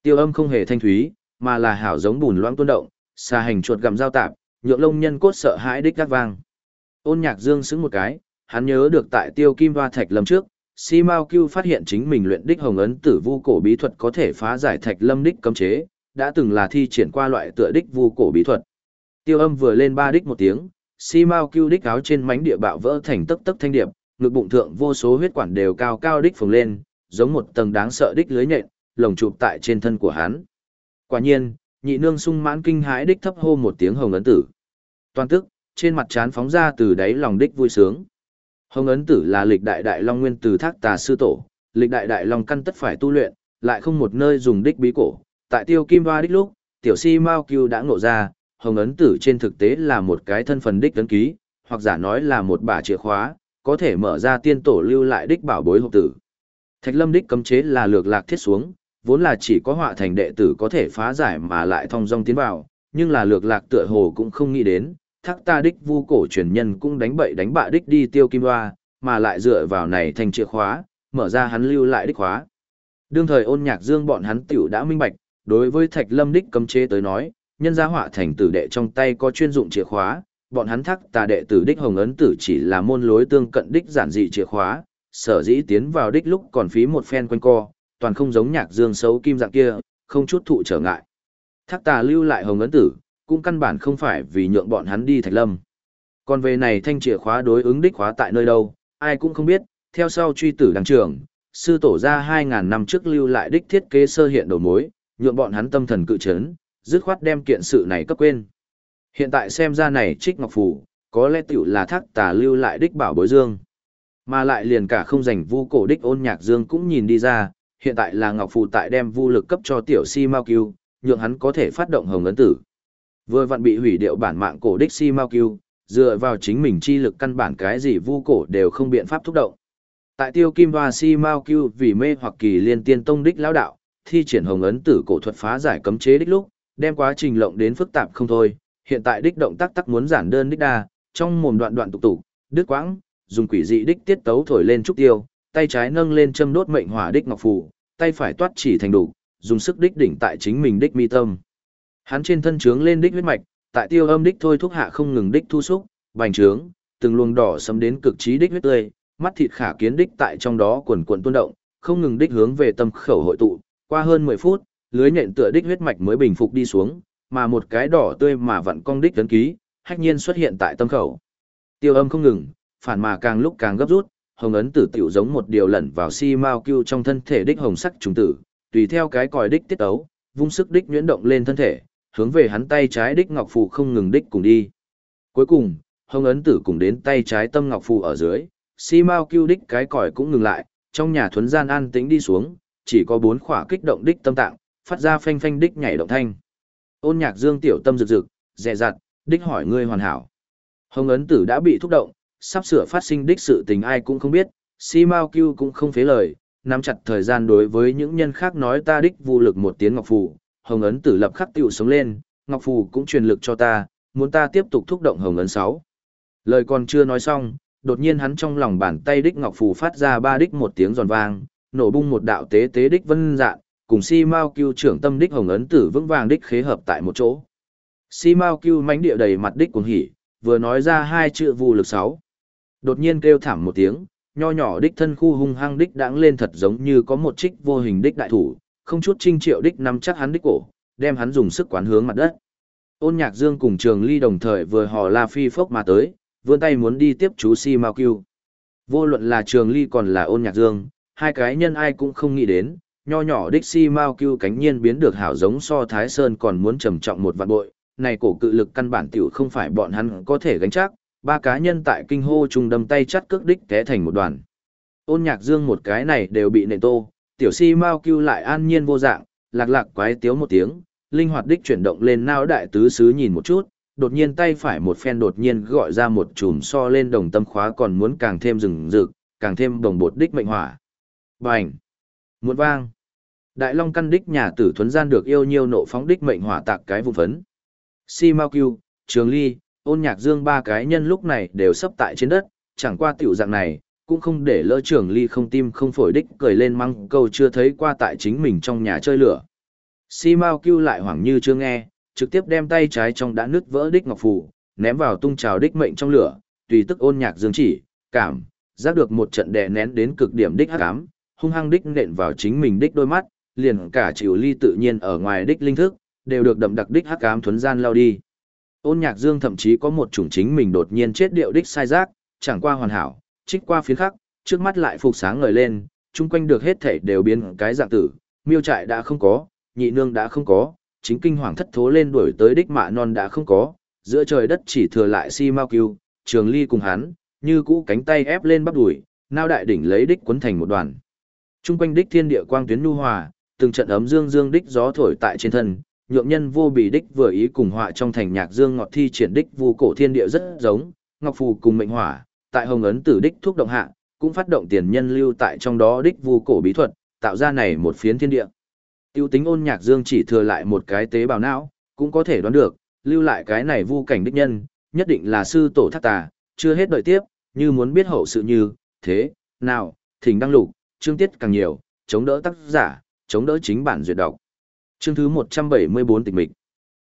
Tiêu âm không hề thanh thúy, mà là hảo giống bùn loãng tuôn động, xa hành chuột gặm dao tạp, nhượng lông nhân cốt sợ hãi đích gác vang. Ôn nhạc dương xứng một cái, hắn nhớ được tại tiêu kim hoa thạch lâm trước, Si Mao Cưu phát hiện chính mình luyện đích hồng ấn tử vu cổ bí thuật có thể phá giải thạch lâm đích cấm chế, đã từng là thi triển qua loại tựa đích vu cổ bí thuật. Tiêu âm vừa lên ba đích một tiếng, Si Mao Cưu đích áo trên mảnh địa bạo vỡ thành tấc tấc thanh điệp, ngực bụng thượng vô số huyết quản đều cao cao đích phồng lên, giống một tầng đáng sợ đích lưới nhện, lồng chụp tại trên thân của hắn. Quả nhiên, nhị nương sung mãn kinh hãi đích thấp hô một tiếng hồng ấn tử. Toàn tức, trên mặt trán phóng ra từ đáy lòng đích vui sướng. Hồng ấn tử là lịch đại đại long nguyên từ thác tà sư tổ, lịch đại đại long căn tất phải tu luyện, lại không một nơi dùng đích bí cổ. Tại tiêu kim hoa đích lúc, tiểu si Mao Cưu đã ngộ ra, hồng ấn tử trên thực tế là một cái thân phần đích ấn ký, hoặc giả nói là một bả chìa khóa, có thể mở ra tiên tổ lưu lại đích bảo bối hộp tử. Thạch lâm đích cấm chế là lược lạc thiết xuống, vốn là chỉ có họa thành đệ tử có thể phá giải mà lại thông dong tiến vào, nhưng là lược lạc tựa hồ cũng không nghĩ đến, thác ta đích vu cổ truyền nhân cũng đánh bậy đánh bạ đích đi tiêu kim hoa, mà lại dựa vào này thành chìa khóa, mở ra hắn lưu lại đích khóa. Đương thời ôn nhạc dương bọn hắn tiểu đã minh bạch, đối với thạch lâm đích cấm chế tới nói, nhân gia họa thành tử đệ trong tay có chuyên dụng chìa khóa, bọn hắn thắc tà đệ tử đích hồng ấn tử chỉ là môn lối tương cận đích giản dị chìa khóa, sở dĩ tiến vào đích lúc còn phí một phen quanh co, toàn không giống nhạc dương xấu kim dạng kia, không chút thụ trở ngại. Thác tà lưu lại hồng ấn tử, cũng căn bản không phải vì nhượng bọn hắn đi thạch lâm. Còn về này thanh chìa khóa đối ứng đích khóa tại nơi đâu, ai cũng không biết, theo sau truy tử đăng trưởng, sư tổ ra 2.000 năm trước lưu lại đích thiết kế sơ hiện đầu mối, nhượng bọn hắn tâm thần cự chấn, dứt khoát đem kiện sự này cấp quên. Hiện tại xem ra này trích ngọc phủ, có lẽ tiểu là thác tà lưu lại đích bảo bối dương. Mà lại liền cả không dành vu cổ đích ôn nhạc dương cũng nhìn đi ra, hiện tại là ngọc phù tại đem vu lực cấp cho tiểu si mau cứu, nhượng hắn có thể phát động hồng ấn tử. Vừa vặn bị hủy điệu bản mạng cổ đích si mao cứu, dựa vào chính mình chi lực căn bản cái gì vu cổ đều không biện pháp thúc động. Tại tiêu kim hoa si mao cứu vì mê hoặc kỳ liên tiên tông đích lão đạo, thi triển hồng ấn tử cổ thuật phá giải cấm chế đích lúc, đem quá trình lộng đến phức tạp không thôi, hiện tại đích động tác tắc muốn giản đơn đích đa, trong mồm đoạn đoạn tục tục, đứt quãng, dùng quỷ dị đích tiết tấu thổi lên trúc tiêu, tay trái nâng lên châm đốt mệnh hỏa đích ngọc phù, tay phải toát chỉ thành đủ, dùng sức đích đỉnh tại chính mình đích mi tâm. Hắn trên thân trướng lên đích huyết mạch, tại tiêu âm đích thôi thúc hạ không ngừng đích thu xúc, bành trướng, từng luồng đỏ sấm đến cực trí đích huyết tươi, mắt thịt khả kiến đích tại trong đó quần quần tuôn động, không ngừng đích hướng về tâm khẩu hội tụ, qua hơn 10 phút, lưới nhện tựa đích huyết mạch mới bình phục đi xuống, mà một cái đỏ tươi mà vặn cong đích tấn ký, hách nhiên xuất hiện tại tâm khẩu. Tiêu âm không ngừng, phản mà càng lúc càng gấp rút, hồng ấn tử tiểu giống một điều lẩn vào si mao cưu trong thân thể đích hồng sắc trùng tử, tùy theo cái còi đích tiết ấu, vung sức đích nhuyễn động lên thân thể, hướng về hắn tay trái đích ngọc phù không ngừng đích cùng đi. Cuối cùng, hồng ấn tử cùng đến tay trái tâm ngọc phù ở dưới, si mao kêu đích cái còi cũng ngừng lại, trong nhà thuấn gian an tĩnh đi xuống, chỉ có bốn khỏa kích động đích tâm tạng, phát ra phanh phanh đích nhảy động thanh. Ôn nhạc dương tiểu tâm rực rực, dè dặt, đích hỏi ngươi hoàn hảo. Hồng ấn tử đã bị thúc động, sắp sửa phát sinh đích sự tình ai cũng không biết, si mao kêu cũng không phế lời, nắm chặt thời gian đối với những nhân khác nói ta đích vô lực một tiếng ngọc phù, hồng ấn tử lập khắc tiểu sống lên, ngọc phù cũng truyền lực cho ta, muốn ta tiếp tục thúc động hồng ấn sáu. Lời còn chưa nói xong, đột nhiên hắn trong lòng bàn tay đích ngọc phù phát ra ba đích một tiếng giòn vang, nổ bung một đạo tế tế đích vân dạng, cùng si mao cưu trưởng tâm đích hồng ấn tử vững vàng đích khế hợp tại một chỗ. Si mao cưu mánh địa đầy mặt đích cuồng hỉ, vừa nói ra hai chữ vô lực sáu. Đột nhiên kêu thảm một tiếng, nho nhỏ đích thân khu hung hăng đích đãng lên thật giống như có một trích vô hình đích đại thủ, không chút trinh triệu đích nắm chắc hắn đích cổ, đem hắn dùng sức quán hướng mặt đất. Ôn Nhạc Dương cùng Trường Ly đồng thời vừa hò la phi phốc mà tới, vươn tay muốn đi tiếp chú Si Mao Cưu. Vô luận là Trường Ly còn là Ôn Nhạc Dương, hai cái nhân ai cũng không nghĩ đến, nho nhỏ đích Si Mao Cưu cánh nhiên biến được hảo giống so Thái Sơn còn muốn trầm trọng một vạn bội, này cổ cự lực căn bản tiểu không phải bọn hắn có thể gánh chắc, ba cá nhân tại kinh hô trùng đâm tay chắt cước đích té thành một đoàn. Ôn nhạc dương một cái này đều bị nện tô, tiểu si Mao cưu lại an nhiên vô dạng, lạc lạc quái tiếu một tiếng, linh hoạt đích chuyển động lên nao đại tứ sứ nhìn một chút, đột nhiên tay phải một phen đột nhiên gọi ra một chùm so lên đồng tâm khóa còn muốn càng thêm rừng rực, càng thêm đồng bột đích mệnh hỏa. Bành! muốn vang! Đại long căn đích nhà tử thuấn gian được yêu nhiêu nộ phóng đích mệnh hỏa tạc cái vụ phấn. Si Mao Cưu, Trường Ly, ôn nhạc dương ba cái nhân lúc này đều sấp tại trên đất, chẳng qua tiểu dạng này, cũng không để lỡ trưởng Ly không tim không phổi đích cười lên măng câu chưa thấy qua tại chính mình trong nhà chơi lửa. Si Mao Cưu lại hoảng như chưa nghe, trực tiếp đem tay trái trong đã nứt vỡ đích ngọc phù, ném vào tung trào đích mệnh trong lửa, tùy tức ôn nhạc dương chỉ, cảm, giác được một trận đè nén đến cực điểm đích hắc ám, hung hăng đích nện vào chính mình đích đôi mắt, liền cả chịu ly tự nhiên ở ngoài đích linh thức, đều được đậm đặc đích hắc ám thuấn gian lao đi. Ôn nhạc dương thậm chí có một chủng chính mình đột nhiên chết điệu đích sai giác, chẳng qua hoàn hảo, trích qua phiến khắc, trước mắt lại phục sáng ngời lên, chung quanh được hết thể đều biến cái dạng tử, miêu trại đã không có, nhị nương đã không có, chính kinh hoàng thất thố lên đuổi tới đích mạ non đã không có, giữa trời đất chỉ thừa lại si mau cứu, trường ly cùng hắn, như cũ cánh tay ép lên bắp đùi, nao đại đỉnh lấy đích quấn thành một đoàn. Trung quanh đích thiên địa quang tuyến nu hòa, từng trận ấm dương dương đích gió thổi tại trên thân, nhượng nhân vô bị đích vừa ý cùng họa trong thành nhạc dương ngọt thi triển đích vu cổ thiên địa rất giống, ngọc phù cùng mệnh hỏa, tại hồng ấn tử đích thuốc động hạ, cũng phát động tiền nhân lưu tại trong đó đích vu cổ bí thuật, tạo ra này một phiến thiên địa. Tiêu tính ôn nhạc dương chỉ thừa lại một cái tế bào não, cũng có thể đoán được, lưu lại cái này vu cảnh đích nhân, nhất định là sư tổ thác tà, chưa hết đợi tiếp, như muốn biết hậu sự như, thế, nào, thỉnh đăng lục, chương tiết càng nhiều, chống đỡ tác giả, chống đỡ chính bản duyệt đọc. Chương thứ 174 tịch mịch.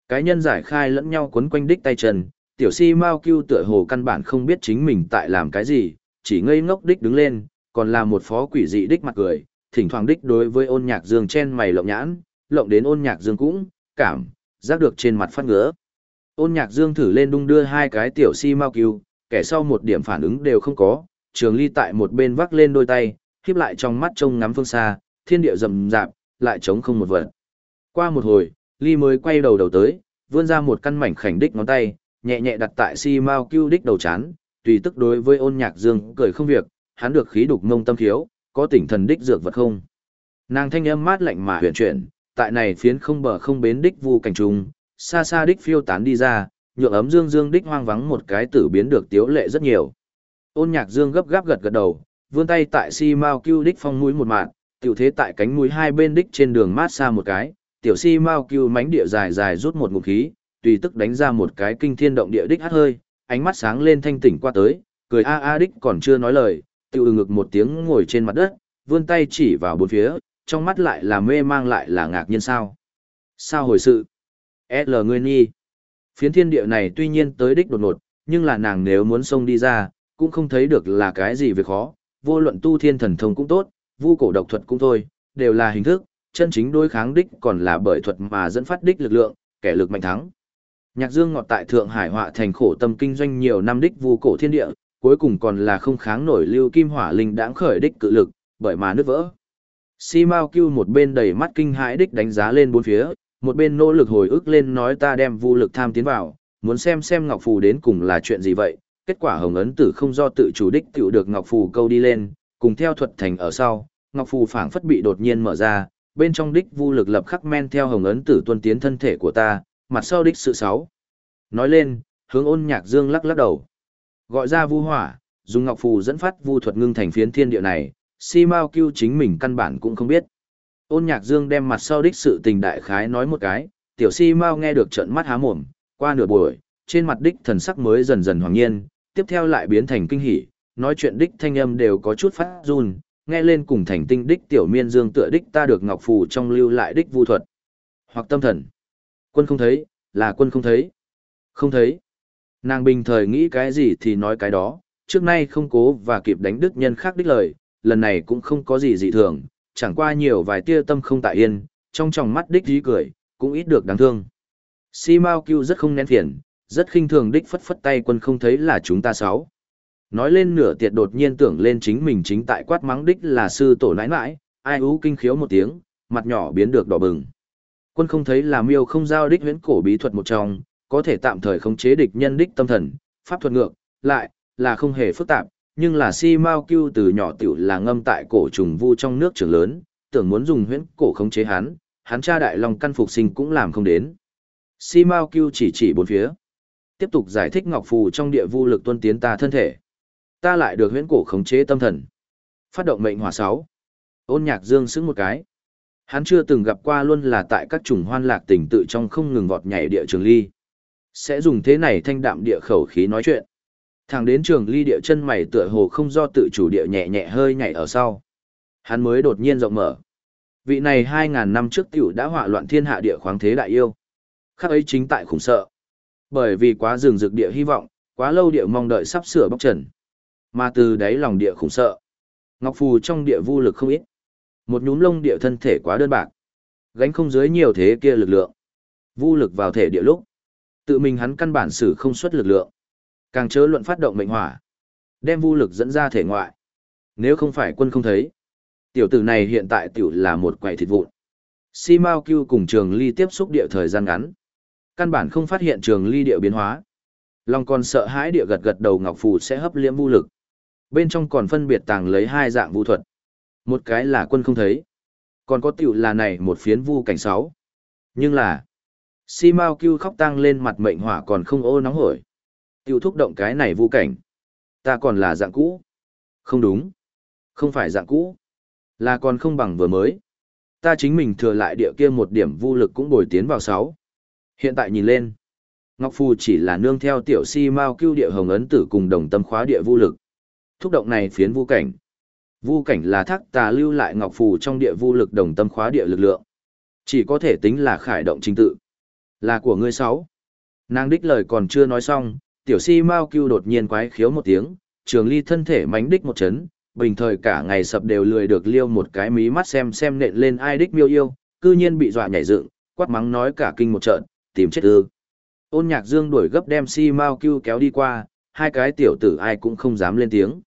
Cái nhân giải khai lẫn nhau quấn quanh đích tay chân, tiểu si Mao Cưu tựa hồ căn bản không biết chính mình tại làm cái gì, chỉ ngây ngốc đích đứng lên, còn là một phó quỷ dị đích mặt cười, thỉnh thoảng đích đối với ôn nhạc dương chen mày lộng nhãn, lộng đến ôn nhạc dương cũng, cảm, giác được trên mặt phát ngứa. Ôn nhạc dương thử lên đung đưa hai cái tiểu si Mao Cưu, kẻ sau một điểm phản ứng đều không có, trường ly tại một bên vác lên đôi tay, khiếp lại trong mắt trông ngắm phương xa, thiên địa rầm rạp, lại trống không một vật. Qua một hồi, ly mới quay đầu đầu tới, vươn ra một căn mảnh khảnh đích ngón tay, nhẹ nhẹ đặt tại si mao cưu đích đầu chán, tùy tức đối với ôn nhạc dương cười không việc, hắn được khí đục mông tâm thiếu, có tỉnh thần đích dược vật không. Nàng thanh âm mát lạnh mà huyền chuyển, tại này phiến không bờ không bến đích vu cảnh trùng, xa xa đích phiêu tán đi ra, nhượng ấm dương dương đích hoang vắng một cái tử biến được tiếu lệ rất nhiều. Ôn nhạc dương gấp gáp gật gật đầu, vươn tay tại si mao cưu đích phong mũi một mạng, tiểu thế tại cánh mũi hai bên đích trên đường mát xa một cái, tiểu si mao cưu mánh địa dài dài rút một ngụm khí, tùy tức đánh ra một cái kinh thiên động địa đích hát hơi, ánh mắt sáng lên thanh tỉnh qua tới, cười a a đích còn chưa nói lời, tiểu ngực một tiếng ngồi trên mặt đất, vươn tay chỉ vào bốn phía, trong mắt lại là mê mang lại là ngạc nhiên sao. Sao hồi sự? L ngươi nhi. Phiến thiên địa này tuy nhiên tới đích đột ngột, nhưng là nàng nếu muốn xông đi ra, cũng không thấy được là cái gì việc khó, vô luận tu thiên thần thông cũng tốt, vu cổ độc thuật cũng thôi, đều là hình thức, chân chính đối kháng đích còn là bởi thuật mà dẫn phát đích lực lượng, kẻ lực mạnh thắng. Nhạc Dương ngọt tại Thượng Hải họa thành khổ tâm kinh doanh nhiều năm đích vu cổ thiên địa, cuối cùng còn là không kháng nổi lưu kim hỏa linh đãng khởi đích cự lực, bởi mà nứt vỡ. Si Mao Cưu một bên đầy mắt kinh hãi đích đánh giá lên bốn phía, một bên nỗ lực hồi ức lên nói ta đem vu lực tham tiến vào, muốn xem xem Ngọc Phù đến cùng là chuyện gì vậy. Kết quả Hồng Ấn Tử không do tự chủ đích tiểu được Ngọc Phù câu đi lên, cùng theo thuật thành ở sau, Ngọc Phù phảng phất bị đột nhiên mở ra, bên trong đích vu lực lập khắc men theo Hồng Ấn Tử tuân tiến thân thể của ta, mặt sau đích sự sáu. Nói lên, hướng ôn nhạc dương lắc lắc đầu. Gọi ra vu hỏa, dùng Ngọc Phù dẫn phát vu thuật ngưng thành phiến thiên địa này, si mao kêu chính mình căn bản cũng không biết. Ôn nhạc dương đem mặt sau đích sự tình đại khái nói một cái, tiểu si mau nghe được trận mắt há mồm, qua nửa buổi, trên mặt đích thần sắc mới dần dần hoàng nhiên, tiếp theo lại biến thành kinh hỉ, nói chuyện đích thanh âm đều có chút phát run, nghe lên cùng thành tinh đích tiểu miên dương tựa đích ta được ngọc phù trong lưu lại đích vu thuật. Hoặc tâm thần. Quân không thấy, là quân không thấy. Không thấy. Nàng bình thời nghĩ cái gì thì nói cái đó, trước nay không cố và kịp đánh đức nhân khác đích lời, lần này cũng không có gì dị thường, chẳng qua nhiều vài tia tâm không tại yên, trong tròng mắt đích dí cười, cũng ít được đáng thương. Si Mao Cưu rất không nén phiền, rất khinh thường đích phất phất tay quân không thấy là chúng ta sáu. Nói lên nửa tiệt đột nhiên tưởng lên chính mình chính tại quát mắng đích là sư tổ nãi nãi, ai ú kinh khiếu một tiếng, mặt nhỏ biến được đỏ bừng. Quân không thấy là miêu không giao đích huyễn cổ bí thuật một trong, có thể tạm thời khống chế địch nhân đích tâm thần, pháp thuật ngược, lại, là không hề phức tạp, nhưng là si mao cưu từ nhỏ tiểu là ngâm tại cổ trùng vu trong nước trường lớn, tưởng muốn dùng huyễn cổ khống chế hắn, hắn cha đại long căn phục sinh cũng làm không đến. Si mao cưu chỉ chỉ bốn phía. Tiếp tục giải thích ngọc phù trong địa vu lực tuân tiến ta thân thể. Ta lại được huyễn cổ khống chế tâm thần. Phát động mệnh hỏa sáu. Ôn nhạc dương sững một cái. Hắn chưa từng gặp qua luôn là tại các chủng hoan lạc tình tự trong không ngừng vọt nhảy địa trường ly. Sẽ dùng thế này thanh đạm địa khẩu khí nói chuyện. Thẳng đến trường ly địa chân mày tựa hồ không do tự chủ địa nhẹ nhẹ hơi nhảy ở sau. Hắn mới đột nhiên rộng mở. Vị này hai ngàn năm trước tiểu đã họa loạn thiên hạ địa khoáng thế đại yêu. Khắc ấy chính tại khủng sợ. Bởi vì quá rừng rực địa hy vọng, quá lâu địa mong đợi sắp sửa bóc trần. Mà từ đáy lòng địa khủng sợ. Ngọc Phù trong địa vu lực không ít. Một nhúm lông địa thân thể quá đơn bạc. Gánh không dưới nhiều thế kia lực lượng. Vu lực vào thể địa lúc. Tự mình hắn căn bản xử không xuất lực lượng. Càng chớ luận phát động mệnh hỏa. Đem vu lực dẫn ra thể ngoại. Nếu không phải quân không thấy. Tiểu tử này hiện tại tiểu là một quầy thịt vụn. Si Mao Cưu cùng trường ly tiếp xúc địa thời gian ngắn. Căn bản không phát hiện trường ly địa biến hóa. Long còn sợ hãi địa gật gật đầu ngọc phù sẽ hấp liễm vu lực. Bên trong còn phân biệt tàng lấy hai dạng vu thuật. Một cái là quân không thấy. Còn có tiểu là này một phiến vu cảnh sáu. Nhưng là, Si mau Cưu khóc tăng lên mặt mệnh hỏa còn không ô nóng hổi. Tiểu thúc động cái này vu cảnh. Ta còn là dạng cũ. Không đúng. Không phải dạng cũ. Là còn không bằng vừa mới. Ta chính mình thừa lại địa kia một điểm vu lực cũng bồi tiến vào sáu. Hiện tại nhìn lên. Ngọc Phù chỉ là nương theo tiểu si mao cưu địa hồng ấn tử cùng đồng tâm khóa địa vu lực. Thúc động này phiến vu cảnh. Vu cảnh là thác tà lưu lại Ngọc Phù trong địa vu lực đồng tâm khóa địa lực lượng. Chỉ có thể tính là khải động trình tự. Là của ngươi sáu. Nàng đích lời còn chưa nói xong, tiểu si Mao Cưu đột nhiên quái khiếu một tiếng, trường ly thân thể mánh đích một chấn, bình thời cả ngày sập đều lười được liêu một cái mí mắt xem xem nện lên ai đích miêu yêu, cư nhiên bị dọa nhảy dựng, quát mắng nói cả kinh một trận, tìm chết ư. Ôn nhạc dương đuổi gấp đem si Mao Cưu kéo đi qua, hai cái tiểu tử ai cũng không dám lên tiếng.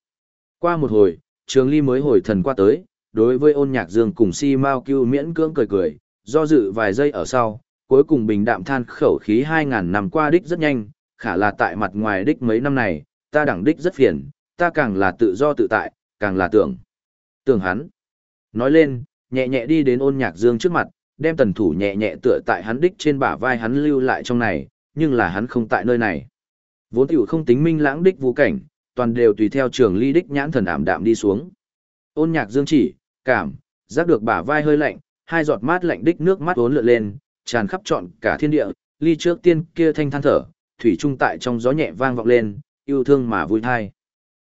Qua một hồi, trường ly mới hồi thần qua tới, đối với ôn nhạc dương cùng si Mao Cưu miễn cưỡng cười cười, do dự vài giây ở sau, cuối cùng bình đạm than khẩu khí 2000 năm qua đích rất nhanh, khả là tại mặt ngoài đích mấy năm này, ta đẳng đích rất phiền, ta càng là tự do tự tại, càng là tưởng. Tưởng hắn. Nói lên, nhẹ nhẹ đi đến ôn nhạc dương trước mặt, đem tần thủ nhẹ nhẹ tựa tại hắn đích trên bả vai hắn lưu lại trong này, nhưng là hắn không tại nơi này. Vốn tiểu không tính minh lãng đích vũ cảnh, toàn đều tùy theo trường ly đích nhãn thần ảm đạm đi xuống. Ôn nhạc dương chỉ, cảm, giác được bả vai hơi lạnh, hai giọt mát lạnh đích nước mắt uốn lượn lên, tràn khắp trọn cả thiên địa, ly trước tiên kia thanh than thở, thủy trung tại trong gió nhẹ vang vọng lên, yêu thương mà vui thai.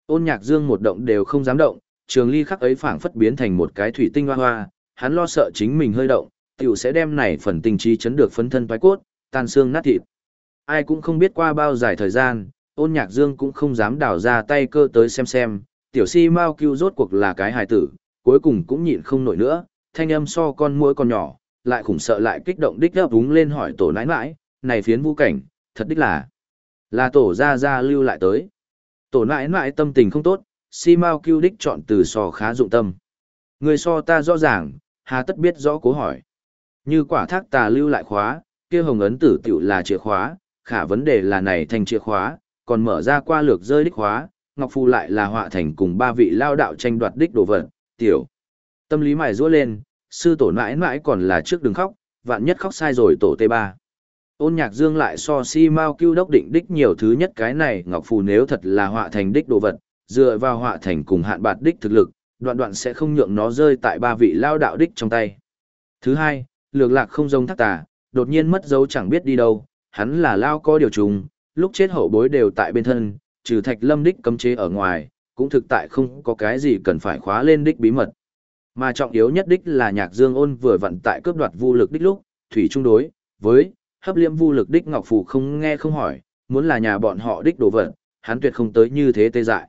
Ôn nhạc dương một động đều không dám động, trường ly khắc ấy phảng phất biến thành một cái thủy tinh hoa hoa, hắn lo sợ chính mình hơi động, tiểu sẽ đem này phần tình trí chấn được phấn thân toái cốt, tan xương nát thịt. Ai cũng không biết qua bao dài thời gian, ôn nhạc dương cũng không dám đảo ra tay cơ tới xem xem, tiểu si mau cứu rốt cuộc là cái hài tử, cuối cùng cũng nhịn không nổi nữa, thanh âm so con muỗi con nhỏ, lại khủng sợ lại kích động đích đáp úng lên hỏi tổ nãi nãi, này phiến vũ cảnh, thật đích là, là tổ ra ra lưu lại tới. Tổ nãi nãi tâm tình không tốt, si mau cứu đích chọn từ so khá dụng tâm. Người so ta rõ ràng, hà tất biết rõ cố hỏi. Như quả thác tà lưu lại khóa, kia hồng ấn tử tiểu là chìa khóa, khả vấn đề là này thành chìa khóa, còn mở ra qua lược rơi đích hóa Ngọc Phu lại là họa thành cùng ba vị lao đạo tranh đoạt đích đồ vật, tiểu. Tâm lý mài rũa lên, sư tổ mãi mãi còn là trước đừng khóc, vạn nhất khóc sai rồi tổ T3. Ôn nhạc dương lại so si mau cứu đốc định đích nhiều thứ nhất cái này Ngọc Phù nếu thật là họa thành đích đồ vật, dựa vào họa thành cùng hạn bạt đích thực lực, đoạn đoạn sẽ không nhượng nó rơi tại ba vị lao đạo đích trong tay. Thứ hai, lược lạc không giống thác tà, đột nhiên mất dấu chẳng biết đi đâu, hắn là lao có điều trùng, lúc chết hậu bối đều tại bên thân, trừ thạch lâm đích cấm chế ở ngoài, cũng thực tại không có cái gì cần phải khóa lên đích bí mật. Mà trọng yếu nhất đích là nhạc dương ôn vừa vận tại cướp đoạt vu lực đích lúc, thủy trung đối, với, hấp liêm vu lực đích ngọc phù không nghe không hỏi, muốn là nhà bọn họ đích đồ vật, hắn tuyệt không tới như thế tê dại.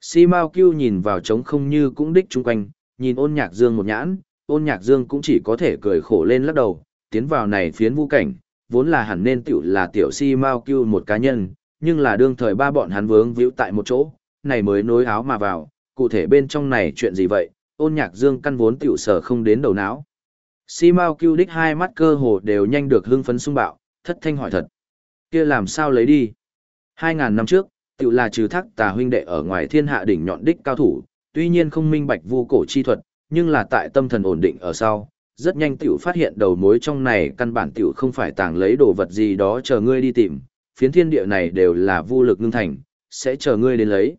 Si Mao Kiêu nhìn vào trống không như cũng đích chung quanh, nhìn ôn nhạc dương một nhãn, ôn nhạc dương cũng chỉ có thể cười khổ lên lắc đầu, tiến vào này phiến vu cảnh, vốn là hẳn nên tiểu là tiểu Si Mao Cưu một cá nhân, nhưng là đương thời ba bọn hắn vướng víu tại một chỗ, này mới nối áo mà vào, cụ thể bên trong này chuyện gì vậy, ôn nhạc dương căn vốn tiểu sở không đến đầu não. Si Mao Cưu đích hai mắt cơ hồ đều nhanh được hưng phấn sung bạo, thất thanh hỏi thật. kia làm sao lấy đi? Hai ngàn năm trước, tiểu là trừ thác tà huynh đệ ở ngoài thiên hạ đỉnh nhọn đích cao thủ, tuy nhiên không minh bạch vu cổ chi thuật, nhưng là tại tâm thần ổn định ở sau, rất nhanh tiểu phát hiện đầu mối trong này căn bản tiểu không phải tàng lấy đồ vật gì đó chờ ngươi đi tìm, phiến thiên địa này đều là vô lực ngưng thành, sẽ chờ ngươi đến lấy.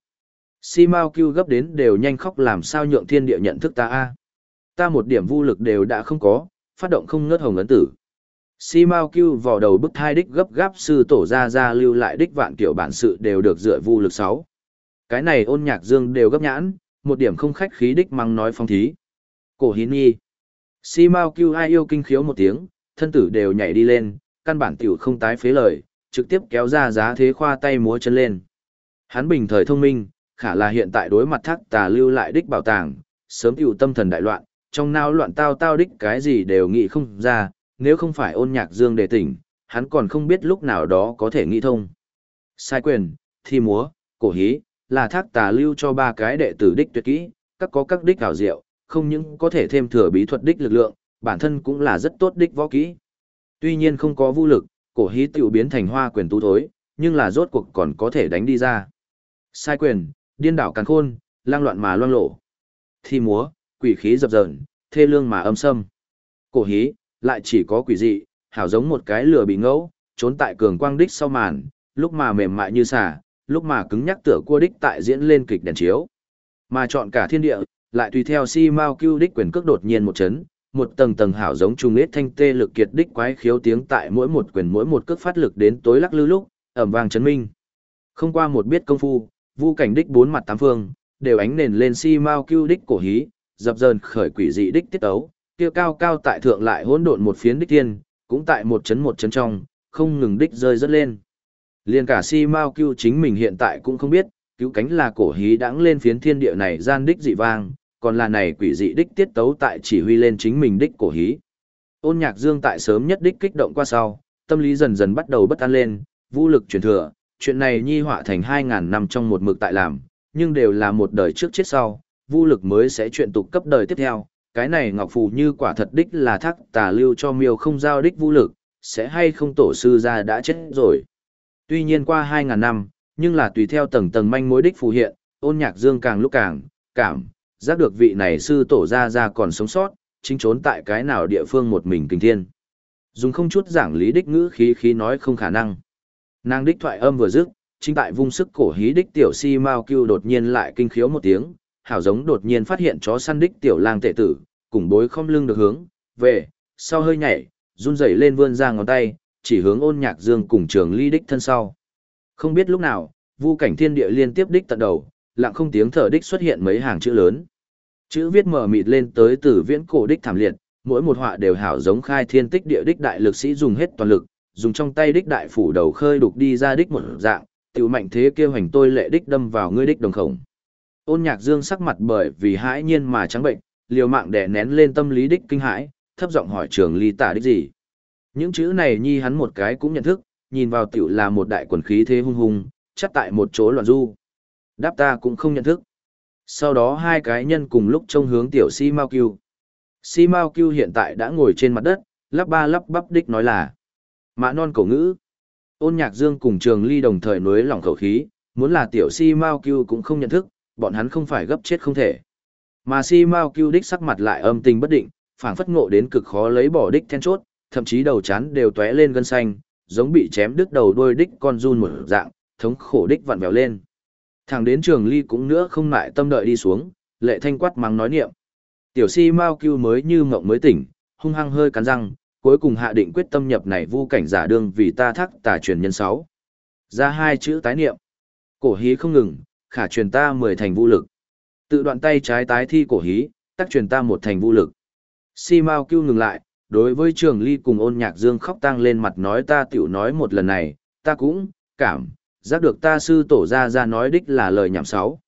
Si Mao Cưu gấp đến đều nhanh khóc làm sao nhượng thiên địa nhận thức ta a. Ta một điểm vô lực đều đã không có, phát động không ngớt hồng ấn tử. Si Mao Cưu vào đầu bức thai đích gấp gáp sư tổ ra ra lưu lại đích vạn kiểu bản sự đều được dựa vô lực sáu. Cái này ôn nhạc dương đều gấp nhãn, một điểm không khách khí đích măng nói phong thí. Cổ hiến nghi. Si Mao Cưu ai yêu kinh khiếu một tiếng, thân tử đều nhảy đi lên, căn bản tiểu không tái phế lời, trực tiếp kéo ra giá thế khoa tay múa chân lên. Hắn bình thời thông minh, khả là hiện tại đối mặt thác tà lưu lại đích bảo tàng, sớm tiểu tâm thần đại loạn, trong nao loạn tao tao đích cái gì đều nghĩ không ra, nếu không phải ôn nhạc dương đề tỉnh, hắn còn không biết lúc nào đó có thể nghĩ thông. Sai quyền, thi múa, cổ hí, là thác tà lưu cho ba cái đệ tử đích tuyệt kỹ, các có các đích ảo diệu, không những có thể thêm thừa bí thuật đích lực lượng, bản thân cũng là rất tốt đích võ kỹ. Tuy nhiên không có vũ lực, cổ hí tiểu biến thành hoa quyền tu thối, nhưng là rốt cuộc còn có thể đánh đi ra. Sai quyền, điên đảo càn khôn, lang loạn mà loang lộ. Thi múa, quỷ khí dập dờn, thê lương mà âm sâm. Cổ hí, lại chỉ có quỷ dị, hảo giống một cái lửa bị ngẫu, trốn tại cường quang đích sau màn, lúc mà mềm mại như xà, lúc mà cứng nhắc tựa cua đích tại diễn lên kịch đèn chiếu. Mà chọn cả thiên địa, lại tùy theo si mau cưu đích quyền cước đột nhiên một chấn, một tầng tầng hảo giống trung nết thanh tê lực kiệt đích quái khiếu tiếng tại mỗi một quyền mỗi một cước phát lực đến tối lắc lư lúc, ẩm vang chấn minh. Không qua một biết công phu, vu cảnh đích bốn mặt tám phương, đều ánh nền lên si mau cưu đích cổ hí, dập dờn khởi quỷ dị đích tiết ấu, kia cao cao tại thượng lại hỗn độn một phiến đích tiên, cũng tại một chấn một chấn trong, không ngừng đích rơi rất lên. Liên cả si Mao Cưu chính mình hiện tại cũng không biết, cứu cánh là cổ hí đãng lên phiến thiên địa này gian đích dị vang, còn là này quỷ dị đích tiết tấu tại chỉ huy lên chính mình đích cổ hí. Ôn nhạc dương tại sớm nhất đích kích động qua sau, tâm lý dần dần bắt đầu bất an lên, vũ lực truyền thừa, chuyện này nhi họa thành 2.000 năm trong một mực tại làm, nhưng đều là một đời trước chết sau, vũ lực mới sẽ chuyện tục cấp đời tiếp theo. Cái này Ngọc Phù như quả thật đích là thác tà lưu cho miêu không giao đích vũ lực, sẽ hay không tổ sư ra đã chết rồi. Tuy nhiên qua 2.000 năm, nhưng là tùy theo tầng tầng manh mối đích phù hiện, ôn nhạc dương càng lúc càng, cảm, giác được vị này sư tổ ra ra còn sống sót, chính trốn tại cái nào địa phương một mình kinh thiên. Dùng không chút giảng lý đích ngữ khí khí nói không khả năng. Nàng đích thoại âm vừa dứt, chính tại vung sức cổ hí đích tiểu si mao cưu đột nhiên lại kinh khiếu một tiếng, hảo giống đột nhiên phát hiện chó săn đích tiểu lang tệ tử, cùng bối không lưng được hướng, về, sau hơi nhảy, run rẩy lên vươn ra ngón tay, chỉ hướng ôn nhạc dương cùng trường ly đích thân sau. Không biết lúc nào, vu cảnh thiên địa liên tiếp đích tận đầu, lặng không tiếng thở đích xuất hiện mấy hàng chữ lớn. Chữ viết mở mịt lên tới từ viễn cổ đích thảm liệt, mỗi một họa đều hảo giống khai thiên tích địa đích đại lực sĩ dùng hết toàn lực, dùng trong tay đích đại phủ đầu khơi đục đi ra đích một dạng, tiểu mạnh thế kêu hành tôi lệ đích đâm vào ngươi đích đồng khổng. Ôn nhạc dương sắc mặt bởi vì hãi nhiên mà trắng bệnh, liều mạng đè nén lên tâm lý đích kinh hãi, thấp giọng hỏi trường ly tả đích gì. Những chữ này nhi hắn một cái cũng nhận thức, nhìn vào tiểu là một đại quần khí thế hung hung, chắc tại một chỗ loạn du. Đáp ta cũng không nhận thức. Sau đó hai cái nhân cùng lúc trông hướng tiểu si Mao Kiêu. Si Mao Cưu hiện tại đã ngồi trên mặt đất, lắp ba lắp bắp đích nói là mã non cổ ngữ. Ôn nhạc dương cùng trường ly đồng thời nối lỏng khẩu khí, muốn là tiểu si Mao Cưu cũng không nhận thức, bọn hắn không phải gấp chết không thể. Mà si Mao Cưu đích sắc mặt lại âm tình bất định, phảng phất ngộ đến cực khó lấy bỏ đích then chốt, thậm chí đầu chán đều tóe lên gân xanh, giống bị chém đứt đầu đôi đích con run một dạng, thống khổ đích vặn vẹo lên. Thằng đến trường ly cũng nữa không lại tâm đợi đi xuống, lệ thanh quát mắng nói niệm. Tiểu si Mao Cưu mới như mộng mới tỉnh, hung hăng hơi cắn răng, cuối cùng hạ định quyết tâm nhập này vu cảnh giả đương vì ta thắc tà truyền nhân sáu. Ra hai chữ tái niệm. Cổ hí không ngừng, khả truyền ta mười thành vũ lực. Tự đoạn tay trái tái thi cổ hí, tác truyền ta một thành vũ lực. Si Mao Cưu ngừng lại, đối với trường ly cùng ôn nhạc dương khóc tang lên mặt nói ta tiểu nói một lần này, ta cũng, cảm, giác được ta sư tổ ra ra nói đích là lời nhảm sáu.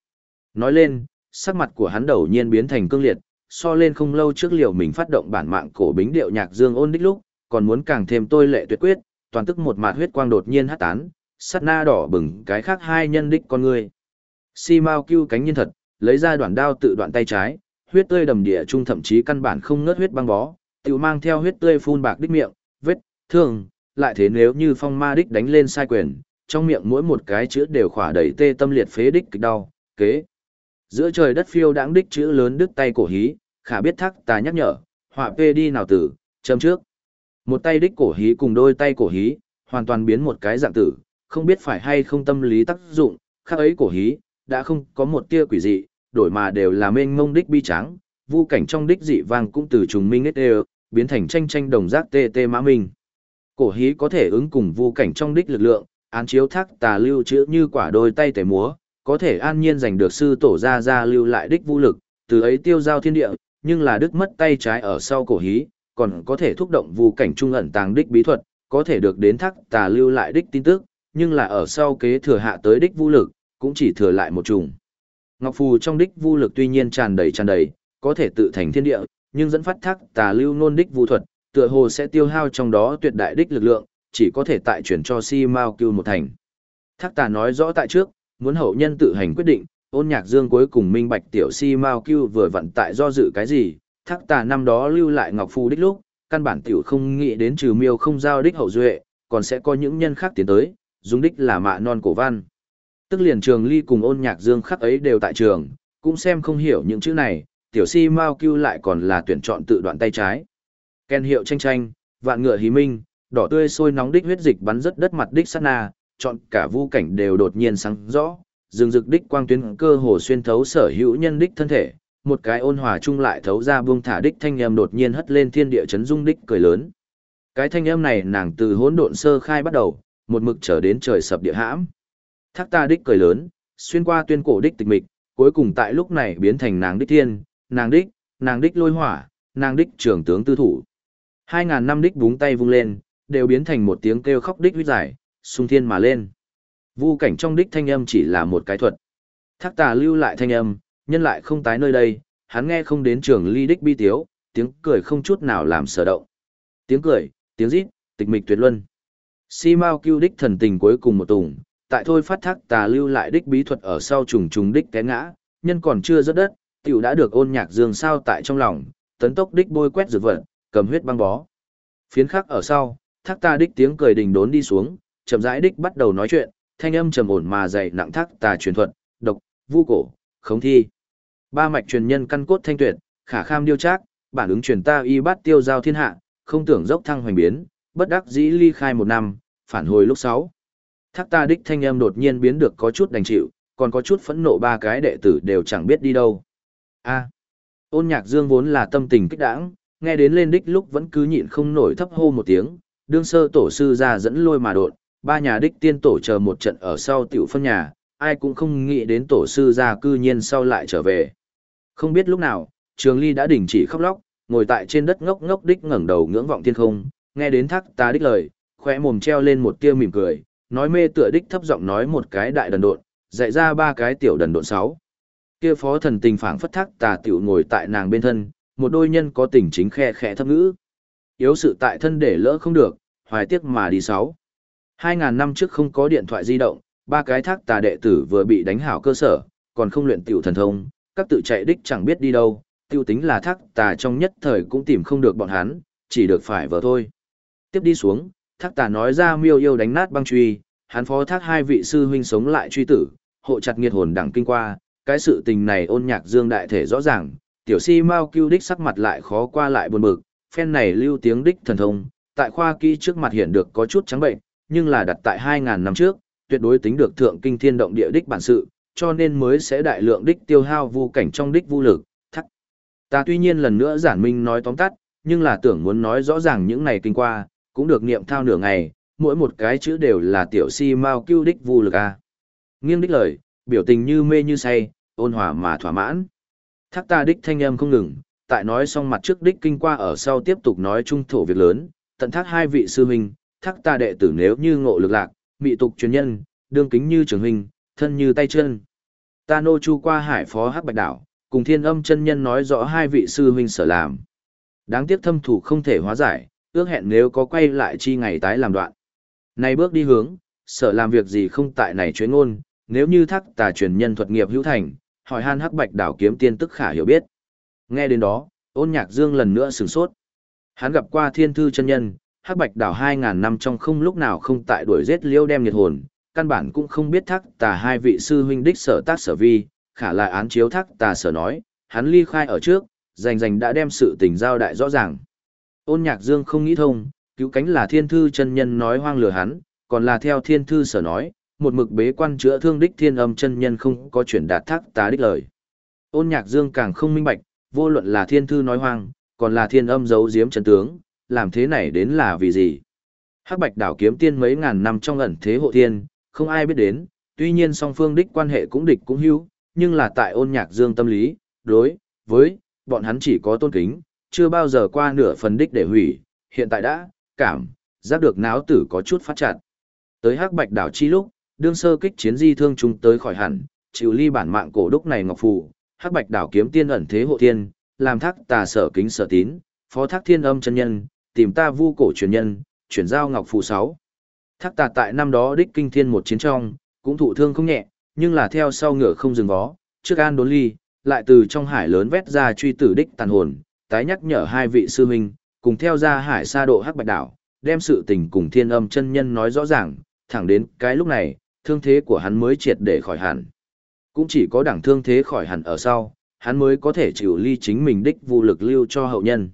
Nói lên, sắc mặt của hắn đầu nhiên biến thành cương liệt, so lên không lâu trước liệu mình phát động bản mạng cổ bính điệu nhạc dương ôn đích lúc, còn muốn càng thêm tôi lệ tuyệt quyết, toàn tức một mạt huyết quang đột nhiên hát tán, sát na đỏ bừng cái khác hai nhân đích con người. Si Mao cưu cánh nhân thật, lấy ra đoạn đao tự đoạn tay trái, huyết tươi đầm địa trung thậm chí căn bản không ngớt huyết băng bó, tiểu mang theo huyết tươi phun bạc đích miệng, vết, thương, lại thế nếu như phong ma đích đánh lên sai quyền, trong miệng mỗi một cái chữ đều khỏa đầy tê tâm liệt phế đích kịch đau, kế. Giữa trời đất phiêu đãng đích chữ lớn đứt tay cổ hí, khả biết thắc tà nhắc nhở, họa phê đi nào tử, châm trước. Một tay đích cổ hí cùng đôi tay cổ hí, hoàn toàn biến một cái dạng tử, không biết phải hay không tâm lý tác dụng, khác ấy cổ hí, đã không có một tia quỷ dị, đổi mà đều là mênh mông đích bi tráng vu cảnh trong đích dị vang cũng từ trùng minh ít đều, biến thành tranh tranh đồng giác tê tê mã minh. Cổ hí có thể ứng cùng vu cảnh trong đích lực lượng, án chiếu thác tà lưu chữ như quả đôi tay tẩy múa, có thể an nhiên giành được sư tổ ra ra lưu lại đích vũ lực, từ ấy tiêu giao thiên địa, nhưng là đức mất tay trái ở sau cổ hí, còn có thể thúc động vu cảnh trung ẩn tàng đích bí thuật, có thể được đến thác tà lưu lại đích tin tức, nhưng là ở sau kế thừa hạ tới đích vũ lực, cũng chỉ thừa lại một trùng. Ngọc phù trong đích vũ lực tuy nhiên tràn đầy tràn đầy, có thể tự thành thiên địa, nhưng dẫn phát thác tà lưu nôn đích vũ thuật, tựa hồ sẽ tiêu hao trong đó tuyệt đại đích lực lượng, chỉ có thể tại chuyển cho si mao cưu một thành. Thác tà nói rõ tại trước, muốn hậu nhân tự hành quyết định, ôn nhạc dương cuối cùng minh bạch tiểu si mao cưu vừa vận tại do dự cái gì, thác tà năm đó lưu lại ngọc phu đích lúc, căn bản tiểu không nghĩ đến trừ miêu không giao đích hậu duệ, còn sẽ có những nhân khác tiến tới, dùng đích là mạ non cổ văn. Tức liền trường ly cùng ôn nhạc dương khắc ấy đều tại trường, cũng xem không hiểu những chữ này, tiểu si mao cưu lại còn là tuyển chọn tự đoạn tay trái. Ken hiệu tranh tranh, vạn ngựa hí minh, đỏ tươi sôi nóng đích huyết dịch bắn rất đất mặt đích sát na, chọn cả vu cảnh đều đột nhiên sáng rõ, rừng rực đích quang tuyến cơ hồ xuyên thấu sở hữu nhân đích thân thể, một cái ôn hòa chung lại thấu ra buông thả đích thanh âm đột nhiên hất lên thiên địa chấn dung đích cười lớn. Cái thanh âm này nàng từ hỗn độn sơ khai bắt đầu, một mực trở đến trời sập địa hãm. Thác ta đích cười lớn, xuyên qua tuyên cổ đích tịch mịch, cuối cùng tại lúc này biến thành nàng đích thiên, nàng đích, nàng đích lôi hỏa, nàng đích trưởng tướng tư thủ. Hai ngàn năm đích búng tay vung lên, đều biến thành một tiếng kêu khóc đích huyết giải, sung thiên mà lên. Vu cảnh trong đích thanh âm chỉ là một cái thuật. Thác tà lưu lại thanh âm, nhân lại không tái nơi đây, hắn nghe không đến trường ly đích bi tiếu, tiếng cười không chút nào làm sở động. Tiếng cười, tiếng rít, tịch mịch tuyệt luân. Si Mao Cưu đích thần tình cuối cùng một tùng, tại thôi phát thác tà lưu lại đích bí thuật ở sau trùng trùng đích té ngã, nhân còn chưa rớt đất, tiểu đã được ôn nhạc dương sao tại trong lòng, tấn tốc đích bôi quét dược vật, cầm huyết băng bó. Phiến khắc ở sau, thác ta đích tiếng cười đình đốn đi xuống, chậm rãi đích bắt đầu nói chuyện, thanh âm trầm ổn mà dày nặng thác tà truyền thuật, độc, vu cổ, khống thi. Ba mạch truyền nhân căn cốt thanh tuyệt, khả kham điêu trác, bản ứng truyền ta y bát tiêu giao thiên hạ, không tưởng dốc thăng hoành biến, bất đắc dĩ ly khai một năm, phản hồi lúc sáu. Thác ta đích thanh âm đột nhiên biến được có chút đành chịu, còn có chút phẫn nộ ba cái đệ tử đều chẳng biết đi đâu. A. ôn nhạc dương vốn là tâm tình kích đãng, nghe đến lên đích lúc vẫn cứ nhịn không nổi thấp hô một tiếng, đương sơ tổ sư ra dẫn lôi mà đột, ba nhà đích tiên tổ chờ một trận ở sau tiểu phân nhà, ai cũng không nghĩ đến tổ sư ra cư nhiên sau lại trở về. Không biết lúc nào, Trường Ly đã đình chỉ khóc lóc, ngồi tại trên đất ngốc ngốc đích ngẩng đầu ngưỡng vọng thiên không, nghe đến thác ta đích lời, khóe mồm treo lên một tia mỉm cười, nói mê tựa đích thấp giọng nói một cái đại đần độn, dạy ra ba cái tiểu đần độn sáu. Kia phó thần tình phảng phất thác tà tiểu ngồi tại nàng bên thân, một đôi nhân có tình chính khe khẽ thấp ngữ. Yếu sự tại thân để lỡ không được, hoài tiếc mà đi sáu. Hai ngàn năm trước không có điện thoại di động, ba cái thác tà đệ tử vừa bị đánh hảo cơ sở, còn không luyện tiểu thần thông, các tự chạy đích chẳng biết đi đâu, tiêu tính là thác tà trong nhất thời cũng tìm không được bọn hắn, chỉ được phải vợ thôi. Tiếp đi xuống, thác tà nói ra miêu yêu đánh nát băng truy, hắn phó thác hai vị sư huynh sống lại truy tử, hộ chặt nghiệt hồn đẳng kinh qua, cái sự tình này ôn nhạc dương đại thể rõ ràng, tiểu si mau cứu đích sắc mặt lại khó qua lại buồn bực, phen này lưu tiếng đích thần thông, tại khoa kỹ trước mặt hiện được có chút trắng bệnh, nhưng là đặt tại 2.000 năm trước, tuyệt đối tính được thượng kinh thiên động địa đích bản sự, cho nên mới sẽ đại lượng đích tiêu hao vu cảnh trong đích vu lực, thắc. Ta tuy nhiên lần nữa giản minh nói tóm tắt, nhưng là tưởng muốn nói rõ ràng những này kinh qua, cũng được niệm thao nửa ngày, mỗi một cái chữ đều là tiểu si mau cứu đích vu lực a. Nghiêng đích lời, biểu tình như mê như say, ôn hòa mà thỏa mãn. Thác ta đích thanh âm không ngừng, tại nói xong mặt trước đích kinh qua ở sau tiếp tục nói trung thổ việc lớn, tận thác hai vị sư huynh, thác ta đệ tử nếu như ngộ lực lạc, mị tục truyền nhân, đương kính như trường huynh, thân như tay chân. Ta nô chu qua hải phó hắc bạch đảo, cùng thiên âm chân nhân nói rõ hai vị sư huynh sở làm. Đáng tiếc thâm thủ không thể hóa giải, ước hẹn nếu có quay lại chi ngày tái làm đoạn. Này bước đi hướng, sở làm việc gì không tại này chuyến ngôn, nếu như thác tà truyền nhân thuật nghiệp hữu thành, hỏi han hắc bạch đảo kiếm tiên tức khả hiểu biết. Nghe đến đó, ôn nhạc dương lần nữa sửng sốt. Hắn gặp qua thiên thư chân nhân, hắc bạch đảo 2.000 năm trong không lúc nào không tại đuổi giết liêu đem nhiệt hồn, căn bản cũng không biết thác tà hai vị sư huynh đích sở tác sở vi, khả lại án chiếu thác tà sở nói, hắn ly khai ở trước, rành rành đã đem sự tình giao đại rõ ràng. Ôn nhạc dương không nghĩ thông, cứu cánh là thiên thư chân nhân nói hoang lừa hắn, còn là theo thiên thư sở nói, một mực bế quan chữa thương đích thiên âm chân nhân không có chuyển đạt thác tà đích lời. Ôn nhạc dương càng không minh bạch, vô luận là thiên thư nói hoang, còn là thiên âm giấu giếm chân tướng, làm thế này đến là vì gì? Hắc Bạch đảo kiếm tiên mấy ngàn năm trong ẩn thế hộ thiên, không ai biết đến, tuy nhiên song phương đích quan hệ cũng địch cũng hữu, nhưng là tại ôn nhạc dương tâm lý, đối với bọn hắn chỉ có tôn kính, chưa bao giờ qua nửa phần đích để hủy, hiện tại đã cảm giác được náo tử có chút phát chặt. Tới Hắc Bạch đảo chi lúc, đương sơ kích chiến di thương chúng tới khỏi hẳn, chịu ly bản mạng cổ đúc này ngọc phù, Hắc Bạch đảo kiếm tiên ẩn thế hộ thiên, làm thác tà sở kính sở tín, phó thác thiên âm chân nhân, tìm ta vu cổ truyền nhân, chuyển giao ngọc phù sáu. Thác tà tại năm đó đích kinh thiên một chiến trong, cũng thụ thương không nhẹ, nhưng là theo sau ngựa không dừng vó, trước an đốn ly, lại từ trong hải lớn vét ra truy tử đích tàn hồn, tái nhắc nhở hai vị sư huynh, cùng theo ra hải xa độ hắc bạch đảo, đem sự tình cùng thiên âm chân nhân nói rõ ràng, thẳng đến cái lúc này, thương thế của hắn mới triệt để khỏi hẳn. Cũng chỉ có đẳng thương thế khỏi hẳn ở sau, hắn mới có thể chịu ly chính mình đích vụ lực lưu cho hậu nhân.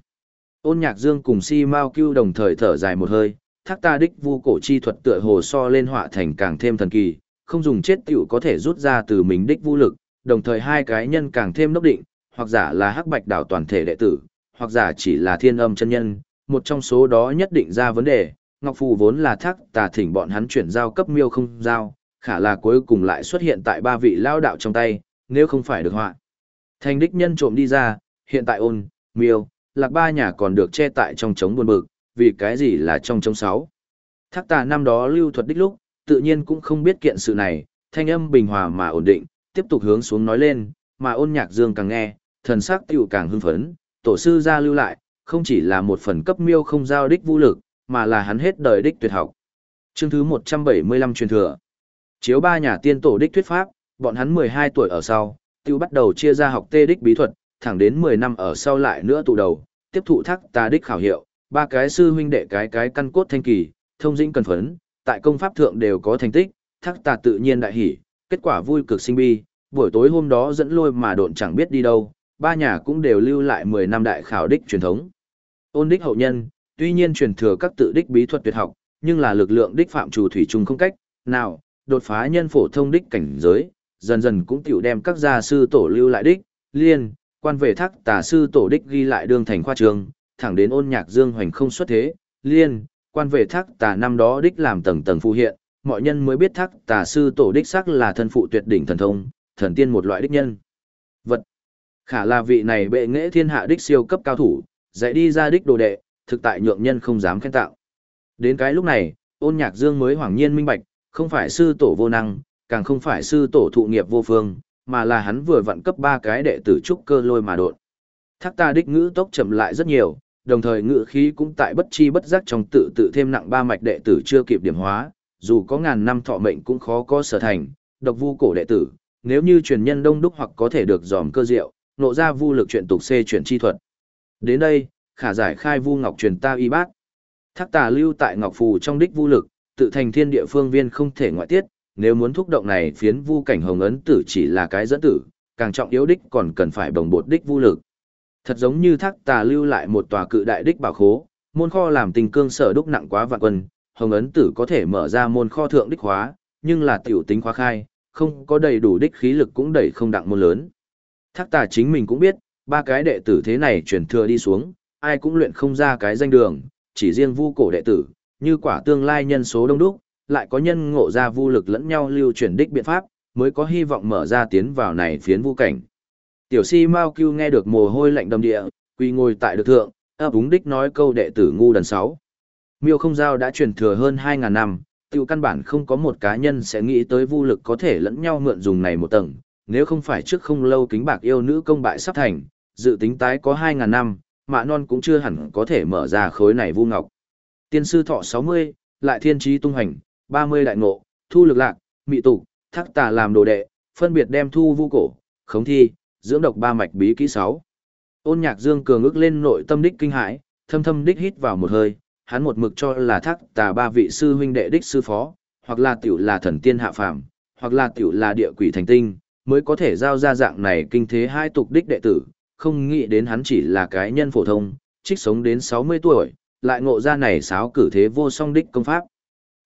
Ôn nhạc dương cùng si mau cưu đồng thời thở dài một hơi, thác ta đích vu cổ chi thuật tựa hồ so lên họa thành càng thêm thần kỳ, không dùng chết tiểu có thể rút ra từ mình đích vũ lực, đồng thời hai cái nhân càng thêm đốc định, hoặc giả là hắc bạch đảo toàn thể đệ tử, hoặc giả chỉ là thiên âm chân nhân, một trong số đó nhất định ra vấn đề, Ngọc Phù vốn là thác tà thỉnh bọn hắn chuyển giao cấp miêu không giao, khả là cuối cùng lại xuất hiện tại ba vị lao đạo trong tay, nếu không phải được họa. Thành đích nhân trộm đi ra, hiện tại ôn, miêu, lạc ba nhà còn được che tại trong trống buồn bực, vì cái gì là trong trống sáu. Thác tà năm đó lưu thuật đích lúc, tự nhiên cũng không biết kiện sự này, thanh âm bình hòa mà ổn định, tiếp tục hướng xuống nói lên, mà ôn nhạc dương càng nghe, thần sắc tiểu càng hưng phấn, tổ sư ra lưu lại, không chỉ là một phần cấp miêu không giao đích vũ lực, mà là hắn hết đời đích tuyệt học. Chương thứ 175 truyền thừa. Chiếu ba nhà tiên tổ đích thuyết pháp, bọn hắn 12 tuổi ở sau, tiêu bắt đầu chia ra học tê đích bí thuật, thẳng đến 10 năm ở sau lại nữa tụ đầu, tiếp thụ thác tà đích khảo hiệu, ba cái sư huynh đệ cái cái căn cốt thanh kỳ, thông dĩnh cần phấn, tại công pháp thượng đều có thành tích, thác tà tự nhiên đại hỉ, kết quả vui cực sinh bi, buổi tối hôm đó dẫn lôi mà độn chẳng biết đi đâu, ba nhà cũng đều lưu lại 10 năm đại khảo đích truyền thống. Ôn đích hậu nhân, tuy nhiên truyền thừa các tự đích bí thuật tuyệt học, nhưng là lực lượng đích phạm chủ thủy trùng không cách, nào, đột phá nhân phổ thông đích cảnh giới, dần dần cũng tiểu đem các gia sư tổ lưu lại đích, liên, quan về thác tà sư tổ đích ghi lại đương thành khoa trường, thẳng đến ôn nhạc dương hoành không xuất thế, liên, quan về thác tà năm đó đích làm tầng tầng phụ hiện, mọi nhân mới biết thác tà sư tổ đích sắc là thân phụ tuyệt đỉnh thần thông, thần tiên một loại đích nhân. Vật. Khả là vị này bệ nghệ thiên hạ đích siêu cấp cao thủ, dạy đi ra đích đồ đệ, thực tại nhượng nhân không dám khen tạo. Đến cái lúc này, ôn nhạc dương mới hoàng nhiên minh bạch, không phải sư tổ vô năng, càng không phải sư tổ thụ nghiệp vô phương, mà là hắn vừa vận cấp ba cái đệ tử trúc cơ lôi mà đột. Thác ta đích ngữ tốc chậm lại rất nhiều, đồng thời ngữ khí cũng tại bất chi bất giác trong tự tự thêm nặng ba mạch đệ tử chưa kịp điểm hóa, dù có ngàn năm thọ mệnh cũng khó có sở thành, độc vu cổ đệ tử, nếu như truyền nhân đông đúc hoặc có thể được dòm cơ diệu, nộ ra vu lực chuyện tục xê chuyển chi thuật. Đến đây, khả giải khai vu ngọc truyền ta y bát. Thác tà lưu tại ngọc phù trong đích vu lực, tự thành thiên địa phương viên không thể ngoại tiết, nếu muốn thúc động này phiến vu cảnh hồng ấn tử chỉ là cái dẫn tử, càng trọng yếu đích còn cần phải bồng bột đích vu lực. Thật giống như thác tà lưu lại một tòa cự đại đích bảo khố, môn kho làm tình cương sở đúc nặng quá vạn quân, hồng ấn tử có thể mở ra môn kho thượng đích hóa, nhưng là tiểu tính khóa khai, không có đầy đủ đích khí lực cũng đẩy không đặng môn lớn. Thác tà chính mình cũng biết, ba cái đệ tử thế này truyền thừa đi xuống, ai cũng luyện không ra cái danh đường, chỉ riêng vu cổ đệ tử, như quả tương lai nhân số đông đúc, lại có nhân ngộ ra vu lực lẫn nhau lưu chuyển đích biện pháp, mới có hy vọng mở ra tiến vào này phiến vu cảnh. Tiểu si Mao Cưu nghe được mồ hôi lạnh đầm địa, quỳ ngồi tại được thượng, ấp úng đích nói câu đệ tử ngu đần sáu. Miêu không giao đã truyền thừa hơn 2.000 năm, tiêu căn bản không có một cá nhân sẽ nghĩ tới vu lực có thể lẫn nhau mượn dùng này một tầng, nếu không phải trước không lâu kính bạc yêu nữ công bại sắp thành, dự tính tái có 2.000 năm, mạ non cũng chưa hẳn có thể mở ra khối này vu ngọc. Tiên sư thọ 60, lại thiên trí tung hành, 30 đại ngộ, thu lực lạc, mị tụ, thác tà làm đồ đệ, phân biệt đem thu vu cổ, khống thi, dưỡng độc ba mạch bí kỹ 6. Ôn nhạc dương cường ước lên nội tâm đích kinh hãi, thâm thâm đích hít vào một hơi, hắn một mực cho là thác tà ba vị sư huynh đệ đích sư phó, hoặc là tiểu là thần tiên hạ phàm, hoặc là tiểu là địa quỷ thành tinh, mới có thể giao ra dạng này kinh thế hai tục đích đệ tử, không nghĩ đến hắn chỉ là cái nhân phổ thông, trích sống đến 60 tuổi, lại ngộ ra này sáo cử thế vô song đích công pháp.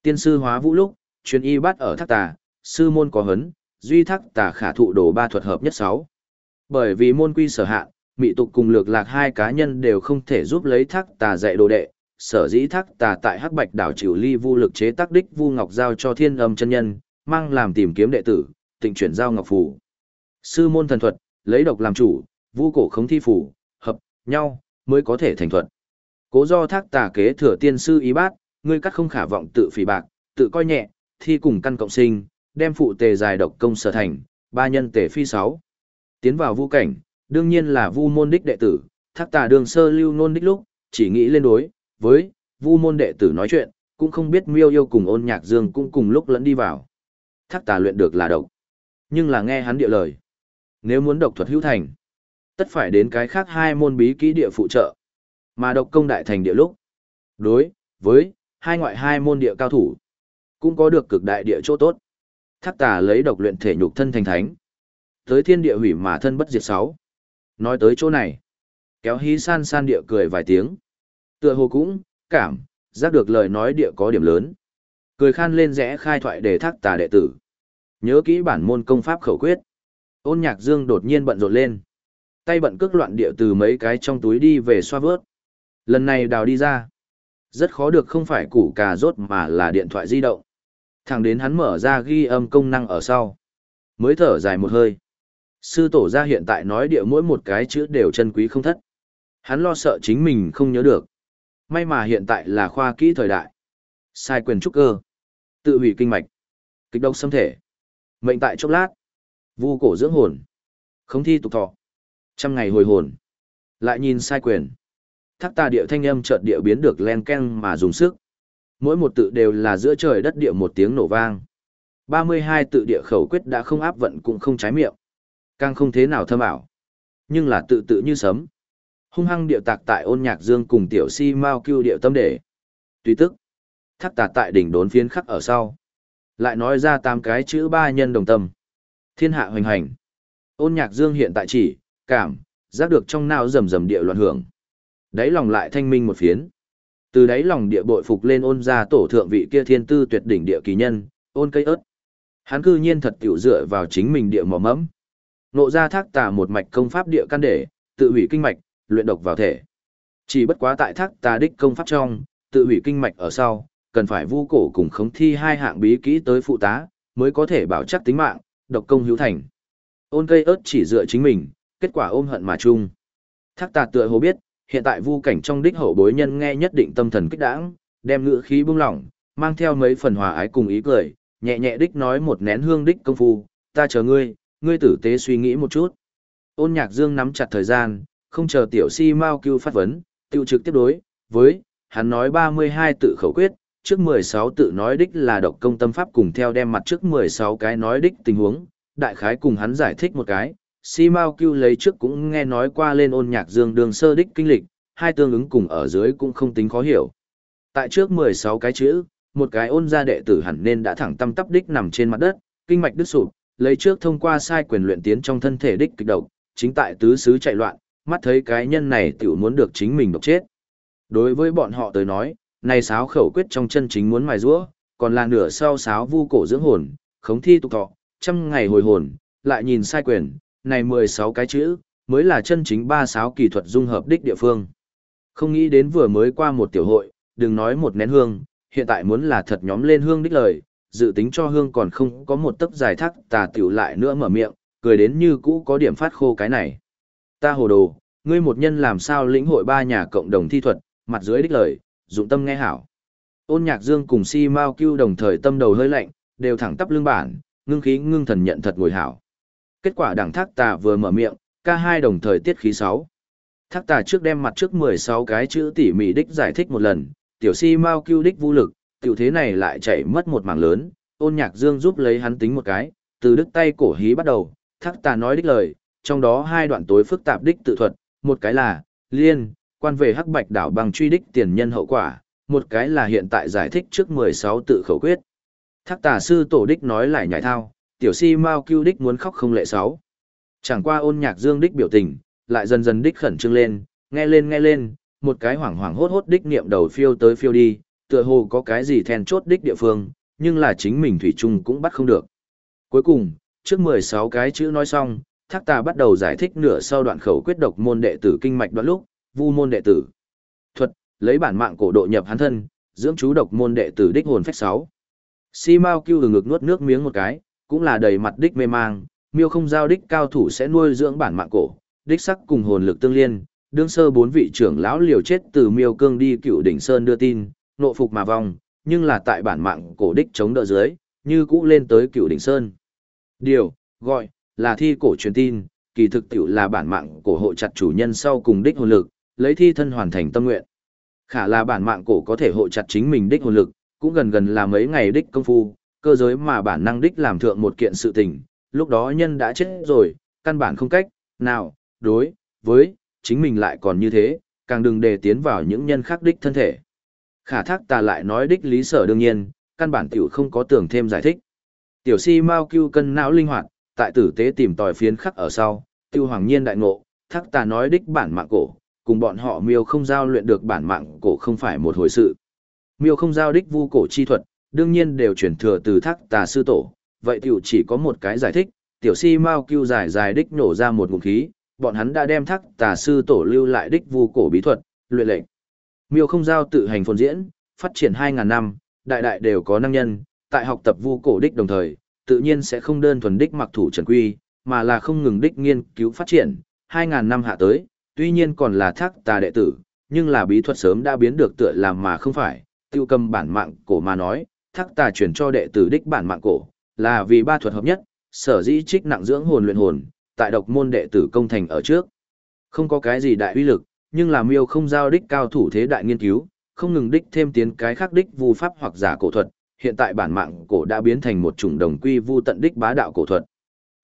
Tiên sư hóa vũ lúc, chuyên y bắt ở thác tà, sư môn có hấn, duy thác tà khả thụ đồ ba thuật hợp nhất sáu. Bởi vì môn quy sở hạ, mị tục cùng lược lạc hai cá nhân đều không thể giúp lấy thác tà dạy đồ đệ, sở dĩ thác tà tại hắc bạch đảo chịu ly vu lực chế tác đích vu ngọc giao cho thiên âm chân nhân, mang làm tìm kiếm đệ tử, tịnh chuyển giao ngọc phủ. Sư môn thần thuật, lấy độc làm chủ, vu cổ khống thi phủ, hợp, nhau, mới có thể thành thuật. Cố do thác tà kế thừa tiên sư ý bát, ngươi cắt không khả vọng tự phỉ bạc, tự coi nhẹ, thi cùng căn cộng sinh, đem phụ tề dài độc công sở thành, ba nhân tề phi sáu. Tiến vào vu cảnh, đương nhiên là vu môn đích đệ tử, thác tà đường sơ lưu nôn đích lúc, chỉ nghĩ lên đối, với, vu môn đệ tử nói chuyện, cũng không biết miêu yêu cùng ôn nhạc dương cũng cùng lúc lẫn đi vào. Thác tà luyện được là độc, nhưng là nghe hắn địa lời. Nếu muốn độc thuật hữu thành, tất phải đến cái khác hai môn bí kỹ địa phụ trợ, mà độc công đại thành địa lúc. Đối, với, hai ngoại hai môn địa cao thủ, cũng có được cực đại địa chỗ tốt. Thác tà lấy độc luyện thể nhục thân thành thánh. Tới thiên địa hủy mà thân bất diệt sáu. Nói tới chỗ này, kéo hí san san địa cười vài tiếng. Tựa hồ cũng, cảm, giác được lời nói địa có điểm lớn. Cười khan lên rẽ khai thoại để thác tà đệ tử. Nhớ kỹ bản môn công pháp khẩu quyết. Ôn nhạc dương đột nhiên bận rộn lên. Tay bận cước loạn địa từ mấy cái trong túi đi về xoa vớt. Lần này đào đi ra. Rất khó được không phải củ cà rốt mà là điện thoại di động. Thẳng đến hắn mở ra ghi âm công năng ở sau. Mới thở dài một hơi. Sư tổ ra hiện tại nói địa mỗi một cái chữ đều chân quý không thất. Hắn lo sợ chính mình không nhớ được. May mà hiện tại là khoa kỹ thời đại. Sai quyền trúc cơ. Tự hủy kinh mạch. Kịch độc xâm thể. Mệnh tại chốc lát. Vu cổ dưỡng hồn. Không thi tục thọ. Trăm ngày hồi hồn. Lại nhìn sai quyền. Thác tà địa thanh âm chợt địa biến được len keng mà dùng sức. Mỗi một tự đều là giữa trời đất địa một tiếng nổ vang. 32 tự địa khẩu quyết đã không áp vận cũng không trái miệng. Càng không thế nào thâm ảo. Nhưng là tự tự như sấm. Hung hăng địa tạc tại ôn nhạc dương cùng tiểu si mau cưu địa tâm để. Tùy tức. Thác tà tại đỉnh đốn phiến khắc ở sau. Lại nói ra tám cái chữ ba nhân đồng tâm. Thiên hạ hoành hành. Ôn nhạc dương hiện tại chỉ, cảm, giác được trong não rầm rầm địa loạn hưởng. Đáy lòng lại thanh minh một phiến. Từ đáy lòng địa bội phục lên ôn ra tổ thượng vị kia thiên tư tuyệt đỉnh địa kỳ nhân, ôn cây ớt. Hắn cư nhiên thật tiểu dựa vào chính mình địa mỏ mẫm. Nộ ra thác tà một mạch công pháp địa căn để, tự hủy kinh mạch, luyện độc vào thể. Chỉ bất quá tại thác tà đích công pháp trong, tự hủy kinh mạch ở sau, cần phải vu cổ cùng khống thi hai hạng bí kỹ tới phụ tá, mới có thể bảo chắc tính mạng, độc công hữu thành. Ôn cây ớt chỉ dựa chính mình, kết quả ôm hận mà chung. Thác tà tựa hồ biết, hiện tại vu cảnh trong đích hậu bối nhân nghe nhất định tâm thần kích đãng, đem ngữ khí buông lỏng, mang theo mấy phần hòa ái cùng ý cười, nhẹ nhẹ đích nói một nén hương đích công phu, ta chờ ngươi, ngươi tử tế suy nghĩ một chút. Ôn nhạc dương nắm chặt thời gian, không chờ tiểu si mau cưu phát vấn, tiêu trực tiếp đối, với, hắn nói 32 tự khẩu quyết, trước 16 tự nói đích là độc công tâm pháp cùng theo đem mặt trước 16 cái nói đích tình huống, đại khái cùng hắn giải thích một cái, si mao cưu lấy trước cũng nghe nói qua lên ôn nhạc dương đường sơ đích kinh lịch, hai tương ứng cùng ở dưới cũng không tính khó hiểu. Tại trước 16 cái chữ, một cái ôn gia đệ tử hẳn nên đã thẳng tâm tắp đích nằm trên mặt đất, kinh mạch đứt sụp, lấy trước thông qua sai quyền luyện tiến trong thân thể đích kịch độc, chính tại tứ xứ chạy loạn, mắt thấy cái nhân này tiểu muốn được chính mình độc chết. Đối với bọn họ tới nói, này sáo khẩu quyết trong chân chính muốn mài rũa, còn là nửa sau sáo vu cổ dưỡng hồn, khống thi tục thọ, trăm ngày hồi hồn, lại nhìn sai quyền, này 16 cái chữ, mới là chân chính ba sáo kỳ thuật dung hợp đích địa phương. Không nghĩ đến vừa mới qua một tiểu hội, đừng nói một nén hương, hiện tại muốn là thật nhóm lên hương đích lời, dự tính cho hương còn không có một tấc dài thác tà tiểu lại nữa mở miệng, cười đến như cũ có điểm phát khô cái này. Ta hồ đồ, ngươi một nhân làm sao lĩnh hội ba nhà cộng đồng thi thuật, mặt dưới đích lời, dụng tâm nghe hảo. Ôn nhạc dương cùng si mau cưu đồng thời tâm đầu hơi lạnh, đều thẳng tắp lưng bản, ngưng khí ngưng thần nhận thật ngồi hảo. Kết quả đẳng thác tà vừa mở miệng, ca hai đồng thời tiết khí 6. Thác tà trước đem mặt trước 16 cái chữ tỉ mỉ đích giải thích một lần, tiểu si mau cưu đích vũ lực, tiểu thế này lại chạy mất một mảng lớn, ôn nhạc dương giúp lấy hắn tính một cái, từ đứt tay cổ hí bắt đầu, thác tà nói đích lời, trong đó hai đoạn tối phức tạp đích tự thuật, một cái là, liên, quan về hắc bạch đảo bằng truy đích tiền nhân hậu quả, một cái là hiện tại giải thích trước 16 tự khẩu quyết. Thác tà sư tổ đích nói lại nhảy thao, tiểu si Mao cưu đích muốn khóc không lệ sáu. Chẳng qua ôn nhạc dương đích biểu tình, lại dần dần đích khẩn trương lên, nghe lên nghe lên, một cái hoảng hoảng hốt hốt đích niệm đầu phiêu tới phiêu đi, tựa hồ có cái gì then chốt đích địa phương, nhưng là chính mình thủy chung cũng bắt không được. Cuối cùng, trước 16 cái chữ nói xong, Thác Tà bắt đầu giải thích nửa sau đoạn khẩu quyết độc môn đệ tử kinh mạch đoạn lúc, vu môn đệ tử. Thuật, lấy bản mạng cổ độ nhập hắn thân, dưỡng chú độc môn đệ tử đích hồn phách 6. Si Mao kêu ngực nuốt nước miếng một cái, cũng là đầy mặt đích mê mang, miêu không giao đích cao thủ sẽ nuôi dưỡng bản mạng cổ, đích sắc cùng hồn lực tương liên, đương sơ bốn vị trưởng lão liều chết từ miêu cương đi cựu đỉnh sơn đưa tin, nộ phục mà vong, nhưng là tại bản mạng cổ đích chống đỡ dưới, như cũ lên tới cựu đỉnh sơn. Điều, gọi, là thi cổ truyền tin, kỳ thực tiểu là bản mạng cổ hộ chặt chủ nhân sau cùng đích hồn lực, lấy thi thân hoàn thành tâm nguyện. Khả là bản mạng cổ có thể hộ chặt chính mình đích hồn lực, cũng gần gần là mấy ngày đích công phu, cơ giới mà bản năng đích làm thượng một kiện sự tình, lúc đó nhân đã chết rồi, căn bản không cách, nào, đối, với, chính mình lại còn như thế, càng đừng để tiến vào những nhân khác đích thân thể. Khả thác ta lại nói đích lý sở đương nhiên, căn bản tiểu không có tưởng thêm giải thích. Tiểu si mau cưu cân não linh hoạt, tại tử tế tìm tòi phiến khắc ở sau, tiêu hoàng nhiên đại ngộ, thác ta nói đích bản mạng cổ, cùng bọn họ miêu không giao luyện được bản mạng cổ không phải một hồi sự. Miêu không giao đích vu cổ chi thuật, đương nhiên đều chuyển thừa từ thác tà sư tổ, vậy tiểu chỉ có một cái giải thích, tiểu si mau cưu dài dài đích nổ ra một ngụm khí, bọn hắn đã đem thác tà sư tổ lưu lại đích vu cổ bí thuật, luyện lệnh. Miêu không giao tự hành phồn diễn, phát triển 2.000 năm, đại đại đều có năng nhân, tại học tập vu cổ đích đồng thời, tự nhiên sẽ không đơn thuần đích mặc thủ trần quy, mà là không ngừng đích nghiên cứu phát triển, 2.000 năm hạ tới, tuy nhiên còn là thác tà đệ tử, nhưng là bí thuật sớm đã biến được tựa làm mà không phải, tiêu cầm bản mạng cổ mà nói, thác tà chuyển cho đệ tử đích bản mạng cổ, là vì ba thuật hợp nhất, sở dĩ trích nặng dưỡng hồn luyện hồn, tại độc môn đệ tử công thành ở trước. Không có cái gì đại uy lực, nhưng là miêu không giao đích cao thủ thế đại nghiên cứu, không ngừng đích thêm tiến cái khác đích vu pháp hoặc giả cổ thuật, hiện tại bản mạng cổ đã biến thành một chủng đồng quy vu tận đích bá đạo cổ thuật.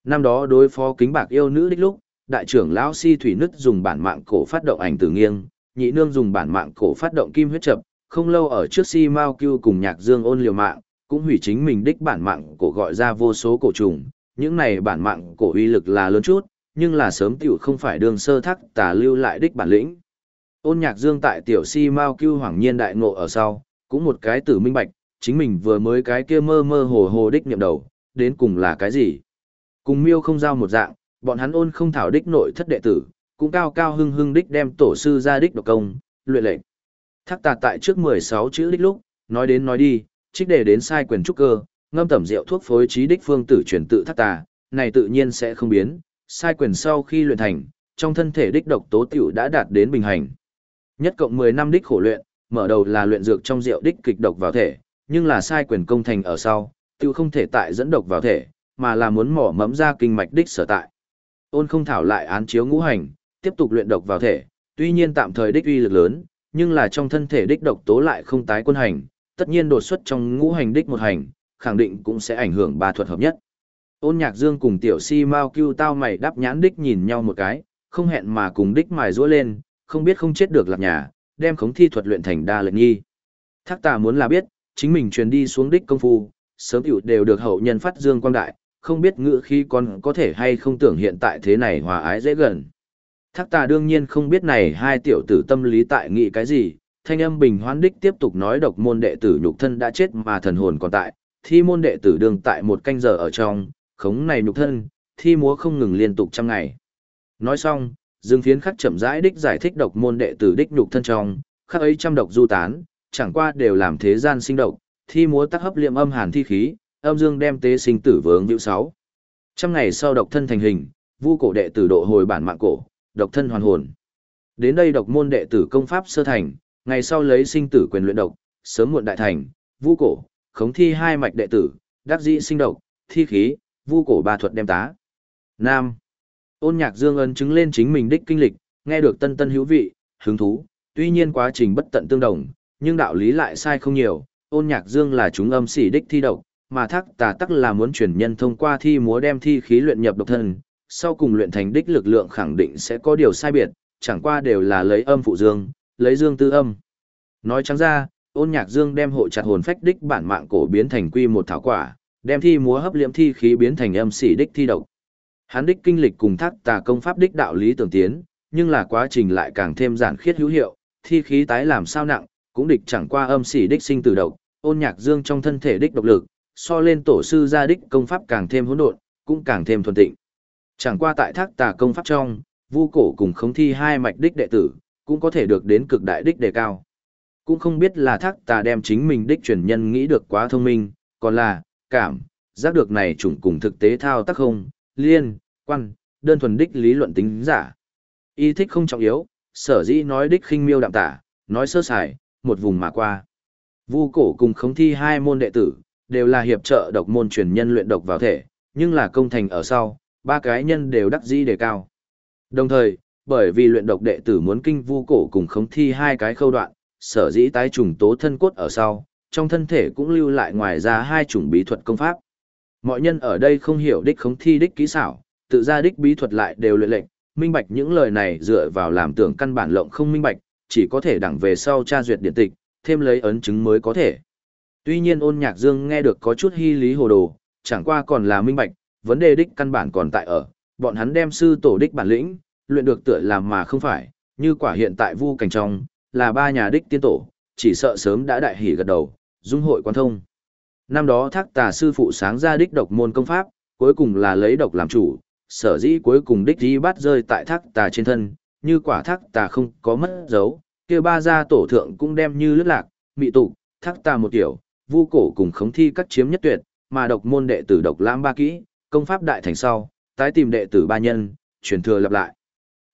Năm đó đối phó kính bạc yêu nữ đích lúc, đại trưởng lão Si Thủy Nứt dùng bản mạng cổ phát động ảnh tử nghiêng, nhị nương dùng bản mạng cổ phát động kim huyết chập, không lâu ở trước Si Mao Cưu cùng Nhạc Dương ôn liều mạng, cũng hủy chính mình đích bản mạng cổ gọi ra vô số cổ trùng, những này bản mạng cổ uy lực là lớn chút, nhưng là sớm tiểu không phải đường sơ thắc tà lưu lại đích bản lĩnh. Ôn Nhạc Dương tại tiểu Si Mao Cưu hoàng nhiên đại ngộ ở sau, cũng một cái tử minh bạch, chính mình vừa mới cái kia mơ mơ hồ hồ đích niệm đầu, đến cùng là cái gì? Cùng miêu không giao một dạng, bọn hắn ôn không thảo đích nội thất đệ tử, cũng cao cao hưng hưng đích đem tổ sư ra đích độc công, luyện lệnh. Thác tà tại trước 16 chữ đích lúc, nói đến nói đi, trích đề đến sai quyền trúc cơ, ngâm tẩm rượu thuốc phối trí đích phương tử chuyển tự thác tà, này tự nhiên sẽ không biến, sai quyền sau khi luyện thành, trong thân thể đích độc tố tiểu đã đạt đến bình hành. Nhất cộng 10 năm đích khổ luyện, mở đầu là luyện dược trong rượu đích kịch độc vào thể, nhưng là sai quyền công thành ở sau, tiểu không thể tại dẫn độc vào thể, mà là muốn mỏ mẫm ra kinh mạch đích sở tại. Ôn không thảo lại án chiếu ngũ hành, tiếp tục luyện độc vào thể, tuy nhiên tạm thời đích uy lực lớn, nhưng là trong thân thể đích độc tố lại không tái quân hành, tất nhiên đột xuất trong ngũ hành đích một hành, khẳng định cũng sẽ ảnh hưởng ba thuật hợp nhất. Ôn Nhạc Dương cùng Tiểu Si Mao Cưu tao mày đáp nhãn đích nhìn nhau một cái, không hẹn mà cùng đích mài rũa lên, không biết không chết được lạc nhà, đem khống thi thuật luyện thành đa lệnh nghi. Thác Tà muốn là biết, chính mình truyền đi xuống đích công phu, sớm hữu đều được hậu nhân phát dương quang đại, không biết ngựa khi còn có thể hay không tưởng hiện tại thế này hòa ái dễ gần. Thác tà đương nhiên không biết này hai tiểu tử tâm lý tại nghị cái gì, thanh âm bình hoán đích tiếp tục nói độc môn đệ tử nhục thân đã chết mà thần hồn còn tại, thi môn đệ tử đương tại một canh giờ ở trong, khống này nhục thân, thi múa không ngừng liên tục trăm ngày. Nói xong, Dương Phiến khắc chậm rãi đích giải thích độc môn đệ tử đích nhục thân trong, khắc ấy trăm độc du tán, chẳng qua đều làm thế gian sinh độc, thi múa tác hấp liệm âm hàn thi khí, âm dương đem tế sinh tử vướng hữu sáu. Trăm ngày sau độc thân thành hình, vu cổ đệ tử độ hồi bản mạng cổ, độc thân hoàn hồn. Đến đây độc môn đệ tử công pháp sơ thành, ngày sau lấy sinh tử quyền luyện độc, sớm muộn đại thành, vu cổ, khống thi hai mạch đệ tử, đắc dĩ sinh độc, thi khí, vu cổ ba thuật đem tá. Nam. Ôn nhạc dương ân chứng lên chính mình đích kinh lịch, nghe được tân tân hữu vị, hứng thú, tuy nhiên quá trình bất tận tương đồng, nhưng đạo lý lại sai không nhiều, ôn nhạc dương là chúng âm sĩ đích thi độc, mà thác tà tắc là muốn truyền nhân thông qua thi múa đem thi khí luyện nhập độc thân, sau cùng luyện thành đích lực lượng khẳng định sẽ có điều sai biệt, chẳng qua đều là lấy âm phụ dương, lấy dương tư âm. Nói trắng ra, ôn nhạc dương đem hộ chặt hồn phách đích bản mạng cổ biến thành quy một thảo quả, đem thi múa hấp liễm thi khí biến thành âm sĩ đích thi độc. Hắn đích kinh lịch cùng thác tà công pháp đích đạo lý tưởng tiến, nhưng là quá trình lại càng thêm giản khiết hữu hiệu, thi khí tái làm sao nặng, cũng địch chẳng qua âm sĩ đích sinh tử độc, ôn nhạc dương trong thân thể đích độc lực, so lên tổ sư gia đích công pháp càng thêm hỗn độn, cũng càng thêm thuần tịnh. Chẳng qua tại thác tà công pháp trong, vu cổ cùng khống thi hai mạch đích đệ tử, cũng có thể được đến cực đại đích đề cao. Cũng không biết là thác tà đem chính mình đích truyền nhân nghĩ được quá thông minh, còn là, cảm, giác được này chủng cùng thực tế thao tác không, liên, quan, đơn thuần đích lý luận tính giả. Y thích không trọng yếu, sở dĩ nói đích khinh miêu đạm tả, nói sơ sài, một vùng mà qua. Vu cổ cùng khống thi hai môn đệ tử, đều là hiệp trợ độc môn truyền nhân luyện độc vào thể, nhưng là công thành ở sau, ba cái nhân đều đắc dĩ đề cao. Đồng thời, bởi vì luyện độc đệ tử muốn kinh vu cổ cùng khống thi hai cái khâu đoạn, sở dĩ tái trùng tố thân cốt ở sau, trong thân thể cũng lưu lại ngoài ra hai chủng bí thuật công pháp. Mọi nhân ở đây không hiểu đích khống thi đích kỹ xảo, tự ra đích bí thuật lại đều luyện lệnh, minh bạch những lời này dựa vào làm tưởng căn bản lộng không minh bạch, chỉ có thể đẳng về sau tra duyệt điện tịch, thêm lấy ấn chứng mới có thể. Tuy nhiên ôn nhạc dương nghe được có chút hy lý hồ đồ, chẳng qua còn là minh bạch, vấn đề đích căn bản còn tại ở, bọn hắn đem sư tổ đích bản lĩnh, luyện được tựa làm mà không phải, như quả hiện tại vu cảnh trong, là ba nhà đích tiên tổ, chỉ sợ sớm đã đại hỉ gật đầu, dung hội quan thông. Năm đó thác tà sư phụ sáng ra đích độc môn công pháp, cuối cùng là lấy độc làm chủ, sở dĩ cuối cùng đích đi bắt rơi tại thác tà trên thân, như quả thác tà không có mất dấu, kia ba gia tổ thượng cũng đem như lướt lạc, mị tụ, thác tà một kiểu, vu cổ cùng khống thi các chiếm nhất tuyệt, mà độc môn đệ tử độc lãm ba kỹ, công pháp đại thành sau, tái tìm đệ tử ba nhân, truyền thừa lặp lại.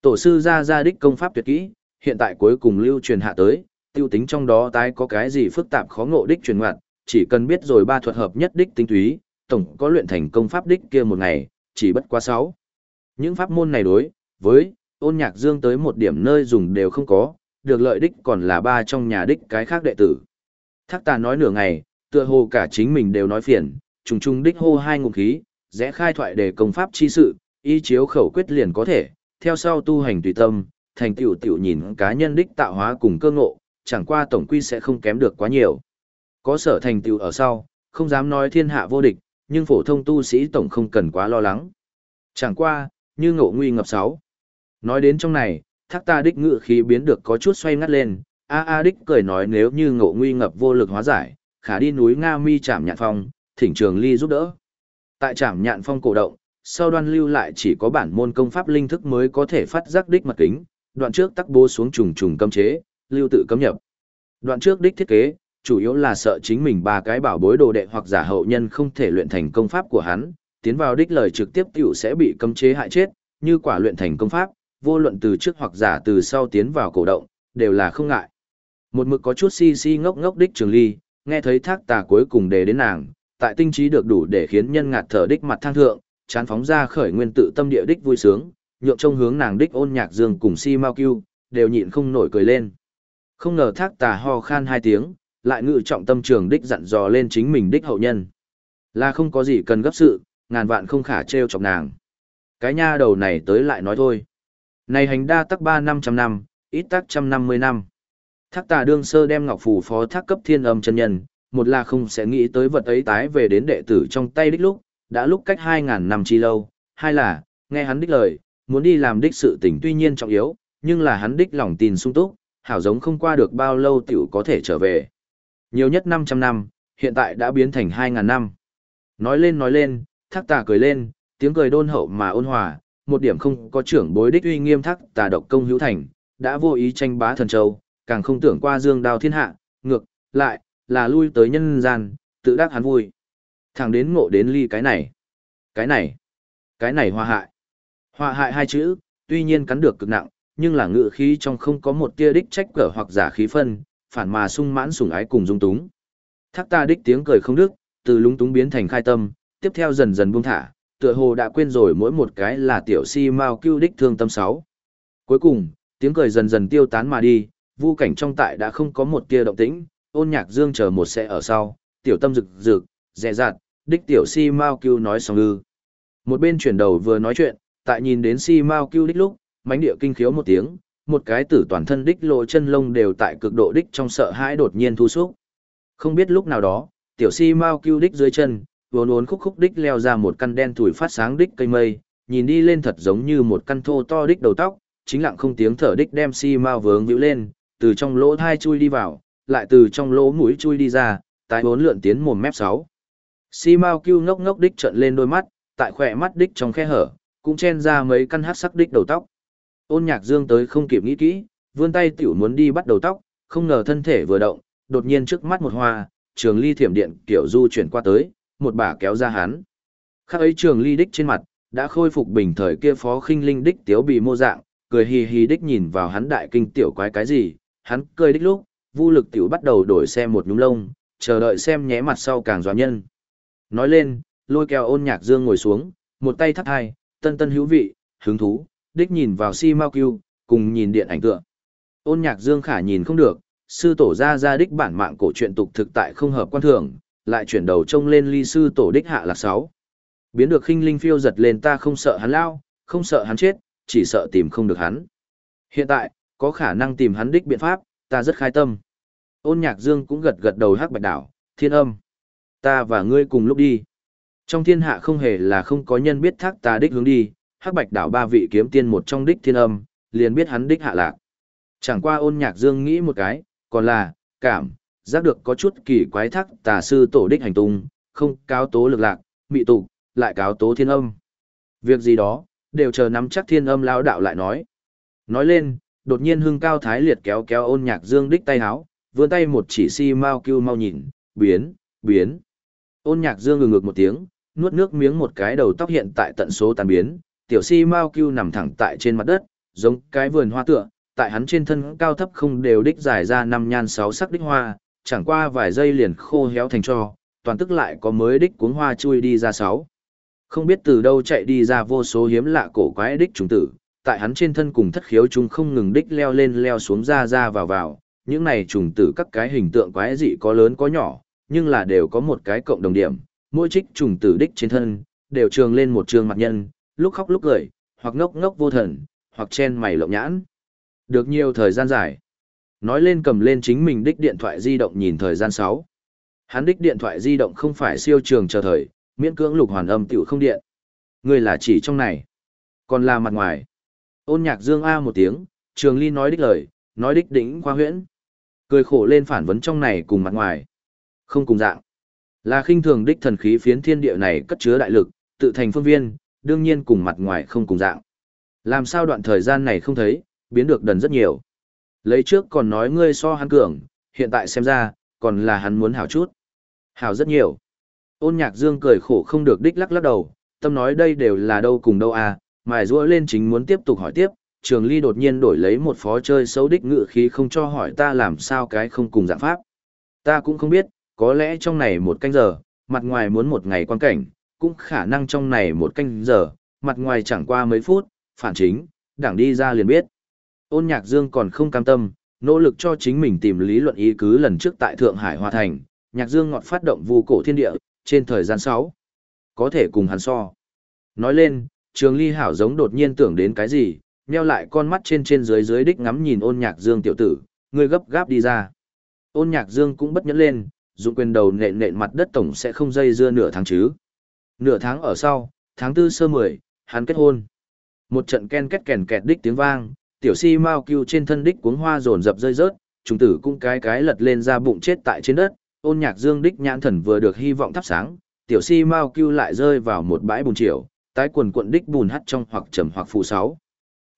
Tổ sư ra ra đích công pháp tuyệt kỹ, hiện tại cuối cùng lưu truyền hạ tới, tiêu tính trong đó tái có cái gì phức tạp khó ngộ đích truyền ngoạn, chỉ cần biết rồi ba thuật hợp nhất đích tinh túy, tổng có luyện thành công pháp đích kia một ngày, chỉ bất quá sáu. Những pháp môn này đối với ôn nhạc dương tới một điểm nơi dùng đều không có, được lợi đích còn là ba trong nhà đích cái khác đệ tử. Thác tà nói nửa ngày, tựa hồ cả chính mình đều nói phiền, trùng trùng đích hô hai ngụm khí, rẽ khai thoại để công pháp chi sự, y chiếu khẩu quyết liền có thể, theo sau tu hành tùy tâm, thành tiểu tiểu nhìn cá nhân đích tạo hóa cùng cơ ngộ, chẳng qua tổng quy sẽ không kém được quá nhiều. Có sở thành tiểu ở sau, không dám nói thiên hạ vô địch, nhưng phổ thông tu sĩ tổng không cần quá lo lắng. Chẳng qua, như ngộ nguy ngập sáu. Nói đến trong này, thác ta đích ngự khí biến được có chút xoay ngắt lên, a a đích cười nói nếu như ngộ nguy ngập vô lực hóa giải, khả đi núi Nga mi chạm nhạn phong, thỉnh trường ly giúp đỡ. Tại trảm nhạn phong cổ động, sau đoan lưu lại chỉ có bản môn công pháp linh thức mới có thể phát giác đích mật kính, đoạn trước tắc bố xuống trùng trùng cấm chế, lưu tự cấm nhập. Đoạn trước đích thiết kế, chủ yếu là sợ chính mình ba cái bảo bối đồ đệ hoặc giả hậu nhân không thể luyện thành công pháp của hắn, tiến vào đích lời trực tiếp tiểu sẽ bị cấm chế hại chết, như quả luyện thành công pháp, vô luận từ trước hoặc giả từ sau tiến vào cổ động, đều là không ngại. Một mực có chút si si ngốc ngốc đích trường ly, nghe thấy thác tà cuối cùng đề đến nàng, tại tinh trí được đủ để khiến nhân ngạt thở đích mặt thang thượng, chán phóng ra khởi nguyên tự tâm địa đích vui sướng, nhượng trông hướng nàng đích ôn nhạc dương cùng si mau kêu, đều nhịn không nổi cười lên. Không ngờ thác tà ho khan hai tiếng, lại ngự trọng tâm trường đích dặn dò lên chính mình đích hậu nhân. Là không có gì cần gấp sự, ngàn vạn không khả treo chọc nàng. Cái nha đầu này tới lại nói thôi. Này hành đa tắc ba năm trăm năm, ít tắc trăm năm mươi năm. Thác tà đương sơ đem ngọc phù phó thác cấp thiên âm chân nhân, một là không sẽ nghĩ tới vật ấy tái về đến đệ tử trong tay đích lúc, đã lúc cách hai ngàn năm chi lâu, hai là, nghe hắn đích lời, muốn đi làm đích sự tình tuy nhiên trọng yếu, nhưng là hắn đích lòng tin sung túc, hảo giống không qua được bao lâu tiểu có thể trở về. Nhiều nhất 500 năm, hiện tại đã biến thành 2.000 năm. Nói lên nói lên, thác tà cười lên, tiếng cười đôn hậu mà ôn hòa, một điểm không có trưởng bối đích uy nghiêm thác tà độc công hữu thành, đã vô ý tranh bá thần châu, càng không tưởng qua dương đao thiên hạ, ngược, lại, là lui tới nhân gian, tự đắc hắn vui. Thẳng đến ngộ đến ly cái này, cái này, cái này hoa hại. hoa hại hai chữ, tuy nhiên cắn được cực nặng, nhưng là ngự khí trong không có một tia đích trách cỡ hoặc giả khí phân, phản mà sung mãn sủng ái cùng dung túng. Thác ta đích tiếng cười không đứt, từ lúng túng biến thành khai tâm, tiếp theo dần dần buông thả, tựa hồ đã quên rồi mỗi một cái là tiểu si mao cưu đích thương tâm sáu. Cuối cùng, tiếng cười dần dần tiêu tán mà đi, vu cảnh trong tại đã không có một tia động tĩnh, ôn nhạc dương chờ một sẽ ở sau, tiểu tâm rực rực, dè dặt, đích tiểu si mao cưu nói xong ư. Một bên chuyển đầu vừa nói chuyện, tại nhìn đến si mao cưu đích lúc, mánh địa kinh khiếu một tiếng, một cái tử toàn thân đích lộ chân lông đều tại cực độ đích trong sợ hãi đột nhiên thu xúc. Không biết lúc nào đó, tiểu si mau cưu đích dưới chân, vốn uốn khúc khúc đích leo ra một căn đen tuổi phát sáng đích cây mây, nhìn đi lên thật giống như một căn thô to đích đầu tóc, chính lặng không tiếng thở đích đem si mau vướng vĩu lên, từ trong lỗ thai chui đi vào, lại từ trong lỗ mũi chui đi ra, tại bốn lượn tiến mồm mép sáu. Si Mao cưu ngốc ngốc đích trợn lên đôi mắt, tại khỏe mắt đích trong khe hở, cũng chen ra mấy căn hát sắc đích đầu tóc. Ôn nhạc dương tới không kịp nghĩ kỹ, vươn tay tiểu muốn đi bắt đầu tóc, không ngờ thân thể vừa động, đột nhiên trước mắt một hoa, trường ly thiểm điện kiểu du chuyển qua tới, một bà kéo ra hắn. Khác ấy trường ly đích trên mặt, đã khôi phục bình thời kia phó khinh linh đích tiếu bị mô dạng, cười hì hì đích nhìn vào hắn đại kinh tiểu quái cái gì, hắn cười đích lúc, vu lực tiểu bắt đầu đổi xe một nhúm lông, chờ đợi xem nhé mặt sau càng dọa nhân. Nói lên, lôi kéo ôn nhạc dương ngồi xuống, một tay thắt hai, tân tân hữu vị, hứng thú, đích nhìn vào si mau kiêu, cùng nhìn điện ảnh tượng. Ôn nhạc dương khả nhìn không được, sư tổ ra ra đích bản mạng cổ truyện tục thực tại không hợp quan thường, lại chuyển đầu trông lên ly sư tổ đích hạ lạc sáu. Biến được khinh linh phiêu giật lên ta không sợ hắn lao, không sợ hắn chết, chỉ sợ tìm không được hắn. Hiện tại, có khả năng tìm hắn đích biện pháp, ta rất khai tâm. Ôn nhạc dương cũng gật gật đầu hắc bạch đảo, thiên âm. Ta và ngươi cùng lúc đi. Trong thiên hạ không hề là không có nhân biết thác ta đích hướng đi, hắc bạch đảo ba vị kiếm tiên một trong đích thiên âm, liền biết hắn đích hạ lạc. Chẳng qua ôn nhạc dương nghĩ một cái, còn là, cảm, giác được có chút kỳ quái thác tà sư tổ đích hành tung, không cáo tố lực lạc, mị tụ lại cáo tố thiên âm. Việc gì đó, đều chờ nắm chắc thiên âm lao đạo lại nói. Nói lên, đột nhiên hưng cao thái liệt kéo kéo ôn nhạc dương đích tay háo, vươn tay một chỉ si mau kêu mau nhìn, biến, biến. Ôn nhạc dương ngừng ngược một tiếng, nuốt nước miếng một cái đầu tóc hiện tại tận số tàn biến, tiểu si mau kêu nằm thẳng tại trên mặt đất, giống cái vườn hoa tựa, tại hắn trên thân cao thấp không đều đích dài ra năm nhan sáu sắc đích hoa, chẳng qua vài giây liền khô héo thành cho, toàn tức lại có mới đích cuống hoa chui đi ra sáu. Không biết từ đâu chạy đi ra vô số hiếm lạ cổ quái đích trùng tử, tại hắn trên thân cùng thất khiếu chúng không ngừng đích leo lên leo xuống ra ra vào vào, những này trùng tử các cái hình tượng quái dị có lớn có nhỏ, nhưng là đều có một cái cộng đồng điểm, mỗi trích trùng tử đích trên thân, đều trường lên một trường mặt nhân, lúc khóc lúc cười, hoặc ngốc ngốc vô thần, hoặc chen mày lộng nhãn. Được nhiều thời gian dài. Nói lên cầm lên chính mình đích điện thoại di động nhìn thời gian 6. Hắn đích điện thoại di động không phải siêu trường chờ thời, miễn cưỡng lục hoàn âm tiểu không điện. Người là chỉ trong này. Còn là mặt ngoài. Ôn nhạc dương A một tiếng, trường ly nói đích lời, nói đích đỉnh khoa huyễn. Cười khổ lên phản vấn trong này cùng mặt ngoài. Không cùng dạng. Là khinh thường đích thần khí phiến thiên địa này cất chứa đại lực, tự thành phương viên, đương nhiên cùng mặt ngoài không cùng dạng. Làm sao đoạn thời gian này không thấy, biến được đần rất nhiều. Lấy trước còn nói ngươi so hắn cường, hiện tại xem ra, còn là hắn muốn hảo chút. Hảo rất nhiều. Ôn nhạc dương cười khổ không được đích lắc lắc đầu, tâm nói đây đều là đâu cùng đâu à, mài rũa lên chính muốn tiếp tục hỏi tiếp, trường ly đột nhiên đổi lấy một phó chơi xấu đích ngự khí không cho hỏi ta làm sao cái không cùng dạng pháp. Ta cũng không biết, có lẽ trong này một canh giờ, mặt ngoài muốn một ngày quan cảnh, cũng khả năng trong này một canh giờ, mặt ngoài chẳng qua mấy phút, phản chính, đảng đi ra liền biết. Ôn nhạc dương còn không cam tâm, nỗ lực cho chính mình tìm lý luận ý cứ lần trước tại Thượng Hải Hoa Thành, nhạc dương ngọt phát động vu cổ thiên địa, trên thời gian 6. Có thể cùng hắn so. Nói lên, trường ly hảo giống đột nhiên tưởng đến cái gì, nheo lại con mắt trên trên dưới dưới đích ngắm nhìn ôn nhạc dương tiểu tử, người gấp gáp đi ra. Ôn nhạc dương cũng bất nhẫn lên, dụng quyền đầu nện nện mặt đất tổng sẽ không dây dưa nửa tháng chứ. Nửa tháng ở sau, tháng tư sơ mười, hắn kết hôn. Một trận ken két kèn kẹt đích tiếng vang, tiểu si mau cưu trên thân đích cuống hoa rồn rập rơi rớt, trùng tử cũng cái cái lật lên ra bụng chết tại trên đất, ôn nhạc dương đích nhãn thần vừa được hy vọng thắp sáng, tiểu si mau cưu lại rơi vào một bãi bùn triều, tái quần cuộn đích bùn hắt trong hoặc trầm hoặc phù sáu.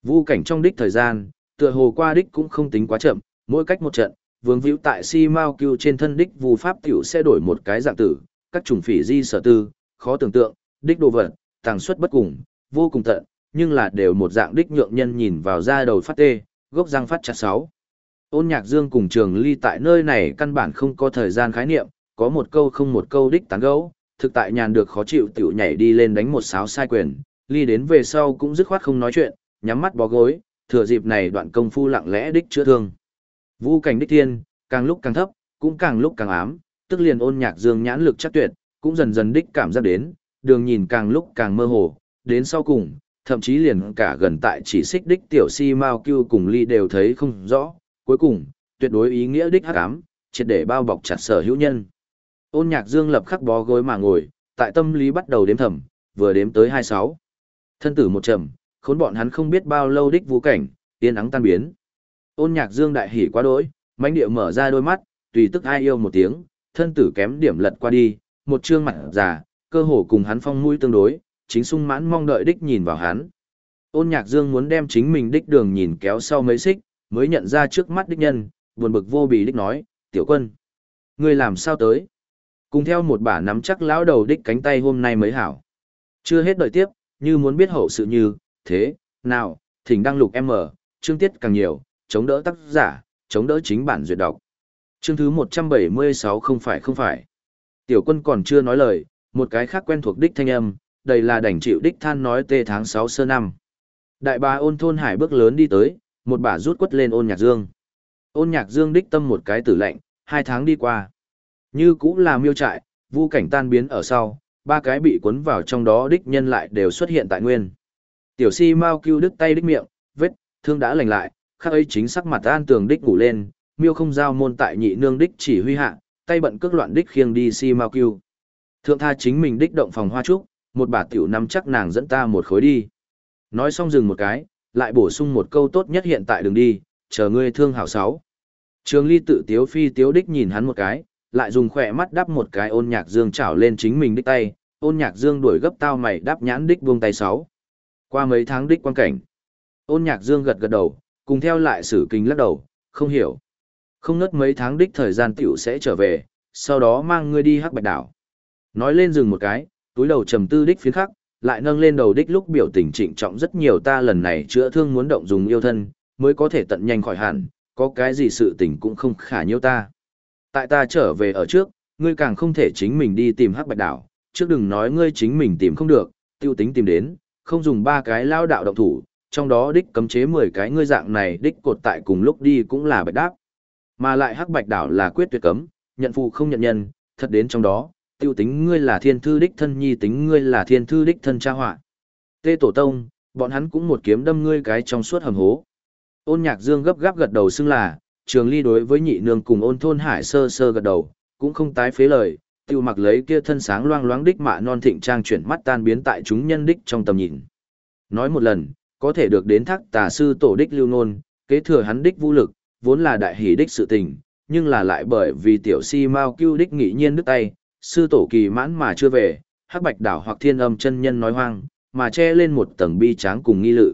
Vu cảnh trong đích thời gian, tựa hồ qua đích cũng không tính quá chậm, mỗi cách một trận, vương víu tại si mau cưu trên thân đích vu pháp tiểu sẽ đổi một cái dạng tử, các trùng phỉ di sở tư, khó tưởng tượng, đích đồ vật, tàng suất bất cùng, vô cùng tận, nhưng là đều một dạng đích nhượng nhân nhìn vào da đầu phát tê, gốc răng phát chặt sáu. Ôn nhạc dương cùng trường ly tại nơi này căn bản không có thời gian khái niệm, có một câu không một câu đích tán gấu, thực tại nhàn được khó chịu tiểu nhảy đi lên đánh một sáo sai quyền, ly đến về sau cũng dứt khoát không nói chuyện, nhắm mắt bó gối, thừa dịp này đoạn công phu lặng lẽ đích chữa thương. Vũ cảnh đích thiên, càng lúc càng thấp, cũng càng lúc càng ám, tức liền ôn nhạc dương nhãn lực chắc tuyệt, cũng dần dần đích cảm giác đến, đường nhìn càng lúc càng mơ hồ, đến sau cùng, thậm chí liền cả gần tại chỉ xích đích tiểu si mao cưu cùng ly đều thấy không rõ, cuối cùng, tuyệt đối ý nghĩa đích hắc ám, triệt để bao bọc chặt sở hữu nhân. Ôn nhạc dương lập khắc bó gối mà ngồi, tại tâm lý bắt đầu đếm thầm, vừa đếm tới 26. Thân tử một trầm, khốn bọn hắn không biết bao lâu đích vũ cảnh, tiên ắng tan biến. Ôn nhạc dương đại hỉ quá đỗi, mãnh địa mở ra đôi mắt, tùy tức ai yêu một tiếng, thân tử kém điểm lật qua đi, một trương mặt già, cơ hồ cùng hắn phong mũi tương đối, chính sung mãn mong đợi đích nhìn vào hắn. Ôn nhạc dương muốn đem chính mình đích đường nhìn kéo sau mấy xích, mới nhận ra trước mắt đích nhân, buồn bực vô bì đích nói, tiểu quân. Ngươi làm sao tới? Cùng theo một bả nắm chắc lão đầu đích cánh tay hôm nay mới hảo. Chưa hết đợi tiếp, như muốn biết hậu sự như, thế, nào, thỉnh đăng lục M, chương tiết càng nhiều, chống đỡ tác giả, chống đỡ chính bản duyệt đọc. Chương thứ 176 không phải không phải. Tiểu quân còn chưa nói lời, một cái khác quen thuộc đích thanh âm, đây là đảnh chịu đích than nói tê tháng 6 sơ năm. Đại bà ôn thôn hải bước lớn đi tới, một bà rút quất lên ôn nhạc dương. Ôn nhạc dương đích tâm một cái tử lạnh, hai tháng đi qua. Như cũng là miêu trại, vu cảnh tan biến ở sau, ba cái bị cuốn vào trong đó đích nhân lại đều xuất hiện tại nguyên. Tiểu si mau cứu đứt tay đích miệng, vết, thương đã lành lại, khắc ấy chính sắc mặt an tường đích ngủ lên, miêu không giao môn tại nhị nương đích chỉ huy hạ, tay bận cước loạn đích khiêng đi si mau cứu. Thượng tha chính mình đích động phòng hoa trúc, một bà tiểu nắm chắc nàng dẫn ta một khối đi. Nói xong dừng một cái, lại bổ sung một câu tốt nhất hiện tại đừng đi, chờ ngươi thương hảo sáu. Trường ly tự tiếu phi tiếu đích nhìn hắn một cái, lại dùng khỏe mắt đắp một cái ôn nhạc dương chảo lên chính mình đích tay, ôn nhạc dương đuổi gấp tao mày đáp nhãn đích buông tay sáu. Qua mấy tháng đích quan cảnh, ôn nhạc dương gật gật đầu, cùng theo lại sử kinh lắc đầu, không hiểu. Không nớt mấy tháng đích thời gian tiểu sẽ trở về, sau đó mang ngươi đi hắc bạch đảo. Nói lên dừng một cái, túi đầu trầm tư đích phiến khắc, lại nâng lên đầu đích lúc biểu tình trịnh trọng rất nhiều ta lần này chữa thương muốn động dùng yêu thân, mới có thể tận nhanh khỏi hẳn, có cái gì sự tình cũng không khả nhiêu ta. Tại ta trở về ở trước, ngươi càng không thể chính mình đi tìm hắc bạch đảo, trước đừng nói ngươi chính mình tìm không được, tiêu tính tìm đến, không dùng ba cái lao đạo động thủ, trong đó đích cấm chế 10 cái ngươi dạng này đích cột tại cùng lúc đi cũng là bạch đáp. Mà lại hắc bạch đảo là quyết tuyệt cấm, nhận phụ không nhận nhân, thật đến trong đó, tiêu tính ngươi là thiên thư đích thân nhi tính ngươi là thiên thư đích thân cha họa. Tê tổ tông, bọn hắn cũng một kiếm đâm ngươi cái trong suốt hầm hố. Ôn nhạc dương gấp gáp gật đầu xưng là, trường ly đối với nhị nương cùng ôn thôn hải sơ sơ gật đầu, cũng không tái phế lời, tiêu mặc lấy kia thân sáng loang loáng đích mạ non thịnh trang chuyển mắt tan biến tại chúng nhân đích trong tầm nhìn. Nói một lần, có thể được đến thác tà sư tổ đích lưu nôn, kế thừa hắn đích vũ lực, vốn là đại hỷ đích sự tình, nhưng là lại bởi vì tiểu si Mao cưu đích nghị nhiên đứt tay, sư tổ kỳ mãn mà chưa về, hắc bạch đảo hoặc thiên âm chân nhân nói hoang, mà che lên một tầng bi tráng cùng nghi lự.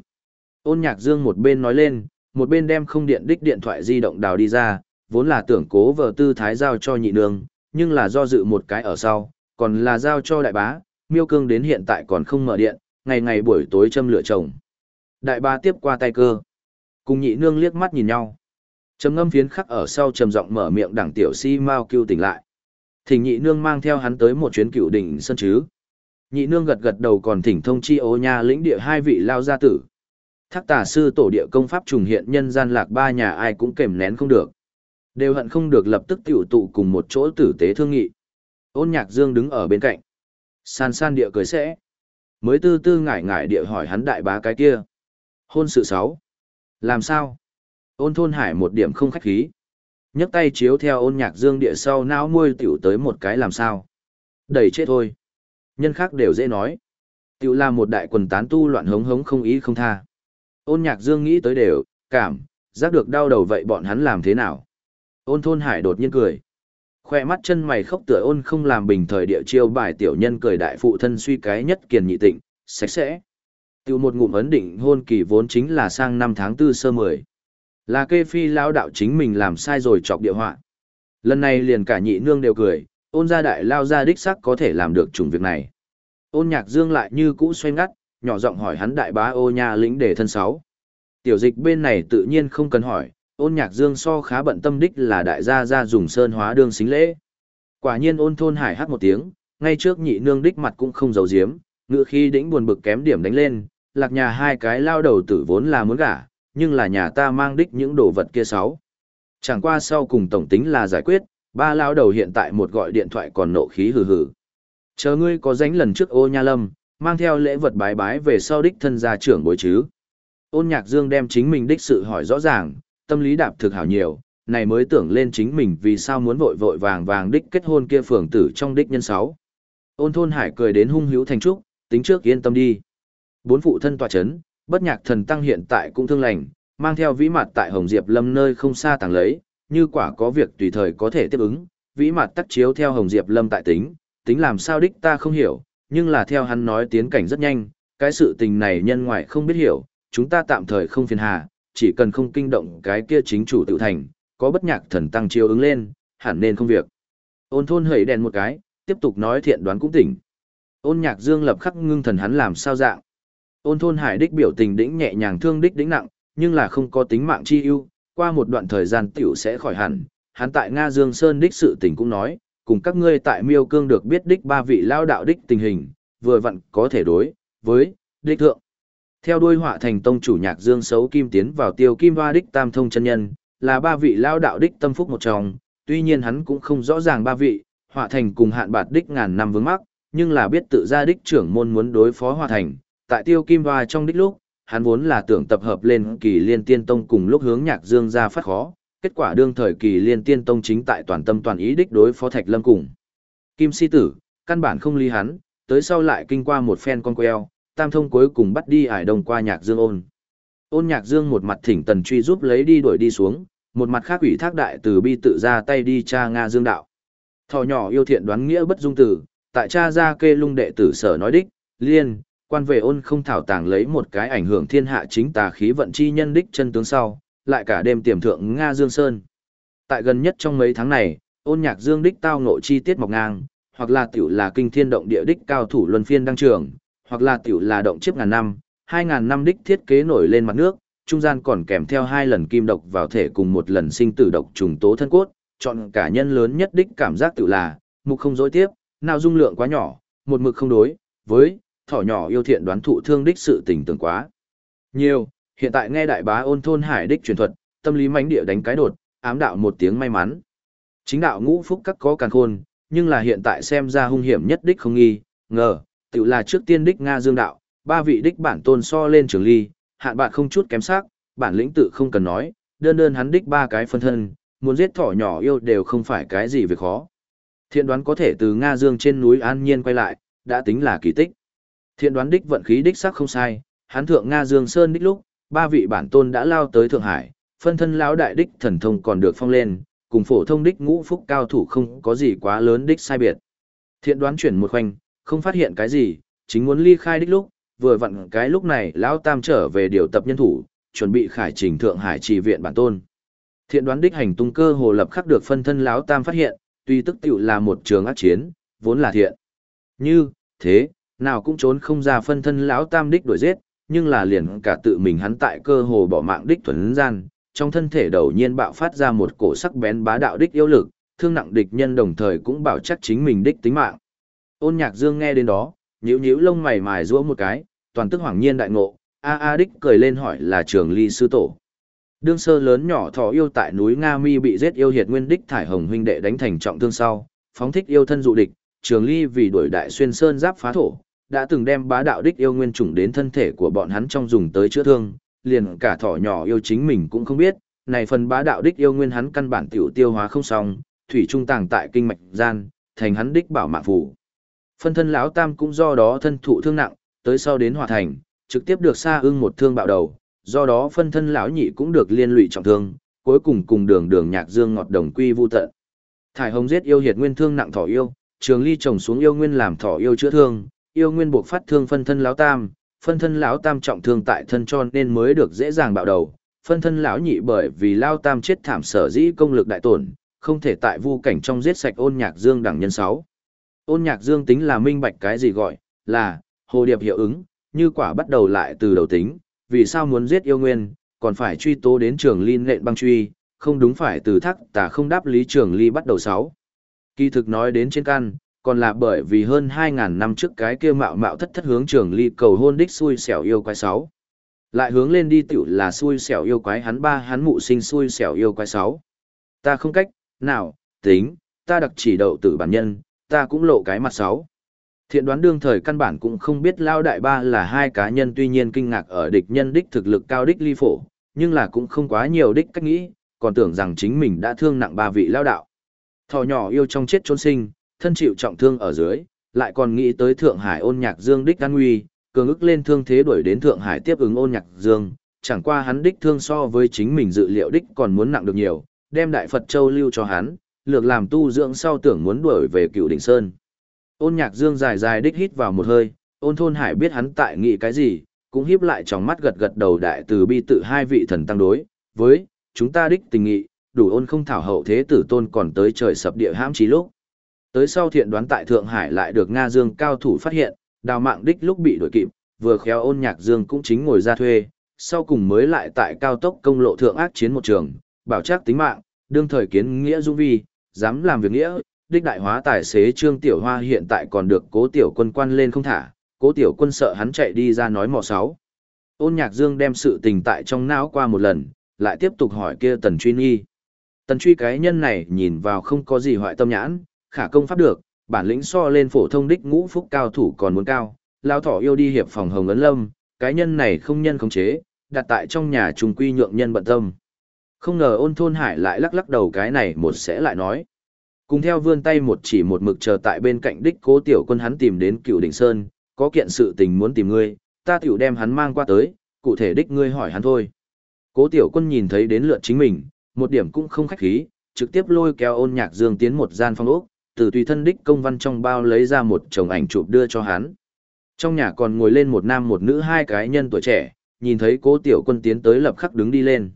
Ôn nhạc dương một bên nói lên, một bên đem không điện đích điện thoại di động đào đi ra, vốn là tưởng cố vợ tư thái giao cho nhị nương, nhưng là do dự một cái ở sau, còn là giao cho đại bá, miêu cương đến hiện tại còn không mở điện, ngày ngày buổi tối châm lửa chồng. Đại bá tiếp qua tay cơ, cùng nhị nương liếc mắt nhìn nhau. Trầm ngâm phiến khắc ở sau trầm giọng mở miệng đảng tiểu si mau kêu tỉnh lại. Thỉnh nhị nương mang theo hắn tới một chuyến cựu đỉnh sân chứ. Nhị nương gật gật đầu còn thỉnh thông chi ô nha lĩnh địa hai vị lao gia tử. Thác tà sư tổ địa công pháp trùng hiện nhân gian lạc ba nhà ai cũng kèm nén không được. Đều hận không được lập tức tiểu tụ cùng một chỗ tử tế thương nghị. Ôn nhạc dương đứng ở bên cạnh. San san địa cười sẽ. Mới tư tư ngải ngải địa hỏi hắn đại bá cái kia. Hôn sự sáu. Làm sao? Ôn thôn hải một điểm không khách khí. nhấc tay chiếu theo ôn nhạc dương địa sau não môi tiểu tới một cái làm sao. Đẩy chết thôi. Nhân khác đều dễ nói. Tiểu là một đại quần tán tu loạn hống hống không ý không tha. Ôn nhạc dương nghĩ tới đều, cảm, giác được đau đầu vậy bọn hắn làm thế nào. Ôn thôn hải đột nhiên cười. Khoe mắt chân mày khóc tựa ôn không làm bình thời địa chiêu bài tiểu nhân cười đại phụ thân suy cái nhất kiền nhị tịnh, sạch sẽ. Tiểu một ngụm ấn định hôn kỳ vốn chính là sang năm tháng tư sơ mười. Là kê phi lao đạo chính mình làm sai rồi chọc địa họa. Lần này liền cả nhị nương đều cười, ôn gia đại lao ra đích sắc có thể làm được chủng việc này. Ôn nhạc dương lại như cũ xoay ngắt, nhỏ giọng hỏi hắn đại bá ô nha lĩnh để thân sáu. Tiểu dịch bên này tự nhiên không cần hỏi, ôn nhạc dương so khá bận tâm đích là đại gia gia dùng sơn hóa đương xính lễ. Quả nhiên ôn thôn hải hát một tiếng, ngay trước nhị nương đích mặt cũng không giấu giếm, ngựa khi đĩnh buồn bực kém điểm đánh lên, lạc nhà hai cái lao đầu tử vốn là muốn gả, nhưng là nhà ta mang đích những đồ vật kia sáu. Chẳng qua sau cùng tổng tính là giải quyết, ba lao đầu hiện tại một gọi điện thoại còn nộ khí hừ hừ. Chờ ngươi có dánh lần trước ô nha lâm, mang theo lễ vật bái bái về sau đích thân gia trưởng bối chứ. Ôn nhạc dương đem chính mình đích sự hỏi rõ ràng, tâm lý đạp thực hảo nhiều, này mới tưởng lên chính mình vì sao muốn vội vội vàng vàng đích kết hôn kia phường tử trong đích nhân sáu. Ôn thôn hải cười đến hung hữu thành trúc, tính trước yên tâm đi. Bốn phụ thân tòa chấn, bất nhạc thần tăng hiện tại cũng thương lành, mang theo vĩ mặt tại Hồng Diệp Lâm nơi không xa tàng lấy, như quả có việc tùy thời có thể tiếp ứng, vĩ mặt tắc chiếu theo Hồng Diệp Lâm tại tính, tính làm sao đích ta không hiểu, nhưng là theo hắn nói tiến cảnh rất nhanh, cái sự tình này nhân ngoại không biết hiểu, chúng ta tạm thời không phiền hà, chỉ cần không kinh động cái kia chính chủ tự thành, có bất nhạc thần tăng chiếu ứng lên, hẳn nên không việc. Ôn thôn hẩy đèn một cái, tiếp tục nói thiện đoán cũng tỉnh. Ôn nhạc dương lập khắc ngưng thần hắn làm sao dạng. Ôn thôn hải đích biểu tình đĩnh nhẹ nhàng thương đích đĩnh nặng, nhưng là không có tính mạng chi ưu, qua một đoạn thời gian tiểu sẽ khỏi hẳn. Hắn tại Nga Dương Sơn đích sự tình cũng nói, cùng các ngươi tại Miêu Cương được biết đích ba vị lao đạo đích tình hình, vừa vặn có thể đối với đích thượng. Theo đuôi họa thành tông chủ nhạc Dương xấu kim tiến vào tiêu kim hoa đích tam thông chân nhân, là ba vị lao đạo đích tâm phúc một trong, tuy nhiên hắn cũng không rõ ràng ba vị, họa thành cùng hạn bạt đích ngàn năm vướng mắc, nhưng là biết tự ra đích trưởng môn muốn đối phó họa thành, tại tiêu kim hoa trong đích lúc, hắn vốn là tưởng tập hợp lên kỳ liên tiên tông cùng lúc hướng nhạc Dương ra phát khó, kết quả đương thời kỳ liên tiên tông chính tại toàn tâm toàn ý đích đối phó thạch lâm cùng. Kim si tử, căn bản không ly hắn, tới sau lại kinh qua một phen con queo, tam thông cuối cùng bắt đi ải đông qua nhạc dương ôn. Ôn nhạc dương một mặt thỉnh tần truy giúp lấy đi đuổi đi xuống, một mặt khác ủy thác đại từ bi tự ra tay đi cha Nga dương đạo. Thò nhỏ yêu thiện đoán nghĩa bất dung tử, tại cha ra kê lung đệ tử sở nói đích, liên, quan về ôn không thảo tàng lấy một cái ảnh hưởng thiên hạ chính tà khí vận chi nhân đích chân tướng sau, lại cả đêm tiềm thượng Nga Dương Sơn. Tại gần nhất trong mấy tháng này, ôn nhạc dương đích tao ngộ chi tiết mọc ngang, hoặc là tiểu là kinh thiên động địa đích cao thủ luân phiên đăng trường, hoặc là tiểu là động chiếc ngàn năm, hai ngàn năm đích thiết kế nổi lên mặt nước, trung gian còn kèm theo hai lần kim độc vào thể cùng một lần sinh tử độc trùng tố thân cốt, chọn cả nhân lớn nhất đích cảm giác tự là, mục không dối tiếp, nào dung lượng quá nhỏ, một mực không đối, với, thỏ nhỏ yêu thiện đoán thụ thương đích sự tình tưởng quá. Nhiều, hiện tại nghe đại bá ôn thôn hải đích truyền thuật, tâm lý mãnh địa đánh cái đột, ám đạo một tiếng may mắn. Chính đạo ngũ phúc các có càng khôn, nhưng là hiện tại xem ra hung hiểm nhất đích không nghi, ngờ, tự là trước tiên đích Nga dương đạo, ba vị đích bản tôn so lên trường ly, hạn bạn không chút kém sắc, bản lĩnh tự không cần nói, đơn đơn hắn đích ba cái phân thân, muốn giết thỏ nhỏ yêu đều không phải cái gì việc khó. Thiện đoán có thể từ Nga Dương trên núi An Nhiên quay lại, đã tính là kỳ tích. Thiện đoán đích vận khí đích sắc không sai, hắn thượng Nga Dương Sơn đích lúc, ba vị bản tôn đã lao tới Thượng Hải, phân thân lão đại đích thần thông còn được phong lên, cùng phổ thông đích ngũ phúc cao thủ không có gì quá lớn đích sai biệt. Thiện đoán chuyển một khoanh, không phát hiện cái gì, chính muốn ly khai đích lúc, vừa vặn cái lúc này lão tam trở về điều tập nhân thủ, chuẩn bị khải trình Thượng Hải trì viện bản tôn. Thiện đoán đích hành tung cơ hồ lập khắc được phân thân lão tam phát hiện, tuy tức tiểu là một trường ác chiến, vốn là thiện. Như, thế, nào cũng trốn không ra phân thân lão tam đích đuổi giết, nhưng là liền cả tự mình hắn tại cơ hồ bỏ mạng đích thuần gian, trong thân thể đầu nhiên bạo phát ra một cổ sắc bén bá đạo đích yêu lực, thương nặng địch nhân đồng thời cũng bảo chắc chính mình đích tính mạng. Ôn Nhạc Dương nghe đến đó, nhíu nhíu lông mày mài rũa một cái, toàn tức hoàng nhiên đại ngộ, a a đích cười lên hỏi là Trường Ly sư tổ. Đương sơ lớn nhỏ thọ yêu tại núi Nga Mi bị giết yêu hiệt nguyên đích thải hồng huynh đệ đánh thành trọng thương sau, phóng thích yêu thân dụ địch, Trường Ly vì đuổi đại xuyên sơn giáp phá thổ, đã từng đem bá đạo đích yêu nguyên chủng đến thân thể của bọn hắn trong dùng tới chữa thương, liền cả thỏ nhỏ yêu chính mình cũng không biết, này phần bá đạo đích yêu nguyên hắn căn bản tiểu tiêu hóa không xong, thủy trung tàng tại kinh mạch gian, thành hắn đích bảo mạng phủ. Phân thân lão tam cũng do đó thân thụ thương nặng, tới sau đến hòa thành, trực tiếp được xa ưng một thương bạo đầu, do đó phân thân lão nhị cũng được liên lụy trọng thương, cuối cùng cùng đường đường nhạc dương ngọt đồng quy vu tận. Thải hồng giết yêu hiệt nguyên thương nặng thỏ yêu, trường ly trồng xuống yêu nguyên làm thỏ yêu chữa thương, yêu nguyên buộc phát thương phân thân lão tam, phân thân lão tam trọng thương tại thân cho nên mới được dễ dàng bạo đầu, phân thân lão nhị bởi vì lao tam chết thảm sở dĩ công lực đại tổn, không thể tại vu cảnh trong giết sạch ôn nhạc dương đẳng nhân sáu. Ôn nhạc dương tính là minh bạch cái gì gọi là hồ điệp hiệu ứng, như quả bắt đầu lại từ đầu tính, vì sao muốn giết yêu nguyên, còn phải truy tố đến trường ly nện băng truy, không đúng phải từ thắc tả không đáp lý trường ly bắt đầu sáu. Kỳ thực nói đến trên căn, còn là bởi vì hơn 2.000 năm trước cái kia mạo mạo thất thất hướng trường ly cầu hôn đích xui xẻo yêu quái sáu. Lại hướng lên đi tiểu là xui xẻo yêu quái hắn ba hắn mụ sinh xui xẻo yêu quái sáu. Ta không cách, nào, tính, ta đặc chỉ đậu tử bản nhân, ta cũng lộ cái mặt sáu. Thiện đoán đương thời căn bản cũng không biết Lao Đại Ba là hai cá nhân tuy nhiên kinh ngạc ở địch nhân đích thực lực cao đích ly phổ, nhưng là cũng không quá nhiều đích cách nghĩ, còn tưởng rằng chính mình đã thương nặng ba vị Lao Đạo. Thò nhỏ yêu trong chết trốn sinh, thân chịu trọng thương ở dưới, lại còn nghĩ tới Thượng Hải ôn nhạc dương đích an nguy, cường ức lên thương thế đuổi đến Thượng Hải tiếp ứng ôn nhạc dương, chẳng qua hắn đích thương so với chính mình dự liệu đích còn muốn nặng được nhiều, đem Đại Phật Châu lưu cho hắn, lược làm tu dưỡng sau tưởng muốn đuổi về cựu đỉnh Sơn. Ôn nhạc dương dài dài đích hít vào một hơi, ôn thôn hải biết hắn tại nghĩ cái gì, cũng híp lại trong mắt gật gật đầu đại từ bi tự hai vị thần tăng đối, với, chúng ta đích tình nghị, đủ ôn không thảo hậu thế tử tôn còn tới trời sập địa hãm chí lúc. Tới sau thiện đoán tại Thượng Hải lại được Nga Dương cao thủ phát hiện, đào mạng đích lúc bị đuổi kịp, vừa khéo ôn nhạc Dương cũng chính ngồi ra thuê, sau cùng mới lại tại cao tốc công lộ thượng ác chiến một trường, bảo chắc tính mạng, đương thời kiến nghĩa dung vi, dám làm việc nghĩa, đích đại hóa tài xế Trương Tiểu Hoa hiện tại còn được cố tiểu quân quan lên không thả, cố tiểu quân sợ hắn chạy đi ra nói mò sáu. Ôn nhạc dương đem sự tình tại trong não qua một lần, lại tiếp tục hỏi kia tần truy nghi. Tần truy cái nhân này nhìn vào không có gì hoại tâm nhãn, khả công pháp được, bản lĩnh so lên phổ thông đích ngũ phúc cao thủ còn muốn cao, lao thỏ yêu đi hiệp phòng hồng ấn lâm, cái nhân này không nhân khống chế, đặt tại trong nhà trùng quy nhượng nhân bận tâm. Không ngờ ôn thôn hải lại lắc lắc đầu cái này một sẽ lại nói. Cùng theo vươn tay một chỉ một mực chờ tại bên cạnh đích cố tiểu quân hắn tìm đến cựu đỉnh sơn, có kiện sự tình muốn tìm ngươi, ta tiểu đem hắn mang qua tới, cụ thể đích ngươi hỏi hắn thôi. Cố tiểu quân nhìn thấy đến lượt chính mình, một điểm cũng không khách khí, trực tiếp lôi kéo ôn nhạc dương tiến một gian phong ốc, từ tùy thân đích công văn trong bao lấy ra một chồng ảnh chụp đưa cho hắn. Trong nhà còn ngồi lên một nam một nữ hai cái nhân tuổi trẻ, nhìn thấy cố tiểu quân tiến tới lập khắc đứng đi lên.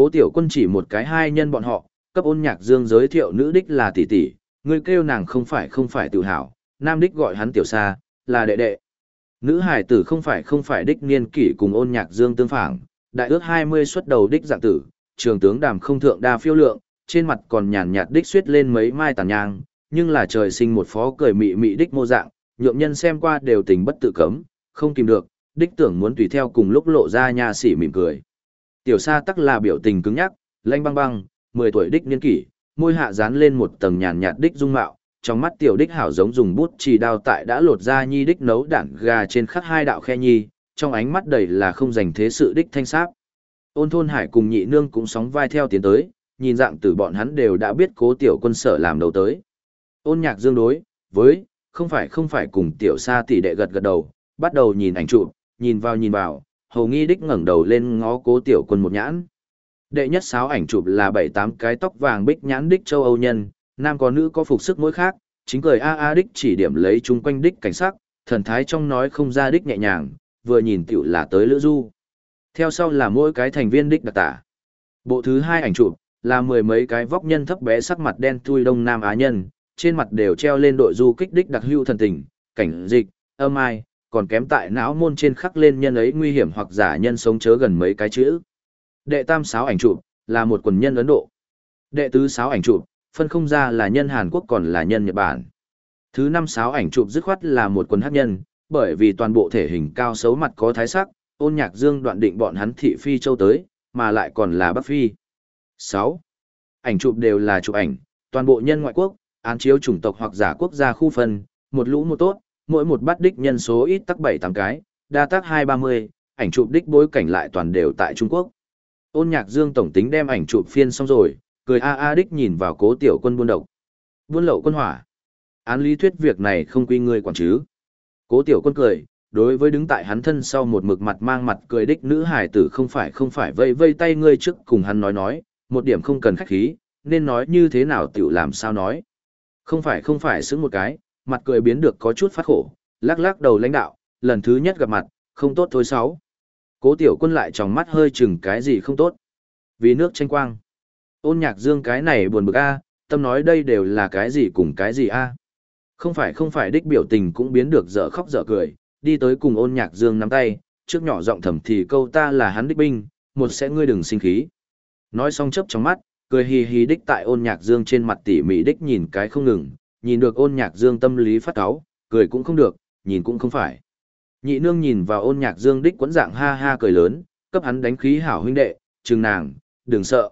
Cố tiểu quân chỉ một cái hai nhân bọn họ, cấp ôn nhạc dương giới thiệu nữ đích là tỷ tỷ, người kêu nàng không phải không phải tự hào, nam đích gọi hắn tiểu xa, là đệ đệ. Nữ hải tử không phải không phải đích niên kỷ cùng ôn nhạc dương tương phản, đại ước 20 xuất đầu đích dạng tử, trường tướng đàm không thượng đa phiêu lượng, trên mặt còn nhàn nhạt đích suyết lên mấy mai tàn nhang, nhưng là trời sinh một phó cười mị mị đích mô dạng, nhượng nhân xem qua đều tình bất tự cấm, không kìm được, đích tưởng muốn tùy theo cùng lúc lộ ra nha sĩ mỉm cười. Tiểu sa tắc là biểu tình cứng nhắc, lanh băng băng, 10 tuổi đích niên kỷ, môi hạ dán lên một tầng nhàn nhạt đích dung mạo, trong mắt tiểu đích hảo giống dùng bút chỉ đao tại đã lột ra nhi đích nấu đạn gà trên khắc hai đạo khe nhi, trong ánh mắt đầy là không dành thế sự đích thanh sáp. Ôn thôn hải cùng nhị nương cũng sóng vai theo tiến tới, nhìn dạng từ bọn hắn đều đã biết cố tiểu quân sở làm đầu tới. Ôn nhạc dương đối, với, không phải không phải cùng tiểu sa tỷ đệ gật gật đầu, bắt đầu nhìn ảnh chụp, nhìn vào nhìn vào, hầu nghi đích ngẩng đầu lên ngó cố tiểu quân một nhãn. Đệ nhất sáu ảnh chụp là bảy tám cái tóc vàng bích nhãn đích châu Âu nhân, nam có nữ có phục sức mỗi khác, chính cười a a đích chỉ điểm lấy chúng quanh đích cảnh sắc, thần thái trong nói không ra đích nhẹ nhàng, vừa nhìn tiểu là tới lữ du. Theo sau là mỗi cái thành viên đích đặc tả. Bộ thứ hai ảnh chụp là mười mấy cái vóc nhân thấp bé sắc mặt đen thui đông nam á nhân, trên mặt đều treo lên đội du kích đích đặc hưu thần tình, cảnh dịch, âm ai, còn kém tại não môn trên khắc lên nhân ấy nguy hiểm hoặc giả nhân sống chớ gần mấy cái chữ. Đệ tam sáu ảnh chụp là một quần nhân Ấn Độ. Đệ tứ sáu ảnh chụp phân không ra là nhân Hàn Quốc còn là nhân Nhật Bản. Thứ năm sáu ảnh chụp dứt khoát là một quần hát nhân, bởi vì toàn bộ thể hình cao xấu mặt có thái sắc, ôn nhạc dương đoạn định bọn hắn thị phi châu tới, mà lại còn là Bắc Phi. 6. Ảnh chụp đều là chụp ảnh, toàn bộ nhân ngoại quốc, án chiếu chủng tộc hoặc giả quốc gia khu phân, một lũ một tốt, mỗi một bát đích nhân số ít tắc 7-8 cái, đa tác 2-30, ảnh chụp đích bối cảnh lại toàn đều tại Trung Quốc. Ôn nhạc dương tổng tính đem ảnh chụp phiên xong rồi, cười a a đích nhìn vào cố tiểu quân buôn độc. Buôn lậu quân hỏa. Án lý thuyết việc này không quy ngươi quản chứ. Cố tiểu quân cười, đối với đứng tại hắn thân sau một mực mặt mang mặt cười đích nữ hải tử không phải không phải vây vây tay ngươi trước cùng hắn nói nói, một điểm không cần khách khí, nên nói như thế nào tiểu làm sao nói. Không phải không phải xứng một cái, mặt cười biến được có chút phát khổ, lắc lắc đầu lãnh đạo, lần thứ nhất gặp mặt, không tốt thôi sáu. Cố tiểu quân lại trong mắt hơi chừng cái gì không tốt. Vì nước tranh quang. Ôn nhạc dương cái này buồn bực a, tâm nói đây đều là cái gì cùng cái gì a. Không phải không phải đích biểu tình cũng biến được dở khóc dở cười, đi tới cùng ôn nhạc dương nắm tay, trước nhỏ giọng thầm thì câu ta là hắn đích binh, một sẽ ngươi đừng sinh khí. Nói xong chấp trong mắt, cười hì hì đích tại ôn nhạc dương trên mặt tỉ mỉ đích nhìn cái không ngừng, nhìn được ôn nhạc dương tâm lý phát cáo, cười cũng không được, nhìn cũng không phải. Nhị nương nhìn vào ôn nhạc dương đích quấn dạng ha ha cười lớn, cấp hắn đánh khí hảo huynh đệ, chừng nàng, đừng sợ.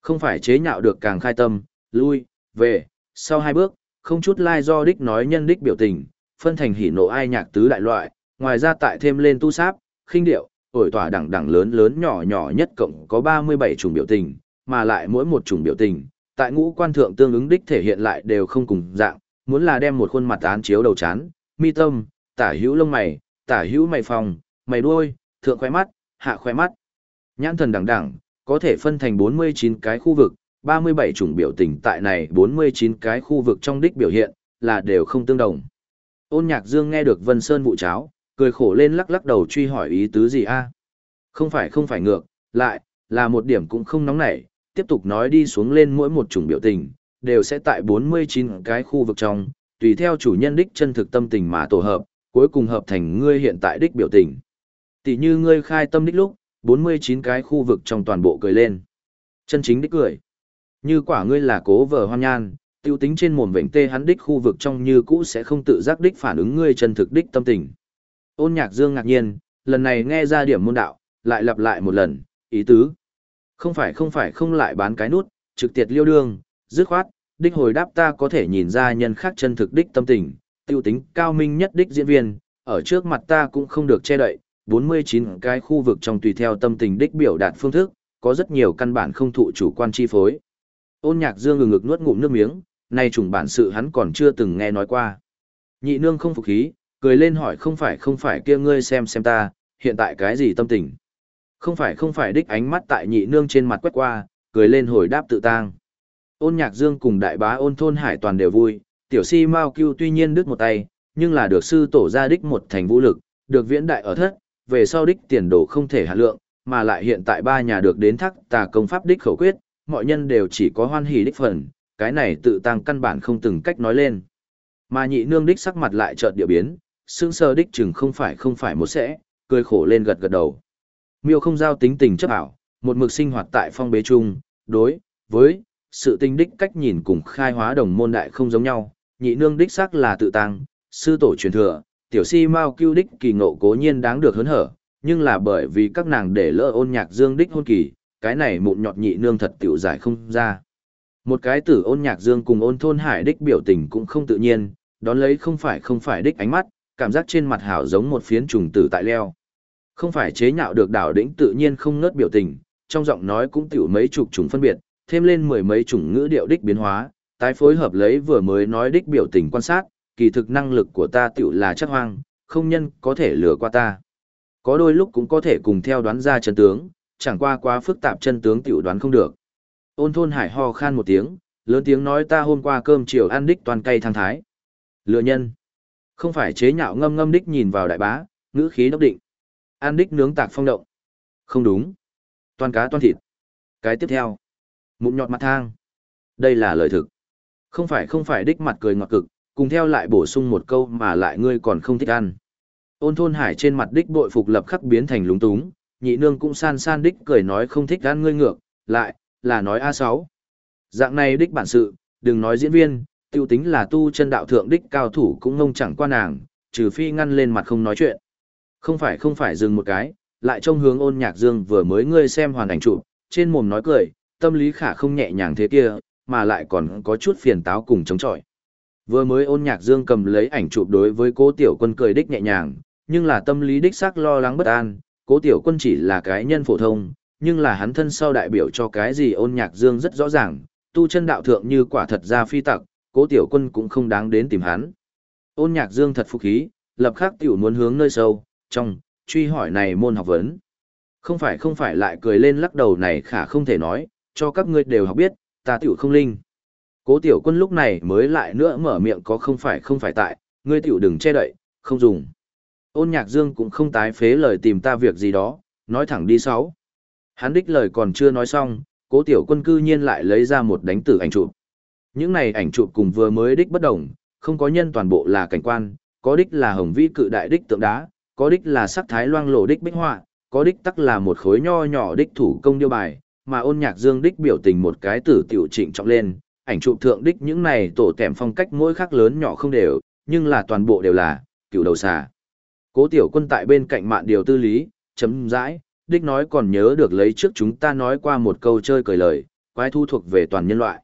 Không phải chế nhạo được càng khai tâm, lui, về, sau hai bước, không chút lai do đích nói nhân đích biểu tình, phân thành hỉ nộ ai nhạc tứ đại loại, ngoài ra tại thêm lên tu sáp, khinh điệu, ổi tỏa đẳng đẳng lớn lớn nhỏ nhỏ nhất cộng có 37 chủng biểu tình, mà lại mỗi một chủng biểu tình, tại ngũ quan thượng tương ứng đích thể hiện lại đều không cùng dạng, muốn là đem một khuôn mặt án chiếu đầu chán, mi tâm, tả hữu lông mày, tả hữu mày phòng, mày đuôi, thượng khoe mắt, hạ khoe mắt. Nhãn thần đẳng đẳng, có thể phân thành 49 cái khu vực, 37 chủng biểu tình tại này 49 cái khu vực trong đích biểu hiện, là đều không tương đồng. Ôn nhạc dương nghe được Vân Sơn vụ cháo, cười khổ lên lắc lắc đầu truy hỏi ý tứ gì a Không phải không phải ngược, lại, là một điểm cũng không nóng nảy, tiếp tục nói đi xuống lên mỗi một chủng biểu tình, đều sẽ tại 49 cái khu vực trong, tùy theo chủ nhân đích chân thực tâm tình mà tổ hợp, cuối cùng hợp thành ngươi hiện tại đích biểu tình. Tỷ như ngươi khai tâm đích lúc, 49 cái khu vực trong toàn bộ cười lên. Chân chính đích cười. Như quả ngươi là cố vợ hoan nhan, tiêu tính trên mồm vệnh tê hắn đích khu vực trong như cũ sẽ không tự giác đích phản ứng ngươi chân thực đích tâm tình. Ôn nhạc dương ngạc nhiên, lần này nghe ra điểm môn đạo, lại lặp lại một lần, ý tứ. Không phải không phải không lại bán cái nút, trực tiệt liêu đương, dứt khoát, đích hồi đáp ta có thể nhìn ra nhân khác chân thực đích tâm tình, tiêu tính cao minh nhất đích diễn viên, ở trước mặt ta cũng không được che đậy, 49 cái khu vực trong tùy theo tâm tình đích biểu đạt phương thức, có rất nhiều căn bản không thụ chủ quan chi phối. Ôn nhạc dương ngừng ngực nuốt ngụm nước miếng, nay trùng bản sự hắn còn chưa từng nghe nói qua. Nhị nương không phục khí, cười lên hỏi không phải không phải kia ngươi xem xem ta, hiện tại cái gì tâm tình. Không phải không phải đích ánh mắt tại nhị nương trên mặt quét qua, cười lên hồi đáp tự tang. Ôn nhạc dương cùng đại bá ôn thôn hải toàn đều vui, tiểu si Mao Cưu tuy nhiên đứt một tay, nhưng là được sư tổ ra đích một thành vũ lực, được viễn đại ở thất, về sau đích tiền đồ không thể hạ lượng, mà lại hiện tại ba nhà được đến thắc tà công pháp đích khẩu quyết, mọi nhân đều chỉ có hoan hỉ đích phần, cái này tự tăng căn bản không từng cách nói lên. Mà nhị nương đích sắc mặt lại chợt địa biến, sương sờ đích chừng không phải không phải một sẽ, cười khổ lên gật gật đầu. Miêu không giao tính tình chấp ảo, một mực sinh hoạt tại phong bế chung, đối, với, sự tinh đích cách nhìn cùng khai hóa đồng môn đại không giống nhau, nhị nương đích xác là tự tăng, sư tổ truyền thừa, tiểu si mao cưu đích kỳ ngộ cố nhiên đáng được hớn hở, nhưng là bởi vì các nàng để lỡ ôn nhạc dương đích hôn kỳ, cái này mụn nhọt nhị nương thật tiểu giải không ra. Một cái tử ôn nhạc dương cùng ôn thôn hải đích biểu tình cũng không tự nhiên, đón lấy không phải không phải đích ánh mắt, cảm giác trên mặt hảo giống một phiến trùng tử tại leo. Không phải chế nhạo được đảo đỉnh tự nhiên không ngớt biểu tình, trong giọng nói cũng tiểu mấy chục chủng phân biệt, thêm lên mười mấy chủng ngữ điệu đích biến hóa, tái phối hợp lấy vừa mới nói đích biểu tình quan sát, kỳ thực năng lực của ta tiểu là chắc hoang, không nhân có thể lừa qua ta. Có đôi lúc cũng có thể cùng theo đoán ra chân tướng, chẳng qua quá phức tạp chân tướng tiểu đoán không được. Ôn thôn hải ho khan một tiếng, lớn tiếng nói ta hôm qua cơm chiều ăn đích toàn cây thang thái. Lừa nhân. Không phải chế nhạo ngâm ngâm đích nhìn vào đại bá, ngữ khí đốc định. Ăn đích nướng tạc phong động. Không đúng. Toàn cá toàn thịt. Cái tiếp theo. Mụn nhọt mặt thang. Đây là lời thực. Không phải không phải đích mặt cười ngọt cực, cùng theo lại bổ sung một câu mà lại ngươi còn không thích ăn. Ôn thôn hải trên mặt đích bội phục lập khắc biến thành lúng túng, nhị nương cũng san san đích cười nói không thích ăn ngươi ngược, lại, là nói A6. Dạng này đích bản sự, đừng nói diễn viên, tiêu tính là tu chân đạo thượng đích cao thủ cũng ngông chẳng qua nàng, trừ phi ngăn lên mặt không nói chuyện. Không phải không phải dừng một cái, lại trông hướng ôn nhạc dương vừa mới ngươi xem hoàn ảnh chụp, trên mồm nói cười, tâm lý khả không nhẹ nhàng thế kia, mà lại còn có chút phiền táo cùng chống chọi. Vừa mới ôn nhạc dương cầm lấy ảnh chụp đối với cố tiểu quân cười đích nhẹ nhàng, nhưng là tâm lý đích xác lo lắng bất an, cố tiểu quân chỉ là cái nhân phổ thông, nhưng là hắn thân sau đại biểu cho cái gì ôn nhạc dương rất rõ ràng, tu chân đạo thượng như quả thật ra phi tặc, cố tiểu quân cũng không đáng đến tìm hắn. Ôn nhạc dương thật phục khí, lập khắc tiểu muốn hướng nơi sâu, trong, truy hỏi này môn học vấn. Không phải không phải lại cười lên lắc đầu này khả không thể nói, cho các ngươi đều học biết, ta tiểu không linh. Cố tiểu quân lúc này mới lại nữa mở miệng có không phải không phải tại, ngươi tiểu đừng che đậy, không dùng. Ôn nhạc dương cũng không tái phế lời tìm ta việc gì đó, nói thẳng đi sáu. Hắn đích lời còn chưa nói xong, cố tiểu quân cư nhiên lại lấy ra một đánh tử ảnh chụp. Những này ảnh chụp cùng vừa mới đích bất đồng, không có nhân toàn bộ là cảnh quan, có đích là hồng vĩ cự đại đích tượng đá, có đích là sắc thái loang lổ đích bích họa, có đích tắc là một khối nho nhỏ đích thủ công điêu bài, mà ôn nhạc dương đích biểu tình một cái tử tiểu trịnh trọng lên, ảnh chụp thượng đích những này tổ tèm phong cách mỗi khác lớn nhỏ không đều, nhưng là toàn bộ đều là cựu đầu xà. Cố tiểu quân tại bên cạnh mạn điều tư lý, chấm dãi, đích nói còn nhớ được lấy trước chúng ta nói qua một câu chơi cười lời, quái thu thuộc về toàn nhân loại.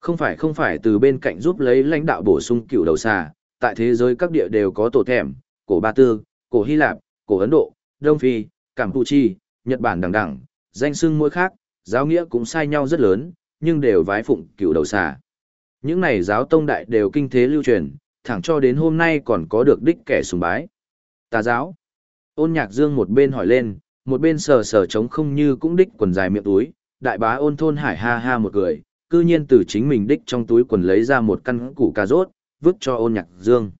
Không phải không phải từ bên cạnh giúp lấy lãnh đạo bổ sung cựu đầu xà, tại thế giới các địa đều có tổ thèm, cổ Ba Tư, cổ Hy Lạp, cổ Ấn Độ, Đông Phi, Campuchia, Nhật Bản đẳng đẳng, danh xưng mỗi khác, giáo nghĩa cũng sai nhau rất lớn, nhưng đều vái phụng cựu đầu xà. Những này giáo tông đại đều kinh thế lưu truyền, thẳng cho đến hôm nay còn có được đích kẻ sùng bái. Tà giáo. Ôn nhạc dương một bên hỏi lên, một bên sờ sờ trống không như cũng đích quần dài miệng túi, đại bá ôn thôn hải ha ha một cười, cư nhiên từ chính mình đích trong túi quần lấy ra một căn củ cà rốt, vứt cho ôn nhạc dương.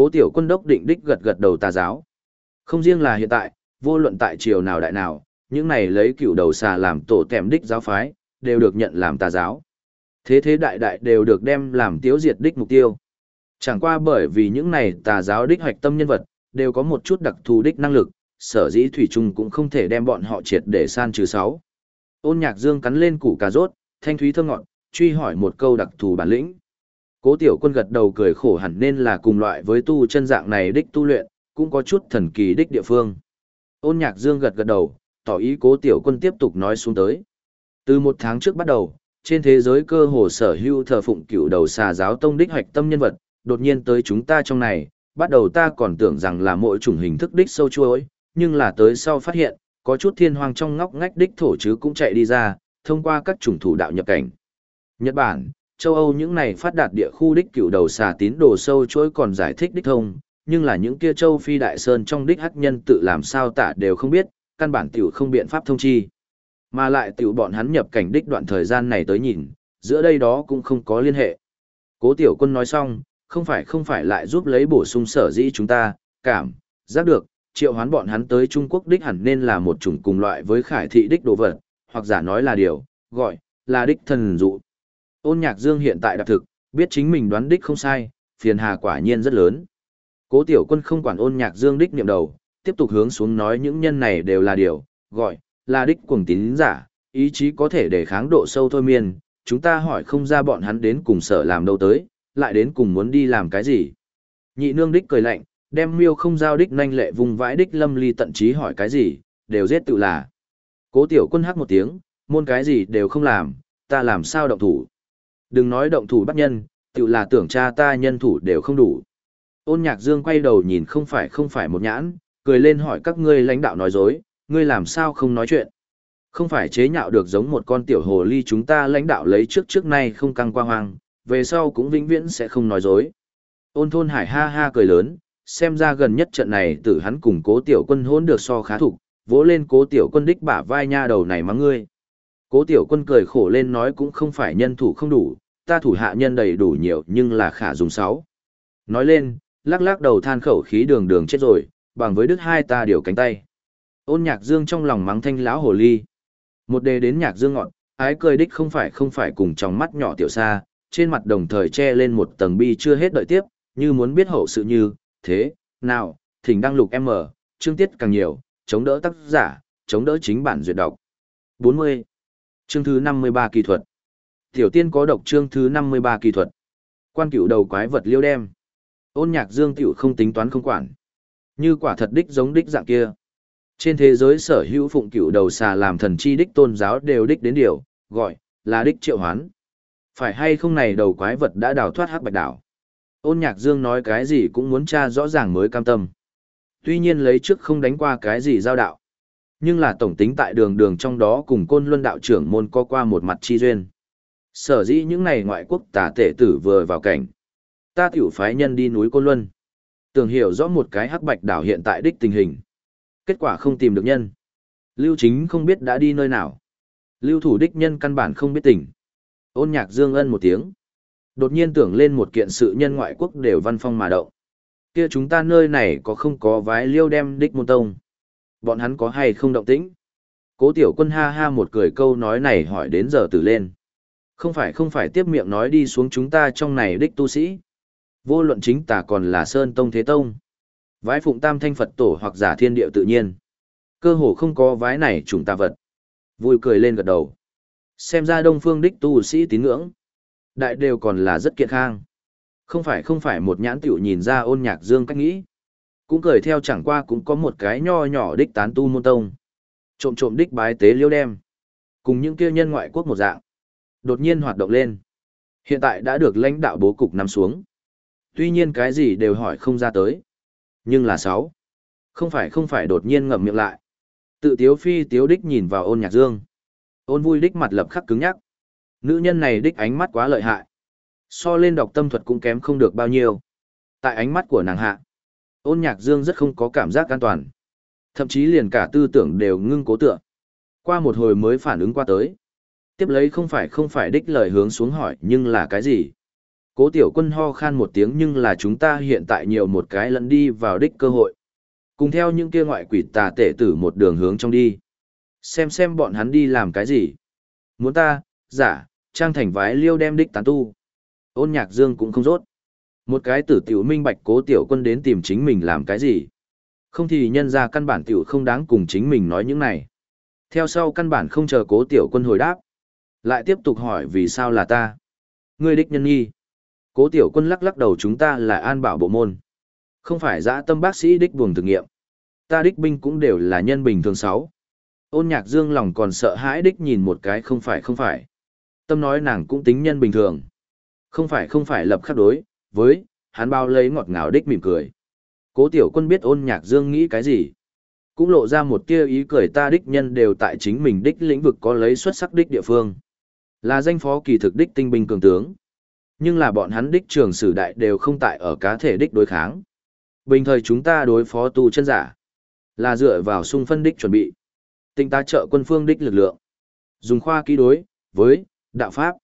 Cố tiểu quân đốc định đích gật gật đầu tà giáo. Không riêng là hiện tại, vô luận tại triều nào đại nào, những này lấy cựu đầu xà làm tổ tèm đích giáo phái, đều được nhận làm tà giáo. Thế thế đại đại đều được đem làm tiêu diệt đích mục tiêu. Chẳng qua bởi vì những này tà giáo đích hoạch tâm nhân vật, đều có một chút đặc thù đích năng lực, sở dĩ thủy trung cũng không thể đem bọn họ triệt để san trừ sáu. Ôn nhạc dương cắn lên củ cà rốt, thanh thúy thơm ngọt, truy hỏi một câu đặc thù bản lĩnh. Cố tiểu quân gật đầu cười khổ hẳn nên là cùng loại với tu chân dạng này đích tu luyện, cũng có chút thần kỳ đích địa phương. Ôn nhạc dương gật gật đầu, tỏ ý cố tiểu quân tiếp tục nói xuống tới. Từ một tháng trước bắt đầu, trên thế giới cơ hồ sở hữu thờ phụng cựu đầu xà giáo tông đích hoạch tâm nhân vật, đột nhiên tới chúng ta trong này, bắt đầu ta còn tưởng rằng là mỗi chủng hình thức đích sâu chuối, nhưng là tới sau phát hiện, có chút thiên hoàng trong ngóc ngách đích thổ chứ cũng chạy đi ra, thông qua các chủng thủ đạo nhập cảnh. Nhật Bản, châu Âu những này phát đạt địa khu đích cựu đầu xà tín đồ sâu chuỗi còn giải thích đích thông, nhưng là những kia châu Phi Đại Sơn trong đích hắc nhân tự làm sao tả đều không biết, căn bản tiểu không biện pháp thông chi. Mà lại tiểu bọn hắn nhập cảnh đích đoạn thời gian này tới nhìn, giữa đây đó cũng không có liên hệ. Cố tiểu quân nói xong, không phải không phải lại giúp lấy bổ sung sở dĩ chúng ta, cảm, giác được, triệu hoán bọn hắn tới Trung Quốc đích hẳn nên là một chủng cùng loại với khải thị đích đồ vật, hoặc giả nói là điều, gọi, là đích thần dụ. Ôn nhạc dương hiện tại đặc thực, biết chính mình đoán đích không sai, phiền hà quả nhiên rất lớn. Cố tiểu quân không quản ôn nhạc dương đích niệm đầu, tiếp tục hướng xuống nói những nhân này đều là điều, gọi, là đích cuồng tín giả, ý chí có thể để kháng độ sâu thôi miên, chúng ta hỏi không ra bọn hắn đến cùng sở làm đâu tới, lại đến cùng muốn đi làm cái gì. Nhị nương đích cười lạnh, đem miêu không giao đích nhanh lệ vùng vãi đích lâm ly tận trí hỏi cái gì, đều giết tự là. Cố tiểu quân hắc một tiếng, môn cái gì đều không làm, ta làm sao động thủ. Đừng nói động thủ bắt nhân, tự là tưởng cha ta nhân thủ đều không đủ. Ôn nhạc dương quay đầu nhìn không phải không phải một nhãn, cười lên hỏi các ngươi lãnh đạo nói dối, ngươi làm sao không nói chuyện. Không phải chế nhạo được giống một con tiểu hồ ly chúng ta lãnh đạo lấy trước trước nay không căng qua hoang, về sau cũng vĩnh viễn sẽ không nói dối. Ôn thôn hải ha ha cười lớn, xem ra gần nhất trận này tử hắn cùng cố tiểu quân hôn được so khá thục, vỗ lên cố tiểu quân đích bả vai nha đầu này mắng ngươi. Cố tiểu quân cười khổ lên nói cũng không phải nhân thủ không đủ, ta thủ hạ nhân đầy đủ nhiều nhưng là khả dùng sáu. Nói lên, lắc lắc đầu than khẩu khí đường đường chết rồi, bằng với đứt hai ta điều cánh tay. Ôn nhạc dương trong lòng mắng thanh lão hồ ly. Một đề đến nhạc dương ngọn, ái cười đích không phải không phải cùng trong mắt nhỏ tiểu xa, trên mặt đồng thời che lên một tầng bi chưa hết đợi tiếp, như muốn biết hậu sự như, thế, nào, thỉnh đăng lục M, chương tiết càng nhiều, chống đỡ tác giả, chống đỡ chính bản duyệt đọc. 40. Chương thứ 53 kỳ thuật. Tiểu tiên có độc chương thứ 53 kỳ thuật. Quan cựu đầu quái vật liêu đem. Ôn nhạc dương tiểu không tính toán không quản. Như quả thật đích giống đích dạng kia. Trên thế giới sở hữu phụng cựu đầu xà làm thần chi đích tôn giáo đều đích đến điều, gọi, là đích triệu hoán. Phải hay không này đầu quái vật đã đào thoát hắc bạch đảo. Ôn nhạc dương nói cái gì cũng muốn tra rõ ràng mới cam tâm. Tuy nhiên lấy trước không đánh qua cái gì giao đạo. Nhưng là tổng tính tại đường đường trong đó cùng côn luân đạo trưởng môn co qua một mặt chi duyên. Sở dĩ những này ngoại quốc tà tể tử vừa vào cảnh. Ta tiểu phái nhân đi núi côn luân. Tưởng hiểu rõ một cái hắc bạch đảo hiện tại đích tình hình. Kết quả không tìm được nhân. Lưu chính không biết đã đi nơi nào. Lưu thủ đích nhân căn bản không biết tỉnh. Ôn nhạc dương ân một tiếng. Đột nhiên tưởng lên một kiện sự nhân ngoại quốc đều văn phong mà động. Kia chúng ta nơi này có không có vái liêu đem đích môn tông. Bọn hắn có hay không động tĩnh? Cố tiểu quân ha ha một cười câu nói này hỏi đến giờ tử lên. Không phải không phải tiếp miệng nói đi xuống chúng ta trong này đích tu sĩ. Vô luận chính tà còn là Sơn Tông Thế Tông. Vái phụng tam thanh Phật tổ hoặc giả thiên địa tự nhiên. Cơ hồ không có vái này trùng tà vật. Vui cười lên gật đầu. Xem ra đông phương đích tu sĩ tín ngưỡng. Đại đều còn là rất kiện khang. Không phải không phải, một nhãn tiểu nhìn ra ôn nhạc dương cách nghĩ. Cũng cười theo chẳng qua cũng có một cái nho nhỏ đích tán tu môn tông. Trộm trộm đích bái tế liêu đem. Cùng những kia nhân ngoại quốc một dạng. Đột nhiên hoạt động lên. Hiện tại đã được lãnh đạo bố cục nằm xuống. Tuy nhiên cái gì đều hỏi không ra tới. Nhưng là sáu. Không phải không phải đột nhiên ngậm miệng lại. Tự tiếu phi tiếu đích nhìn vào ôn nhạc dương. Ôn vui đích mặt lập khắc cứng nhắc. Nữ nhân này đích ánh mắt quá lợi hại. So lên đọc tâm thuật cũng kém không được bao nhiêu. Tại ánh mắt của nàng hạ, ôn nhạc dương rất không có cảm giác an toàn. Thậm chí liền cả tư tưởng đều ngưng cố tựa. Qua một hồi mới phản ứng qua tới. Tiếp lấy không phải không phải đích lời hướng xuống hỏi nhưng là cái gì. Cố tiểu quân ho khan một tiếng nhưng là chúng ta hiện tại nhiều một cái lần đi vào đích cơ hội. Cùng theo những kia ngoại quỷ tà tể tử một đường hướng trong đi. Xem xem bọn hắn đi làm cái gì. Muốn ta, giả, trang thành vái liêu đem đích tán tu. Ôn nhạc dương cũng không rốt. Một cái tử tiểu minh bạch cố tiểu quân đến tìm chính mình làm cái gì. Không thì nhân ra căn bản tiểu không đáng cùng chính mình nói những này. Theo sau căn bản không chờ cố tiểu quân hồi đáp. Lại tiếp tục hỏi vì sao là ta. Ngươi đích nhân nghi. Cố tiểu quân lắc lắc đầu chúng ta là an bảo bộ môn. Không phải dã tâm bác sĩ đích buồng thực nghiệm. Ta đích binh cũng đều là nhân bình thường sáu. Ôn nhạc dương lòng còn sợ hãi đích nhìn một cái không phải không phải. Tâm nói nàng cũng tính nhân bình thường. Không phải không phải lập khắc đối, với, hắn bao lấy ngọt ngào đích mỉm cười. Cố tiểu quân biết ôn nhạc dương nghĩ cái gì. Cũng lộ ra một tia ý cười ta đích nhân đều tại chính mình đích lĩnh vực có lấy xuất sắc đích địa phương. Là danh phó kỳ thực đích tinh binh cường tướng. Nhưng là bọn hắn đích trường sử đại đều không tại ở cá thể đích đối kháng. Bình thời chúng ta đối phó tu chân giả. Là dựa vào sung phân đích chuẩn bị. Tinh ta trợ quân phương đích lực lượng. Dùng khoa kỹ đối, với, đạo pháp.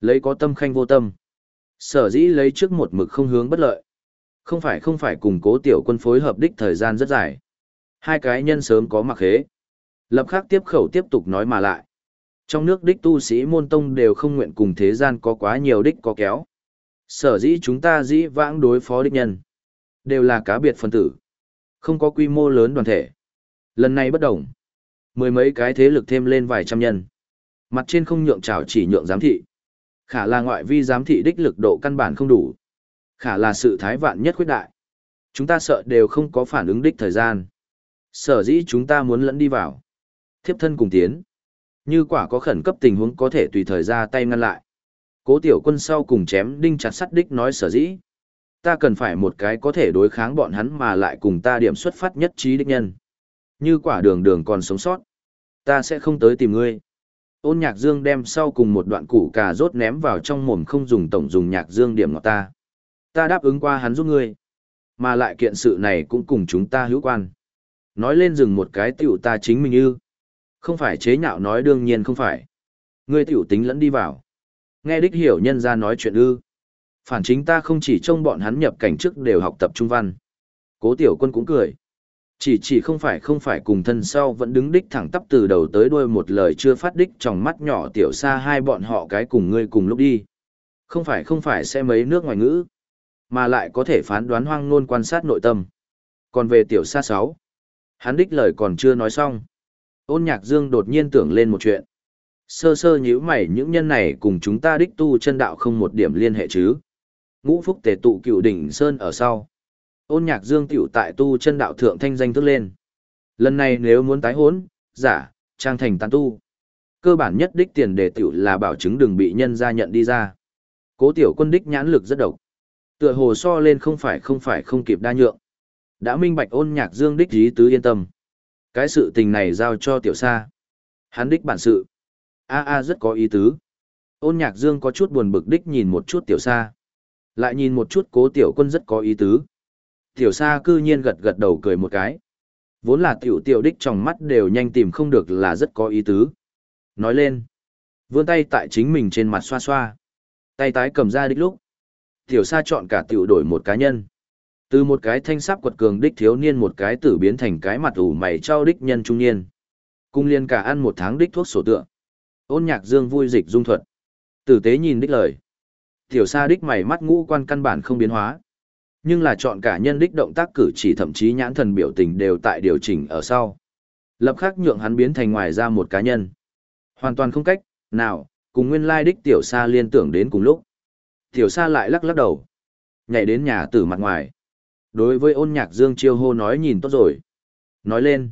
Lấy có tâm khanh vô tâm. Sở dĩ lấy trước một mực không hướng bất lợi. Không phải không phải cùng cố tiểu quân phối hợp đích thời gian rất dài. Hai cái nhân sớm có mặc hế. Lập khắc tiếp khẩu tiếp tục nói mà lại. Trong nước đích tu sĩ môn tông đều không nguyện cùng thế gian có quá nhiều đích có kéo. Sở dĩ chúng ta dĩ vãng đối phó đích nhân. Đều là cá biệt phân tử. Không có quy mô lớn đoàn thể. Lần này bất đồng. Mười mấy cái thế lực thêm lên vài trăm nhân. Mặt trên không nhượng trào chỉ nhượng giám thị. Khả là ngoại vi giám thị đích lực độ căn bản không đủ. Khả là sự thái vạn nhất khuyết đại. Chúng ta sợ đều không có phản ứng đích thời gian. Sở dĩ chúng ta muốn lẫn đi vào. Thiếp thân cùng tiến. Như quả có khẩn cấp tình huống có thể tùy thời ra tay ngăn lại. Cố tiểu quân sau cùng chém đinh chặt sắt đích nói sở dĩ. Ta cần phải một cái có thể đối kháng bọn hắn mà lại cùng ta điểm xuất phát nhất trí đích nhân. Như quả đường đường còn sống sót. Ta sẽ không tới tìm ngươi. Ôn nhạc dương đem sau cùng một đoạn củ cà rốt ném vào trong mồm không dùng tổng dùng nhạc dương điểm ngọt ta. Ta đáp ứng qua hắn giúp ngươi. Mà lại kiện sự này cũng cùng chúng ta hữu quan. Nói lên dừng một cái tiểu ta chính mình ư. Không phải chế nhạo nói đương nhiên không phải. Ngươi tiểu tính lẫn đi vào. Nghe đích hiểu nhân ra nói chuyện ư. Phản chính ta không chỉ trông bọn hắn nhập cảnh trước đều học tập trung văn. Cố tiểu quân cũng cười. Chỉ chỉ không phải không phải cùng thân sau vẫn đứng đích thẳng tắp từ đầu tới đuôi một lời chưa phát đích trong mắt nhỏ tiểu xa hai bọn họ cái cùng ngươi cùng lúc đi. Không phải không phải sẽ mấy nước ngoài ngữ, mà lại có thể phán đoán hoang ngôn quan sát nội tâm. Còn về tiểu xa sáu, hắn đích lời còn chưa nói xong. Ôn nhạc dương đột nhiên tưởng lên một chuyện. Sơ sơ nhíu mày những nhân này cùng chúng ta đích tu chân đạo không một điểm liên hệ chứ. Ngũ phúc tề tụ cựu đỉnh Sơn ở sau. Ôn nhạc dương tiểu tại tu chân đạo thượng thanh danh thức lên. Lần này nếu muốn tái hốn, giả, trang thành tán tu. Cơ bản nhất đích tiền đề tiểu là bảo chứng đừng bị nhân gia nhận đi ra. Cố tiểu quân đích nhãn lực rất độc. Tựa hồ so lên không phải không phải không kịp đa nhượng. Đã minh bạch ôn nhạc dương đích ý tứ yên tâm. Cái sự tình này giao cho tiểu sa. Hắn đích bản sự. A a rất có ý tứ. Ôn nhạc dương có chút buồn bực đích nhìn một chút tiểu sa. Lại nhìn một chút cố tiểu quân rất có ý tứ. Tiểu sa cư nhiên gật gật đầu cười một cái. Vốn là tiểu tiểu đích trong mắt đều nhanh tìm không được là rất có ý tứ. Nói lên. Vươn tay tại chính mình trên mặt xoa xoa. Tay tái cầm ra đích lúc. Tiểu sa chọn cả tiểu đổi một cá nhân. Từ một cái thanh sáp quật cường đích thiếu niên một cái tử biến thành cái mặt ủ mày trao đích nhân trung niên. Cung liên cả ăn một tháng đích thuốc sổ tựa. Ôn nhạc dương vui dịch dung thuật. Tử tế nhìn đích lời. Tiểu sa đích mày mắt ngũ quan căn bản không biến hóa. Nhưng là chọn cả nhân đích động tác cử chỉ thậm chí nhãn thần biểu tình đều tại điều chỉnh ở sau. Lập khắc nhượng hắn biến thành ngoài ra một cá nhân. Hoàn toàn không cách, nào, cùng nguyên lai đích tiểu sa liên tưởng đến cùng lúc. Tiểu sa lại lắc lắc đầu. Nhảy đến nhà tử mặt ngoài. Đối với ôn nhạc dương chiêu hô nói nhìn tốt rồi. Nói lên.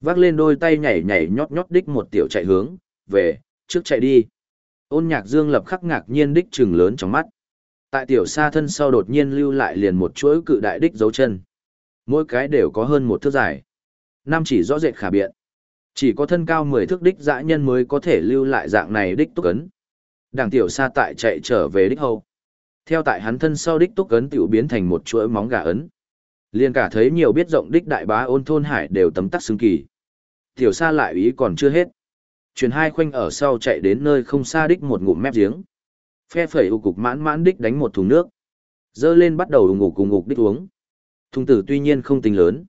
Vác lên đôi tay nhảy nhảy nhót nhót đích một tiểu chạy hướng, về, trước chạy đi. Ôn nhạc dương lập khắc ngạc nhiên đích trừng lớn trong mắt. Tại tiểu sa thân sau đột nhiên lưu lại liền một chuỗi cự đại đích dấu chân. Mỗi cái đều có hơn một thước dài. Năm chỉ rõ rệt khả biện. Chỉ có thân cao 10 thước đích dã nhân mới có thể lưu lại dạng này đích túc ấn. Đảng tiểu sa tại chạy trở về đích hầu. Theo tại hắn thân sau đích túc ấn tiểu biến thành một chuỗi móng gà ấn. Liên cả thấy nhiều biết rộng đích đại bá ôn thôn hải đều tấm tắc xứng kỳ. Tiểu sa lại ý còn chưa hết. Chuyển hai khoanh ở sau chạy đến nơi không xa đích một ngụm mép giếng. Phe phẩy ưu cục mãn mãn đích đánh một thùng nước. Dơ lên bắt đầu ngủ cùng ngục đích uống. Thùng tử tuy nhiên không tính lớn.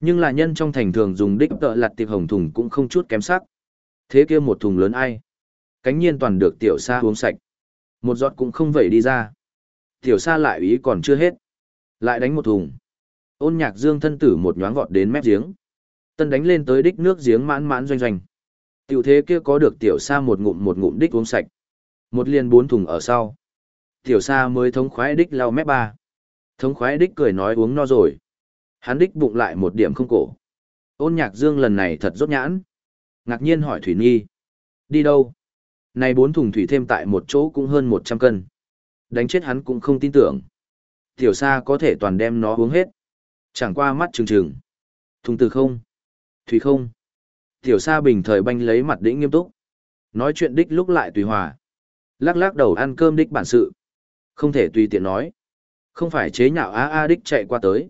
Nhưng là nhân trong thành thường dùng đích tợ lặt tiệp hồng thùng cũng không chút kém sắc. Thế kia một thùng lớn ai? Cánh nhiên toàn được tiểu sa uống sạch. Một giọt cũng không vẩy đi ra. Tiểu sa lại ý còn chưa hết. Lại đánh một thùng. Ôn nhạc dương thân tử một nhoáng vọt đến mép giếng. Tân đánh lên tới đích nước giếng mãn mãn doanh doanh. Tiểu thế kia có được tiểu sa một ngụm một ngụm đích uống sạch. Một liền bốn thùng ở sau. Tiểu sa mới thống khoái đích lau mép ba. Thống khoái đích cười nói uống no rồi. Hắn đích bụng lại một điểm không cổ. Ôn nhạc dương lần này thật rốt nhãn. Ngạc nhiên hỏi Thủy Nhi. Đi đâu? Này bốn thùng thủy thêm tại một chỗ cũng hơn một trăm cân. Đánh chết hắn cũng không tin tưởng. Tiểu sa có thể toàn đem nó uống hết. Chẳng qua mắt trừng trừng. Thùng từ không? Thủy không? Tiểu sa bình thời banh lấy mặt đĩnh nghiêm túc. Nói chuyện đích lúc lại tùy hòa. Lắc lắc đầu ăn cơm đích bản sự. Không thể tùy tiện nói. Không phải chế nhạo a a đích chạy qua tới.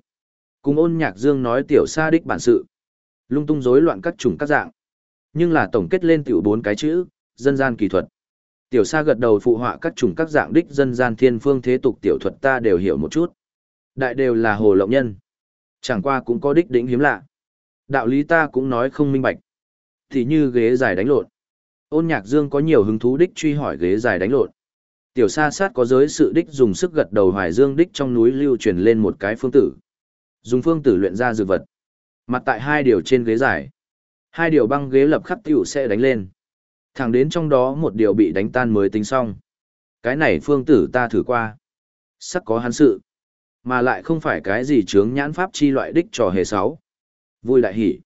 Cùng ôn nhạc dương nói tiểu sa đích bản sự. Lung tung rối loạn các chủng các dạng. Nhưng là tổng kết lên tiểu bốn cái chữ, dân gian kỳ thuật. Tiểu sa gật đầu phụ họa các chủng các dạng đích dân gian thiên phương thế tục tiểu thuật ta đều hiểu một chút. Đại đều là hồ lộng nhân. Chẳng qua cũng có đích đỉnh hiếm lạ. Đạo lý ta cũng nói không minh bạch. Thì như ghế dài đánh lộn. Ôn nhạc dương có nhiều hứng thú đích truy hỏi ghế dài đánh lộn. Tiểu sa sát có giới sự đích dùng sức gật đầu hoài dương đích trong núi lưu truyền lên một cái phương tử. Dùng phương tử luyện ra dược vật. Mặt tại hai điều trên ghế dài. Hai điều băng ghế lập khắp tiểu sẽ đánh lên. Thẳng đến trong đó một điều bị đánh tan mới tính xong. Cái này phương tử ta thử qua. Sắc có hắn sự. Mà lại không phải cái gì chướng nhãn pháp chi loại đích trò hề sáu. Vui lại hỉ.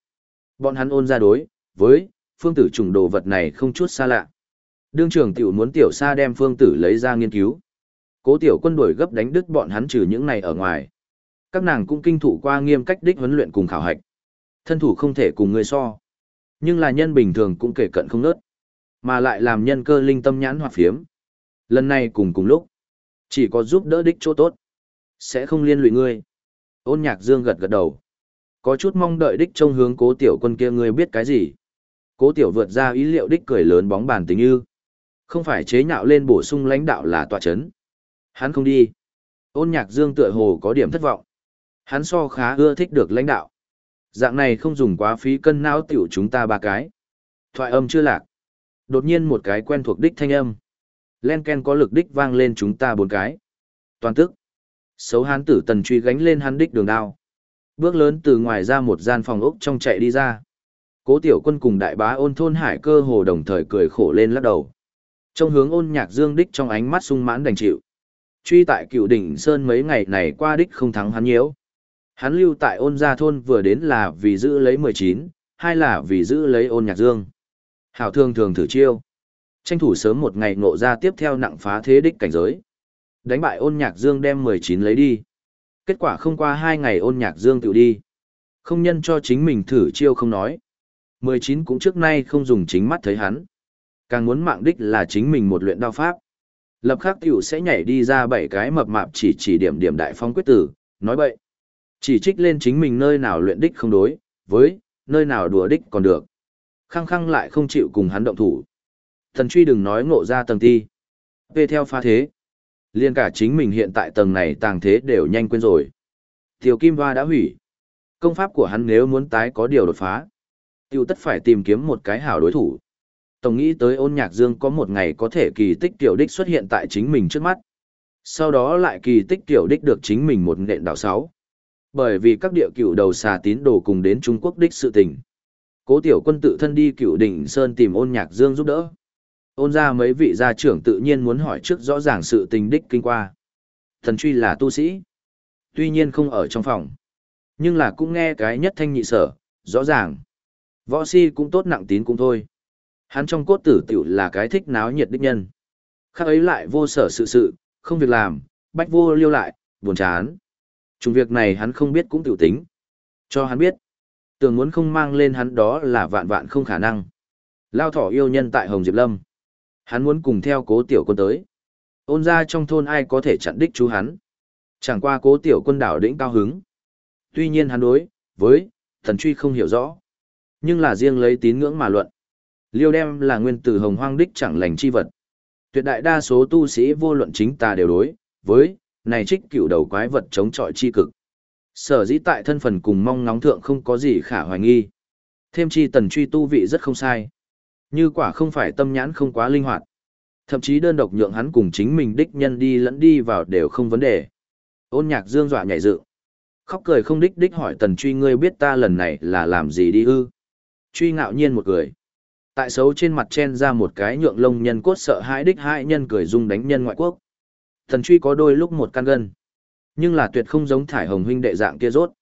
Bọn hắn ôn ra đối, với, phương tử trùng đồ vật này không chút xa lạ. Đương trưởng tiểu muốn tiểu sa đem phương tử lấy ra nghiên cứu. Cố tiểu quân đuổi gấp đánh đứt bọn hắn trừ những này ở ngoài. Các nàng cũng kinh thủ qua nghiêm cách đích huấn luyện cùng khảo hạch. Thân thủ không thể cùng người so. Nhưng là nhân bình thường cũng kể cận không nớt. Mà lại làm nhân cơ linh tâm nhãn hoạt phiếm. Lần này cùng cùng lúc. Chỉ có giúp đỡ đích chỗ tốt. Sẽ không liên lụy ngươi. Ôn nhạc dương gật gật đầu. Có chút mong đợi đích trông hướng cố tiểu quân kia ngươi biết cái gì. Cố tiểu vượt ra ý liệu đích cười lớn bóng bàn tình như. Không phải chế nhạo lên bổ sung lãnh đạo là tọa chấn. Hắn không đi. Ôn nhạc dương tựa hồ có điểm thất vọng. Hắn so khá ưa thích được lãnh đạo. Dạng này không dùng quá phí cân não tiểu chúng ta ba cái. Thoại âm chưa lạc. Đột nhiên một cái quen thuộc đích thanh âm. Len Ken có lực đích vang lên chúng ta bốn cái. Toàn tức. Xấu hán tử tần truy gánh lên hắn đích đường đao. Bước lớn từ ngoài ra một gian phòng ốc trong chạy đi ra. Cố tiểu quân cùng đại bá ôn thôn hải cơ hồ đồng thời cười khổ lên lắc đầu. Trong hướng ôn nhạc dương đích trong ánh mắt sung mãn đành chịu. Truy tại cựu đỉnh Sơn mấy ngày này qua đích không thắng hắn nhiễu. Hắn lưu tại ôn gia thôn vừa đến là vì giữ lấy mười chín, hai là vì giữ lấy ôn nhạc dương. Hảo thương thường thử chiêu. Tranh thủ sớm một ngày ngộ ra tiếp theo nặng phá thế đích cảnh giới. Đánh bại ôn nhạc dương đem mười chín lấy đi. Kết quả không qua hai ngày ôn nhạc dương tự đi. Không nhân cho chính mình thử chiêu không nói mười chín cũng trước nay không dùng chính mắt thấy hắn. Càng muốn mạng đích là chính mình một luyện đao pháp. Lập khắc tiểu sẽ nhảy đi ra bảy cái mập mạp chỉ chỉ điểm điểm đại phong quyết tử, nói bậy. Chỉ trích lên chính mình nơi nào luyện đích không đối, với, nơi nào đùa đích còn được. Khăng khăng lại không chịu cùng hắn động thủ. Thần truy đừng nói ngộ ra tầng ti. Về theo pha thế. Liên cả chính mình hiện tại tầng này tàng thế đều nhanh quên rồi. Tiểu Kim Hoa đã hủy. Công pháp của hắn nếu muốn tái có điều đột phá. Tiêu tất phải tìm kiếm một cái hảo đối thủ. Tổng nghĩ tới ôn nhạc dương có một ngày có thể kỳ tích tiểu đích xuất hiện tại chính mình trước mắt. Sau đó lại kỳ tích tiểu đích được chính mình một nện đảo sáu. Bởi vì các địa cựu đầu xà tín đồ cùng đến Trung Quốc đích sự tình. Cố tiểu quân tự thân đi cựu đỉnh Sơn tìm ôn nhạc dương giúp đỡ. Ôn ra mấy vị gia trưởng tự nhiên muốn hỏi trước rõ ràng sự tình đích kinh qua. Thần truy là tu sĩ. Tuy nhiên không ở trong phòng. Nhưng là cũng nghe cái nhất thanh nhị sở, rõ ràng. Võ si cũng tốt nặng tín cũng thôi. Hắn trong cốt tử tiểu là cái thích náo nhiệt đích nhân. Khác ấy lại vô sở sự sự, không việc làm, bách vô liêu lại, buồn chán. Chúng việc này hắn không biết cũng tiểu tính. Cho hắn biết. Tưởng muốn không mang lên hắn đó là vạn vạn không khả năng. Lao thỏ yêu nhân tại Hồng Diệp Lâm. Hắn muốn cùng theo cố tiểu quân tới. Ôn ra trong thôn ai có thể chặn đích chú hắn. Chẳng qua cố tiểu quân đảo đỉnh cao hứng. Tuy nhiên hắn đối, với, thần truy không hiểu rõ. Nhưng là riêng lấy tín ngưỡng mà luận. Liêu đem là nguyên tử hồng hoang đích chẳng lành chi vật. Tuyệt đại đa số tu sĩ vô luận chính ta đều đối, với, này trích cựu đầu quái vật chống chọi chi cực. Sở dĩ tại thân phần cùng mong ngóng thượng không có gì khả hoài nghi. Thêm chi tần truy tu vị rất không sai. Như quả không phải tâm nhãn không quá linh hoạt. Thậm chí đơn độc nhượng hắn cùng chính mình đích nhân đi lẫn đi vào đều không vấn đề. Ôn nhạc dương dọa nhảy dự. Khóc cười không đích đích hỏi tần truy ngươi biết ta lần này là làm gì đi ư. Truy ngạo nhiên một cười. Tại xấu trên mặt chen ra một cái nhượng lông nhân cốt sợ hãi đích hai nhân cười dung đánh nhân ngoại quốc. Thần truy có đôi lúc một căn gân. Nhưng là tuyệt không giống thải hồng huynh đệ dạng kia rốt.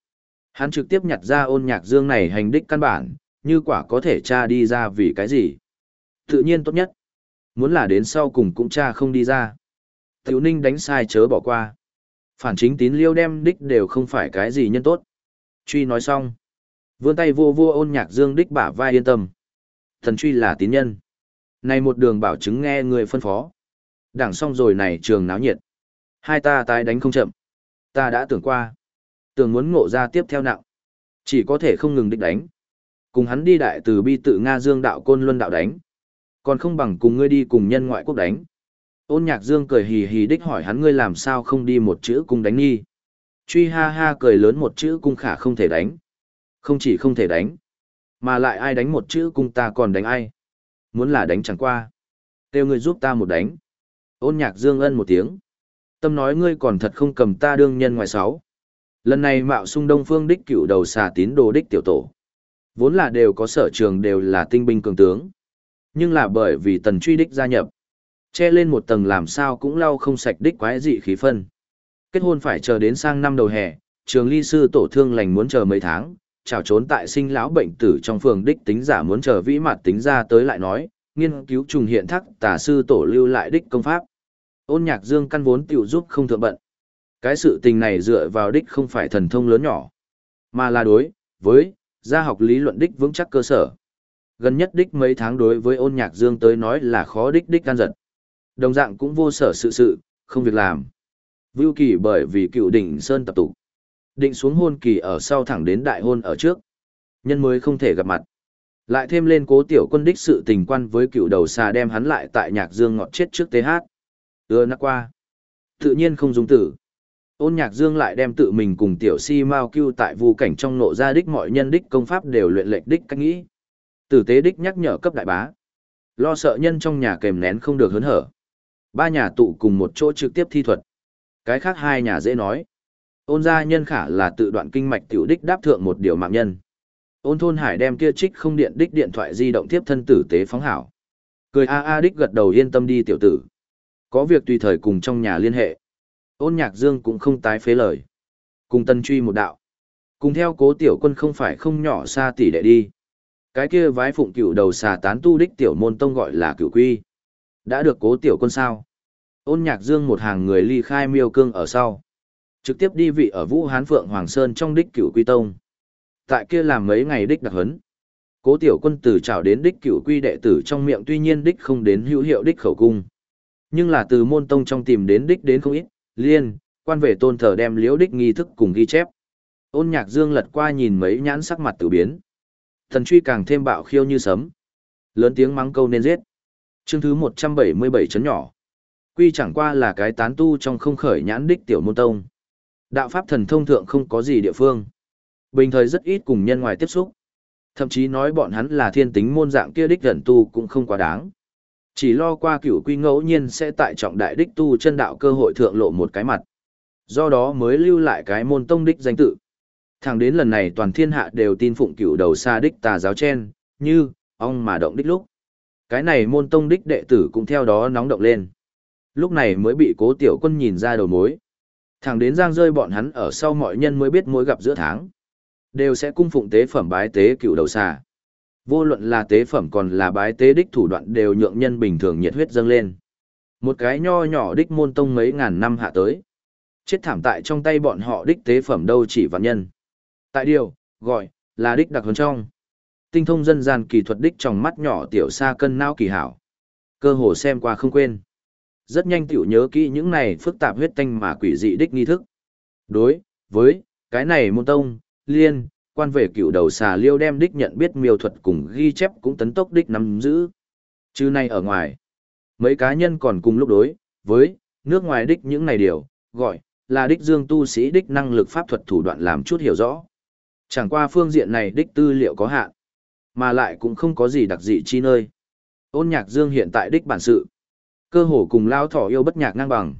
Hắn trực tiếp nhặt ra ôn nhạc dương này hành đích căn bản, như quả có thể tra đi ra vì cái gì. Tự nhiên tốt nhất. Muốn là đến sau cùng cũng tra không đi ra. Tiểu ninh đánh sai chớ bỏ qua. Phản chính tín liêu đem đích đều không phải cái gì nhân tốt. Truy nói xong. Vươn tay vô vô ôn nhạc dương đích bả vai yên tâm. Thần truy là tín nhân. Này một đường bảo chứng nghe người phân phó. Đảng xong rồi này trường náo nhiệt. Hai ta tái đánh không chậm. Ta đã tưởng qua. Tưởng muốn ngộ ra tiếp theo nặng. Chỉ có thể không ngừng đích đánh. Cùng hắn đi đại từ bi tự Nga Dương đạo côn luân đạo đánh. Còn không bằng cùng ngươi đi cùng nhân ngoại quốc đánh. Ôn nhạc Dương cười hì hì đích hỏi hắn ngươi làm sao không đi một chữ cung đánh nghi. Truy ha ha cười lớn một chữ cung khả không thể đánh. Không chỉ không thể đánh. Mà lại ai đánh một chữ cung ta còn đánh ai. Muốn là đánh chẳng qua. Kêu ngươi giúp ta một đánh. Ôn nhạc Dương ân một tiếng. Tâm nói ngươi còn thật không cầm ta đương nhân ngoài sáu. Lần này mạo sung đông phương đích cựu đầu xà tín đồ đích tiểu tổ. Vốn là đều có sở trường đều là tinh binh cường tướng. Nhưng là bởi vì tần truy đích gia nhập. Che lên một tầng làm sao cũng lau không sạch đích quái dị khí phân. Kết hôn phải chờ đến sang năm đầu hè, trường ly sư tổ thương lành muốn chờ mấy tháng, trào trốn tại sinh lão bệnh tử trong phường đích tính giả muốn chờ vĩ mặt tính ra tới lại nói, nghiên cứu trùng hiện thắc tả sư tổ lưu lại đích công pháp. Ôn nhạc dương căn vốn tiểu giúp không thượng bận. Cái sự tình này dựa vào đích không phải thần thông lớn nhỏ, mà là đối, với, gia học lý luận đích vững chắc cơ sở. Gần nhất đích mấy tháng đối với ôn nhạc dương tới nói là khó đích đích can giật. Đồng dạng cũng vô sở sự sự, không việc làm. Vưu kỳ bởi vì cựu đỉnh Sơn tập tụ. Định xuống hôn kỳ ở sau thẳng đến đại hôn ở trước. Nhân mới không thể gặp mặt. Lại thêm lên cố tiểu quân đích sự tình quan với cựu đầu xà đem hắn lại tại nhạc dương ngọt chết trước TH. Ưa nắc qua. Tự nhiên không dùng tử. Ôn nhạc dương lại đem tự mình cùng tiểu si mau cưu tại vu cảnh trong nộ ra đích mọi nhân đích công pháp đều luyện lệch đích cách nghĩ. Tử tế đích nhắc nhở cấp đại bá. Lo sợ nhân trong nhà kèm nén không được hớn hở. Ba nhà tụ cùng một chỗ trực tiếp thi thuật. Cái khác hai nhà dễ nói. Ôn gia nhân khả là tự đoạn kinh mạch tiểu đích đáp thượng một điều mạng nhân. Ôn thôn hải đem kia trích không điện đích điện thoại di động tiếp thân tử tế phóng hảo. Cười a a đích gật đầu yên tâm đi tiểu tử. Có việc tùy thời cùng trong nhà liên hệ. Ôn nhạc dương cũng không tái phế lời. Cùng tân truy một đạo. Cùng theo cố tiểu quân không phải không nhỏ xa tỷ đệ đi. Cái kia vái phụng cựu đầu xà tán tu đích tiểu môn tông gọi là cựu quy. Đã được cố tiểu quân sao? Ôn nhạc dương một hàng người ly khai miêu cương ở sau. Trực tiếp đi vị ở Vũ Hán Phượng Hoàng Sơn trong đích cửu quy tông. Tại kia làm mấy ngày đích đặc hấn. Cố tiểu quân từ chào đến đích cửu quy đệ tử trong miệng tuy nhiên đích không đến hữu hiệu đích khẩu cung. Nhưng là từ môn tông trong tìm đến đích đến không ít, liên, quan về tôn thờ đem liễu đích nghi thức cùng ghi chép. Ôn nhạc dương lật qua nhìn mấy nhãn sắc mặt tử biến. Thần truy càng thêm bạo khiêu như sấm. Lớn tiếng mắng câu nên giết. Chương thứ 177 chấn nhỏ. Quy chẳng qua là cái tán tu trong không khởi nhãn đích tiểu môn tông. Đạo pháp thần thông thượng không có gì địa phương. Bình thời rất ít cùng nhân ngoài tiếp xúc. Thậm chí nói bọn hắn là thiên tính môn dạng kia đích gần tu cũng không quá đáng. Chỉ lo qua cửu quy ngẫu nhiên sẽ tại trọng đại đích tu chân đạo cơ hội thượng lộ một cái mặt. Do đó mới lưu lại cái môn tông đích danh tự. Thẳng đến lần này toàn thiên hạ đều tin phụng cửu đầu xa đích tà giáo chen, như, ông mà động đích lúc. Cái này môn tông đích đệ tử cũng theo đó nóng động lên. Lúc này mới bị cố tiểu quân nhìn ra đầu mối. Thẳng đến giang rơi bọn hắn ở sau mọi nhân mới biết mỗi gặp giữa tháng. Đều sẽ cung phụng tế phẩm bái tế cựu đầu xà. Vô luận là tế phẩm còn là bái tế đích thủ đoạn đều nhượng nhân bình thường nhiệt huyết dâng lên. Một cái nho nhỏ đích môn tông mấy ngàn năm hạ tới. Chết thảm tại trong tay bọn họ đích tế phẩm đâu chỉ vạn nhân. Tại điều, gọi, là đích đặc hơn trong. Tinh thông dân gian kỳ thuật đích trong mắt nhỏ tiểu xa cân não kỳ hảo. Cơ hồ xem qua không quên. Rất nhanh tiểu nhớ kỹ những này phức tạp huyết tanh mà quỷ dị đích nghi thức. Đối, với, cái này môn tông, liên, quan về cựu đầu xà liêu đem đích nhận biết miêu thuật cùng ghi chép cũng tấn tốc đích nắm giữ. Chứ này ở ngoài, mấy cá nhân còn cùng lúc đối, với, nước ngoài đích những này điều, gọi, là đích dương tu sĩ đích năng lực pháp thuật thủ đoạn làm chút hiểu rõ. Chẳng qua phương diện này đích tư liệu có hạn, mà lại cũng không có gì đặc dị chi nơi. Ôn nhạc dương hiện tại đích bản sự. Cơ hồ cùng lao thỏ yêu bất nhạc ngang bằng.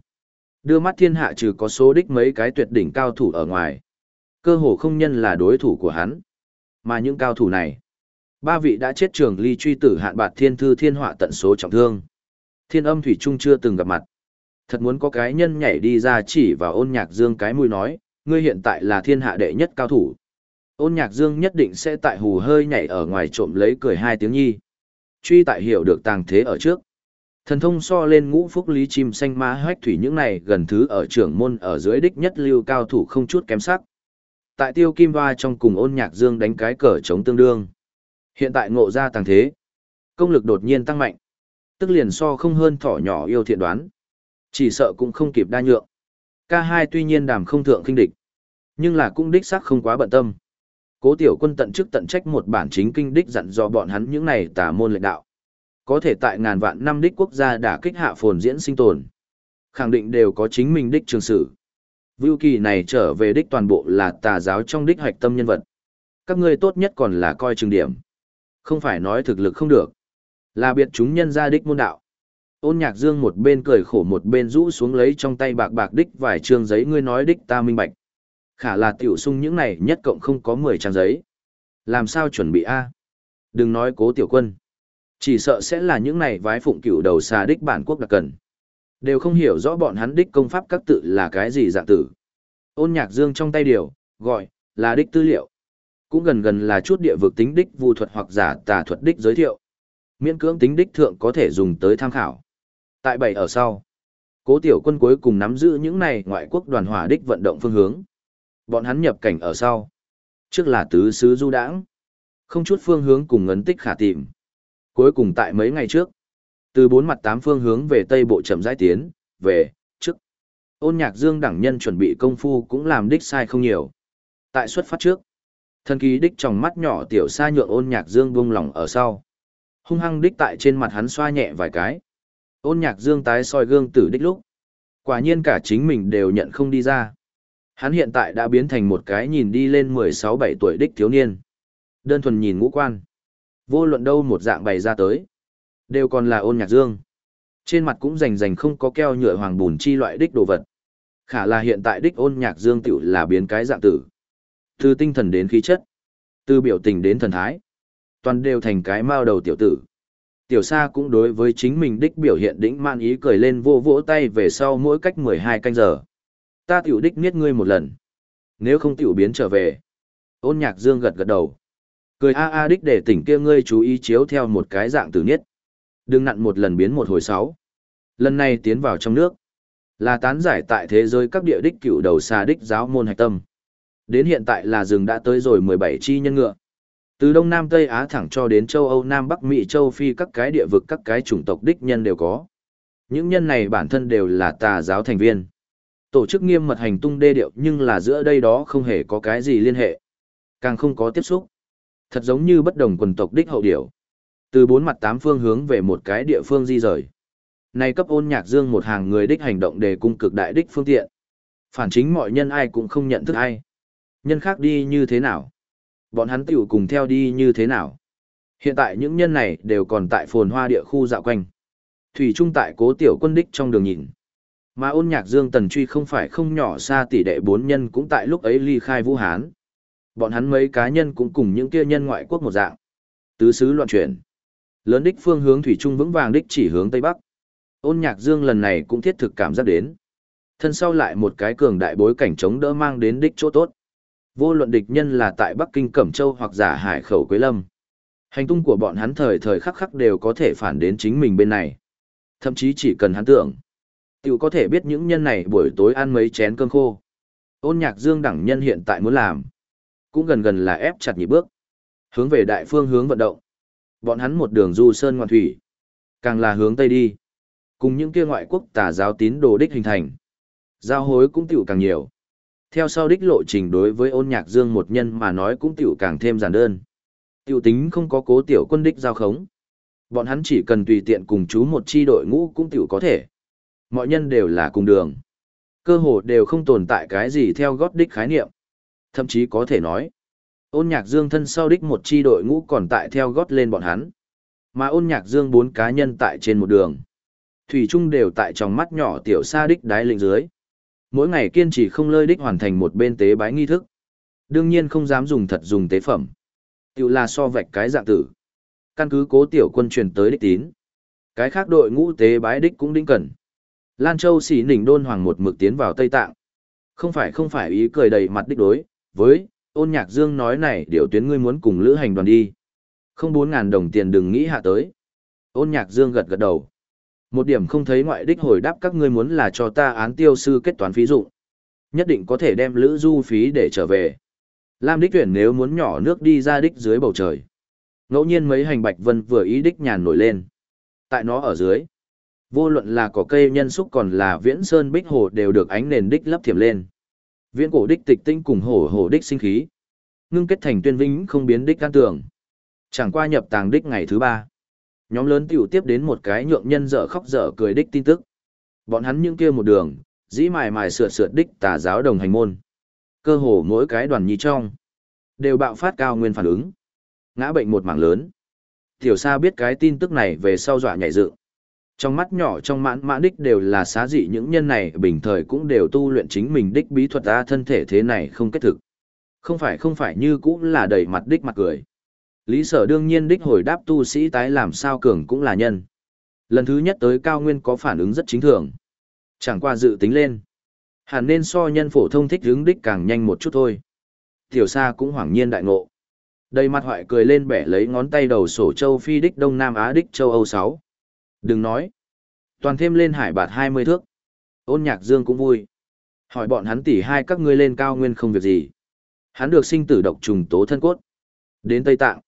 Đưa mắt thiên hạ trừ có số đích mấy cái tuyệt đỉnh cao thủ ở ngoài. Cơ hồ không nhân là đối thủ của hắn. Mà những cao thủ này, ba vị đã chết trường ly truy tử hạn bạt thiên thư thiên họa tận số trọng thương. Thiên âm thủy trung chưa từng gặp mặt. Thật muốn có cái nhân nhảy đi ra chỉ vào ôn nhạc dương cái mùi nói, ngươi hiện tại là thiên hạ đệ nhất cao thủ. Ôn nhạc dương nhất định sẽ tại hù hơi nhảy ở ngoài trộm lấy cười hai tiếng nhi. Truy tại hiểu được tàng thế ở trước. Thần thông so lên ngũ phúc lý chim xanh ma hách thủy những này gần thứ ở trưởng môn ở dưới đích nhất lưu cao thủ không chút kém sắc. Tại tiêu kim va trong cùng ôn nhạc dương đánh cái cờ chống tương đương. Hiện tại ngộ ra tàng thế. Công lực đột nhiên tăng mạnh. Tức liền so không hơn thỏ nhỏ yêu thiện đoán. Chỉ sợ cũng không kịp đa nhượng. Ca hai tuy nhiên đàm không thượng kinh địch. Nhưng là cũng đích xác không quá bận tâm. Cố tiểu quân tận chức tận trách một bản chính kinh đích dặn dò bọn hắn những này tà môn lệnh đạo có thể tại ngàn vạn năm đích quốc gia đã kích hạ phồn diễn sinh tồn. Khẳng định đều có chính mình đích trường sử. Vưu kỳ này trở về đích toàn bộ là tà giáo trong đích hoạch tâm nhân vật. Các ngươi tốt nhất còn là coi trường điểm. Không phải nói thực lực không được. Là biệt chúng nhân ra đích môn đạo. Ôn nhạc dương một bên cười khổ một bên rũ xuống lấy trong tay bạc bạc đích vài trường giấy, ngươi nói đích ta minh bạch. Khả là tiểu sung những này nhất cộng không có 10 trang giấy. Làm sao chuẩn bị A? Đừng nói cố tiểu quân. Chỉ sợ sẽ là những này vái phụng cửu đầu xà đích bản quốc đặc cần. Đều không hiểu rõ bọn hắn đích công pháp các tự là cái gì dạng tử. Ôn nhạc dương trong tay điều, gọi, là đích tư liệu. Cũng gần gần là chút địa vực tính đích vu thuật hoặc giả tà thuật đích giới thiệu. Miễn cưỡng tính đích thượng có thể dùng tới tham khảo. Tại bảy ở sau, cố tiểu quân cuối cùng nắm giữ những này ngoại quốc đoàn hỏa đích vận động phương hướng. Bọn hắn nhập cảnh ở sau. Trước là tứ sứ du đãng Không chút phương hướng cùng ngấn tích khả tìm. Cuối cùng tại mấy ngày trước, từ bốn mặt tám phương hướng về tây bộ chậm rãi tiến, về, trước. Ôn nhạc dương đẳng nhân chuẩn bị công phu cũng làm đích sai không nhiều. Tại xuất phát trước, thân kỳ đích trong mắt nhỏ tiểu xa nhượng ôn nhạc dương buông lỏng ở sau. Hung hăng đích tại trên mặt hắn xoa nhẹ vài cái. Ôn nhạc dương tái soi gương tử đích lúc. Quả nhiên cả chính mình đều nhận không đi ra. Hắn hiện tại đã biến thành một cái nhìn đi lên 16-17 tuổi đích thiếu niên. Đơn thuần nhìn ngũ quan. Vô luận đâu một dạng bày ra tới. Đều còn là ôn nhạc dương. Trên mặt cũng rành rành không có keo nhựa hoàng bùn chi loại đích đồ vật. Khả là hiện tại đích ôn nhạc dương tiểu là biến cái dạng tử. Từ tinh thần đến khí chất. Từ biểu tình đến thần thái. Toàn đều thành cái mao đầu tiểu tử. Tiểu Sa cũng đối với chính mình đích biểu hiện đỉnh man ý cười lên vô vỗ tay về sau mỗi cách 12 canh giờ. Ta tiểu đích niết ngươi một lần. Nếu không tiểu biến trở về. Ôn nhạc dương gật gật đầu. Cười a a đích để tỉnh kia ngươi chú ý chiếu theo một cái dạng từ niết. Đừng nặn một lần biến một hồi sáu. Lần này tiến vào trong nước. Là tán giải tại thế giới các địa đích cựu đầu xa đích giáo môn hạch tâm. Đến hiện tại là rừng đã tới rồi 17 chi nhân ngựa. Từ Đông Nam Tây Á thẳng cho đến châu Âu, Nam Bắc Mỹ, châu Phi các cái địa vực, các cái chủng tộc đích nhân đều có. Những nhân này bản thân đều là tà giáo thành viên. Tổ chức nghiêm mật hành tung đê điệu nhưng là giữa đây đó không hề có cái gì liên hệ. Càng không có tiếp xúc. Thật giống như bất đồng quần tộc đích hậu điểu. Từ bốn mặt tám phương hướng về một cái địa phương di rời. Này cấp ôn nhạc dương một hàng người đích hành động để cung cực đại đích phương tiện. Phản chính mọi nhân ai cũng không nhận thức ai. Nhân khác đi như thế nào? Bọn hắn tiểu cùng theo đi như thế nào? Hiện tại những nhân này đều còn tại phồn hoa địa khu dạo quanh. Thủy trung tại cố tiểu quân đích trong đường nhìn. Mà ôn nhạc dương tần truy không phải không nhỏ xa tỷ đệ bốn nhân cũng tại lúc ấy ly khai Vũ Hán. Bọn hắn mấy cá nhân cũng cùng những kia nhân ngoại quốc một dạng. Tứ xứ loạn chuyển. Lớn đích phương hướng thủy trung vững vàng đích chỉ hướng Tây Bắc. Ôn nhạc dương lần này cũng thiết thực cảm giác đến. Thân sau lại một cái cường đại bối cảnh chống đỡ mang đến đích chỗ tốt. Vô luận địch nhân là tại Bắc Kinh Cẩm Châu hoặc giả hải khẩu Quế Lâm. Hành tung của bọn hắn thời thời khắc khắc đều có thể phản đến chính mình bên này. Thậm chí chỉ cần hắn tưởng. Tiểu có thể biết những nhân này buổi tối ăn mấy chén cơm khô. Ôn nhạc dương đẳng nhân hiện tại muốn làm. Cũng gần gần là ép chặt nhịp bước. Hướng về đại phương hướng vận động. Bọn hắn một đường du sơn ngoan thủy. Càng là hướng tây đi. Cùng những kia ngoại quốc tà giáo tín đồ đích hình thành. Giao hối cũng tiểu càng nhiều. Theo sau đích lộ trình đối với ôn nhạc dương một nhân mà nói cũng tiểu càng thêm giản đơn. Tiểu tính không có cố tiểu quân đích giao khống. Bọn hắn chỉ cần tùy tiện cùng chú một chi đội ngũ cũng tiểu có thể. Mọi nhân đều là cùng đường. Cơ hồ đều không tồn tại cái gì theo gót đích khái niệm. Thậm chí có thể nói, ôn nhạc dương thân sau đích một chi đội ngũ còn tại theo gót lên bọn hắn. Mà ôn nhạc dương bốn cá nhân tại trên một đường. Thủy Trung đều tại trong mắt nhỏ tiểu sa đích đái lĩnh dưới. Mỗi ngày kiên trì không lơi đích hoàn thành một bên tế bái nghi thức. Đương nhiên không dám dùng thật dùng tế phẩm. Tiểu là so vạch cái dạng tử. Căn cứ cố tiểu quân truyền tới đích tín. Cái khác đội ngũ tế bái đích cũng đinh cần. Lan Châu xỉ nỉnh đôn hoàng một mực tiến vào Tây Tạng. Không phải không phải ý cười đầy mặt đích đối, với, ôn nhạc dương nói này điều tuyến ngươi muốn cùng lữ hành đoàn đi. Không bốn ngàn đồng tiền đừng nghĩ hạ tới. Ôn nhạc dương gật gật đầu. Một điểm không thấy ngoại đích hồi đáp các ngươi muốn là cho ta án tiêu sư kết toán phí dụng. Nhất định có thể đem lữ du phí để trở về. Lam đích tuyển nếu muốn nhỏ nước đi ra đích dưới bầu trời. Ngẫu nhiên mấy hành bạch vân vừa ý đích nhàn nổi lên. Tại nó ở dưới. Vô luận là có cây nhân xúc còn là viễn sơn bích hồ đều được ánh nền đích lấp thiểm lên. Viễn cổ đích tịch tinh cùng hổ hổ đích sinh khí. Ngưng kết thành tuyên vĩnh không biến đích can tường. Chẳng qua nhập tàng đích ngày thứ ba. Nhóm lớn tiểu tiếp đến một cái nhượng nhân dở khóc dở cười đích tin tức. Bọn hắn những kia một đường, dĩ mài mài sượt sượt đích tà giáo đồng hành môn. Cơ hồ mỗi cái đoàn nhi trong, đều bạo phát cao nguyên phản ứng. Ngã bệnh một mảng lớn. Tiểu Sa biết cái tin tức này về sau dọa nhảy dựng. Trong mắt nhỏ trong mãn mãn đích đều là xá dị những nhân này, bình thời cũng đều tu luyện chính mình đích bí thuật ta thân thể thế này không kết thực. Không phải không phải, như cũng là đầy mặt đích mặt cười. Lý sở đương nhiên đích hồi đáp tu sĩ tái làm sao cường cũng là nhân. Lần thứ nhất tới cao nguyên có phản ứng rất chính thường. Chẳng qua dự tính lên. Hẳn nên so nhân phổ thông thích hướng đích càng nhanh một chút thôi. Tiểu sa cũng hoảng nhiên đại ngộ. Đầy mặt hoại cười lên bẻ lấy ngón tay đầu sổ châu phi đích Đông Nam Á đích châu Âu 6. Đừng nói. Toàn thêm lên hải bạt 20 thước. Ôn nhạc dương cũng vui. Hỏi bọn hắn tỉ hai các ngươi lên cao nguyên không việc gì. Hắn được sinh tử độc trùng tố thân cốt. Đến Tây Tạng.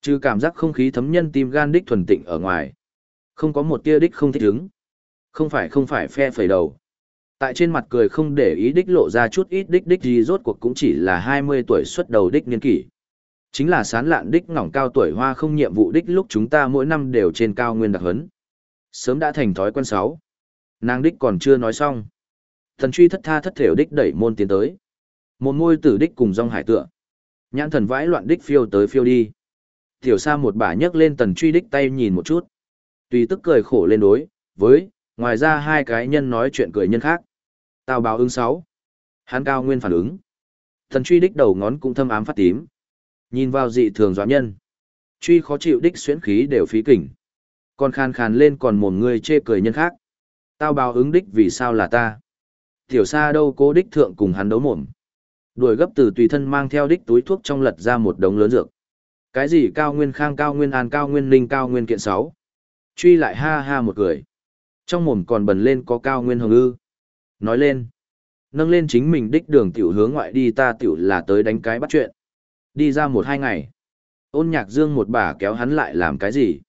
Trừ cảm giác không khí thấm nhân tim gan đích thuần tịnh ở ngoài. Không có một tia đích không thích ứng. Không phải không phải phe phẩy đầu. Tại trên mặt cười không để ý đích lộ ra chút ít đích đích gì, rốt cuộc cũng chỉ là 20 tuổi xuất đầu đích niên kỷ. Chính là sán lạn đích ngỏng cao tuổi hoa không nhiệm vụ đích lúc chúng ta mỗi năm đều trên cao nguyên đặc hấn. Sớm đã thành thói quen sáu. Nàng đích còn chưa nói xong. Thần truy thất tha thất thểu đích đẩy môn tiến tới. Một môi tử đích cùng rong hải tựa. Nhãn thần vãi loạn đích phiêu tới phiêu đi. Tiểu sa một bà nhấc lên tần truy đích tay nhìn một chút. Tùy tức cười khổ lên đối, với, ngoài ra hai cái nhân nói chuyện cười nhân khác. Tào báo ứng sáu. Hắn cao nguyên phản ứng. Thần truy đích đầu ngón cũng thâm ám phát tím. Nhìn vào dị thường dọa nhân. Truy khó chịu đích xuyến khí đều phí kỉnh. Còn khàn khàn lên còn một người chê cười nhân khác. Tao báo ứng đích vì sao là ta. Tiểu xa đâu cố đích thượng cùng hắn đấu mồm. Đuổi gấp từ tùy thân mang theo đích túi thuốc trong lật ra một đống lớn dược. Cái gì cao nguyên khang, cao nguyên an, cao nguyên linh cao nguyên kiện sáu Truy lại ha ha một cười. Trong mồm còn bần lên có cao nguyên hồng ư. Nói lên. Nâng lên chính mình đích đường tiểu hướng ngoại đi ta tiểu là tới đánh cái bắt chuyện. Đi ra một hai ngày. Ôn nhạc dương một bà kéo hắn lại làm cái gì?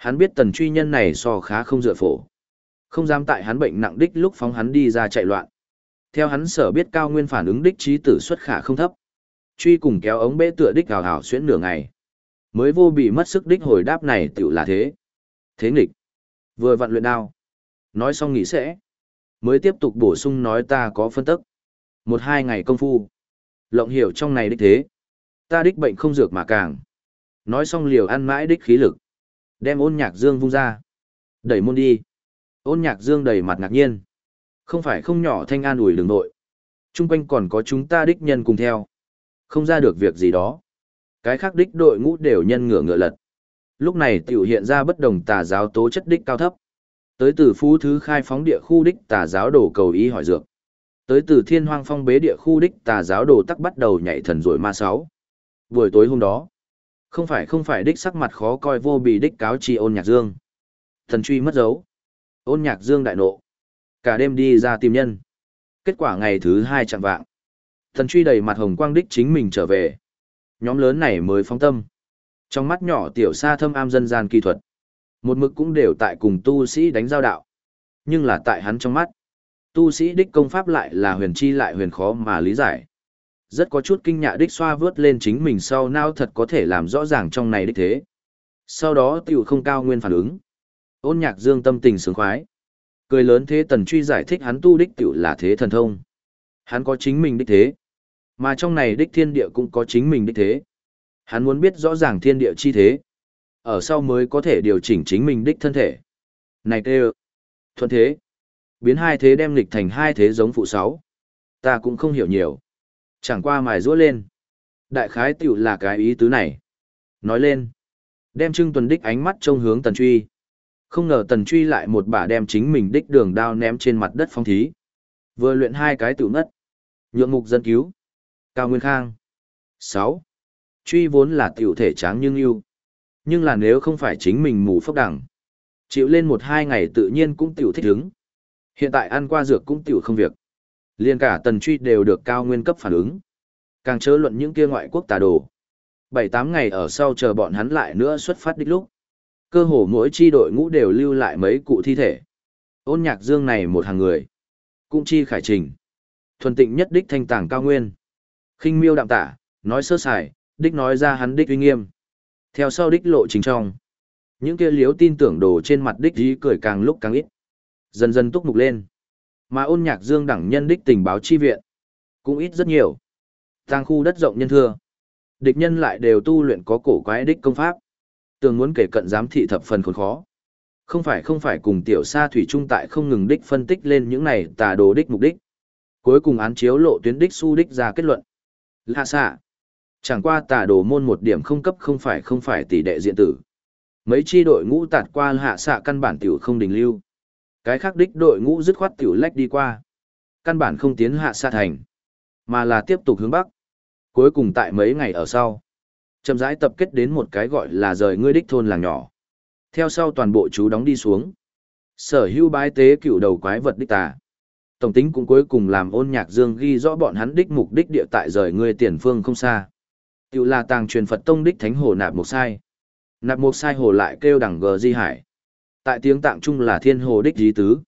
Hắn biết tần truy nhân này so khá không dựa phổ. Không dám tại hắn bệnh nặng đích lúc phóng hắn đi ra chạy loạn. Theo hắn sở biết cao nguyên phản ứng đích trí tử xuất khả không thấp. Truy cùng kéo ống bế tựa đích hào hào xuyễn nửa ngày. Mới vô bị mất sức đích hồi đáp này tựu là thế. Thế nghịch. Vừa vặn luyện đao. Nói xong nghỉ sẽ. Mới tiếp tục bổ sung nói ta có phân tức. Một hai ngày công phu. Lộng hiểu trong này đích thế. Ta đích bệnh không dược mà càng. Nói xong liều ăn mãi đích khí lực. Đem ôn nhạc dương vung ra. Đẩy môn đi. Ôn nhạc dương đầy mặt ngạc nhiên. Không phải không nhỏ thanh an ủi đường nội. Trung quanh còn có chúng ta đích nhân cùng theo. Không ra được việc gì đó. Cái khác đích đội ngũ đều nhân ngựa ngựa lật. Lúc này tiểu hiện ra bất đồng tà giáo tố chất đích cao thấp. Tới từ phú thứ khai phóng địa khu đích tà giáo đổ cầu ý hỏi dược. Tới từ thiên hoang phong bế địa khu đích tà giáo đồ tắc bắt đầu nhảy thần rồi ma sáu. Buổi tối hôm đó, không phải không phải, đích sắc mặt khó coi vô bị đích cáo chi ôn nhạc dương. Thần truy mất dấu. Ôn nhạc dương đại nộ. Cả đêm đi ra tìm nhân. Kết quả ngày thứ hai chẳng vạng. Thần truy đầy mặt hồng quang đích chính mình trở về. Nhóm lớn này mới phóng tâm. Trong mắt nhỏ tiểu sa thâm am dân gian kỳ thuật. Một mực cũng đều tại cùng tu sĩ đánh giao đạo. Nhưng là tại hắn trong mắt. Tu sĩ đích công pháp lại là huyền chi lại huyền khó mà lý giải rất có chút kinh nhạ đích xoa vớt lên chính mình sau nao thật có thể làm rõ ràng trong này đích thế. Sau đó tiểu không cao nguyên phản ứng. Ôn nhạc dương tâm tình sướng khoái. Cười lớn thế tần truy giải thích hắn tu đích tiểu là thế thần thông. Hắn có chính mình đích thế. Mà trong này đích thiên địa cũng có chính mình đích thế. Hắn muốn biết rõ ràng thiên địa chi thế. Ở sau mới có thể điều chỉnh chính mình đích thân thể. Này tê Thuận thế. Biến hai thế đem lịch thành hai thế giống phụ sáu. Ta cũng không hiểu nhiều. Chẳng qua mài rũa lên. Đại khái tiểu là cái ý tứ này. Nói lên. Đem trưng tuần đích ánh mắt trông hướng tần truy. Không ngờ tần truy lại một bà đem chính mình đích đường đao ném trên mặt đất phong thí. Vừa luyện hai cái tiểu ngất. Nhượng mục dân cứu. Cao Nguyên Khang. 6. Truy vốn là tiểu thể tráng nhưng yêu. Nhưng là nếu không phải chính mình mù phốc đẳng. Chịu lên một hai ngày tự nhiên cũng tiểu thích hứng. Hiện tại ăn qua dược cũng tiểu không việc. Liên cả tần truy đều được cao nguyên cấp phản ứng. Càng chớ luận những kia ngoại quốc tà đồ. Bảy tám ngày ở sau chờ bọn hắn lại nữa xuất phát đích lúc. Cơ hồ mỗi chi đội ngũ đều lưu lại mấy cụ thi thể. Ôn nhạc dương này một hàng người. Cũng chi khải trình. Thuần tịnh nhất đích thanh tàng cao nguyên. khinh miêu đạm tả, nói sơ sài, đích nói ra hắn đích uy nghiêm. Theo sau đích lộ trình trong. Những kia liếu tin tưởng đồ trên mặt đích dí cười càng lúc càng ít. Dần dần túc mục lên. Mà ôn nhạc dương đẳng nhân đích tình báo chi viện. Cũng ít rất nhiều. Tàng khu đất rộng nhân thưa. Địch nhân lại đều tu luyện có cổ quái đích công pháp. Tường muốn kể cận giám thị thập phần khốn khó. Không phải không phải cùng tiểu sa thủy trung tại không ngừng đích phân tích lên những này tà đồ đích mục đích. Cuối cùng án chiếu lộ tuyến đích su đích ra kết luận. Lạ xạ. Chẳng qua tà đồ môn một điểm không cấp không phải không phải tỷ đệ diện tử. Mấy chi đội ngũ tạt qua hạ xạ căn bản tiểu không đình lưu. Cái khác đích đội ngũ dứt khoát tiểu lách đi qua. Căn bản không tiến hạ xa thành, mà là tiếp tục hướng bắc. Cuối cùng tại mấy ngày ở sau, chậm rãi tập kết đến một cái gọi là rời ngươi đích thôn làng nhỏ. Theo sau toàn bộ chú đóng đi xuống. Sở hữu bái tế cựu đầu quái vật đích tà. Tổng tính cũng cuối cùng làm ôn nhạc dương ghi rõ bọn hắn đích mục đích địa tại rời ngươi tiền phương không xa. Tiểu là tàng truyền Phật tông đích thánh hồ nạp một sai. Nạp một sai hồ lại kêu đẳng gờ di hải. Tại tiếng tạng trung là thiên hồ đích Dí tứ.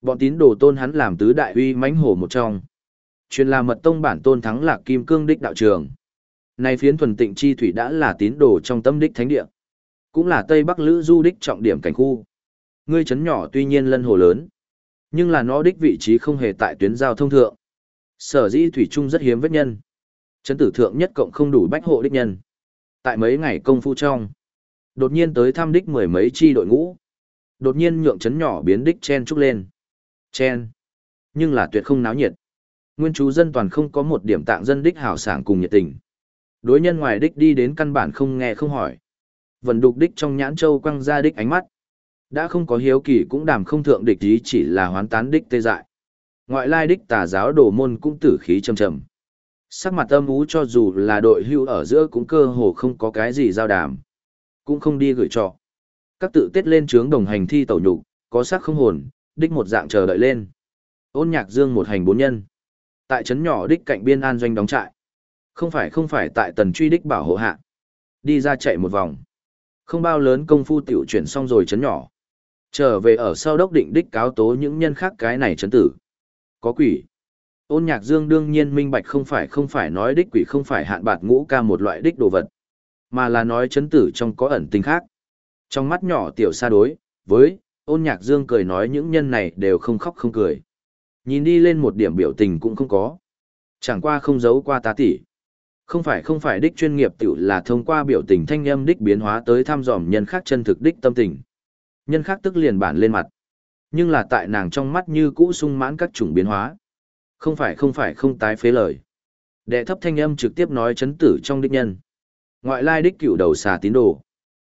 Bọn tín đồ tôn hắn làm tứ đại uy mãnh hồ một trong. Truyền là mật tông bản tôn thắng lạc kim cương đích đạo trường. Nay phiến thuần tịnh chi thủy đã là tín đồ trong tâm đích thánh địa. Cũng là Tây Bắc Lữ du đích trọng điểm cảnh khu. Ngươi chấn nhỏ tuy nhiên lân hồ lớn, nhưng là nó đích vị trí không hề tại tuyến giao thông thượng. Sở dĩ thủy trung rất hiếm vết nhân. Chấn tử thượng nhất cộng không đủ bách hộ đích nhân. Tại mấy ngày công phu trong, đột nhiên tới thăm đích mười mấy chi đội ngũ. Đột nhiên nhượng chấn nhỏ biến đích chen trúc lên. Chen. Nhưng là tuyệt không náo nhiệt. Nguyên chú dân toàn không có một điểm tạng dân đích hảo sảng cùng nhiệt tình. Đối nhân ngoài đích đi đến căn bản không nghe không hỏi. Vần đục đích trong nhãn châu quăng ra đích ánh mắt. Đã không có hiếu kỳ cũng đàm không thượng địch ý chỉ là hoán tán đích tê dại. Ngoại lai đích tà giáo đồ môn cũng tử khí trầm trầm. Sắc mặt âm ú cho dù là đội hưu ở giữa cũng cơ hồ không có cái gì giao đàm. Cũng không đi gửi trọ. Các tự tiết lên trướng đồng hành thi tẩu nhục, có sắc không hồn, đích một dạng chờ đợi lên. Ôn nhạc dương một hành bốn nhân. Tại trấn nhỏ đích cạnh biên an doanh đóng trại. Không phải không phải tại tần truy đích bảo hộ hạ. Đi ra chạy một vòng. Không bao lớn công phu tiểu chuyển xong rồi trấn nhỏ. Trở về ở sau đốc định đích cáo tố những nhân khác cái này chấn tử. Có quỷ. Ôn nhạc dương đương nhiên minh bạch không phải không phải nói đích quỷ không phải hạn bạt ngũ ca một loại đích đồ vật, mà là nói chấn tử trong có ẩn tình khác. Trong mắt nhỏ tiểu xa đối, với, ôn nhạc dương cười nói những nhân này đều không khóc không cười. Nhìn đi lên một điểm biểu tình cũng không có. Chẳng qua không giấu qua tá tỉ. Không phải không phải đích chuyên nghiệp tiểu là thông qua biểu tình thanh âm đích biến hóa tới thăm dòm nhân khác chân thực đích tâm tình. Nhân khác tức liền bản lên mặt. Nhưng là tại nàng trong mắt như cũ sung mãn các chủng biến hóa. Không phải không phải không tái phế lời. Đệ thấp thanh âm trực tiếp nói chấn tử trong đích nhân. Ngoại lai đích cửu đầu xà tín đồ.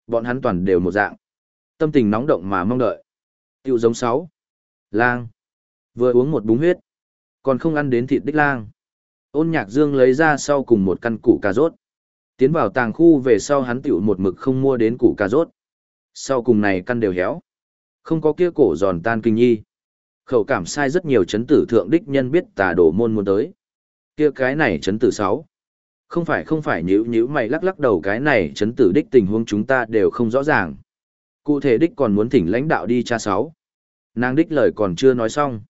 Bọn hắn toàn đều một dạng. Tâm tình nóng động mà mong đợi. Tiểu giống sáu. Lang. Vừa uống một búng huyết. Còn không ăn đến thịt đích lang. Ôn nhạc dương lấy ra sau cùng một căn củ cà rốt. Tiến vào tàng khu về sau hắn tiểu một mực không mua đến củ cà rốt. Sau cùng này căn đều héo. Không có kia cổ giòn tan kinh nhi. Khẩu cảm sai rất nhiều chấn tử thượng đích nhân biết tà đổ môn muốn tới. Kia cái này chấn tử sáu không phải không phải nhữ nhữ mày, lắc lắc đầu, cái này chấn tử đích tình huống chúng ta đều không rõ ràng. Cụ thể đích còn muốn thỉnh lãnh đạo đi cha sáu. Nàng đích lời còn chưa nói xong.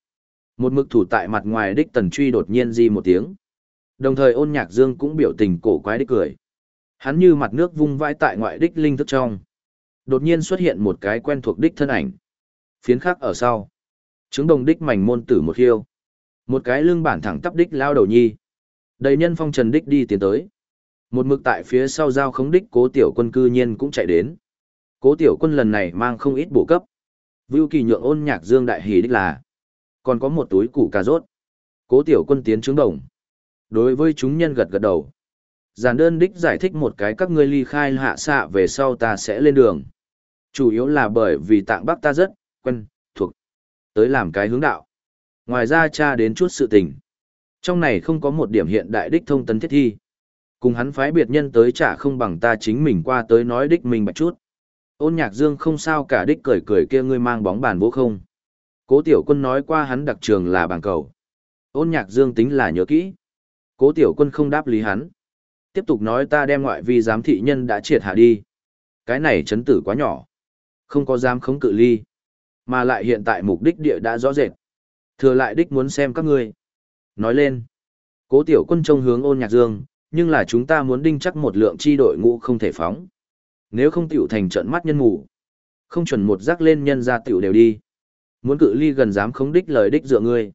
Một mực thủ tại mặt ngoài đích tần truy đột nhiên di một tiếng. Đồng thời ôn nhạc dương cũng biểu tình cổ quái đích cười. Hắn như mặt nước vung vãi tại ngoại đích linh thức trong. Đột nhiên xuất hiện một cái quen thuộc đích thân ảnh. Phiến khác ở sau. Trứng đồng đích mảnh môn tử một hiêu. Một cái lưng bản thẳng tắp đích lao đầu nhi. Đầy nhân phong trần đích đi tiến tới. Một mực tại phía sau giao khống đích cố tiểu quân cư nhiên cũng chạy đến. Cố tiểu quân lần này mang không ít bổ cấp. Vưu kỳ nhượng ôn nhạc dương đại hỉ đích là. Còn có một túi củ cà rốt. Cố tiểu quân tiến trứng đồng. Đối với chúng nhân gật gật đầu. Giản đơn đích giải thích một cái các ngươi ly khai hạ xạ về sau ta sẽ lên đường. Chủ yếu là bởi vì tạng bắc ta rất, quen, thuộc. Tới làm cái hướng đạo. Ngoài ra cha đến chút sự tình. Trong này không có một điểm hiện đại đích thông tấn thiết thi. Cùng hắn phái biệt nhân tới trả không bằng ta chính mình qua tới nói đích mình bạch chút. Ôn nhạc dương không sao cả đích cười cười kia ngươi mang bóng bàn vô không. Cố tiểu quân nói qua hắn đặc trường là bàn cầu. Ôn nhạc dương tính là nhớ kỹ. Cố tiểu quân không đáp lý hắn. Tiếp tục nói ta đem ngoại vi giám thị nhân đã triệt hạ đi. Cái này chấn tử quá nhỏ. Không có dám khống cự ly. Mà lại hiện tại mục đích địa đã rõ rệt. Thừa lại đích muốn xem các ngươi. Nói lên. Cố tiểu quân trông hướng ôn nhạc dương, nhưng là chúng ta muốn đinh chắc một lượng chi đội ngũ không thể phóng. Nếu không tiểu thành trận mắt nhân ngủ. Không chuẩn một rắc lên nhân ra tiểu đều đi. Muốn cự ly gần dám khống đích lời đích dựa ngươi.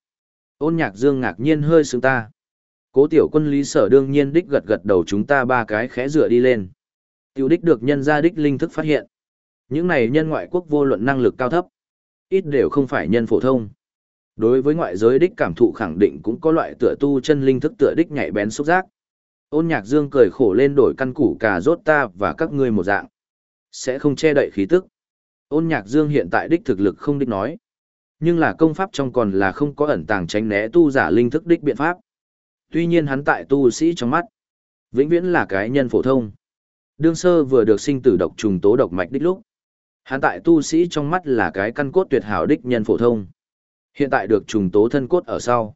Ôn nhạc dương ngạc nhiên hơi sướng ta. Cố tiểu quân lý sở đương nhiên đích gật gật đầu chúng ta ba cái khẽ dựa đi lên. Tiểu đích được nhân ra đích linh thức phát hiện. Những này nhân ngoại quốc vô luận năng lực cao thấp, ít đều không phải nhân phổ thông. Đối với ngoại giới đích cảm thụ khẳng định cũng có loại tựa tu chân linh thức tựa đích nhạy bén xúc giác. Ôn nhạc dương cười khổ lên đổi căn củ cà rốt ta và các ngươi một dạng. Sẽ không che đậy khí tức. Ôn nhạc dương hiện tại đích thực lực không đích nói. Nhưng là công pháp trong còn là không có ẩn tàng tránh né tu giả linh thức đích biện pháp. Tuy nhiên hắn tại tu sĩ trong mắt. Vĩnh viễn là cái nhân phổ thông. Đương sơ vừa được sinh tử độc trùng tố độc mạch đích lúc. Hắn tại tu sĩ trong mắt là cái căn cốt tuyệt hảo đích nhân phổ thông. Hiện tại được trùng tố thân cốt ở sau.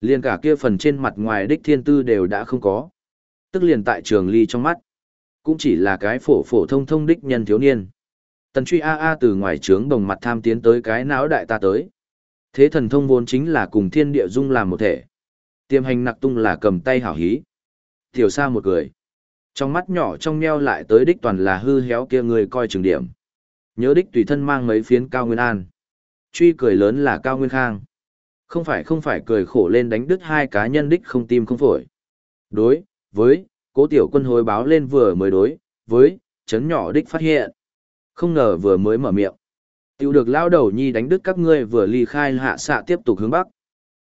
Liền cả kia phần trên mặt ngoài đích thiên tư đều đã không có. Tức liền tại trường ly trong mắt. Cũng chỉ là cái phổ phổ thông thông đích nhân thiếu niên. Tần truy A A từ ngoài trướng đồng mặt tham tiến tới cái não đại ta tới. Thế thần thông vốn chính là cùng thiên địa dung làm một thể. Tiềm hành nặc tung là cầm tay hảo hí. Tiểu sa một cười. Trong mắt nhỏ trong meo lại tới đích toàn là hư héo kia người coi trường điểm. Nhớ đích tùy thân mang mấy phiến cao nguyên an. Truy cười lớn là cao nguyên khang. Không phải không phải cười khổ lên đánh đứt hai cá nhân đích không tim không phổi. Đối, với, cố tiểu quân hồi báo lên vừa mới đối, với, chấn nhỏ đích phát hiện. Không ngờ vừa mới mở miệng. Tiểu được lao đầu nhi đánh đứt các ngươi vừa ly khai hạ xạ tiếp tục hướng bắc.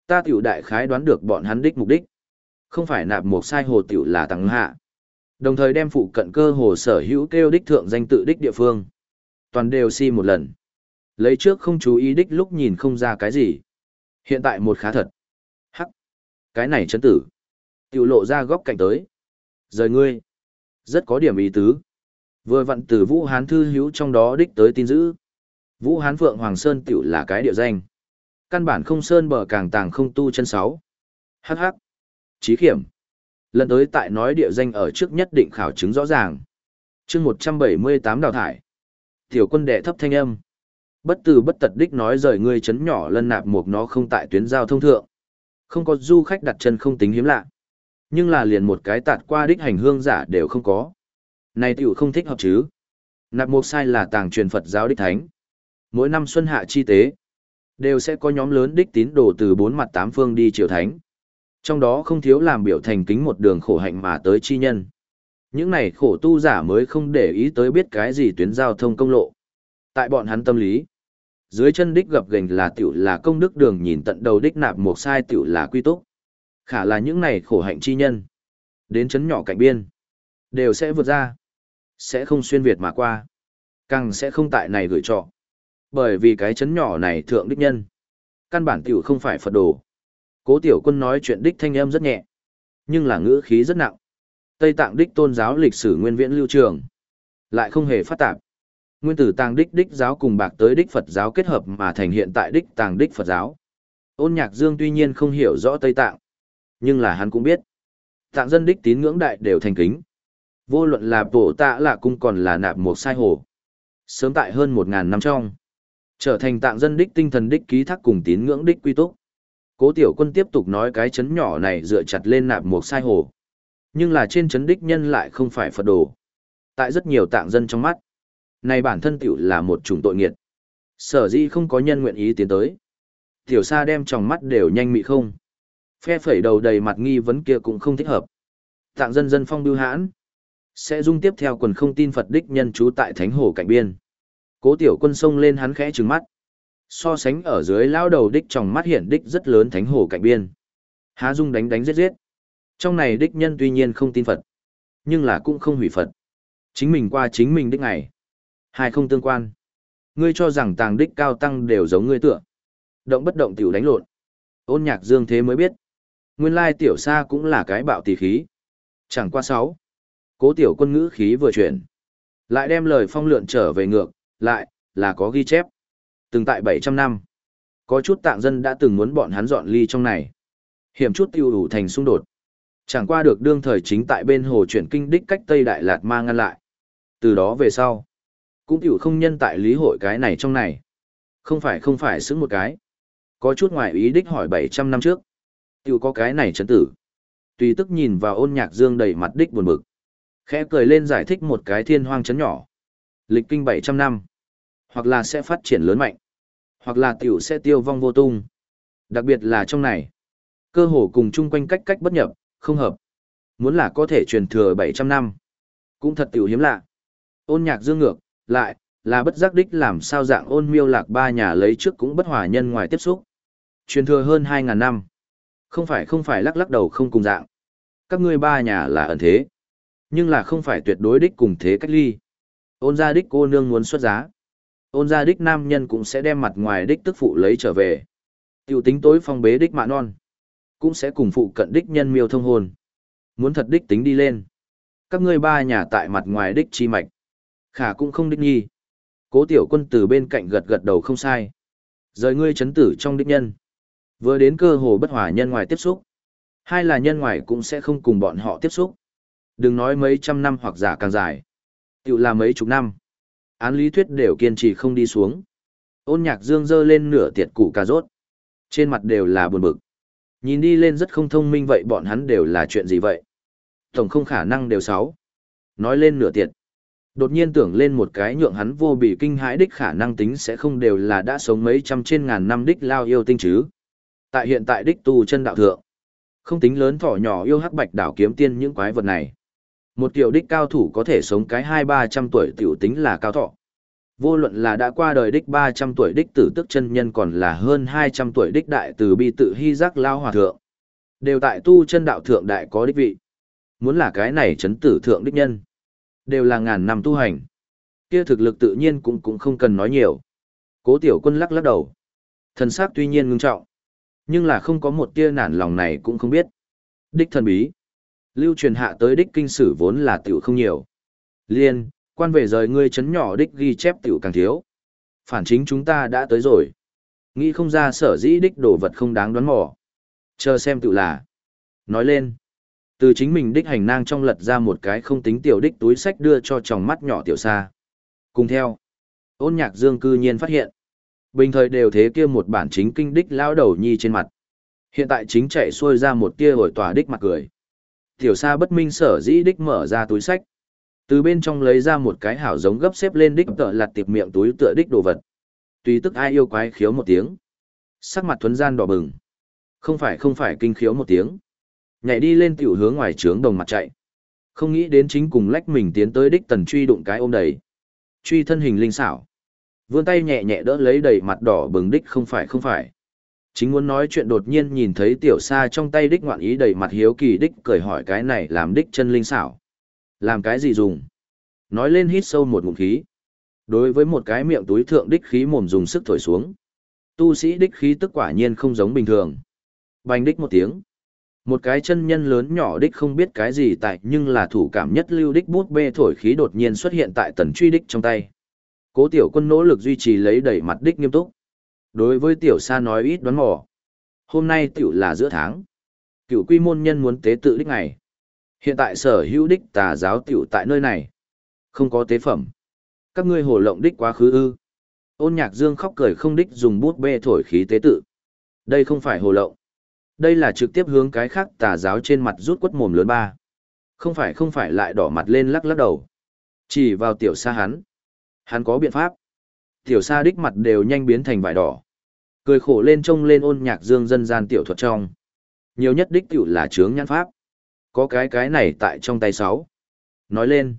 Ta tiểu đại khái đoán được bọn hắn đích mục đích. Không phải nạp một sai hồ tiểu là tăng hạ. Đồng thời đem phụ cận cơ hồ sở hữu kêu đích thượng danh tự đích địa phương. Toàn đều si một lần. Lấy trước không chú ý đích lúc nhìn không ra cái gì. Hiện tại một khá thật. Hắc. Cái này chấn tử. Tiểu lộ ra góc cạnh tới. Rời ngươi. Rất có điểm ý tứ. Vừa vặn từ Vũ Hán Thư hữu trong đó đích tới tin dữ. Vũ Hán Phượng Hoàng Sơn tiểu là cái địa danh. Căn bản không sơn bờ càng tàng không tu chân sáu. Hắc hắc. Chí khiểm. Lần tới tại nói địa danh ở trước nhất định khảo chứng rõ ràng. chương 178 đào thải. Tiểu quân đệ thấp thanh âm. Bất từ bất tật đích nói rời ngươi chấn nhỏ lân nạp một nó không tại tuyến giao thông thượng. Không có du khách đặt chân không tính hiếm lạ. Nhưng là liền một cái tạt qua đích hành hương giả đều không có. Này tiểu không thích hợp chứ. Nạp mục sai là tàng truyền Phật giáo đích thánh. Mỗi năm xuân hạ chi tế, đều sẽ có nhóm lớn đích tín đồ từ bốn mặt tám phương đi triều thánh. Trong đó không thiếu làm biểu thành kính một đường khổ hạnh mà tới chi nhân. Những này khổ tu giả mới không để ý tới biết cái gì tuyến giao thông công lộ. Tại bọn hắn tâm lý, dưới chân đích gập gành là tiểu là công đức đường nhìn tận đầu đích nạp một sai tiểu là quy túc. Khả là những này khổ hạnh chi nhân. Đến chấn nhỏ cạnh biên, đều sẽ vượt ra. Sẽ không xuyên Việt mà qua. Càng sẽ không tại này gửi trọ. Bởi vì cái chấn nhỏ này thượng đích nhân. Căn bản tiểu không phải Phật đồ. Cố tiểu quân nói chuyện đích thanh âm rất nhẹ. Nhưng là ngữ khí rất nặng. Tây Tạng đích tôn giáo lịch sử nguyên viễn lưu trường. Lại không hề phát tạp. Nguyên tử tàng đích đích giáo cùng bạc tới đích Phật giáo kết hợp mà thành hiện tại đích tàng đích Phật giáo. Ôn nhạc dương tuy nhiên không hiểu rõ Tây Tạng. Nhưng là hắn cũng biết. Tạng dân đích tín ngưỡng đại đều thành kính. Vô luận là bổ tạ là cung còn là nạp một sai hồ. Sớm tại hơn một ngàn năm trong. Trở thành tạng dân đích tinh thần đích ký thác cùng tín ngưỡng đích quy túc. Cố tiểu quân tiếp tục nói cái chấn nhỏ này dựa chặt lên nạp một sai hồ. Nhưng là trên chấn đích nhân lại không phải Phật đồ. Tại rất nhiều tạng dân trong mắt. Này bản thân tiểu là một chủng tội nghiệt. Sở dĩ không có nhân nguyện ý tiến tới. Tiểu sa đem tròng mắt đều nhanh mị không. Phe phẩy đầu đầy mặt nghi vấn kia cũng không thích hợp. Tạng dân dân phong biêu hãn. Sẽ dung tiếp theo quần không tin Phật đích nhân trú tại thánh hồ cạnh biên. Cố tiểu quân sông lên hắn khẽ trừng mắt. So sánh ở dưới lao đầu đích trong mắt hiển đích rất lớn thánh hồ cạnh biên. Há dung đánh đánh giết giết. Trong này đích nhân tuy nhiên không tin Phật. Nhưng là cũng không hủy Phật. Chính mình qua chính mình đích ngày. Hai không tương quan. Ngươi cho rằng tàng đích cao tăng đều giống ngươi tựa. Động bất động tiểu đánh lộn. Ôn nhạc dương thế mới biết. Nguyên lai tiểu sa cũng là cái bạo tỷ khí. Chẳng qua sáu. Cố tiểu quân ngữ khí vừa chuyển. Lại đem lời phong lượn trở về ngược, lại, là có ghi chép. Từng tại 700 năm. Có chút tạng dân đã từng muốn bọn hắn dọn ly trong này. Hiểm chút tiêu đủ thành xung đột. Chẳng qua được đương thời chính tại bên hồ chuyển kinh đích cách Tây Đại Lạt ma ngăn lại. Từ đó về sau, cũng tiểu không nhân tại lý hội cái này trong này. Không phải không phải xứng một cái. Có chút ngoài ý đích hỏi 700 năm trước. Tiểu có cái này chấn tử. Tùy tức nhìn vào ôn nhạc dương đầy mặt đích buồn bực. Khẽ cười lên giải thích một cái thiên hoang chấn nhỏ. Lịch kinh 700 năm. Hoặc là sẽ phát triển lớn mạnh. Hoặc là tiểu sẽ tiêu vong vô tung. Đặc biệt là trong này. Cơ hồ cùng chung quanh cách cách bất nhập, không hợp. Muốn là có thể truyền thừa 700 năm. Cũng thật tiểu hiếm lạ. Ôn nhạc dương ngược, lại, là bất giác đích làm sao dạng ôn miêu lạc ba nhà lấy trước cũng bất hòa nhân ngoài tiếp xúc. Truyền thừa hơn 2.000 năm. Không phải không phải lắc lắc đầu không cùng dạng. Các ngươi ba nhà là ẩn thế, nhưng là không phải tuyệt đối đích cùng thế cách ly. Ôn gia đích cô nương muốn xuất giá. Ôn gia đích nam nhân cũng sẽ đem mặt ngoài đích tức phụ lấy trở về. Tiểu tính tối phong bế đích mạ non. Cũng sẽ cùng phụ cận đích nhân miêu thông hồn. Muốn thật đích tính đi lên. Các ngươi ba nhà tại mặt ngoài đích chi mạch. Khả cũng không đích nhi. Cố tiểu quân từ bên cạnh gật gật đầu không sai. Rời ngươi chấn tử trong đích nhân. Vừa đến cơ hồ bất hòa nhân ngoài tiếp xúc. Hai là nhân ngoài cũng sẽ không cùng bọn họ tiếp xúc. Đừng nói mấy trăm năm hoặc giả càng dài. Tiểu là mấy chục năm. Án lý thuyết đều kiên trì không đi xuống. Ôn nhạc dương dơ lên nửa tiệt củ cà rốt. Trên mặt đều là buồn bực. Nhìn đi lên rất không thông minh vậy bọn hắn đều là chuyện gì vậy? Tổng không khả năng đều sáu. Nói lên nửa tiệt. Đột nhiên tưởng lên một cái nhượng hắn vô bị kinh hãi đích khả năng tính sẽ không đều là đã sống mấy trăm trên ngàn năm đích lao yêu tinh chứ. Tại hiện tại đích tu chân đạo thượng. Không tính lớn thỏ nhỏ yêu hắc bạch đảo kiếm tiên những quái vật này. Một tiểu đích cao thủ có thể sống cái hai ba trăm tuổi tiểu tính là cao thọ. Vô luận là đã qua đời đích ba trăm tuổi đích tử tức chân nhân còn là hơn hai trăm tuổi đích đại từ bi tự hy giác lao hòa thượng. Đều tại tu chân đạo thượng đại có đích vị. Muốn là cái này chấn tử thượng đích nhân. Đều là ngàn năm tu hành. Kia thực lực tự nhiên cũng cũng không cần nói nhiều. Cố tiểu quân lắc lắc đầu. Thần sắc tuy nhiên ngưng trọng. Nhưng là không có một tia nản lòng này cũng không biết. Đích thần bí. Lưu truyền hạ tới đích kinh sử vốn là tiểu không nhiều. Liên, quan về rời ngươi chấn nhỏ đích ghi chép tiểu càng thiếu. Phản chính chúng ta đã tới rồi. Nghĩ không ra sở dĩ đích đồ vật không đáng đoán mò. Chờ xem tiểu là. Nói lên. Từ chính mình đích hành nang trong lật ra một cái không tính tiểu đích túi sách đưa cho tròng mắt nhỏ tiểu xa. Cùng theo. Ôn nhạc dương cư nhiên phát hiện. Bình thời đều thế kia một bản chính kinh đích lao đầu nhi trên mặt. Hiện tại chính chạy xuôi ra một tia hồi tỏa đích mặt cười. Tiểu xa bất minh sở dĩ đích mở ra túi sách. Từ bên trong lấy ra một cái hảo giống gấp xếp lên đích tợ lặt tiệp miệng túi tựa đích đồ vật. Tùy tức ai yêu quái khiếu một tiếng. Sắc mặt thuấn gian đỏ bừng. Không phải không phải, kinh khiếu một tiếng. Nhảy đi lên tiểu hướng ngoài trướng đồng mặt chạy. Không nghĩ đến chính cùng lách mình tiến tới đích tần truy đụng cái ôm đầy. Truy thân hình linh xảo. Vươn tay nhẹ nhẹ đỡ lấy đầy mặt đỏ bừng đích không phải không phải. Chính muốn nói chuyện đột nhiên nhìn thấy tiểu sa trong tay đích ngoạn ý đầy mặt hiếu kỳ đích cười hỏi cái này làm đích chân linh xảo. Làm cái gì dùng? Nói lên hít sâu một ngụm khí. Đối với một cái miệng túi thượng đích khí mồm dùng sức thổi xuống. Tu sĩ đích khí tức quả nhiên không giống bình thường. Bành đích một tiếng. Một cái chân nhân lớn nhỏ đích không biết cái gì tại nhưng là thủ cảm nhất lưu đích bút bê thổi khí đột nhiên xuất hiện tại tần truy đích trong tay. Cố tiểu quân nỗ lực duy trì lấy đẩy mặt đích nghiêm túc. Đối với tiểu sa nói ít đoán mò. Hôm nay tiểu là giữa tháng. Cựu quy môn nhân muốn tế tự đích ngày. Hiện tại sở hữu đích tà giáo tiểu tại nơi này. Không có tế phẩm. Các ngươi hồ lộng đích quá khứ ư. Ôn nhạc dương khóc cười không đích dùng bút bê thổi khí tế tự. Đây không phải hồ lộng. Đây là trực tiếp hướng cái khác tà giáo trên mặt rút quất mồm lớn ba. Không phải không phải, lại đỏ mặt lên lắc lắc đầu. Chỉ vào tiểu sa hắn. Hắn có biện pháp. Tiểu sa đích mặt đều nhanh biến thành vải đỏ. Cười khổ lên trông lên ôn nhạc dương dân gian tiểu thuật trong. Nhiều nhất đích tiểu là trướng nhãn pháp. Có cái cái này tại trong tay sáu. Nói lên.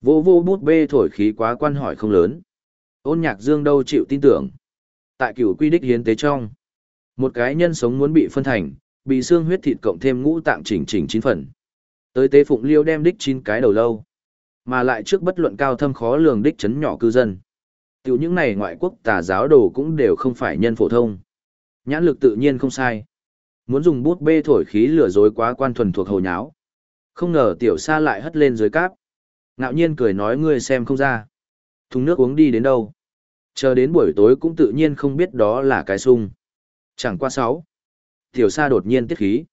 Vô vô bút bê thổi khí quá quan hỏi không lớn. Ôn nhạc dương đâu chịu tin tưởng. Tại cửu quy đích hiến tế trong. Một cái nhân sống muốn bị phân thành, bị xương huyết thịt cộng thêm ngũ tạng chỉnh chỉnh chín phần. Tới tế phụng liêu đem đích chín cái đầu lâu. Mà lại trước bất luận cao thâm khó lường đích chấn nhỏ cư dân. Tiểu những này ngoại quốc tà giáo đồ cũng đều không phải nhân phổ thông. Nhãn lực tự nhiên không sai. Muốn dùng bút bê thổi khí lừa dối quá quan thuần thuộc hồ nháo. Không ngờ tiểu sa lại hất lên dưới cáp. Ngạo nhiên cười nói ngươi xem không ra. Thùng nước uống đi đến đâu. Chờ đến buổi tối cũng tự nhiên không biết đó là cái sung. Chẳng qua sáu. Tiểu sa đột nhiên tiết khí.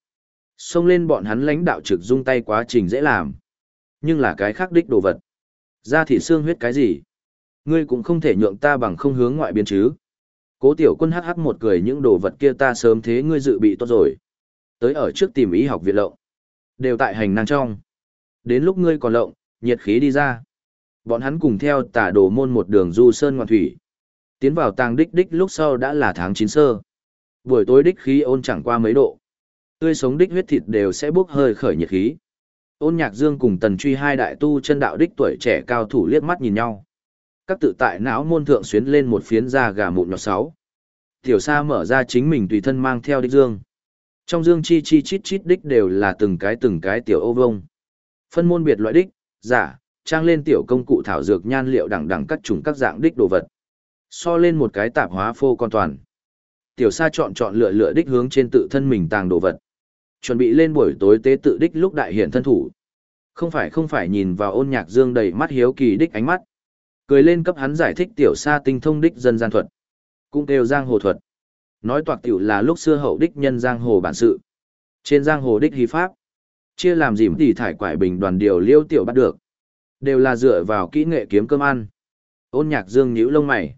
Xông lên bọn hắn lãnh đạo trực dung tay quá trình dễ làm. Nhưng là cái khác đích đồ vật. Ra thị xương huyết cái gì? Ngươi cũng không thể nhượng ta bằng không hướng ngoại biên chứ. Cố tiểu quân hắc hắc một cười những đồ vật kia ta sớm thế ngươi dự bị tốt rồi. Tới ở trước tìm ý học viện lộng. Đều tại hành năng trong. Đến lúc ngươi còn lộng, nhiệt khí đi ra. Bọn hắn cùng theo tả đồ môn một đường du sơn ngoạn thủy. Tiến vào tàng đích đích lúc sau đã là tháng chín sơ. Buổi tối đích khí ôn chẳng qua mấy độ. Tươi sống đích huyết thịt đều sẽ bốc hơi khởi nhiệt khí. Ôn nhạc dương cùng tần truy hai đại tu chân đạo đích tuổi trẻ cao thủ liếc mắt nhìn nhau các tự tại não môn thượng xuyến lên một phiến da gà mụn nhọt sáu. Tiểu Sa mở ra chính mình tùy thân mang theo đích dương. Trong dương chi chi chít chít đích đều là từng cái từng cái tiểu ô vông. Phân môn biệt loại đích, giả, trang lên tiểu công cụ thảo dược nhan liệu đẳng đẳng các chủng các dạng đích đồ vật. So lên một cái tạp hóa phô con toàn. Tiểu sa chọn chọn lựa lựa đích hướng trên tự thân mình tàng đồ vật. Chuẩn bị lên buổi tối tế tự đích lúc đại hiện thân thủ. Không phải không phải nhìn vào ôn nhạc dương đầy mắt hiếu kỳ đích ánh mắt. Cười lên cấp hắn giải thích tiểu sa tinh thông đích dân gian thuật. Cũng kêu giang hồ thuật. Nói toạc tiểu là lúc xưa hậu đích nhân giang hồ bản sự. Trên giang hồ đích hí pháp. Chia làm dìm thì thải quải bình đoàn điều liêu tiểu bắt được. Đều là dựa vào kỹ nghệ kiếm cơm ăn. Ôn nhạc dương nhíu lông mày.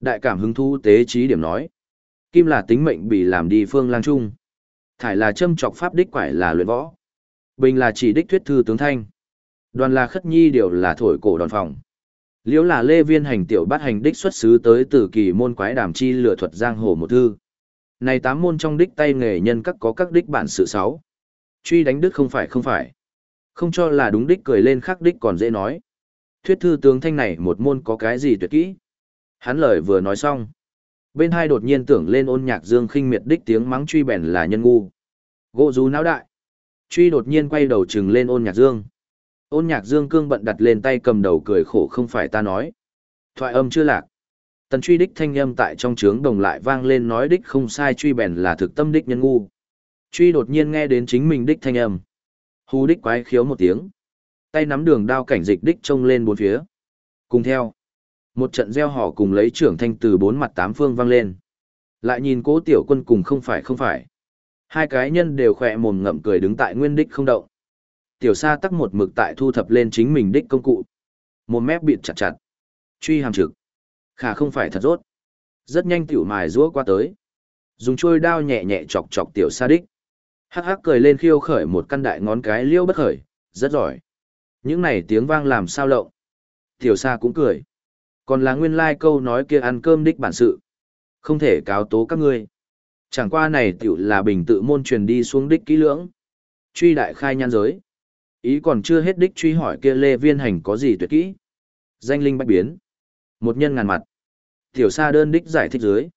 Đại cảm hứng thu tế trí điểm nói. Kim là tính mệnh bị làm đi phương lang trung. Thải là châm trọc pháp đích quải là luyện võ. Bình là chỉ đích thuyết thư tướng thanh. Đoàn là khất nhi điều là thổi cổ đòn phòng. Liễu là lê viên hành tiểu bát hành đích xuất xứ tới từ kỳ môn quái đàm chi lựa thuật giang hồ một thư. Này tám môn trong đích tay nghề nhân các có các đích bản sự sáu. Truy đánh đức không phải không phải. Không cho là đúng đích cười lên khắc đích còn dễ nói. Thuyết thư tướng thanh này một môn có cái gì tuyệt kỹ. Hắn lời vừa nói xong. Bên hai đột nhiên tưởng lên ôn nhạc dương khinh miệt đích tiếng mắng truy bèn là nhân ngu. Gỗ rú não đại. Truy đột nhiên quay đầu trừng lên ôn nhạc dương. Ôn nhạc dương cương bận đặt lên tay cầm đầu cười khổ không phải ta nói. Thoại âm chưa lạc. Tần truy đích thanh âm tại trong trướng đồng lại vang lên nói đích không sai truy bèn là thực tâm đích nhân ngu. Truy đột nhiên nghe đến chính mình đích thanh âm. Hú đích quái khiếu một tiếng. Tay nắm đường đao cảnh dịch đích trông lên bốn phía. Cùng theo. Một trận gieo họ cùng lấy trưởng thanh từ bốn mặt tám phương vang lên. Lại nhìn cố tiểu quân cùng không phải không phải. Hai cái nhân đều khỏe mồm ngậm cười đứng tại nguyên đích không động. Tiểu sa tắc một mực tại thu thập lên chính mình đích công cụ. Một mép bịt chặt chặt. Truy hàm trực. Khả không phải thật rốt. Rất nhanh tiểu mài rũa qua tới. Dùng trôi đao nhẹ nhẹ chọc chọc tiểu sa đích. Hắc hắc cười lên khiêu khởi một căn đại ngón cái liêu bất khởi, rất giỏi. Những này tiếng vang làm sao lộng. Tiểu sa cũng cười. Còn là nguyên lai like câu nói kia ăn cơm đích bản sự. Không thể cáo tố các ngươi. Chẳng qua này tiểu là bình tự môn truyền đi xuống đích kỹ lưỡng. Truy đại khai nhan giới. Ý còn chưa hết đích truy hỏi kia lê viên hành có gì tuyệt kỹ. Danh linh bách biến. Một nhân ngàn mặt. Tiểu sa đơn đích giải thích dưới.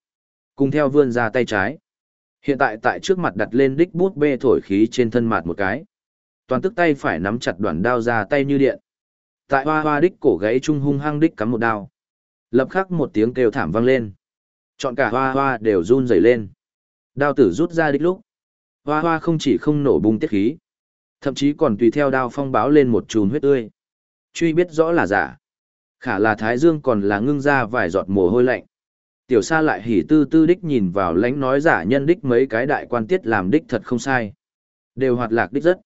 Cùng theo vươn ra tay trái. Hiện tại tại trước mặt đặt lên đích bút bê thổi khí trên thân mặt một cái. Toàn tức tay phải nắm chặt đoạn đao ra tay như điện. Tại hoa hoa đích cổ gãy trung hung hăng đích cắm một đao. Lập khắc một tiếng kêu thảm vang lên. Chọn cả hoa hoa đều run rẩy lên. Đao tử rút ra đích lúc. Hoa hoa không chỉ không nổ bung tiết khí. Thậm chí còn tùy theo đao phong báo lên một chùm huyết tươi. Truy biết rõ là giả. Khả là Thái Dương còn là ngưng ra vài giọt mồ hôi lạnh. Tiểu sa lại hỉ tư tư đích nhìn vào lánh nói giả nhân đích mấy cái đại quan tiết làm đích thật không sai. Đều hoạt lạc đích rất.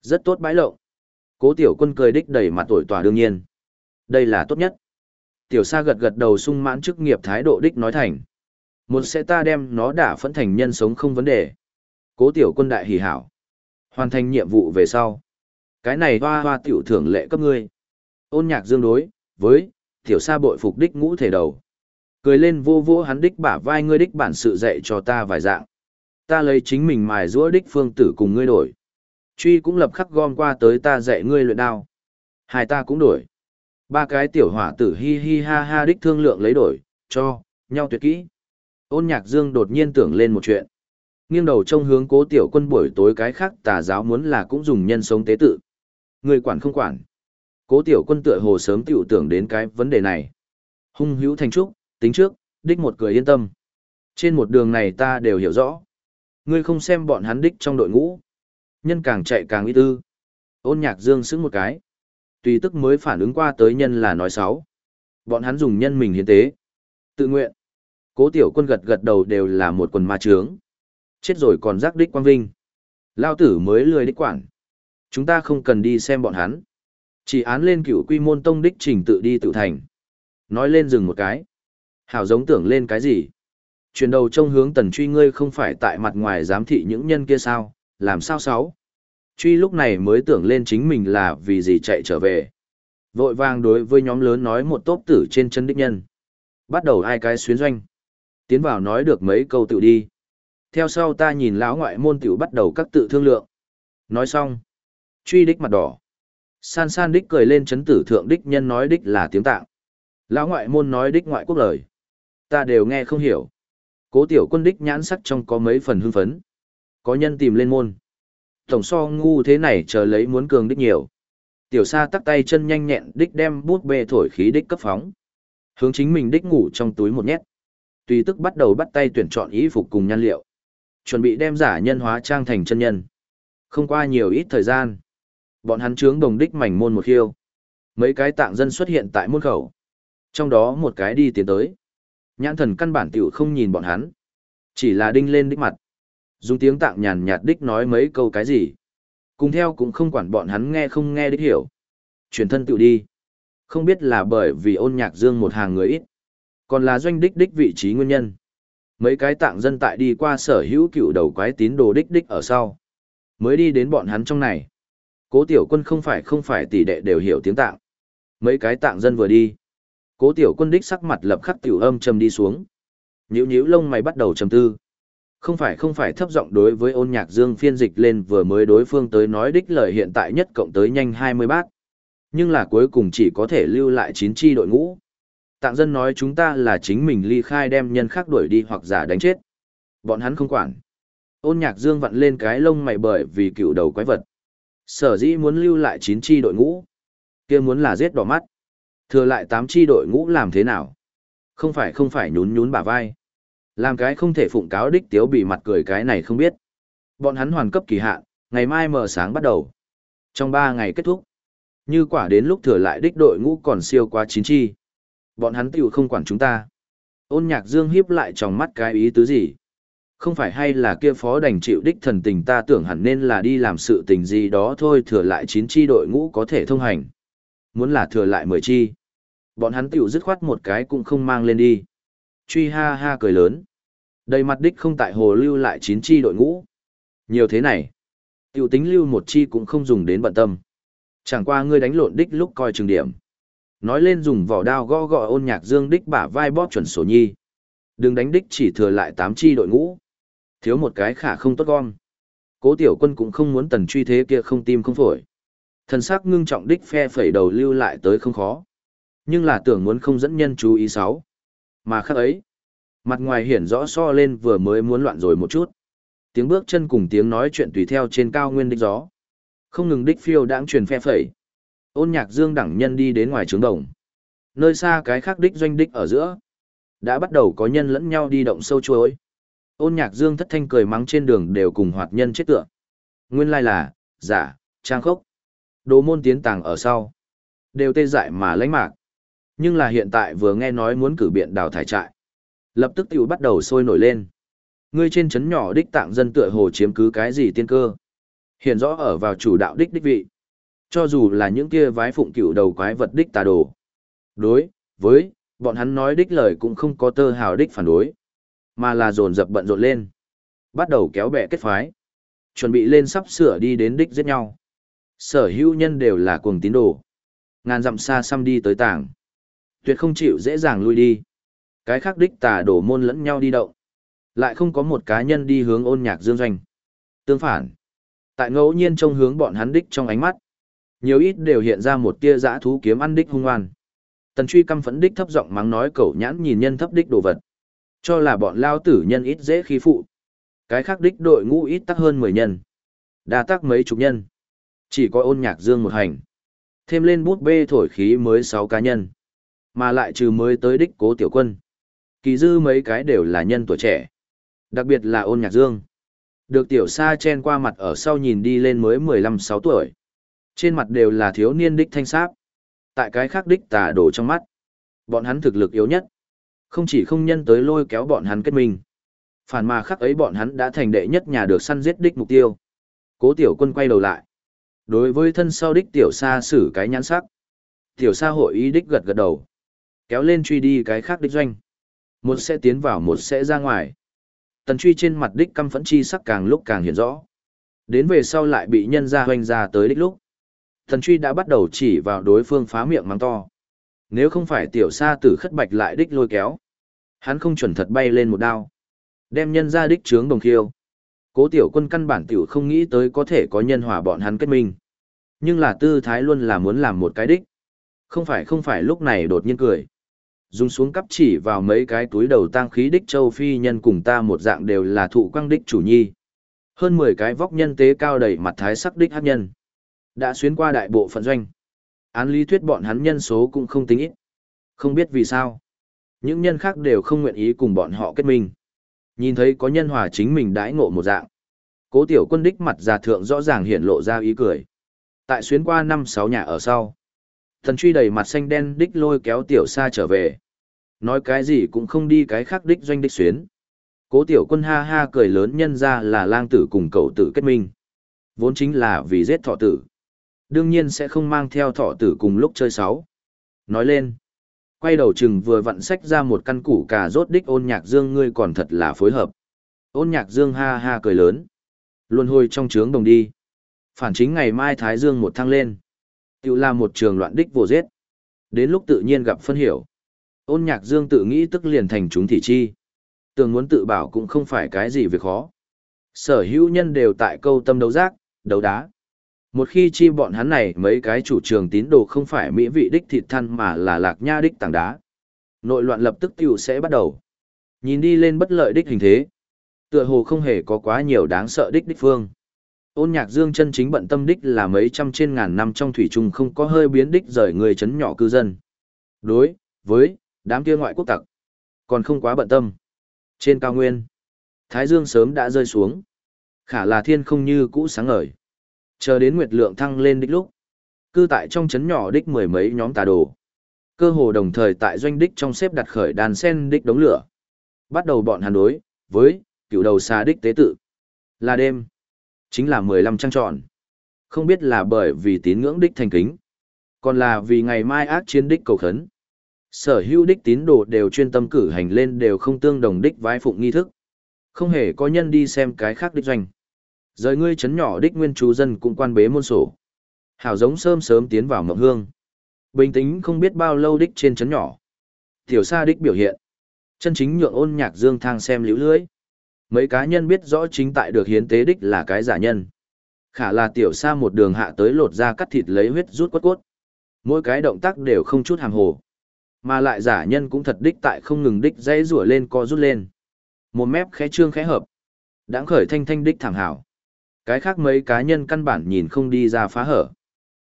Rất tốt bãi lộ. Cố tiểu quân cười đích đầy mặt tuổi tòa đương nhiên. Đây là tốt nhất. Tiểu sa gật gật đầu sung mãn chức nghiệp thái độ đích nói thành. Một sẽ ta đem nó đả phẫn thành nhân sống không vấn đề. Cố tiểu quân đại hỉ hảo. Hoàn thành nhiệm vụ về sau. Cái này hoa hoa tiểu thưởng lệ cấp ngươi. Ôn nhạc dương đối, với, tiểu sa bội phục đích ngũ thể đầu. Cười lên vô vô hắn đích bả vai ngươi đích bản sự dạy cho ta vài dạng. Ta lấy chính mình mài rũa đích phương tử cùng ngươi đổi. Truy cũng lập khắc gom qua tới ta dạy ngươi luyện đao. Hai ta cũng đổi. Ba cái tiểu hỏa tử hi hi ha ha đích thương lượng lấy đổi, cho, nhau tuyệt kỹ. Ôn nhạc dương đột nhiên tưởng lên một chuyện. Nghiêng đầu trông hướng cố tiểu quân buổi tối cái khác tà giáo muốn là cũng dùng nhân sống tế tự. Người quản không quản. Cố tiểu quân tựa hồ sớm tiểu tưởng đến cái vấn đề này. Hung hữu thành trúc, tính trước, đích một cười yên tâm. Trên một đường này ta đều hiểu rõ. Ngươi không xem bọn hắn đích trong đội ngũ. Nhân càng chạy càng ít tư. Ôn nhạc dương sững một cái. Tùy tức mới phản ứng qua tới nhân là nói xấu. Bọn hắn dùng nhân mình hiến tế. Tự nguyện. Cố tiểu quân gật gật đầu đều là một quần ma trướng. Chết rồi còn giác đích quang vinh. Lao tử mới lười đích quản. Chúng ta không cần đi xem bọn hắn. Chỉ án lên cựu quy môn tông đích trình tự đi tự thành. Nói lên dừng một cái. Hảo giống tưởng lên cái gì? Chuyển đầu trông hướng tần truy ngươi không phải tại mặt ngoài giám thị những nhân kia sao, làm sao sáu? Truy lúc này mới tưởng lên chính mình là vì gì chạy trở về. Vội vàng đối với nhóm lớn nói một tốp tử trên chân đích nhân. Bắt đầu hai cái xuyến doanh. Tiến vào nói được mấy câu tự đi. Theo sau ta nhìn lão ngoại môn tiểu bắt đầu các tự thương lượng. Nói xong. Truy đích mặt đỏ. San san đích cười lên chấn tử thượng đích nhân nói đích là tiếng tạng. Lão ngoại môn nói đích ngoại quốc lời ta đều nghe không hiểu. Cố tiểu quân đích nhãn sắc trong có mấy phần hưng phấn. Có nhân tìm lên môn. Tổng so ngu thế này chờ lấy muốn cường đích nhiều. Tiểu sa tắc tay chân nhanh nhẹn đích đem bút bê thổi khí đích cấp phóng. Hướng chính mình đích ngủ trong túi một nhét. Tùy tức bắt đầu bắt tay tuyển chọn y phục cùng nhan liệu. Chuẩn bị đem giả nhân hóa trang thành chân nhân. Không qua nhiều ít thời gian. Bọn hắn trướng đồng đích mảnh môn một khiêu. Mấy cái tạng dân xuất hiện tại môn khẩu. Trong đó một cái đi tiến tới. Nhãn thần căn bản tiểu không nhìn bọn hắn. Chỉ là đinh lên đích mặt. Dùng tiếng tạng nhàn nhạt đích nói mấy câu cái gì. Cùng theo cũng không quản bọn hắn nghe không nghe đích hiểu. Chuyển thân tự đi. Không biết là bởi vì ôn nhạc dương một hàng người ít. Còn là doanh đích đích vị trí nguyên nhân. Mấy cái tạng dân tại đi qua sở hữu cựu đầu quái tín đồ đích đích ở sau. Mới đi đến bọn hắn trong này. Cố tiểu quân không phải không phải tỷ đệ đều hiểu tiếng tạng. Mấy cái tạng dân vừa đi. Cố tiểu quân đích sắc mặt lập khắc tiểu âm trầm đi xuống. Nhíu nhíu lông mày bắt đầu trầm tư. Không phải không phải thấp giọng đối với ôn nhạc dương phiên dịch lên vừa mới đối phương tới nói đích lời hiện tại nhất cộng tới nhanh 20 bát. Nhưng là cuối cùng chỉ có thể lưu lại 9 chi đội ngũ. Tạng dân nói chúng ta là chính mình ly khai đem nhân khác đuổi đi hoặc giả đánh chết. Bọn hắn không quản. Ôn nhạc dương vặn lên cái lông mày bởi vì cựu đầu quái vật. Sở dĩ muốn lưu lại 9 chi đội ngũ. kia muốn là giết đỏ mắt. Thừa lại 8 chi đội ngũ làm thế nào? Không phải không phải nhún nhún bả vai. Làm cái không thể phụng cáo đích tiếu bị mặt cười cái này không biết. Bọn hắn hoàn cấp kỳ hạn, ngày mai mở sáng bắt đầu. Trong 3 ngày kết thúc. Như quả đến lúc thừa lại đích đội ngũ còn siêu quá chín chi. Bọn hắn tiểu không quản chúng ta. Ôn nhạc dương hiếp lại trong mắt cái ý tứ gì. Không phải hay là kia phó đành chịu đích thần tình ta tưởng hẳn nên là đi làm sự tình gì đó thôi thừa lại chín chi đội ngũ có thể thông hành. Muốn là thừa lại 10 chi. Bọn hắn tiểu dứt khoát một cái cũng không mang lên đi. Truy ha ha cười lớn. Đầy mặt đích không tại hồ lưu lại chín chi đội ngũ. Nhiều thế này. Tiểu tính lưu một chi cũng không dùng đến bận tâm. Chẳng qua ngươi đánh lộn đích lúc coi trường điểm. Nói lên dùng vỏ đao gõ gõ ôn nhạc dương đích bả vai bóp chuẩn sổ nhi. Đừng đánh đích chỉ thừa lại tám chi đội ngũ. Thiếu một cái khả không tốt gom. Cố tiểu quân cũng không muốn tần truy thế kia không tim không phổi. Thần sắc ngưng trọng đích phe phẩy đầu lưu lại tới không khó. Nhưng là tưởng muốn không dẫn nhân chú ý sáu. Mà khác ấy, mặt ngoài hiển rõ so lên vừa mới muốn loạn rồi một chút. Tiếng bước chân cùng tiếng nói chuyện tùy theo trên cao nguyên đích gió. Không ngừng đích phiêu đãng truyền phe phẩy. Ôn nhạc dương đẳng nhân đi đến ngoài trướng đồng. Nơi xa cái khác đích doanh đích ở giữa. Đã bắt đầu có nhân lẫn nhau đi động sâu chuối. Ôn nhạc dương thất thanh cười mắng trên đường đều cùng hoạt nhân chết tựa. Nguyên lai là, giả, trang khốc. Đồ môn tiến tàng ở sau. Đều tê dại mà lãnh mạc. Nhưng là hiện tại vừa nghe nói muốn cử biện đào thải trại. Lập tức tiểu bắt đầu sôi nổi lên. Ngươi trên chấn nhỏ đích tạng dân tựa hồ chiếm cứ cái gì tiên cơ. Hiện rõ ở vào chủ đạo đích đích vị. Cho dù là những kia vái phụng cựu đầu quái vật đích tà đồ. Đối, với, bọn hắn nói đích lời cũng không có tơ hào đích phản đối. Mà là dồn dập bận rộn lên. Bắt đầu kéo bè kết phái. Chuẩn bị lên sắp sửa đi đến đích giết nhau. Sở hữu nhân đều là cuồng tín đồ. Ngàn dặm xa xăm đi tới tảng. Tuyệt không chịu dễ dàng lui đi. Cái khác đích tà đổ môn lẫn nhau đi động. Lại không có một cá nhân đi hướng ôn nhạc dương doanh. Tương phản. Tại ngẫu nhiên trông hướng bọn hắn đích trong ánh mắt. Nhiều ít đều hiện ra một tia dã thú kiếm ăn đích hung ngoan, Tần truy căm phẫn đích thấp giọng mắng nói cậu nhãn nhìn nhân thấp đích đồ vật. Cho là bọn lao tử nhân ít dễ khí phụ. Cái khác đích đội ngũ ít tắc hơn 10 nhân. Đa tắc mấy chục nhân. Chỉ có ôn nhạc dương một hành. Thêm lên bút bê thổi khí mới 6 cá nhân. Mà lại trừ mới tới đích cố tiểu quân. Kỳ dư mấy cái đều là nhân tuổi trẻ. Đặc biệt là ôn nhạc dương. Được tiểu sa chen qua mặt ở sau nhìn đi lên mới 15-6 tuổi. Trên mặt đều là thiếu niên đích thanh sáp. Tại cái khác đích tà đổ trong mắt. Bọn hắn thực lực yếu nhất. Không chỉ không nhân tới lôi kéo bọn hắn kết minh. Phản mà khắc ấy bọn hắn đã thành đệ nhất nhà được săn giết đích mục tiêu. Cố tiểu quân quay đầu lại. Đối với thân sau đích tiểu sa xử cái nhãn sắc. Tiểu sa hội ý đích gật gật đầu. Kéo lên truy đi cái khác đích doanh. Một sẽ tiến vào một sẽ ra ngoài. Tần truy trên mặt đích căm phẫn chi sắc càng lúc càng hiện rõ. Đến về sau lại bị nhân ra hoành ra tới đích lúc. Tần truy đã bắt đầu chỉ vào đối phương phá miệng mắng to. Nếu không phải tiểu sa tử khất bạch lại đích lôi kéo. Hắn không chuẩn thật bay lên một đao. Đem nhân ra đích trướng đồng khiêu. Cố tiểu quân căn bản tiểu không nghĩ tới có thể có nhân hòa bọn hắn kết minh. Nhưng là tư thái luôn là muốn làm một cái đích. Không phải không phải lúc này đột nhiên cười. Dùng xuống cắp chỉ vào mấy cái túi đầu tang khí đích châu phi nhân cùng ta một dạng đều là thụ quang đích chủ nhi. Hơn 10 cái vóc nhân tế cao đầy mặt thái sắc đích hát nhân. Đã xuyên qua đại bộ phận doanh. Án lý thuyết bọn hắn nhân số cũng không tính ít. Không biết vì sao. Những nhân khác đều không nguyện ý cùng bọn họ kết minh. Nhìn thấy có nhân hòa chính mình đãi ngộ một dạng. Cố tiểu quân đích mặt già thượng rõ ràng hiện lộ ra ý cười. Tại xuyến qua năm sáu nhà ở sau. Thần truy đầy mặt xanh đen đích lôi kéo tiểu xa trở về. Nói cái gì cũng không đi cái khác đích doanh đích xuyến. Cố tiểu quân ha ha cười lớn nhân ra là lang tử cùng cậu tử kết minh. Vốn chính là vì giết thọ tử. Đương nhiên sẽ không mang theo thọ tử cùng lúc chơi sáu. Nói lên. Quay đầu chừng vừa vặn sách ra một căn củ cà rốt đích ôn nhạc dương ngươi còn thật là phối hợp. Ôn nhạc dương ha ha cười lớn. Luôn hồi trong trướng đồng đi. Phản chính ngày mai Thái Dương một thăng lên. Tự là một trường loạn đích vô giết. Đến lúc tự nhiên gặp phân hiểu. Ôn nhạc dương tự nghĩ tức liền thành chúng thị chi. Tường muốn tự bảo cũng không phải cái gì việc khó. Sở hữu nhân đều tại câu tâm đấu giác, đấu đá. Một khi chi bọn hắn này mấy cái chủ trường tín đồ không phải mỹ vị đích thịt than mà là lạc nha đích tảng đá. Nội loạn lập tức tiểu sẽ bắt đầu. Nhìn đi lên bất lợi đích hình thế. Tựa hồ không hề có quá nhiều đáng sợ đích đích phương. Ôn nhạc dương chân chính bận tâm đích là mấy trăm trên ngàn năm trong thủy trung không có hơi biến đích rời người chấn nhỏ cư dân. Đối, với, đám kia ngoại quốc tặc. Còn không quá bận tâm. Trên cao nguyên, Thái Dương sớm đã rơi xuống. Khả là thiên không như cũ sáng ngời. Chờ đến nguyệt lượng thăng lên đích lúc. Cư tại trong chấn nhỏ đích mười mấy nhóm tà đồ. Cơ hồ đồng thời tại doanh đích trong xếp đặt khởi đàn sen đích đống lửa. Bắt đầu bọn hàn đối, với, cựu đầu xa đích tế tự. Là đêm. Chính là mười lăm trăng tròn. Không biết là bởi vì tín ngưỡng đích thành kính. Còn là vì ngày mai ác chiến đích cầu khấn. Sở hữu đích tín đồ đều chuyên tâm cử hành lên đều không tương đồng đích vái phụng nghi thức. Không hề có nhân đi xem cái khác đích doanh. Rời ngươi chấn nhỏ đích nguyên chú dân cũng quan bế môn sổ. Hảo giống sớm sớm tiến vào mộng hương. Bình tĩnh không biết bao lâu đích trên chấn nhỏ. Tiểu sa đích biểu hiện. Chân chính nhượng ôn nhạc dương thang xem liễu lưới. Mấy cá nhân biết rõ chính tại được hiến tế đích là cái giả nhân. Khả là tiểu sa một đường hạ tới lột ra cắt thịt lấy huyết rút quất cốt. Mỗi cái động tác đều không chút hàm hồ. Mà lại giả nhân cũng thật đích tại không ngừng đích dây rủa lên co rút lên. Một mép khẽ trương khẽ hợp. Đáng khởi thanh thanh đích thảm hảo. Cái khác mấy cá nhân căn bản nhìn không đi ra phá hở.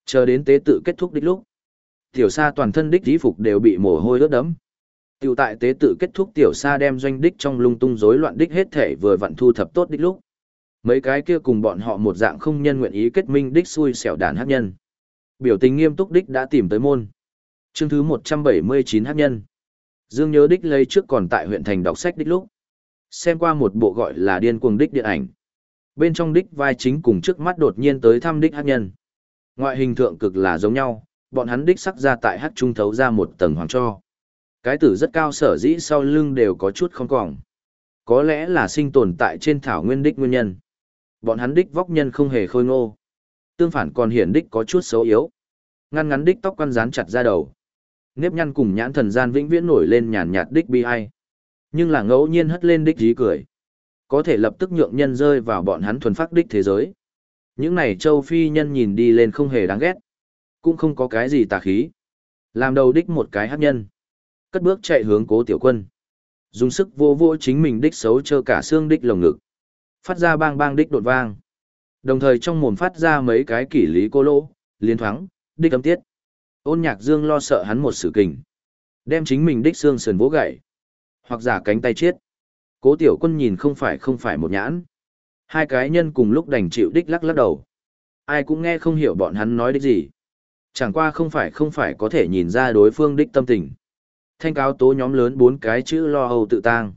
Chờ đến tế tự kết thúc đích lúc. Tiểu sa toàn thân đích dí phục đều bị mồ hôi ướt đẫm. Tiểu tại tế tự kết thúc tiểu sa đem doanh đích trong lung tung rối loạn đích hết thể vừa vặn thu thập tốt đích lúc. Mấy cái kia cùng bọn họ một dạng không nhân nguyện ý kết minh đích xui xẻo đàn hát nhân. Biểu tình nghiêm túc đích đã tìm tới môn. Chương thứ 179 hát nhân. Dương nhớ đích lấy trước còn tại huyện thành đọc sách đích lúc. Xem qua một bộ gọi là điên cuồng đích điện ảnh. Bên trong đích vai chính cùng trước mắt đột nhiên tới thăm đích hát nhân. Ngoại hình thượng cực là giống nhau, bọn hắn đích sắc ra tại hát trung thấu ra một tầng hoàng cho. Cái tử rất cao sở dĩ sau lưng đều có chút không còng. Có lẽ là sinh tồn tại trên thảo nguyên đích nguyên nhân. Bọn hắn đích vóc nhân không hề khôi ngô. Tương phản còn hiển đích có chút xấu yếu. Ngăn ngắn đích tóc quăn rán chặt ra đầu nếp nhăn cùng nhãn thần gian vĩnh viễn nổi lên nhàn nhạt đích bi ai. Nhưng là ngẫu nhiên hất lên đích dí cười. Có thể lập tức nhượng nhân rơi vào bọn hắn thuần phát đích thế giới. Những này châu phi nhân nhìn đi lên không hề đáng ghét. Cũng không có cái gì tà khí. Làm đầu đích một cái hát nhân. Cất bước chạy hướng cố tiểu quân. Dùng sức vô vô chính mình đích xấu chơ cả xương đích lồng ngực. Phát ra bang bang đích đột vang. Đồng thời trong mồm phát ra mấy cái kỷ lý cô lỗ, liên thoáng, đích âm tiết. Ôn nhạc dương lo sợ hắn một sự kình. Đem chính mình đích xương sườn vỗ gậy. Hoặc giả cánh tay chết. Cố tiểu quân nhìn không phải không phải một nhãn. Hai cái nhân cùng lúc đành chịu đích lắc lắc đầu. Ai cũng nghe không hiểu bọn hắn nói đích gì. Chẳng qua không phải không phải có thể nhìn ra đối phương đích tâm tình. Thanh cáo tố nhóm lớn bốn cái chữ lo âu tự tang.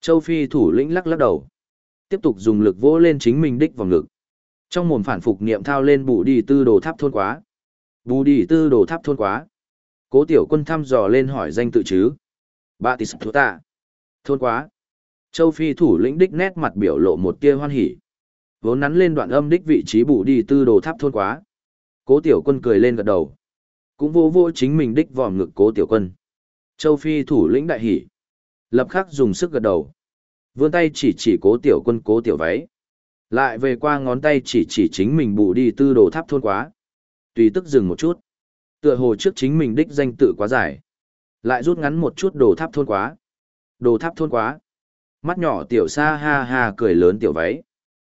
Châu Phi thủ lĩnh lắc lắc đầu. Tiếp tục dùng lực vỗ lên chính mình đích vào ngực. Trong mồm phản phục niệm thao lên bù đi tư đồ tháp thôn quá. Bù đi tư đồ tháp thôn quá. Cố tiểu quân thăm dò lên hỏi danh tự chứ. Bà tỷ sập tạ. Thôn quá. Châu Phi thủ lĩnh đích nét mặt biểu lộ một tia hoan hỉ. Vốn nắn lên đoạn âm đích vị trí bù đi tư đồ tháp thôn quá. Cố tiểu quân cười lên gật đầu. Cũng vô vô chính mình đích vòm ngực cố tiểu quân. Châu Phi thủ lĩnh đại hỉ. Lập khắc dùng sức gật đầu. Vươn tay chỉ chỉ cố tiểu quân cố tiểu váy. Lại về qua ngón tay chỉ chỉ chính mình bù đi tư đồ tháp thôn quá. Tùy tức dừng một chút. Tựa hồ trước chính mình đích danh tự quá dài. Lại rút ngắn một chút đồ tháp thôn quá. Đồ tháp thôn quá. Mắt nhỏ tiểu sa ha ha cười lớn tiểu váy.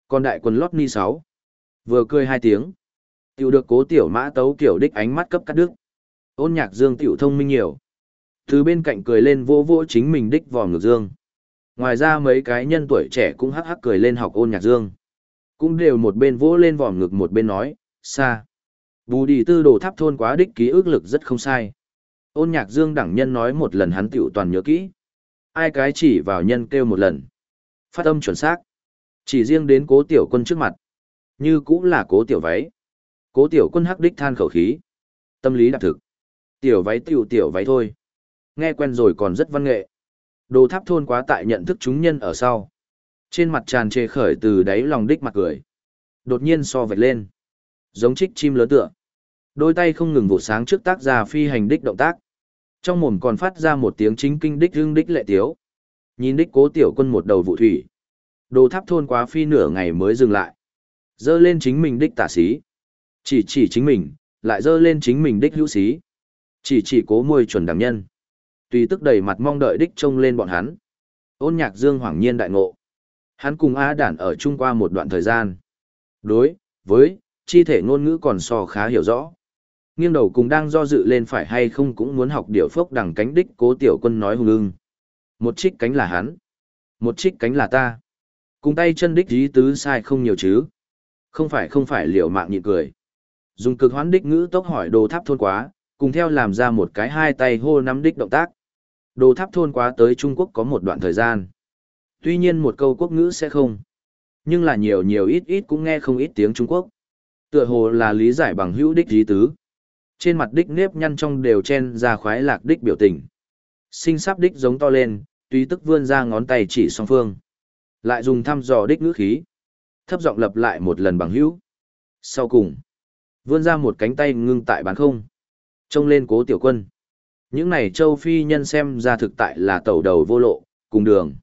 Còn đại quân lót ni sáu Vừa cười hai tiếng. Tiểu được cố tiểu mã tấu kiểu đích ánh mắt cấp cắt đứt. Ôn nhạc dương tiểu thông minh nhiều. Từ bên cạnh cười lên vỗ vỗ chính mình đích vòm ngược dương. Ngoài ra mấy cái nhân tuổi trẻ cũng hắc hắc cười lên học ôn nhạc dương. Cũng đều một bên vỗ lên vòm ngực một bên nói, xa. Bù đi tư đồ tháp thôn quá đích ký ức lực rất không sai. Ôn nhạc dương đẳng nhân nói một lần hắn tiểu toàn nhớ kỹ. Ai cái chỉ vào nhân kêu một lần. Phát âm chuẩn xác. Chỉ riêng đến cố tiểu quân trước mặt. Như cũng là cố tiểu váy. Cố tiểu quân hắc đích than khẩu khí. Tâm lý đặc thực. Tiểu váy tiểu tiểu váy thôi. Nghe quen rồi còn rất văn nghệ. Đồ tháp thôn quá tại nhận thức chúng nhân ở sau. Trên mặt tràn trề khởi từ đáy lòng đích mặt cười. Đột nhiên so vạch lên. Giống trích chim lớn tựa. Đôi tay không ngừng vụ sáng trước tác ra phi hành đích động tác. Trong mồm còn phát ra một tiếng chính kinh đích hương đích lệ tiếu. Nhìn đích cố tiểu quân một đầu vụ thủy. Đồ tháp thôn quá phi nửa ngày mới dừng lại. Dơ lên chính mình đích tả xí. Chỉ chỉ chính mình, lại dơ lên chính mình đích hữu xí. Chỉ chỉ cố môi chuẩn đẳng nhân. Tùy tức đầy mặt mong đợi đích trông lên bọn hắn. Ôn nhạc dương hoảng nhiên đại ngộ. Hắn cùng A đản ở chung qua một đoạn thời gian. Đối, với, chi thể ngôn ngữ còn so khá hiểu rõ. Nghiêng đầu cùng đang do dự lên phải hay không cũng muốn học điều phốc đằng cánh đích cố tiểu quân nói hùng ưng. Một trích cánh là hắn. Một trích cánh là ta. Cùng tay chân đích dí tứ sai không nhiều chứ. Không phải không phải liều mạng nhịn cười. Dùng cực hoán đích ngữ tốc hỏi đồ tháp thôn quá, cùng theo làm ra một cái hai tay hô nắm đích động tác. Đồ tháp thôn quá tới Trung Quốc có một đoạn thời gian. Tuy nhiên một câu quốc ngữ sẽ không. Nhưng là nhiều nhiều ít ít cũng nghe không ít tiếng Trung Quốc. Tựa hồ là lý giải bằng hữu đích dí tứ. Trên mặt đích nếp nhăn trong đều chen ra khoái lạc đích biểu tình. Sinh sắp đích giống to lên, tuy tức vươn ra ngón tay chỉ song phương. Lại dùng thăm dò đích ngữ khí. Thấp giọng lập lại một lần bằng hữu. Sau cùng, vươn ra một cánh tay ngưng tại bán không. Trông lên cố tiểu quân. Những này châu phi nhân xem ra thực tại là tẩu đầu vô lộ, cùng đường.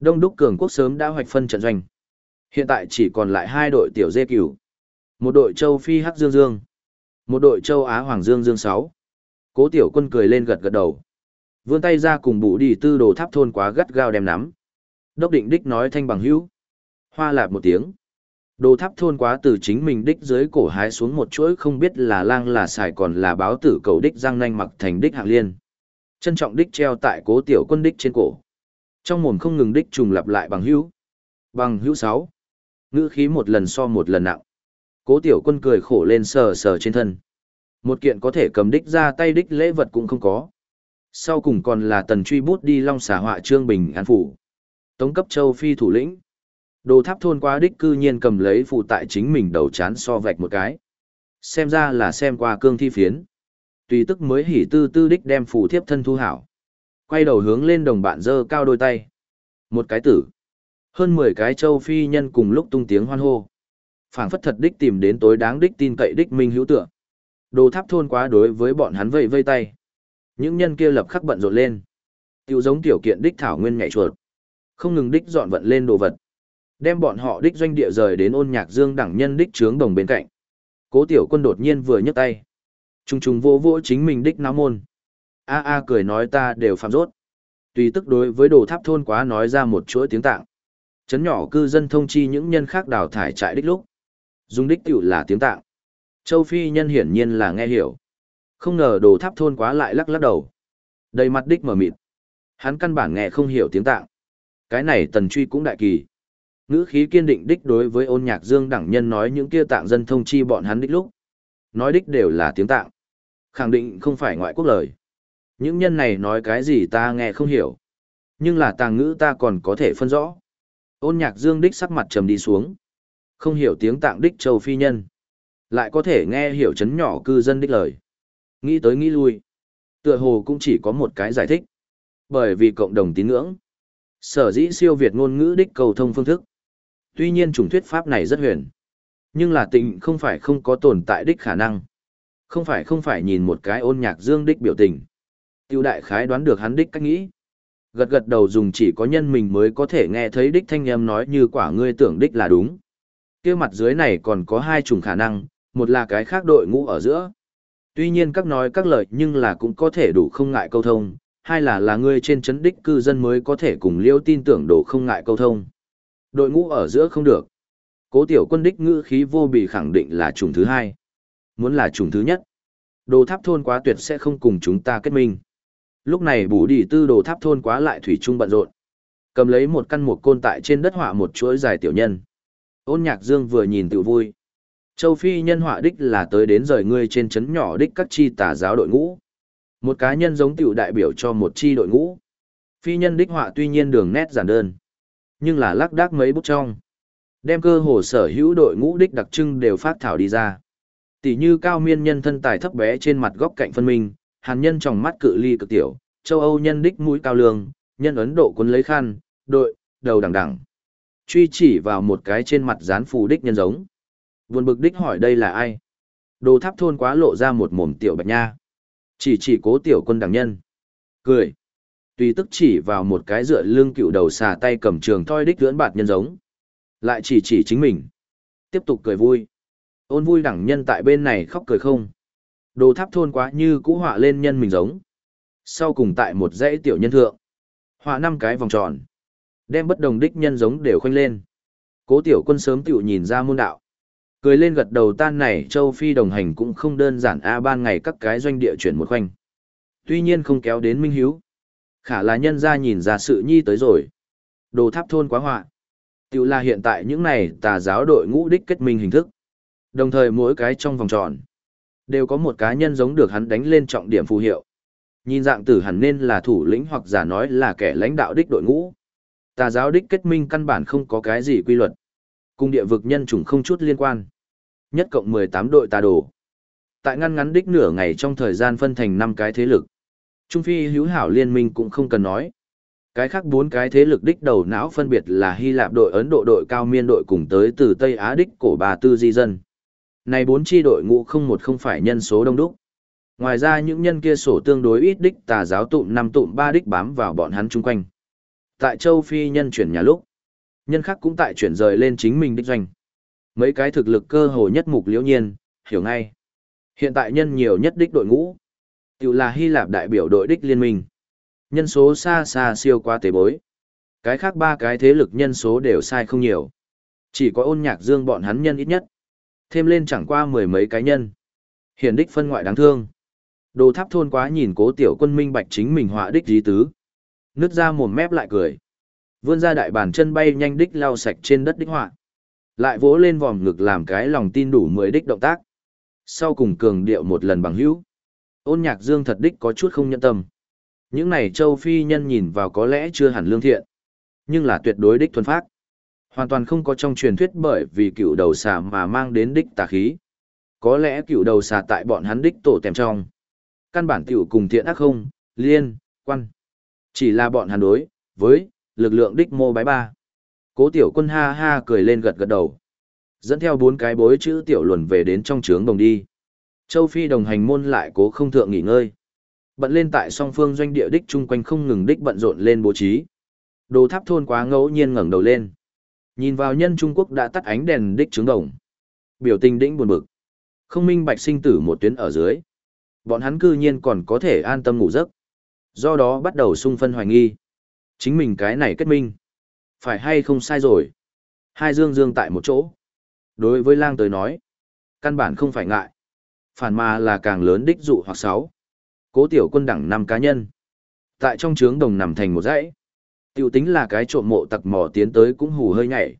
Đông đúc cường quốc sớm đã hoạch phân trận doanh. Hiện tại chỉ còn lại hai đội tiểu dê cửu. Một đội châu phi hắc dương dương. Một đội châu Á Hoàng Dương Dương 6. Cố tiểu quân cười lên gật gật đầu. Vươn tay ra cùng bụ đi tư đồ tháp thôn quá gắt gao đem nắm. Đốc định đích nói thanh bằng hữu. Hoa lạp một tiếng. Đồ tháp thôn quá từ chính mình đích dưới cổ hái xuống một chuỗi không biết là lang là xài còn là báo tử cầu đích giang nanh mặc thành đích hạng liên. Trân trọng đích treo tại cố tiểu quân đích trên cổ. Trong mồm không ngừng đích trùng lặp lại bằng hữu. Bằng hữu sáu Ngữ khí một lần so một lần nặng. Cố tiểu quân cười khổ lên sờ sờ trên thân. Một kiện có thể cầm đích ra tay đích lễ vật cũng không có. Sau cùng còn là tần truy bút đi long xà họa trương bình an phủ. Tống cấp châu phi thủ lĩnh. Đồ tháp thôn quá đích cư nhiên cầm lấy phụ tại chính mình đầu chán so vạch một cái. Xem ra là xem qua cương thi phiến. Tùy tức mới hỉ tư tư đích đem phù thiếp thân thu hảo. Quay đầu hướng lên đồng bạn dơ cao đôi tay. Một cái tử. Hơn 10 cái châu phi nhân cùng lúc tung tiếng hoan hô phảng phất thật đích tìm đến tối đáng đích tin cậy đích minh hữu tượng, Đồ tháp thôn quá đối với bọn hắn vây vây tay. Những nhân kia lập khắc bận rộn lên. Tiểu giống tiểu kiện đích thảo nguyên nhảy chuột. Không ngừng đích dọn vận lên đồ vật. Đem bọn họ đích doanh địa rời đến ôn nhạc dương đẳng nhân đích trướng đồng bên cạnh. Cố tiểu quân đột nhiên vừa nhấc tay. Trung trùng vô vô chính mình đích náo môn. A a cười nói ta đều phạm rốt. Tùy tức đối với đồ tháp thôn quá nói ra một chuỗi tiếng tạng. Chấn nhỏ cư dân thông chi những nhân khác đào thải trại đích lúc Dùng đích tiểu là tiếng tạng. Châu Phi nhân hiển nhiên là nghe hiểu. Không ngờ đồ tháp thôn quá lại lắc lắc đầu. Đầy mặt đích mở mịt. Hắn căn bản nghe không hiểu tiếng tạng. Cái này tần truy cũng đại kỳ. Ngữ khí kiên định đích đối với ôn nhạc dương đẳng nhân nói những kia tạng dân thông chi bọn hắn đích lúc. Nói đích đều là tiếng tạng. Khẳng định không phải ngoại quốc lời. Những nhân này nói cái gì ta nghe không hiểu. Nhưng là tàng ngữ ta còn có thể phân rõ. Ôn nhạc dương đích sắc mặt trầm đi xuống. Không hiểu tiếng tạng đích châu phi nhân. Lại có thể nghe hiểu chấn nhỏ cư dân đích lời. Nghĩ tới nghĩ lui. Tựa hồ cũng chỉ có một cái giải thích. Bởi vì cộng đồng tín ngưỡng. Sở dĩ siêu Việt ngôn ngữ đích cầu thông phương thức. Tuy nhiên chủng thuyết pháp này rất huyền. Nhưng là tình không phải không có tồn tại đích khả năng. Không phải không phải nhìn một cái ôn nhạc dương đích biểu tình. Tiêu đại khái đoán được hắn đích cách nghĩ. Gật gật đầu dùng chỉ có nhân mình mới có thể nghe thấy đích thanh âm nói như quả ngươi tưởng đích là đúng kia mặt dưới này còn có hai chủng khả năng, một là cái khác đội ngũ ở giữa. Tuy nhiên các nói các lời nhưng là cũng có thể đủ không ngại câu thông, hai là là ngươi trên chấn đích cư dân mới có thể cùng liêu tin tưởng đủ không ngại câu thông. Đội ngũ ở giữa không được. Cố tiểu quân đích ngữ khí vô bị khẳng định là chủng thứ hai. Muốn là chủng thứ nhất. Đồ tháp thôn quá tuyệt sẽ không cùng chúng ta kết minh. Lúc này bù đi tư đồ tháp thôn quá lại thủy trung bận rộn. Cầm lấy một căn một côn tại trên đất họa một chuỗi dài tiểu nhân. Ôn nhạc dương vừa nhìn tự vui. Châu Phi nhân họa đích là tới đến rời ngươi trên chấn nhỏ đích các chi tà giáo đội ngũ. Một cá nhân giống tiểu đại biểu cho một chi đội ngũ. Phi nhân đích họa tuy nhiên đường nét giản đơn, nhưng là lắc đác mấy bút trong. Đem cơ hồ sở hữu đội ngũ đích đặc trưng đều phát thảo đi ra. Tỷ như cao miên nhân thân tài thấp bé trên mặt góc cạnh phân minh, hàn nhân trong mắt cự ly cực tiểu, châu Âu nhân đích mũi cao lương, nhân Ấn Độ quân lấy khăn, đội, đầu đằng đằng. Truy chỉ vào một cái trên mặt dán phù đích nhân giống. Buồn bực đích hỏi đây là ai? Đồ tháp thôn quá lộ ra một mồm tiểu bạch nha. Chỉ chỉ cố tiểu quân đằng nhân. Cười. Tùy tức chỉ vào một cái dựa lưng cựu đầu xà tay cầm trường thoi đích lưỡn bạt nhân giống. Lại chỉ chỉ chính mình. Tiếp tục cười vui. Ôn vui đẳng nhân tại bên này khóc cười không. Đồ tháp thôn quá như cũ họa lên nhân mình giống. Sau cùng tại một dãy tiểu nhân thượng. Họa năm cái vòng tròn. Đem bất đồng đích nhân giống đều khoanh lên. Cố tiểu quân sớm tiểu nhìn ra môn đạo. Cười lên gật đầu tan này, châu Phi đồng hành cũng không đơn giản A, ban ngày các cái doanh địa chuyển một khoanh. Tuy nhiên không kéo đến minh hiếu. Khả là nhân ra nhìn ra sự nhi tới rồi. Đồ tháp thôn quá họa. Tiểu là hiện tại những này tà giáo đội ngũ đích kết minh hình thức. Đồng thời mỗi cái trong vòng tròn, đều có một cá nhân giống được hắn đánh lên trọng điểm phù hiệu. Nhìn dạng tử hẳn nên là thủ lĩnh hoặc giả nói là kẻ lãnh đạo đích đội ngũ. Tà giáo đích kết minh căn bản không có cái gì quy luật. Cùng địa vực nhân chủng không chút liên quan. Nhất cộng 18 đội tà đồ. Tại ngăn ngắn đích nửa ngày trong thời gian phân thành năm cái thế lực. Trung Phi hữu hảo liên minh cũng không cần nói. Cái khác bốn cái thế lực đích đầu não phân biệt là Hy Lạp đội Ấn Độ đội cao miên đội cùng tới từ Tây Á đích cổ bà tư di dân. Này bốn chi đội ngũ không một không phải nhân số đông đúc. Ngoài ra những nhân kia sổ tương đối ít đích tà giáo tụm năm tụm ba đích bám vào bọn hắn chung quanh. Tại châu Phi nhân chuyển nhà lúc, nhân khác cũng tại chuyển rời lên chính mình đích doanh. Mấy cái thực lực cơ hồ nhất mục liễu nhiên, hiểu ngay. Hiện tại nhân nhiều nhất đích đội ngũ, tự là Hy Lạp đại biểu đội đích liên minh. Nhân số xa xa siêu qua tế bối. Cái khác ba cái thế lực nhân số đều sai không nhiều. Chỉ có ôn nhạc dương bọn hắn nhân ít nhất. Thêm lên chẳng qua mười mấy cái nhân. Hiển đích phân ngoại đáng thương. Đồ tháp thôn quá nhìn cố tiểu quân minh bạch chính mình họa đích dí tứ. Nứt ra mồm mép lại cười. Vươn ra đại bàn chân bay nhanh đích lau sạch trên đất đích họa. Lại vỗ lên vòm ngực làm cái lòng tin đủ mười đích động tác. Sau cùng cường điệu một lần bằng hữu. Ôn nhạc dương thật đích có chút không nhận tâm. Những này châu phi nhân nhìn vào có lẽ chưa hẳn lương thiện. Nhưng là tuyệt đối đích thuần phát. Hoàn toàn không có trong truyền thuyết bởi vì cựu đầu xà mà mang đến đích tà khí. Có lẽ cựu đầu xà tại bọn hắn đích tổ tèm trong. Căn bản tiểu cùng thiện ác không, liên, quan. Chỉ là bọn hắn đối, với, lực lượng đích mô bái ba. Cố tiểu quân ha ha cười lên gật gật đầu. Dẫn theo bốn cái bối chữ tiểu luồn về đến trong trướng đồng đi. Châu Phi đồng hành môn lại cố không thượng nghỉ ngơi. Bận lên tại song phương doanh địa đích chung quanh không ngừng đích bận rộn lên bố trí. Đồ tháp thôn quá ngẫu nhiên ngẩng đầu lên. Nhìn vào nhân Trung Quốc đã tắt ánh đèn đích trứng đồng. Biểu tình đĩnh buồn bực. Không minh bạch sinh tử một tuyến ở dưới. Bọn hắn cư nhiên còn có thể an tâm ngủ giấc. Do đó bắt đầu sung phân hoài nghi. Chính mình cái này kết minh. Phải hay không sai rồi. Hai dương dương tại một chỗ. Đối với lang tới nói. Căn bản không phải ngại. Phản mà là càng lớn đích dụ hoặc sáu. Cố tiểu quân đẳng năm cá nhân. Tại trong trướng đồng nằm thành một dãy. Tiểu tính là cái trộm mộ tặc mò tiến tới cũng hù hơi nhảy.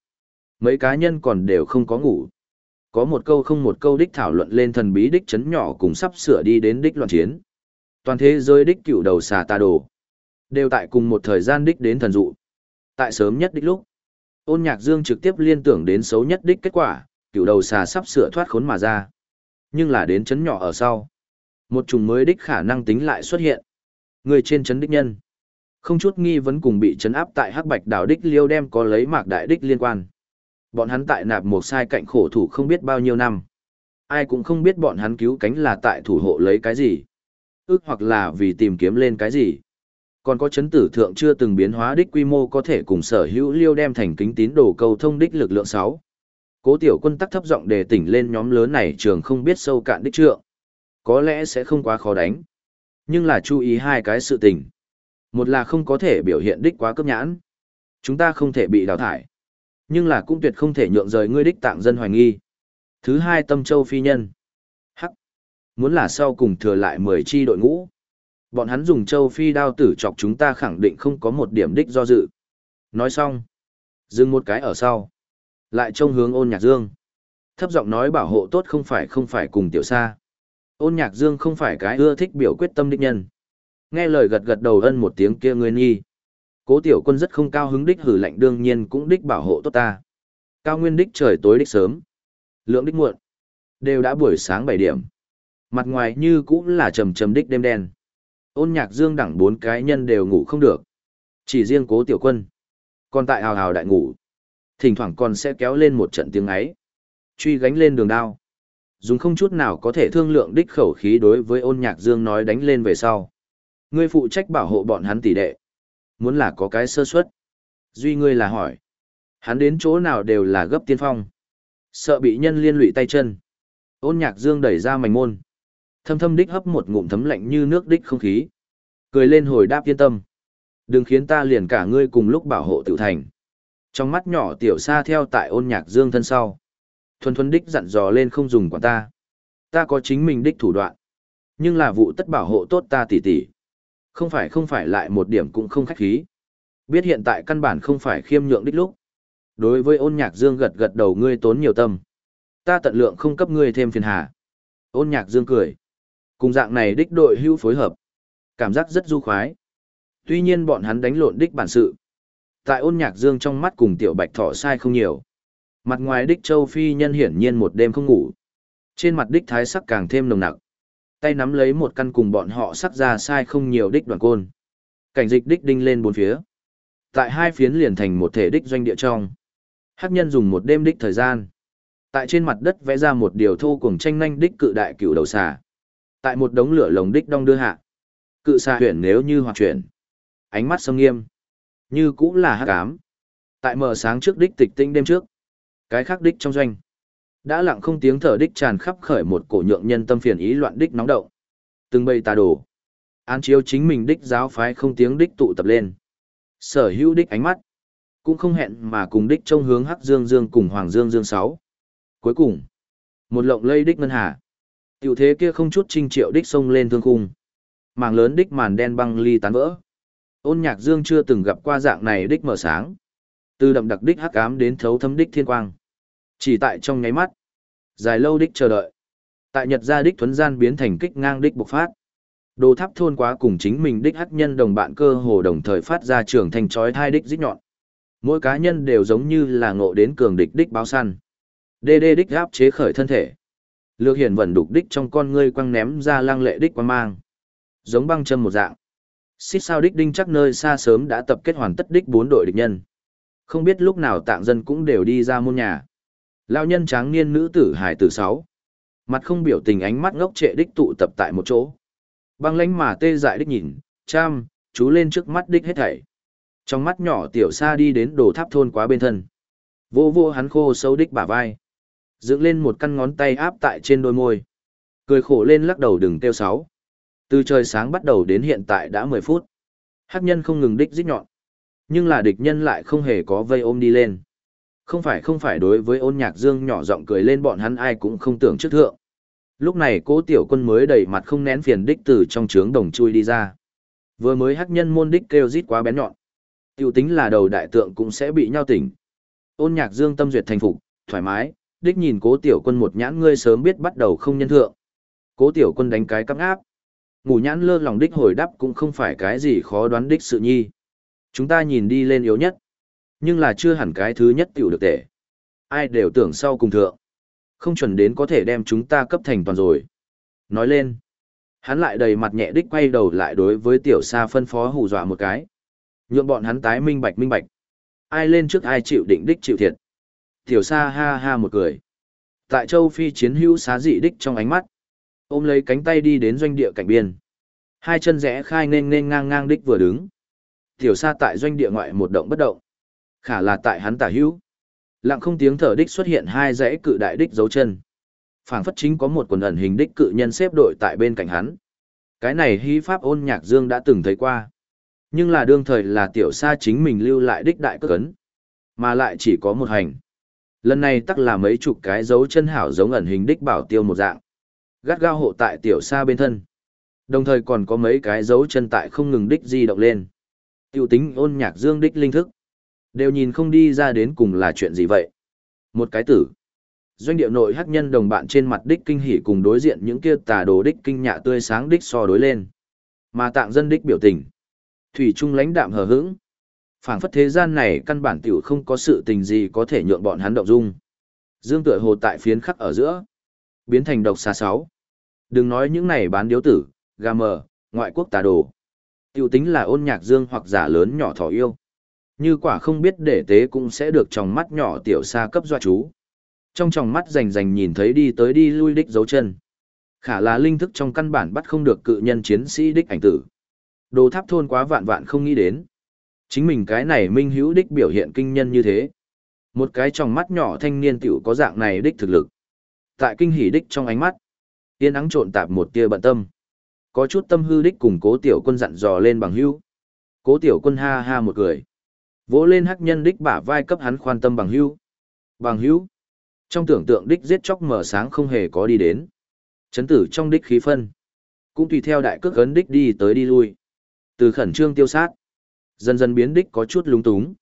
Mấy cá nhân còn đều không có ngủ. Có một câu không một câu đích thảo luận lên thần bí đích chấn nhỏ cùng sắp sửa đi đến đích loạn chiến. Toàn thế giới đích cựu đầu xà tà đồ. Đều tại cùng một thời gian đích đến thần dụ. Tại sớm nhất đích lúc. Ôn nhạc dương trực tiếp liên tưởng đến xấu nhất đích kết quả, cựu đầu xà sắp sửa thoát khốn mà ra. Nhưng là đến chấn nhỏ ở sau. Một chủng mới đích khả năng tính lại xuất hiện. Người trên chấn đích nhân. Không chút nghi vấn cùng bị chấn áp tại Hắc Bạch Đảo đích Liêu đem có lấy mạc đại đích liên quan. Bọn hắn tại nạp một sai cạnh khổ thủ không biết bao nhiêu năm. Ai cũng không biết bọn hắn cứu cánh là tại thủ hộ lấy cái gì. Ước hoặc là vì tìm kiếm lên cái gì. Còn có chấn tử thượng chưa từng biến hóa đích quy mô có thể cùng sở hữu liêu đem thành kính tín đồ cầu thông đích lực lượng 6. Cố tiểu quân tắc thấp giọng đề tỉnh lên nhóm lớn này trường không biết sâu cạn đích trượng. Có lẽ sẽ không quá khó đánh. Nhưng là chú ý hai cái sự tình. Một là không có thể biểu hiện đích quá cấp nhãn. Chúng ta không thể bị đào thải. Nhưng là cũng tuyệt không thể nhượng rời ngươi đích tạng dân hoài nghi. Thứ hai tâm châu phi nhân. Hắc. Muốn là sau cùng thừa lại 10 chi đội ngũ. Bọn hắn dùng châu phi đao tử chọc chúng ta khẳng định không có một điểm đích do dự. Nói xong. Dừng một cái ở sau. Lại trông hướng ôn nhạc dương. Thấp giọng nói bảo hộ tốt không phải không phải cùng tiểu xa Ôn nhạc dương không phải cái ưa thích biểu quyết tâm đích nhân. Nghe lời gật gật đầu ân một tiếng kia ngươi nghi. Cố tiểu quân rất không cao hứng đích hử lạnh đương nhiên cũng đích bảo hộ tốt ta. Cao nguyên đích trời tối đích sớm. Lượng đích muộn. Đều đã buổi sáng 7 điểm. Mặt ngoài như cũng là trầm trầm đích đêm đen. Ôn nhạc dương đẳng bốn cái nhân đều ngủ không được. Chỉ riêng cố tiểu quân. Còn tại hào hào đại ngủ. Thỉnh thoảng còn sẽ kéo lên một trận tiếng ấy. Truy gánh lên đường đao. Dùng không chút nào có thể thương lượng đích khẩu khí đối với ôn nhạc dương nói đánh lên về sau. Ngươi phụ trách bảo hộ bọn hắn tỷ đệ. Muốn là có cái sơ suất. Duy ngươi là hỏi. Hắn đến chỗ nào đều là gấp tiên phong. Sợ bị nhân liên lụy tay chân. Ôn nhạc dương đẩy ra mảnh môn. Thâm thâm đích hấp một ngụm thấm lạnh như nước đích không khí. Cười lên hồi đáp yên tâm. Đừng khiến ta liền cả ngươi cùng lúc bảo hộ tiểu thành. Trong mắt nhỏ tiểu xa theo tại ôn nhạc dương thân sau. Thuần thuần đích dặn dò lên không dùng quản ta. Ta có chính mình đích thủ đoạn. Nhưng là vụ tất bảo hộ tốt ta tỉ tỉ. Không phải không phải lại một điểm cũng không khách khí. Biết hiện tại căn bản không phải khiêm nhượng đích lúc. Đối với ôn nhạc dương gật gật đầu ngươi tốn nhiều tâm. Ta tận lượng không cấp ngươi thêm phiền hà. Ôn nhạc dương cười. Cùng dạng này đích đội hưu phối hợp. Cảm giác rất du khoái. Tuy nhiên bọn hắn đánh lộn đích bản sự. Tại ôn nhạc dương trong mắt cùng tiểu bạch thỏ sai không nhiều. Mặt ngoài đích châu phi nhân hiển nhiên một đêm không ngủ. Trên mặt đích thái sắc càng thêm nồng nặc. Tay nắm lấy một căn cùng bọn họ sắc ra sai không nhiều đích đoàn côn. Cảnh dịch đích đinh lên bốn phía. Tại hai phiến liền thành một thể đích doanh địa trong. Hắc nhân dùng một đêm đích thời gian. Tại trên mặt đất vẽ ra một điều thô cùng tranh nhanh đích cự đại cửu đầu xà. Tại một đống lửa lồng đích đong đưa hạ. Cự xà huyển nếu như hoạt chuyển. Ánh mắt sông nghiêm. Như cũng là hắc ám. Tại mở sáng trước đích tịch tinh đêm trước. Cái khác đích trong doanh. Đã lặng không tiếng thở đích tràn khắp khởi một cổ nhượng nhân tâm phiền ý loạn đích nóng động. Từng bầy tà đồ. Án chiếu chính mình đích giáo phái không tiếng đích tụ tập lên. Sở hữu đích ánh mắt. Cũng không hẹn mà cùng đích trông hướng Hắc Dương Dương cùng Hoàng Dương Dương sáu Cuối cùng, một lộng lây đích ngân hà. Tiểu thế kia không chút trinh triệu đích sông lên thương khung. Màng lớn đích màn đen băng ly tán vỡ. Ôn nhạc dương chưa từng gặp qua dạng này đích mở sáng. Từ đậm đặc đích hắc ám đến thấu thấm đích thiên quang. Chỉ tại trong nháy mắt. Dài lâu đích chờ đợi. Tại nhật gia đích thuấn gian biến thành kích ngang đích bộc phát. Đồ tháp thôn quá cùng chính mình đích hắc nhân đồng bạn cơ hồ đồng thời phát ra trường thành chói thai đích dích nhọn. Mỗi cá nhân đều giống như là ngộ đến cường địch đích báo săn. Đê đê đích áp chế khởi thân thể. Lược hiển vẩn đục đích trong con ngươi quăng ném ra lang lệ đích quan mang. Giống băng châm một dạng. Xích sao đích đinh chắc nơi xa sớm đã tập kết hoàn tất đích bốn đội địch nhân. Không biết lúc nào tạng dân cũng đều đi ra môn nhà. Lao nhân tráng niên nữ tử hải tử sáu. Mặt không biểu tình ánh mắt ngốc trệ đích tụ tập tại một chỗ. Băng lánh mà tê dại đích nhìn, cham, chú lên trước mắt đích hết thảy. Trong mắt nhỏ tiểu xa đi đến đồ tháp thôn quá bên thân. Vô vô hắn khô sâu đích bả vai. Dựng lên một căn ngón tay áp tại trên đôi môi. Cười khổ lên lắc đầu đừng kêu sáu. Từ trời sáng bắt đầu đến hiện tại đã 10 phút. Hắc nhân không ngừng đích rít nhọn. Nhưng là địch nhân lại không hề có vây ôm đi lên. Không phải không phải đối với ôn nhạc dương nhỏ giọng cười lên bọn hắn ai cũng không tưởng trước thượng. Lúc này cố tiểu quân mới đầy mặt không nén phiền đích từ trong trướng đồng chui đi ra. Vừa mới hắc nhân môn đích kêu rít quá bén nhọn. Tiểu tính là đầu đại tượng cũng sẽ bị nhau tỉnh. Ôn nhạc dương tâm duyệt thành phục, thoải mái, đích nhìn cố tiểu quân một nhãn ngươi sớm biết bắt đầu không nhân thượng. Cố tiểu quân đánh cái cắp áp. Ngủ nhãn lơ lòng đích hồi đáp cũng không phải cái gì khó đoán đích sự nhi. Chúng ta nhìn đi lên yếu nhất. Nhưng là chưa hẳn cái thứ nhất tiểu được tệ. Ai đều tưởng sau cùng thượng. Không chuẩn đến có thể đem chúng ta cấp thành toàn rồi. Nói lên. Hắn lại đầy mặt nhẹ đích quay đầu lại đối với tiểu sa phân phó hù dọa một cái. Nhượng bọn hắn tái minh bạch minh bạch. Ai lên trước ai chịu định đích chịu thiệt. Tiểu sa ha ha một cười. Tại châu Phi chiến hữu xá dị đích trong ánh mắt. Ôm lấy cánh tay đi đến doanh địa cạnh biên. Hai chân rẽ khai nên nên ngang ngang đích vừa đứng. Tiểu sa tại doanh địa ngoại một động bất động. Khả là tại hắn tả hữu. Lặng không tiếng thở đích xuất hiện hai dãy cự đại đích dấu chân. phảng phất chính có một quần ẩn hình đích cự nhân xếp đội tại bên cạnh hắn. Cái này hí pháp ôn nhạc dương đã từng thấy qua. Nhưng là đương thời là tiểu sa chính mình lưu lại đích đại cất cấn. Mà lại chỉ có một hành. Lần này tắc là mấy chục cái dấu chân hảo giống ẩn hình đích bảo tiêu một dạng. Gắt gao hộ tại tiểu xa bên thân. Đồng thời còn có mấy cái dấu chân tại không ngừng đích di động lên. Tiểu tính ôn nhạc dương đích linh thức. Đều nhìn không đi ra đến cùng là chuyện gì vậy. Một cái tử. Doanh điệu nội hắc nhân đồng bạn trên mặt đích kinh hỉ cùng đối diện những kia tà đồ đích kinh nhạ tươi sáng đích so đối lên. Mà tạng dân đích biểu tình. Thủy trung lãnh đạm hờ hững. phảng phất thế gian này căn bản tiểu không có sự tình gì có thể nhượng bọn hắn động dung. Dương tựa hồ tại phiến khắc ở giữa. Biến thành độc xa sáu. Đừng nói những này bán điếu tử, gà mờ, ngoại quốc tà đồ. Tiểu tính là ôn nhạc dương hoặc giả lớn nhỏ thỏ yêu. Như quả không biết để tế cũng sẽ được trong mắt nhỏ tiểu xa cấp doa chú. Trong tròng mắt rành rành nhìn thấy đi tới đi lui đích dấu chân. Khả là linh thức trong căn bản bắt không được cự nhân chiến sĩ đích ảnh tử. Đồ tháp thôn quá vạn vạn không nghĩ đến. Chính mình cái này minh hữu đích biểu hiện kinh nhân như thế. Một cái trong mắt nhỏ thanh niên tiểu có dạng này đích thực lực. Tại kinh hỉ đích trong ánh mắt, tiên ắng trộn tạp một tia bận tâm. Có chút tâm hư đích cùng cố tiểu quân dặn dò lên bằng hữu. Cố tiểu quân ha ha một cười. Vỗ lên hắc nhân đích bả vai cấp hắn khoan tâm bằng hữu. Bằng hữu. Trong tưởng tượng đích giết chóc mở sáng không hề có đi đến. Chấn tử trong đích khí phân. Cũng tùy theo đại cước gấn đích đi tới đi lui. Từ khẩn trương tiêu sát. Dần dần biến đích có chút lúng túng.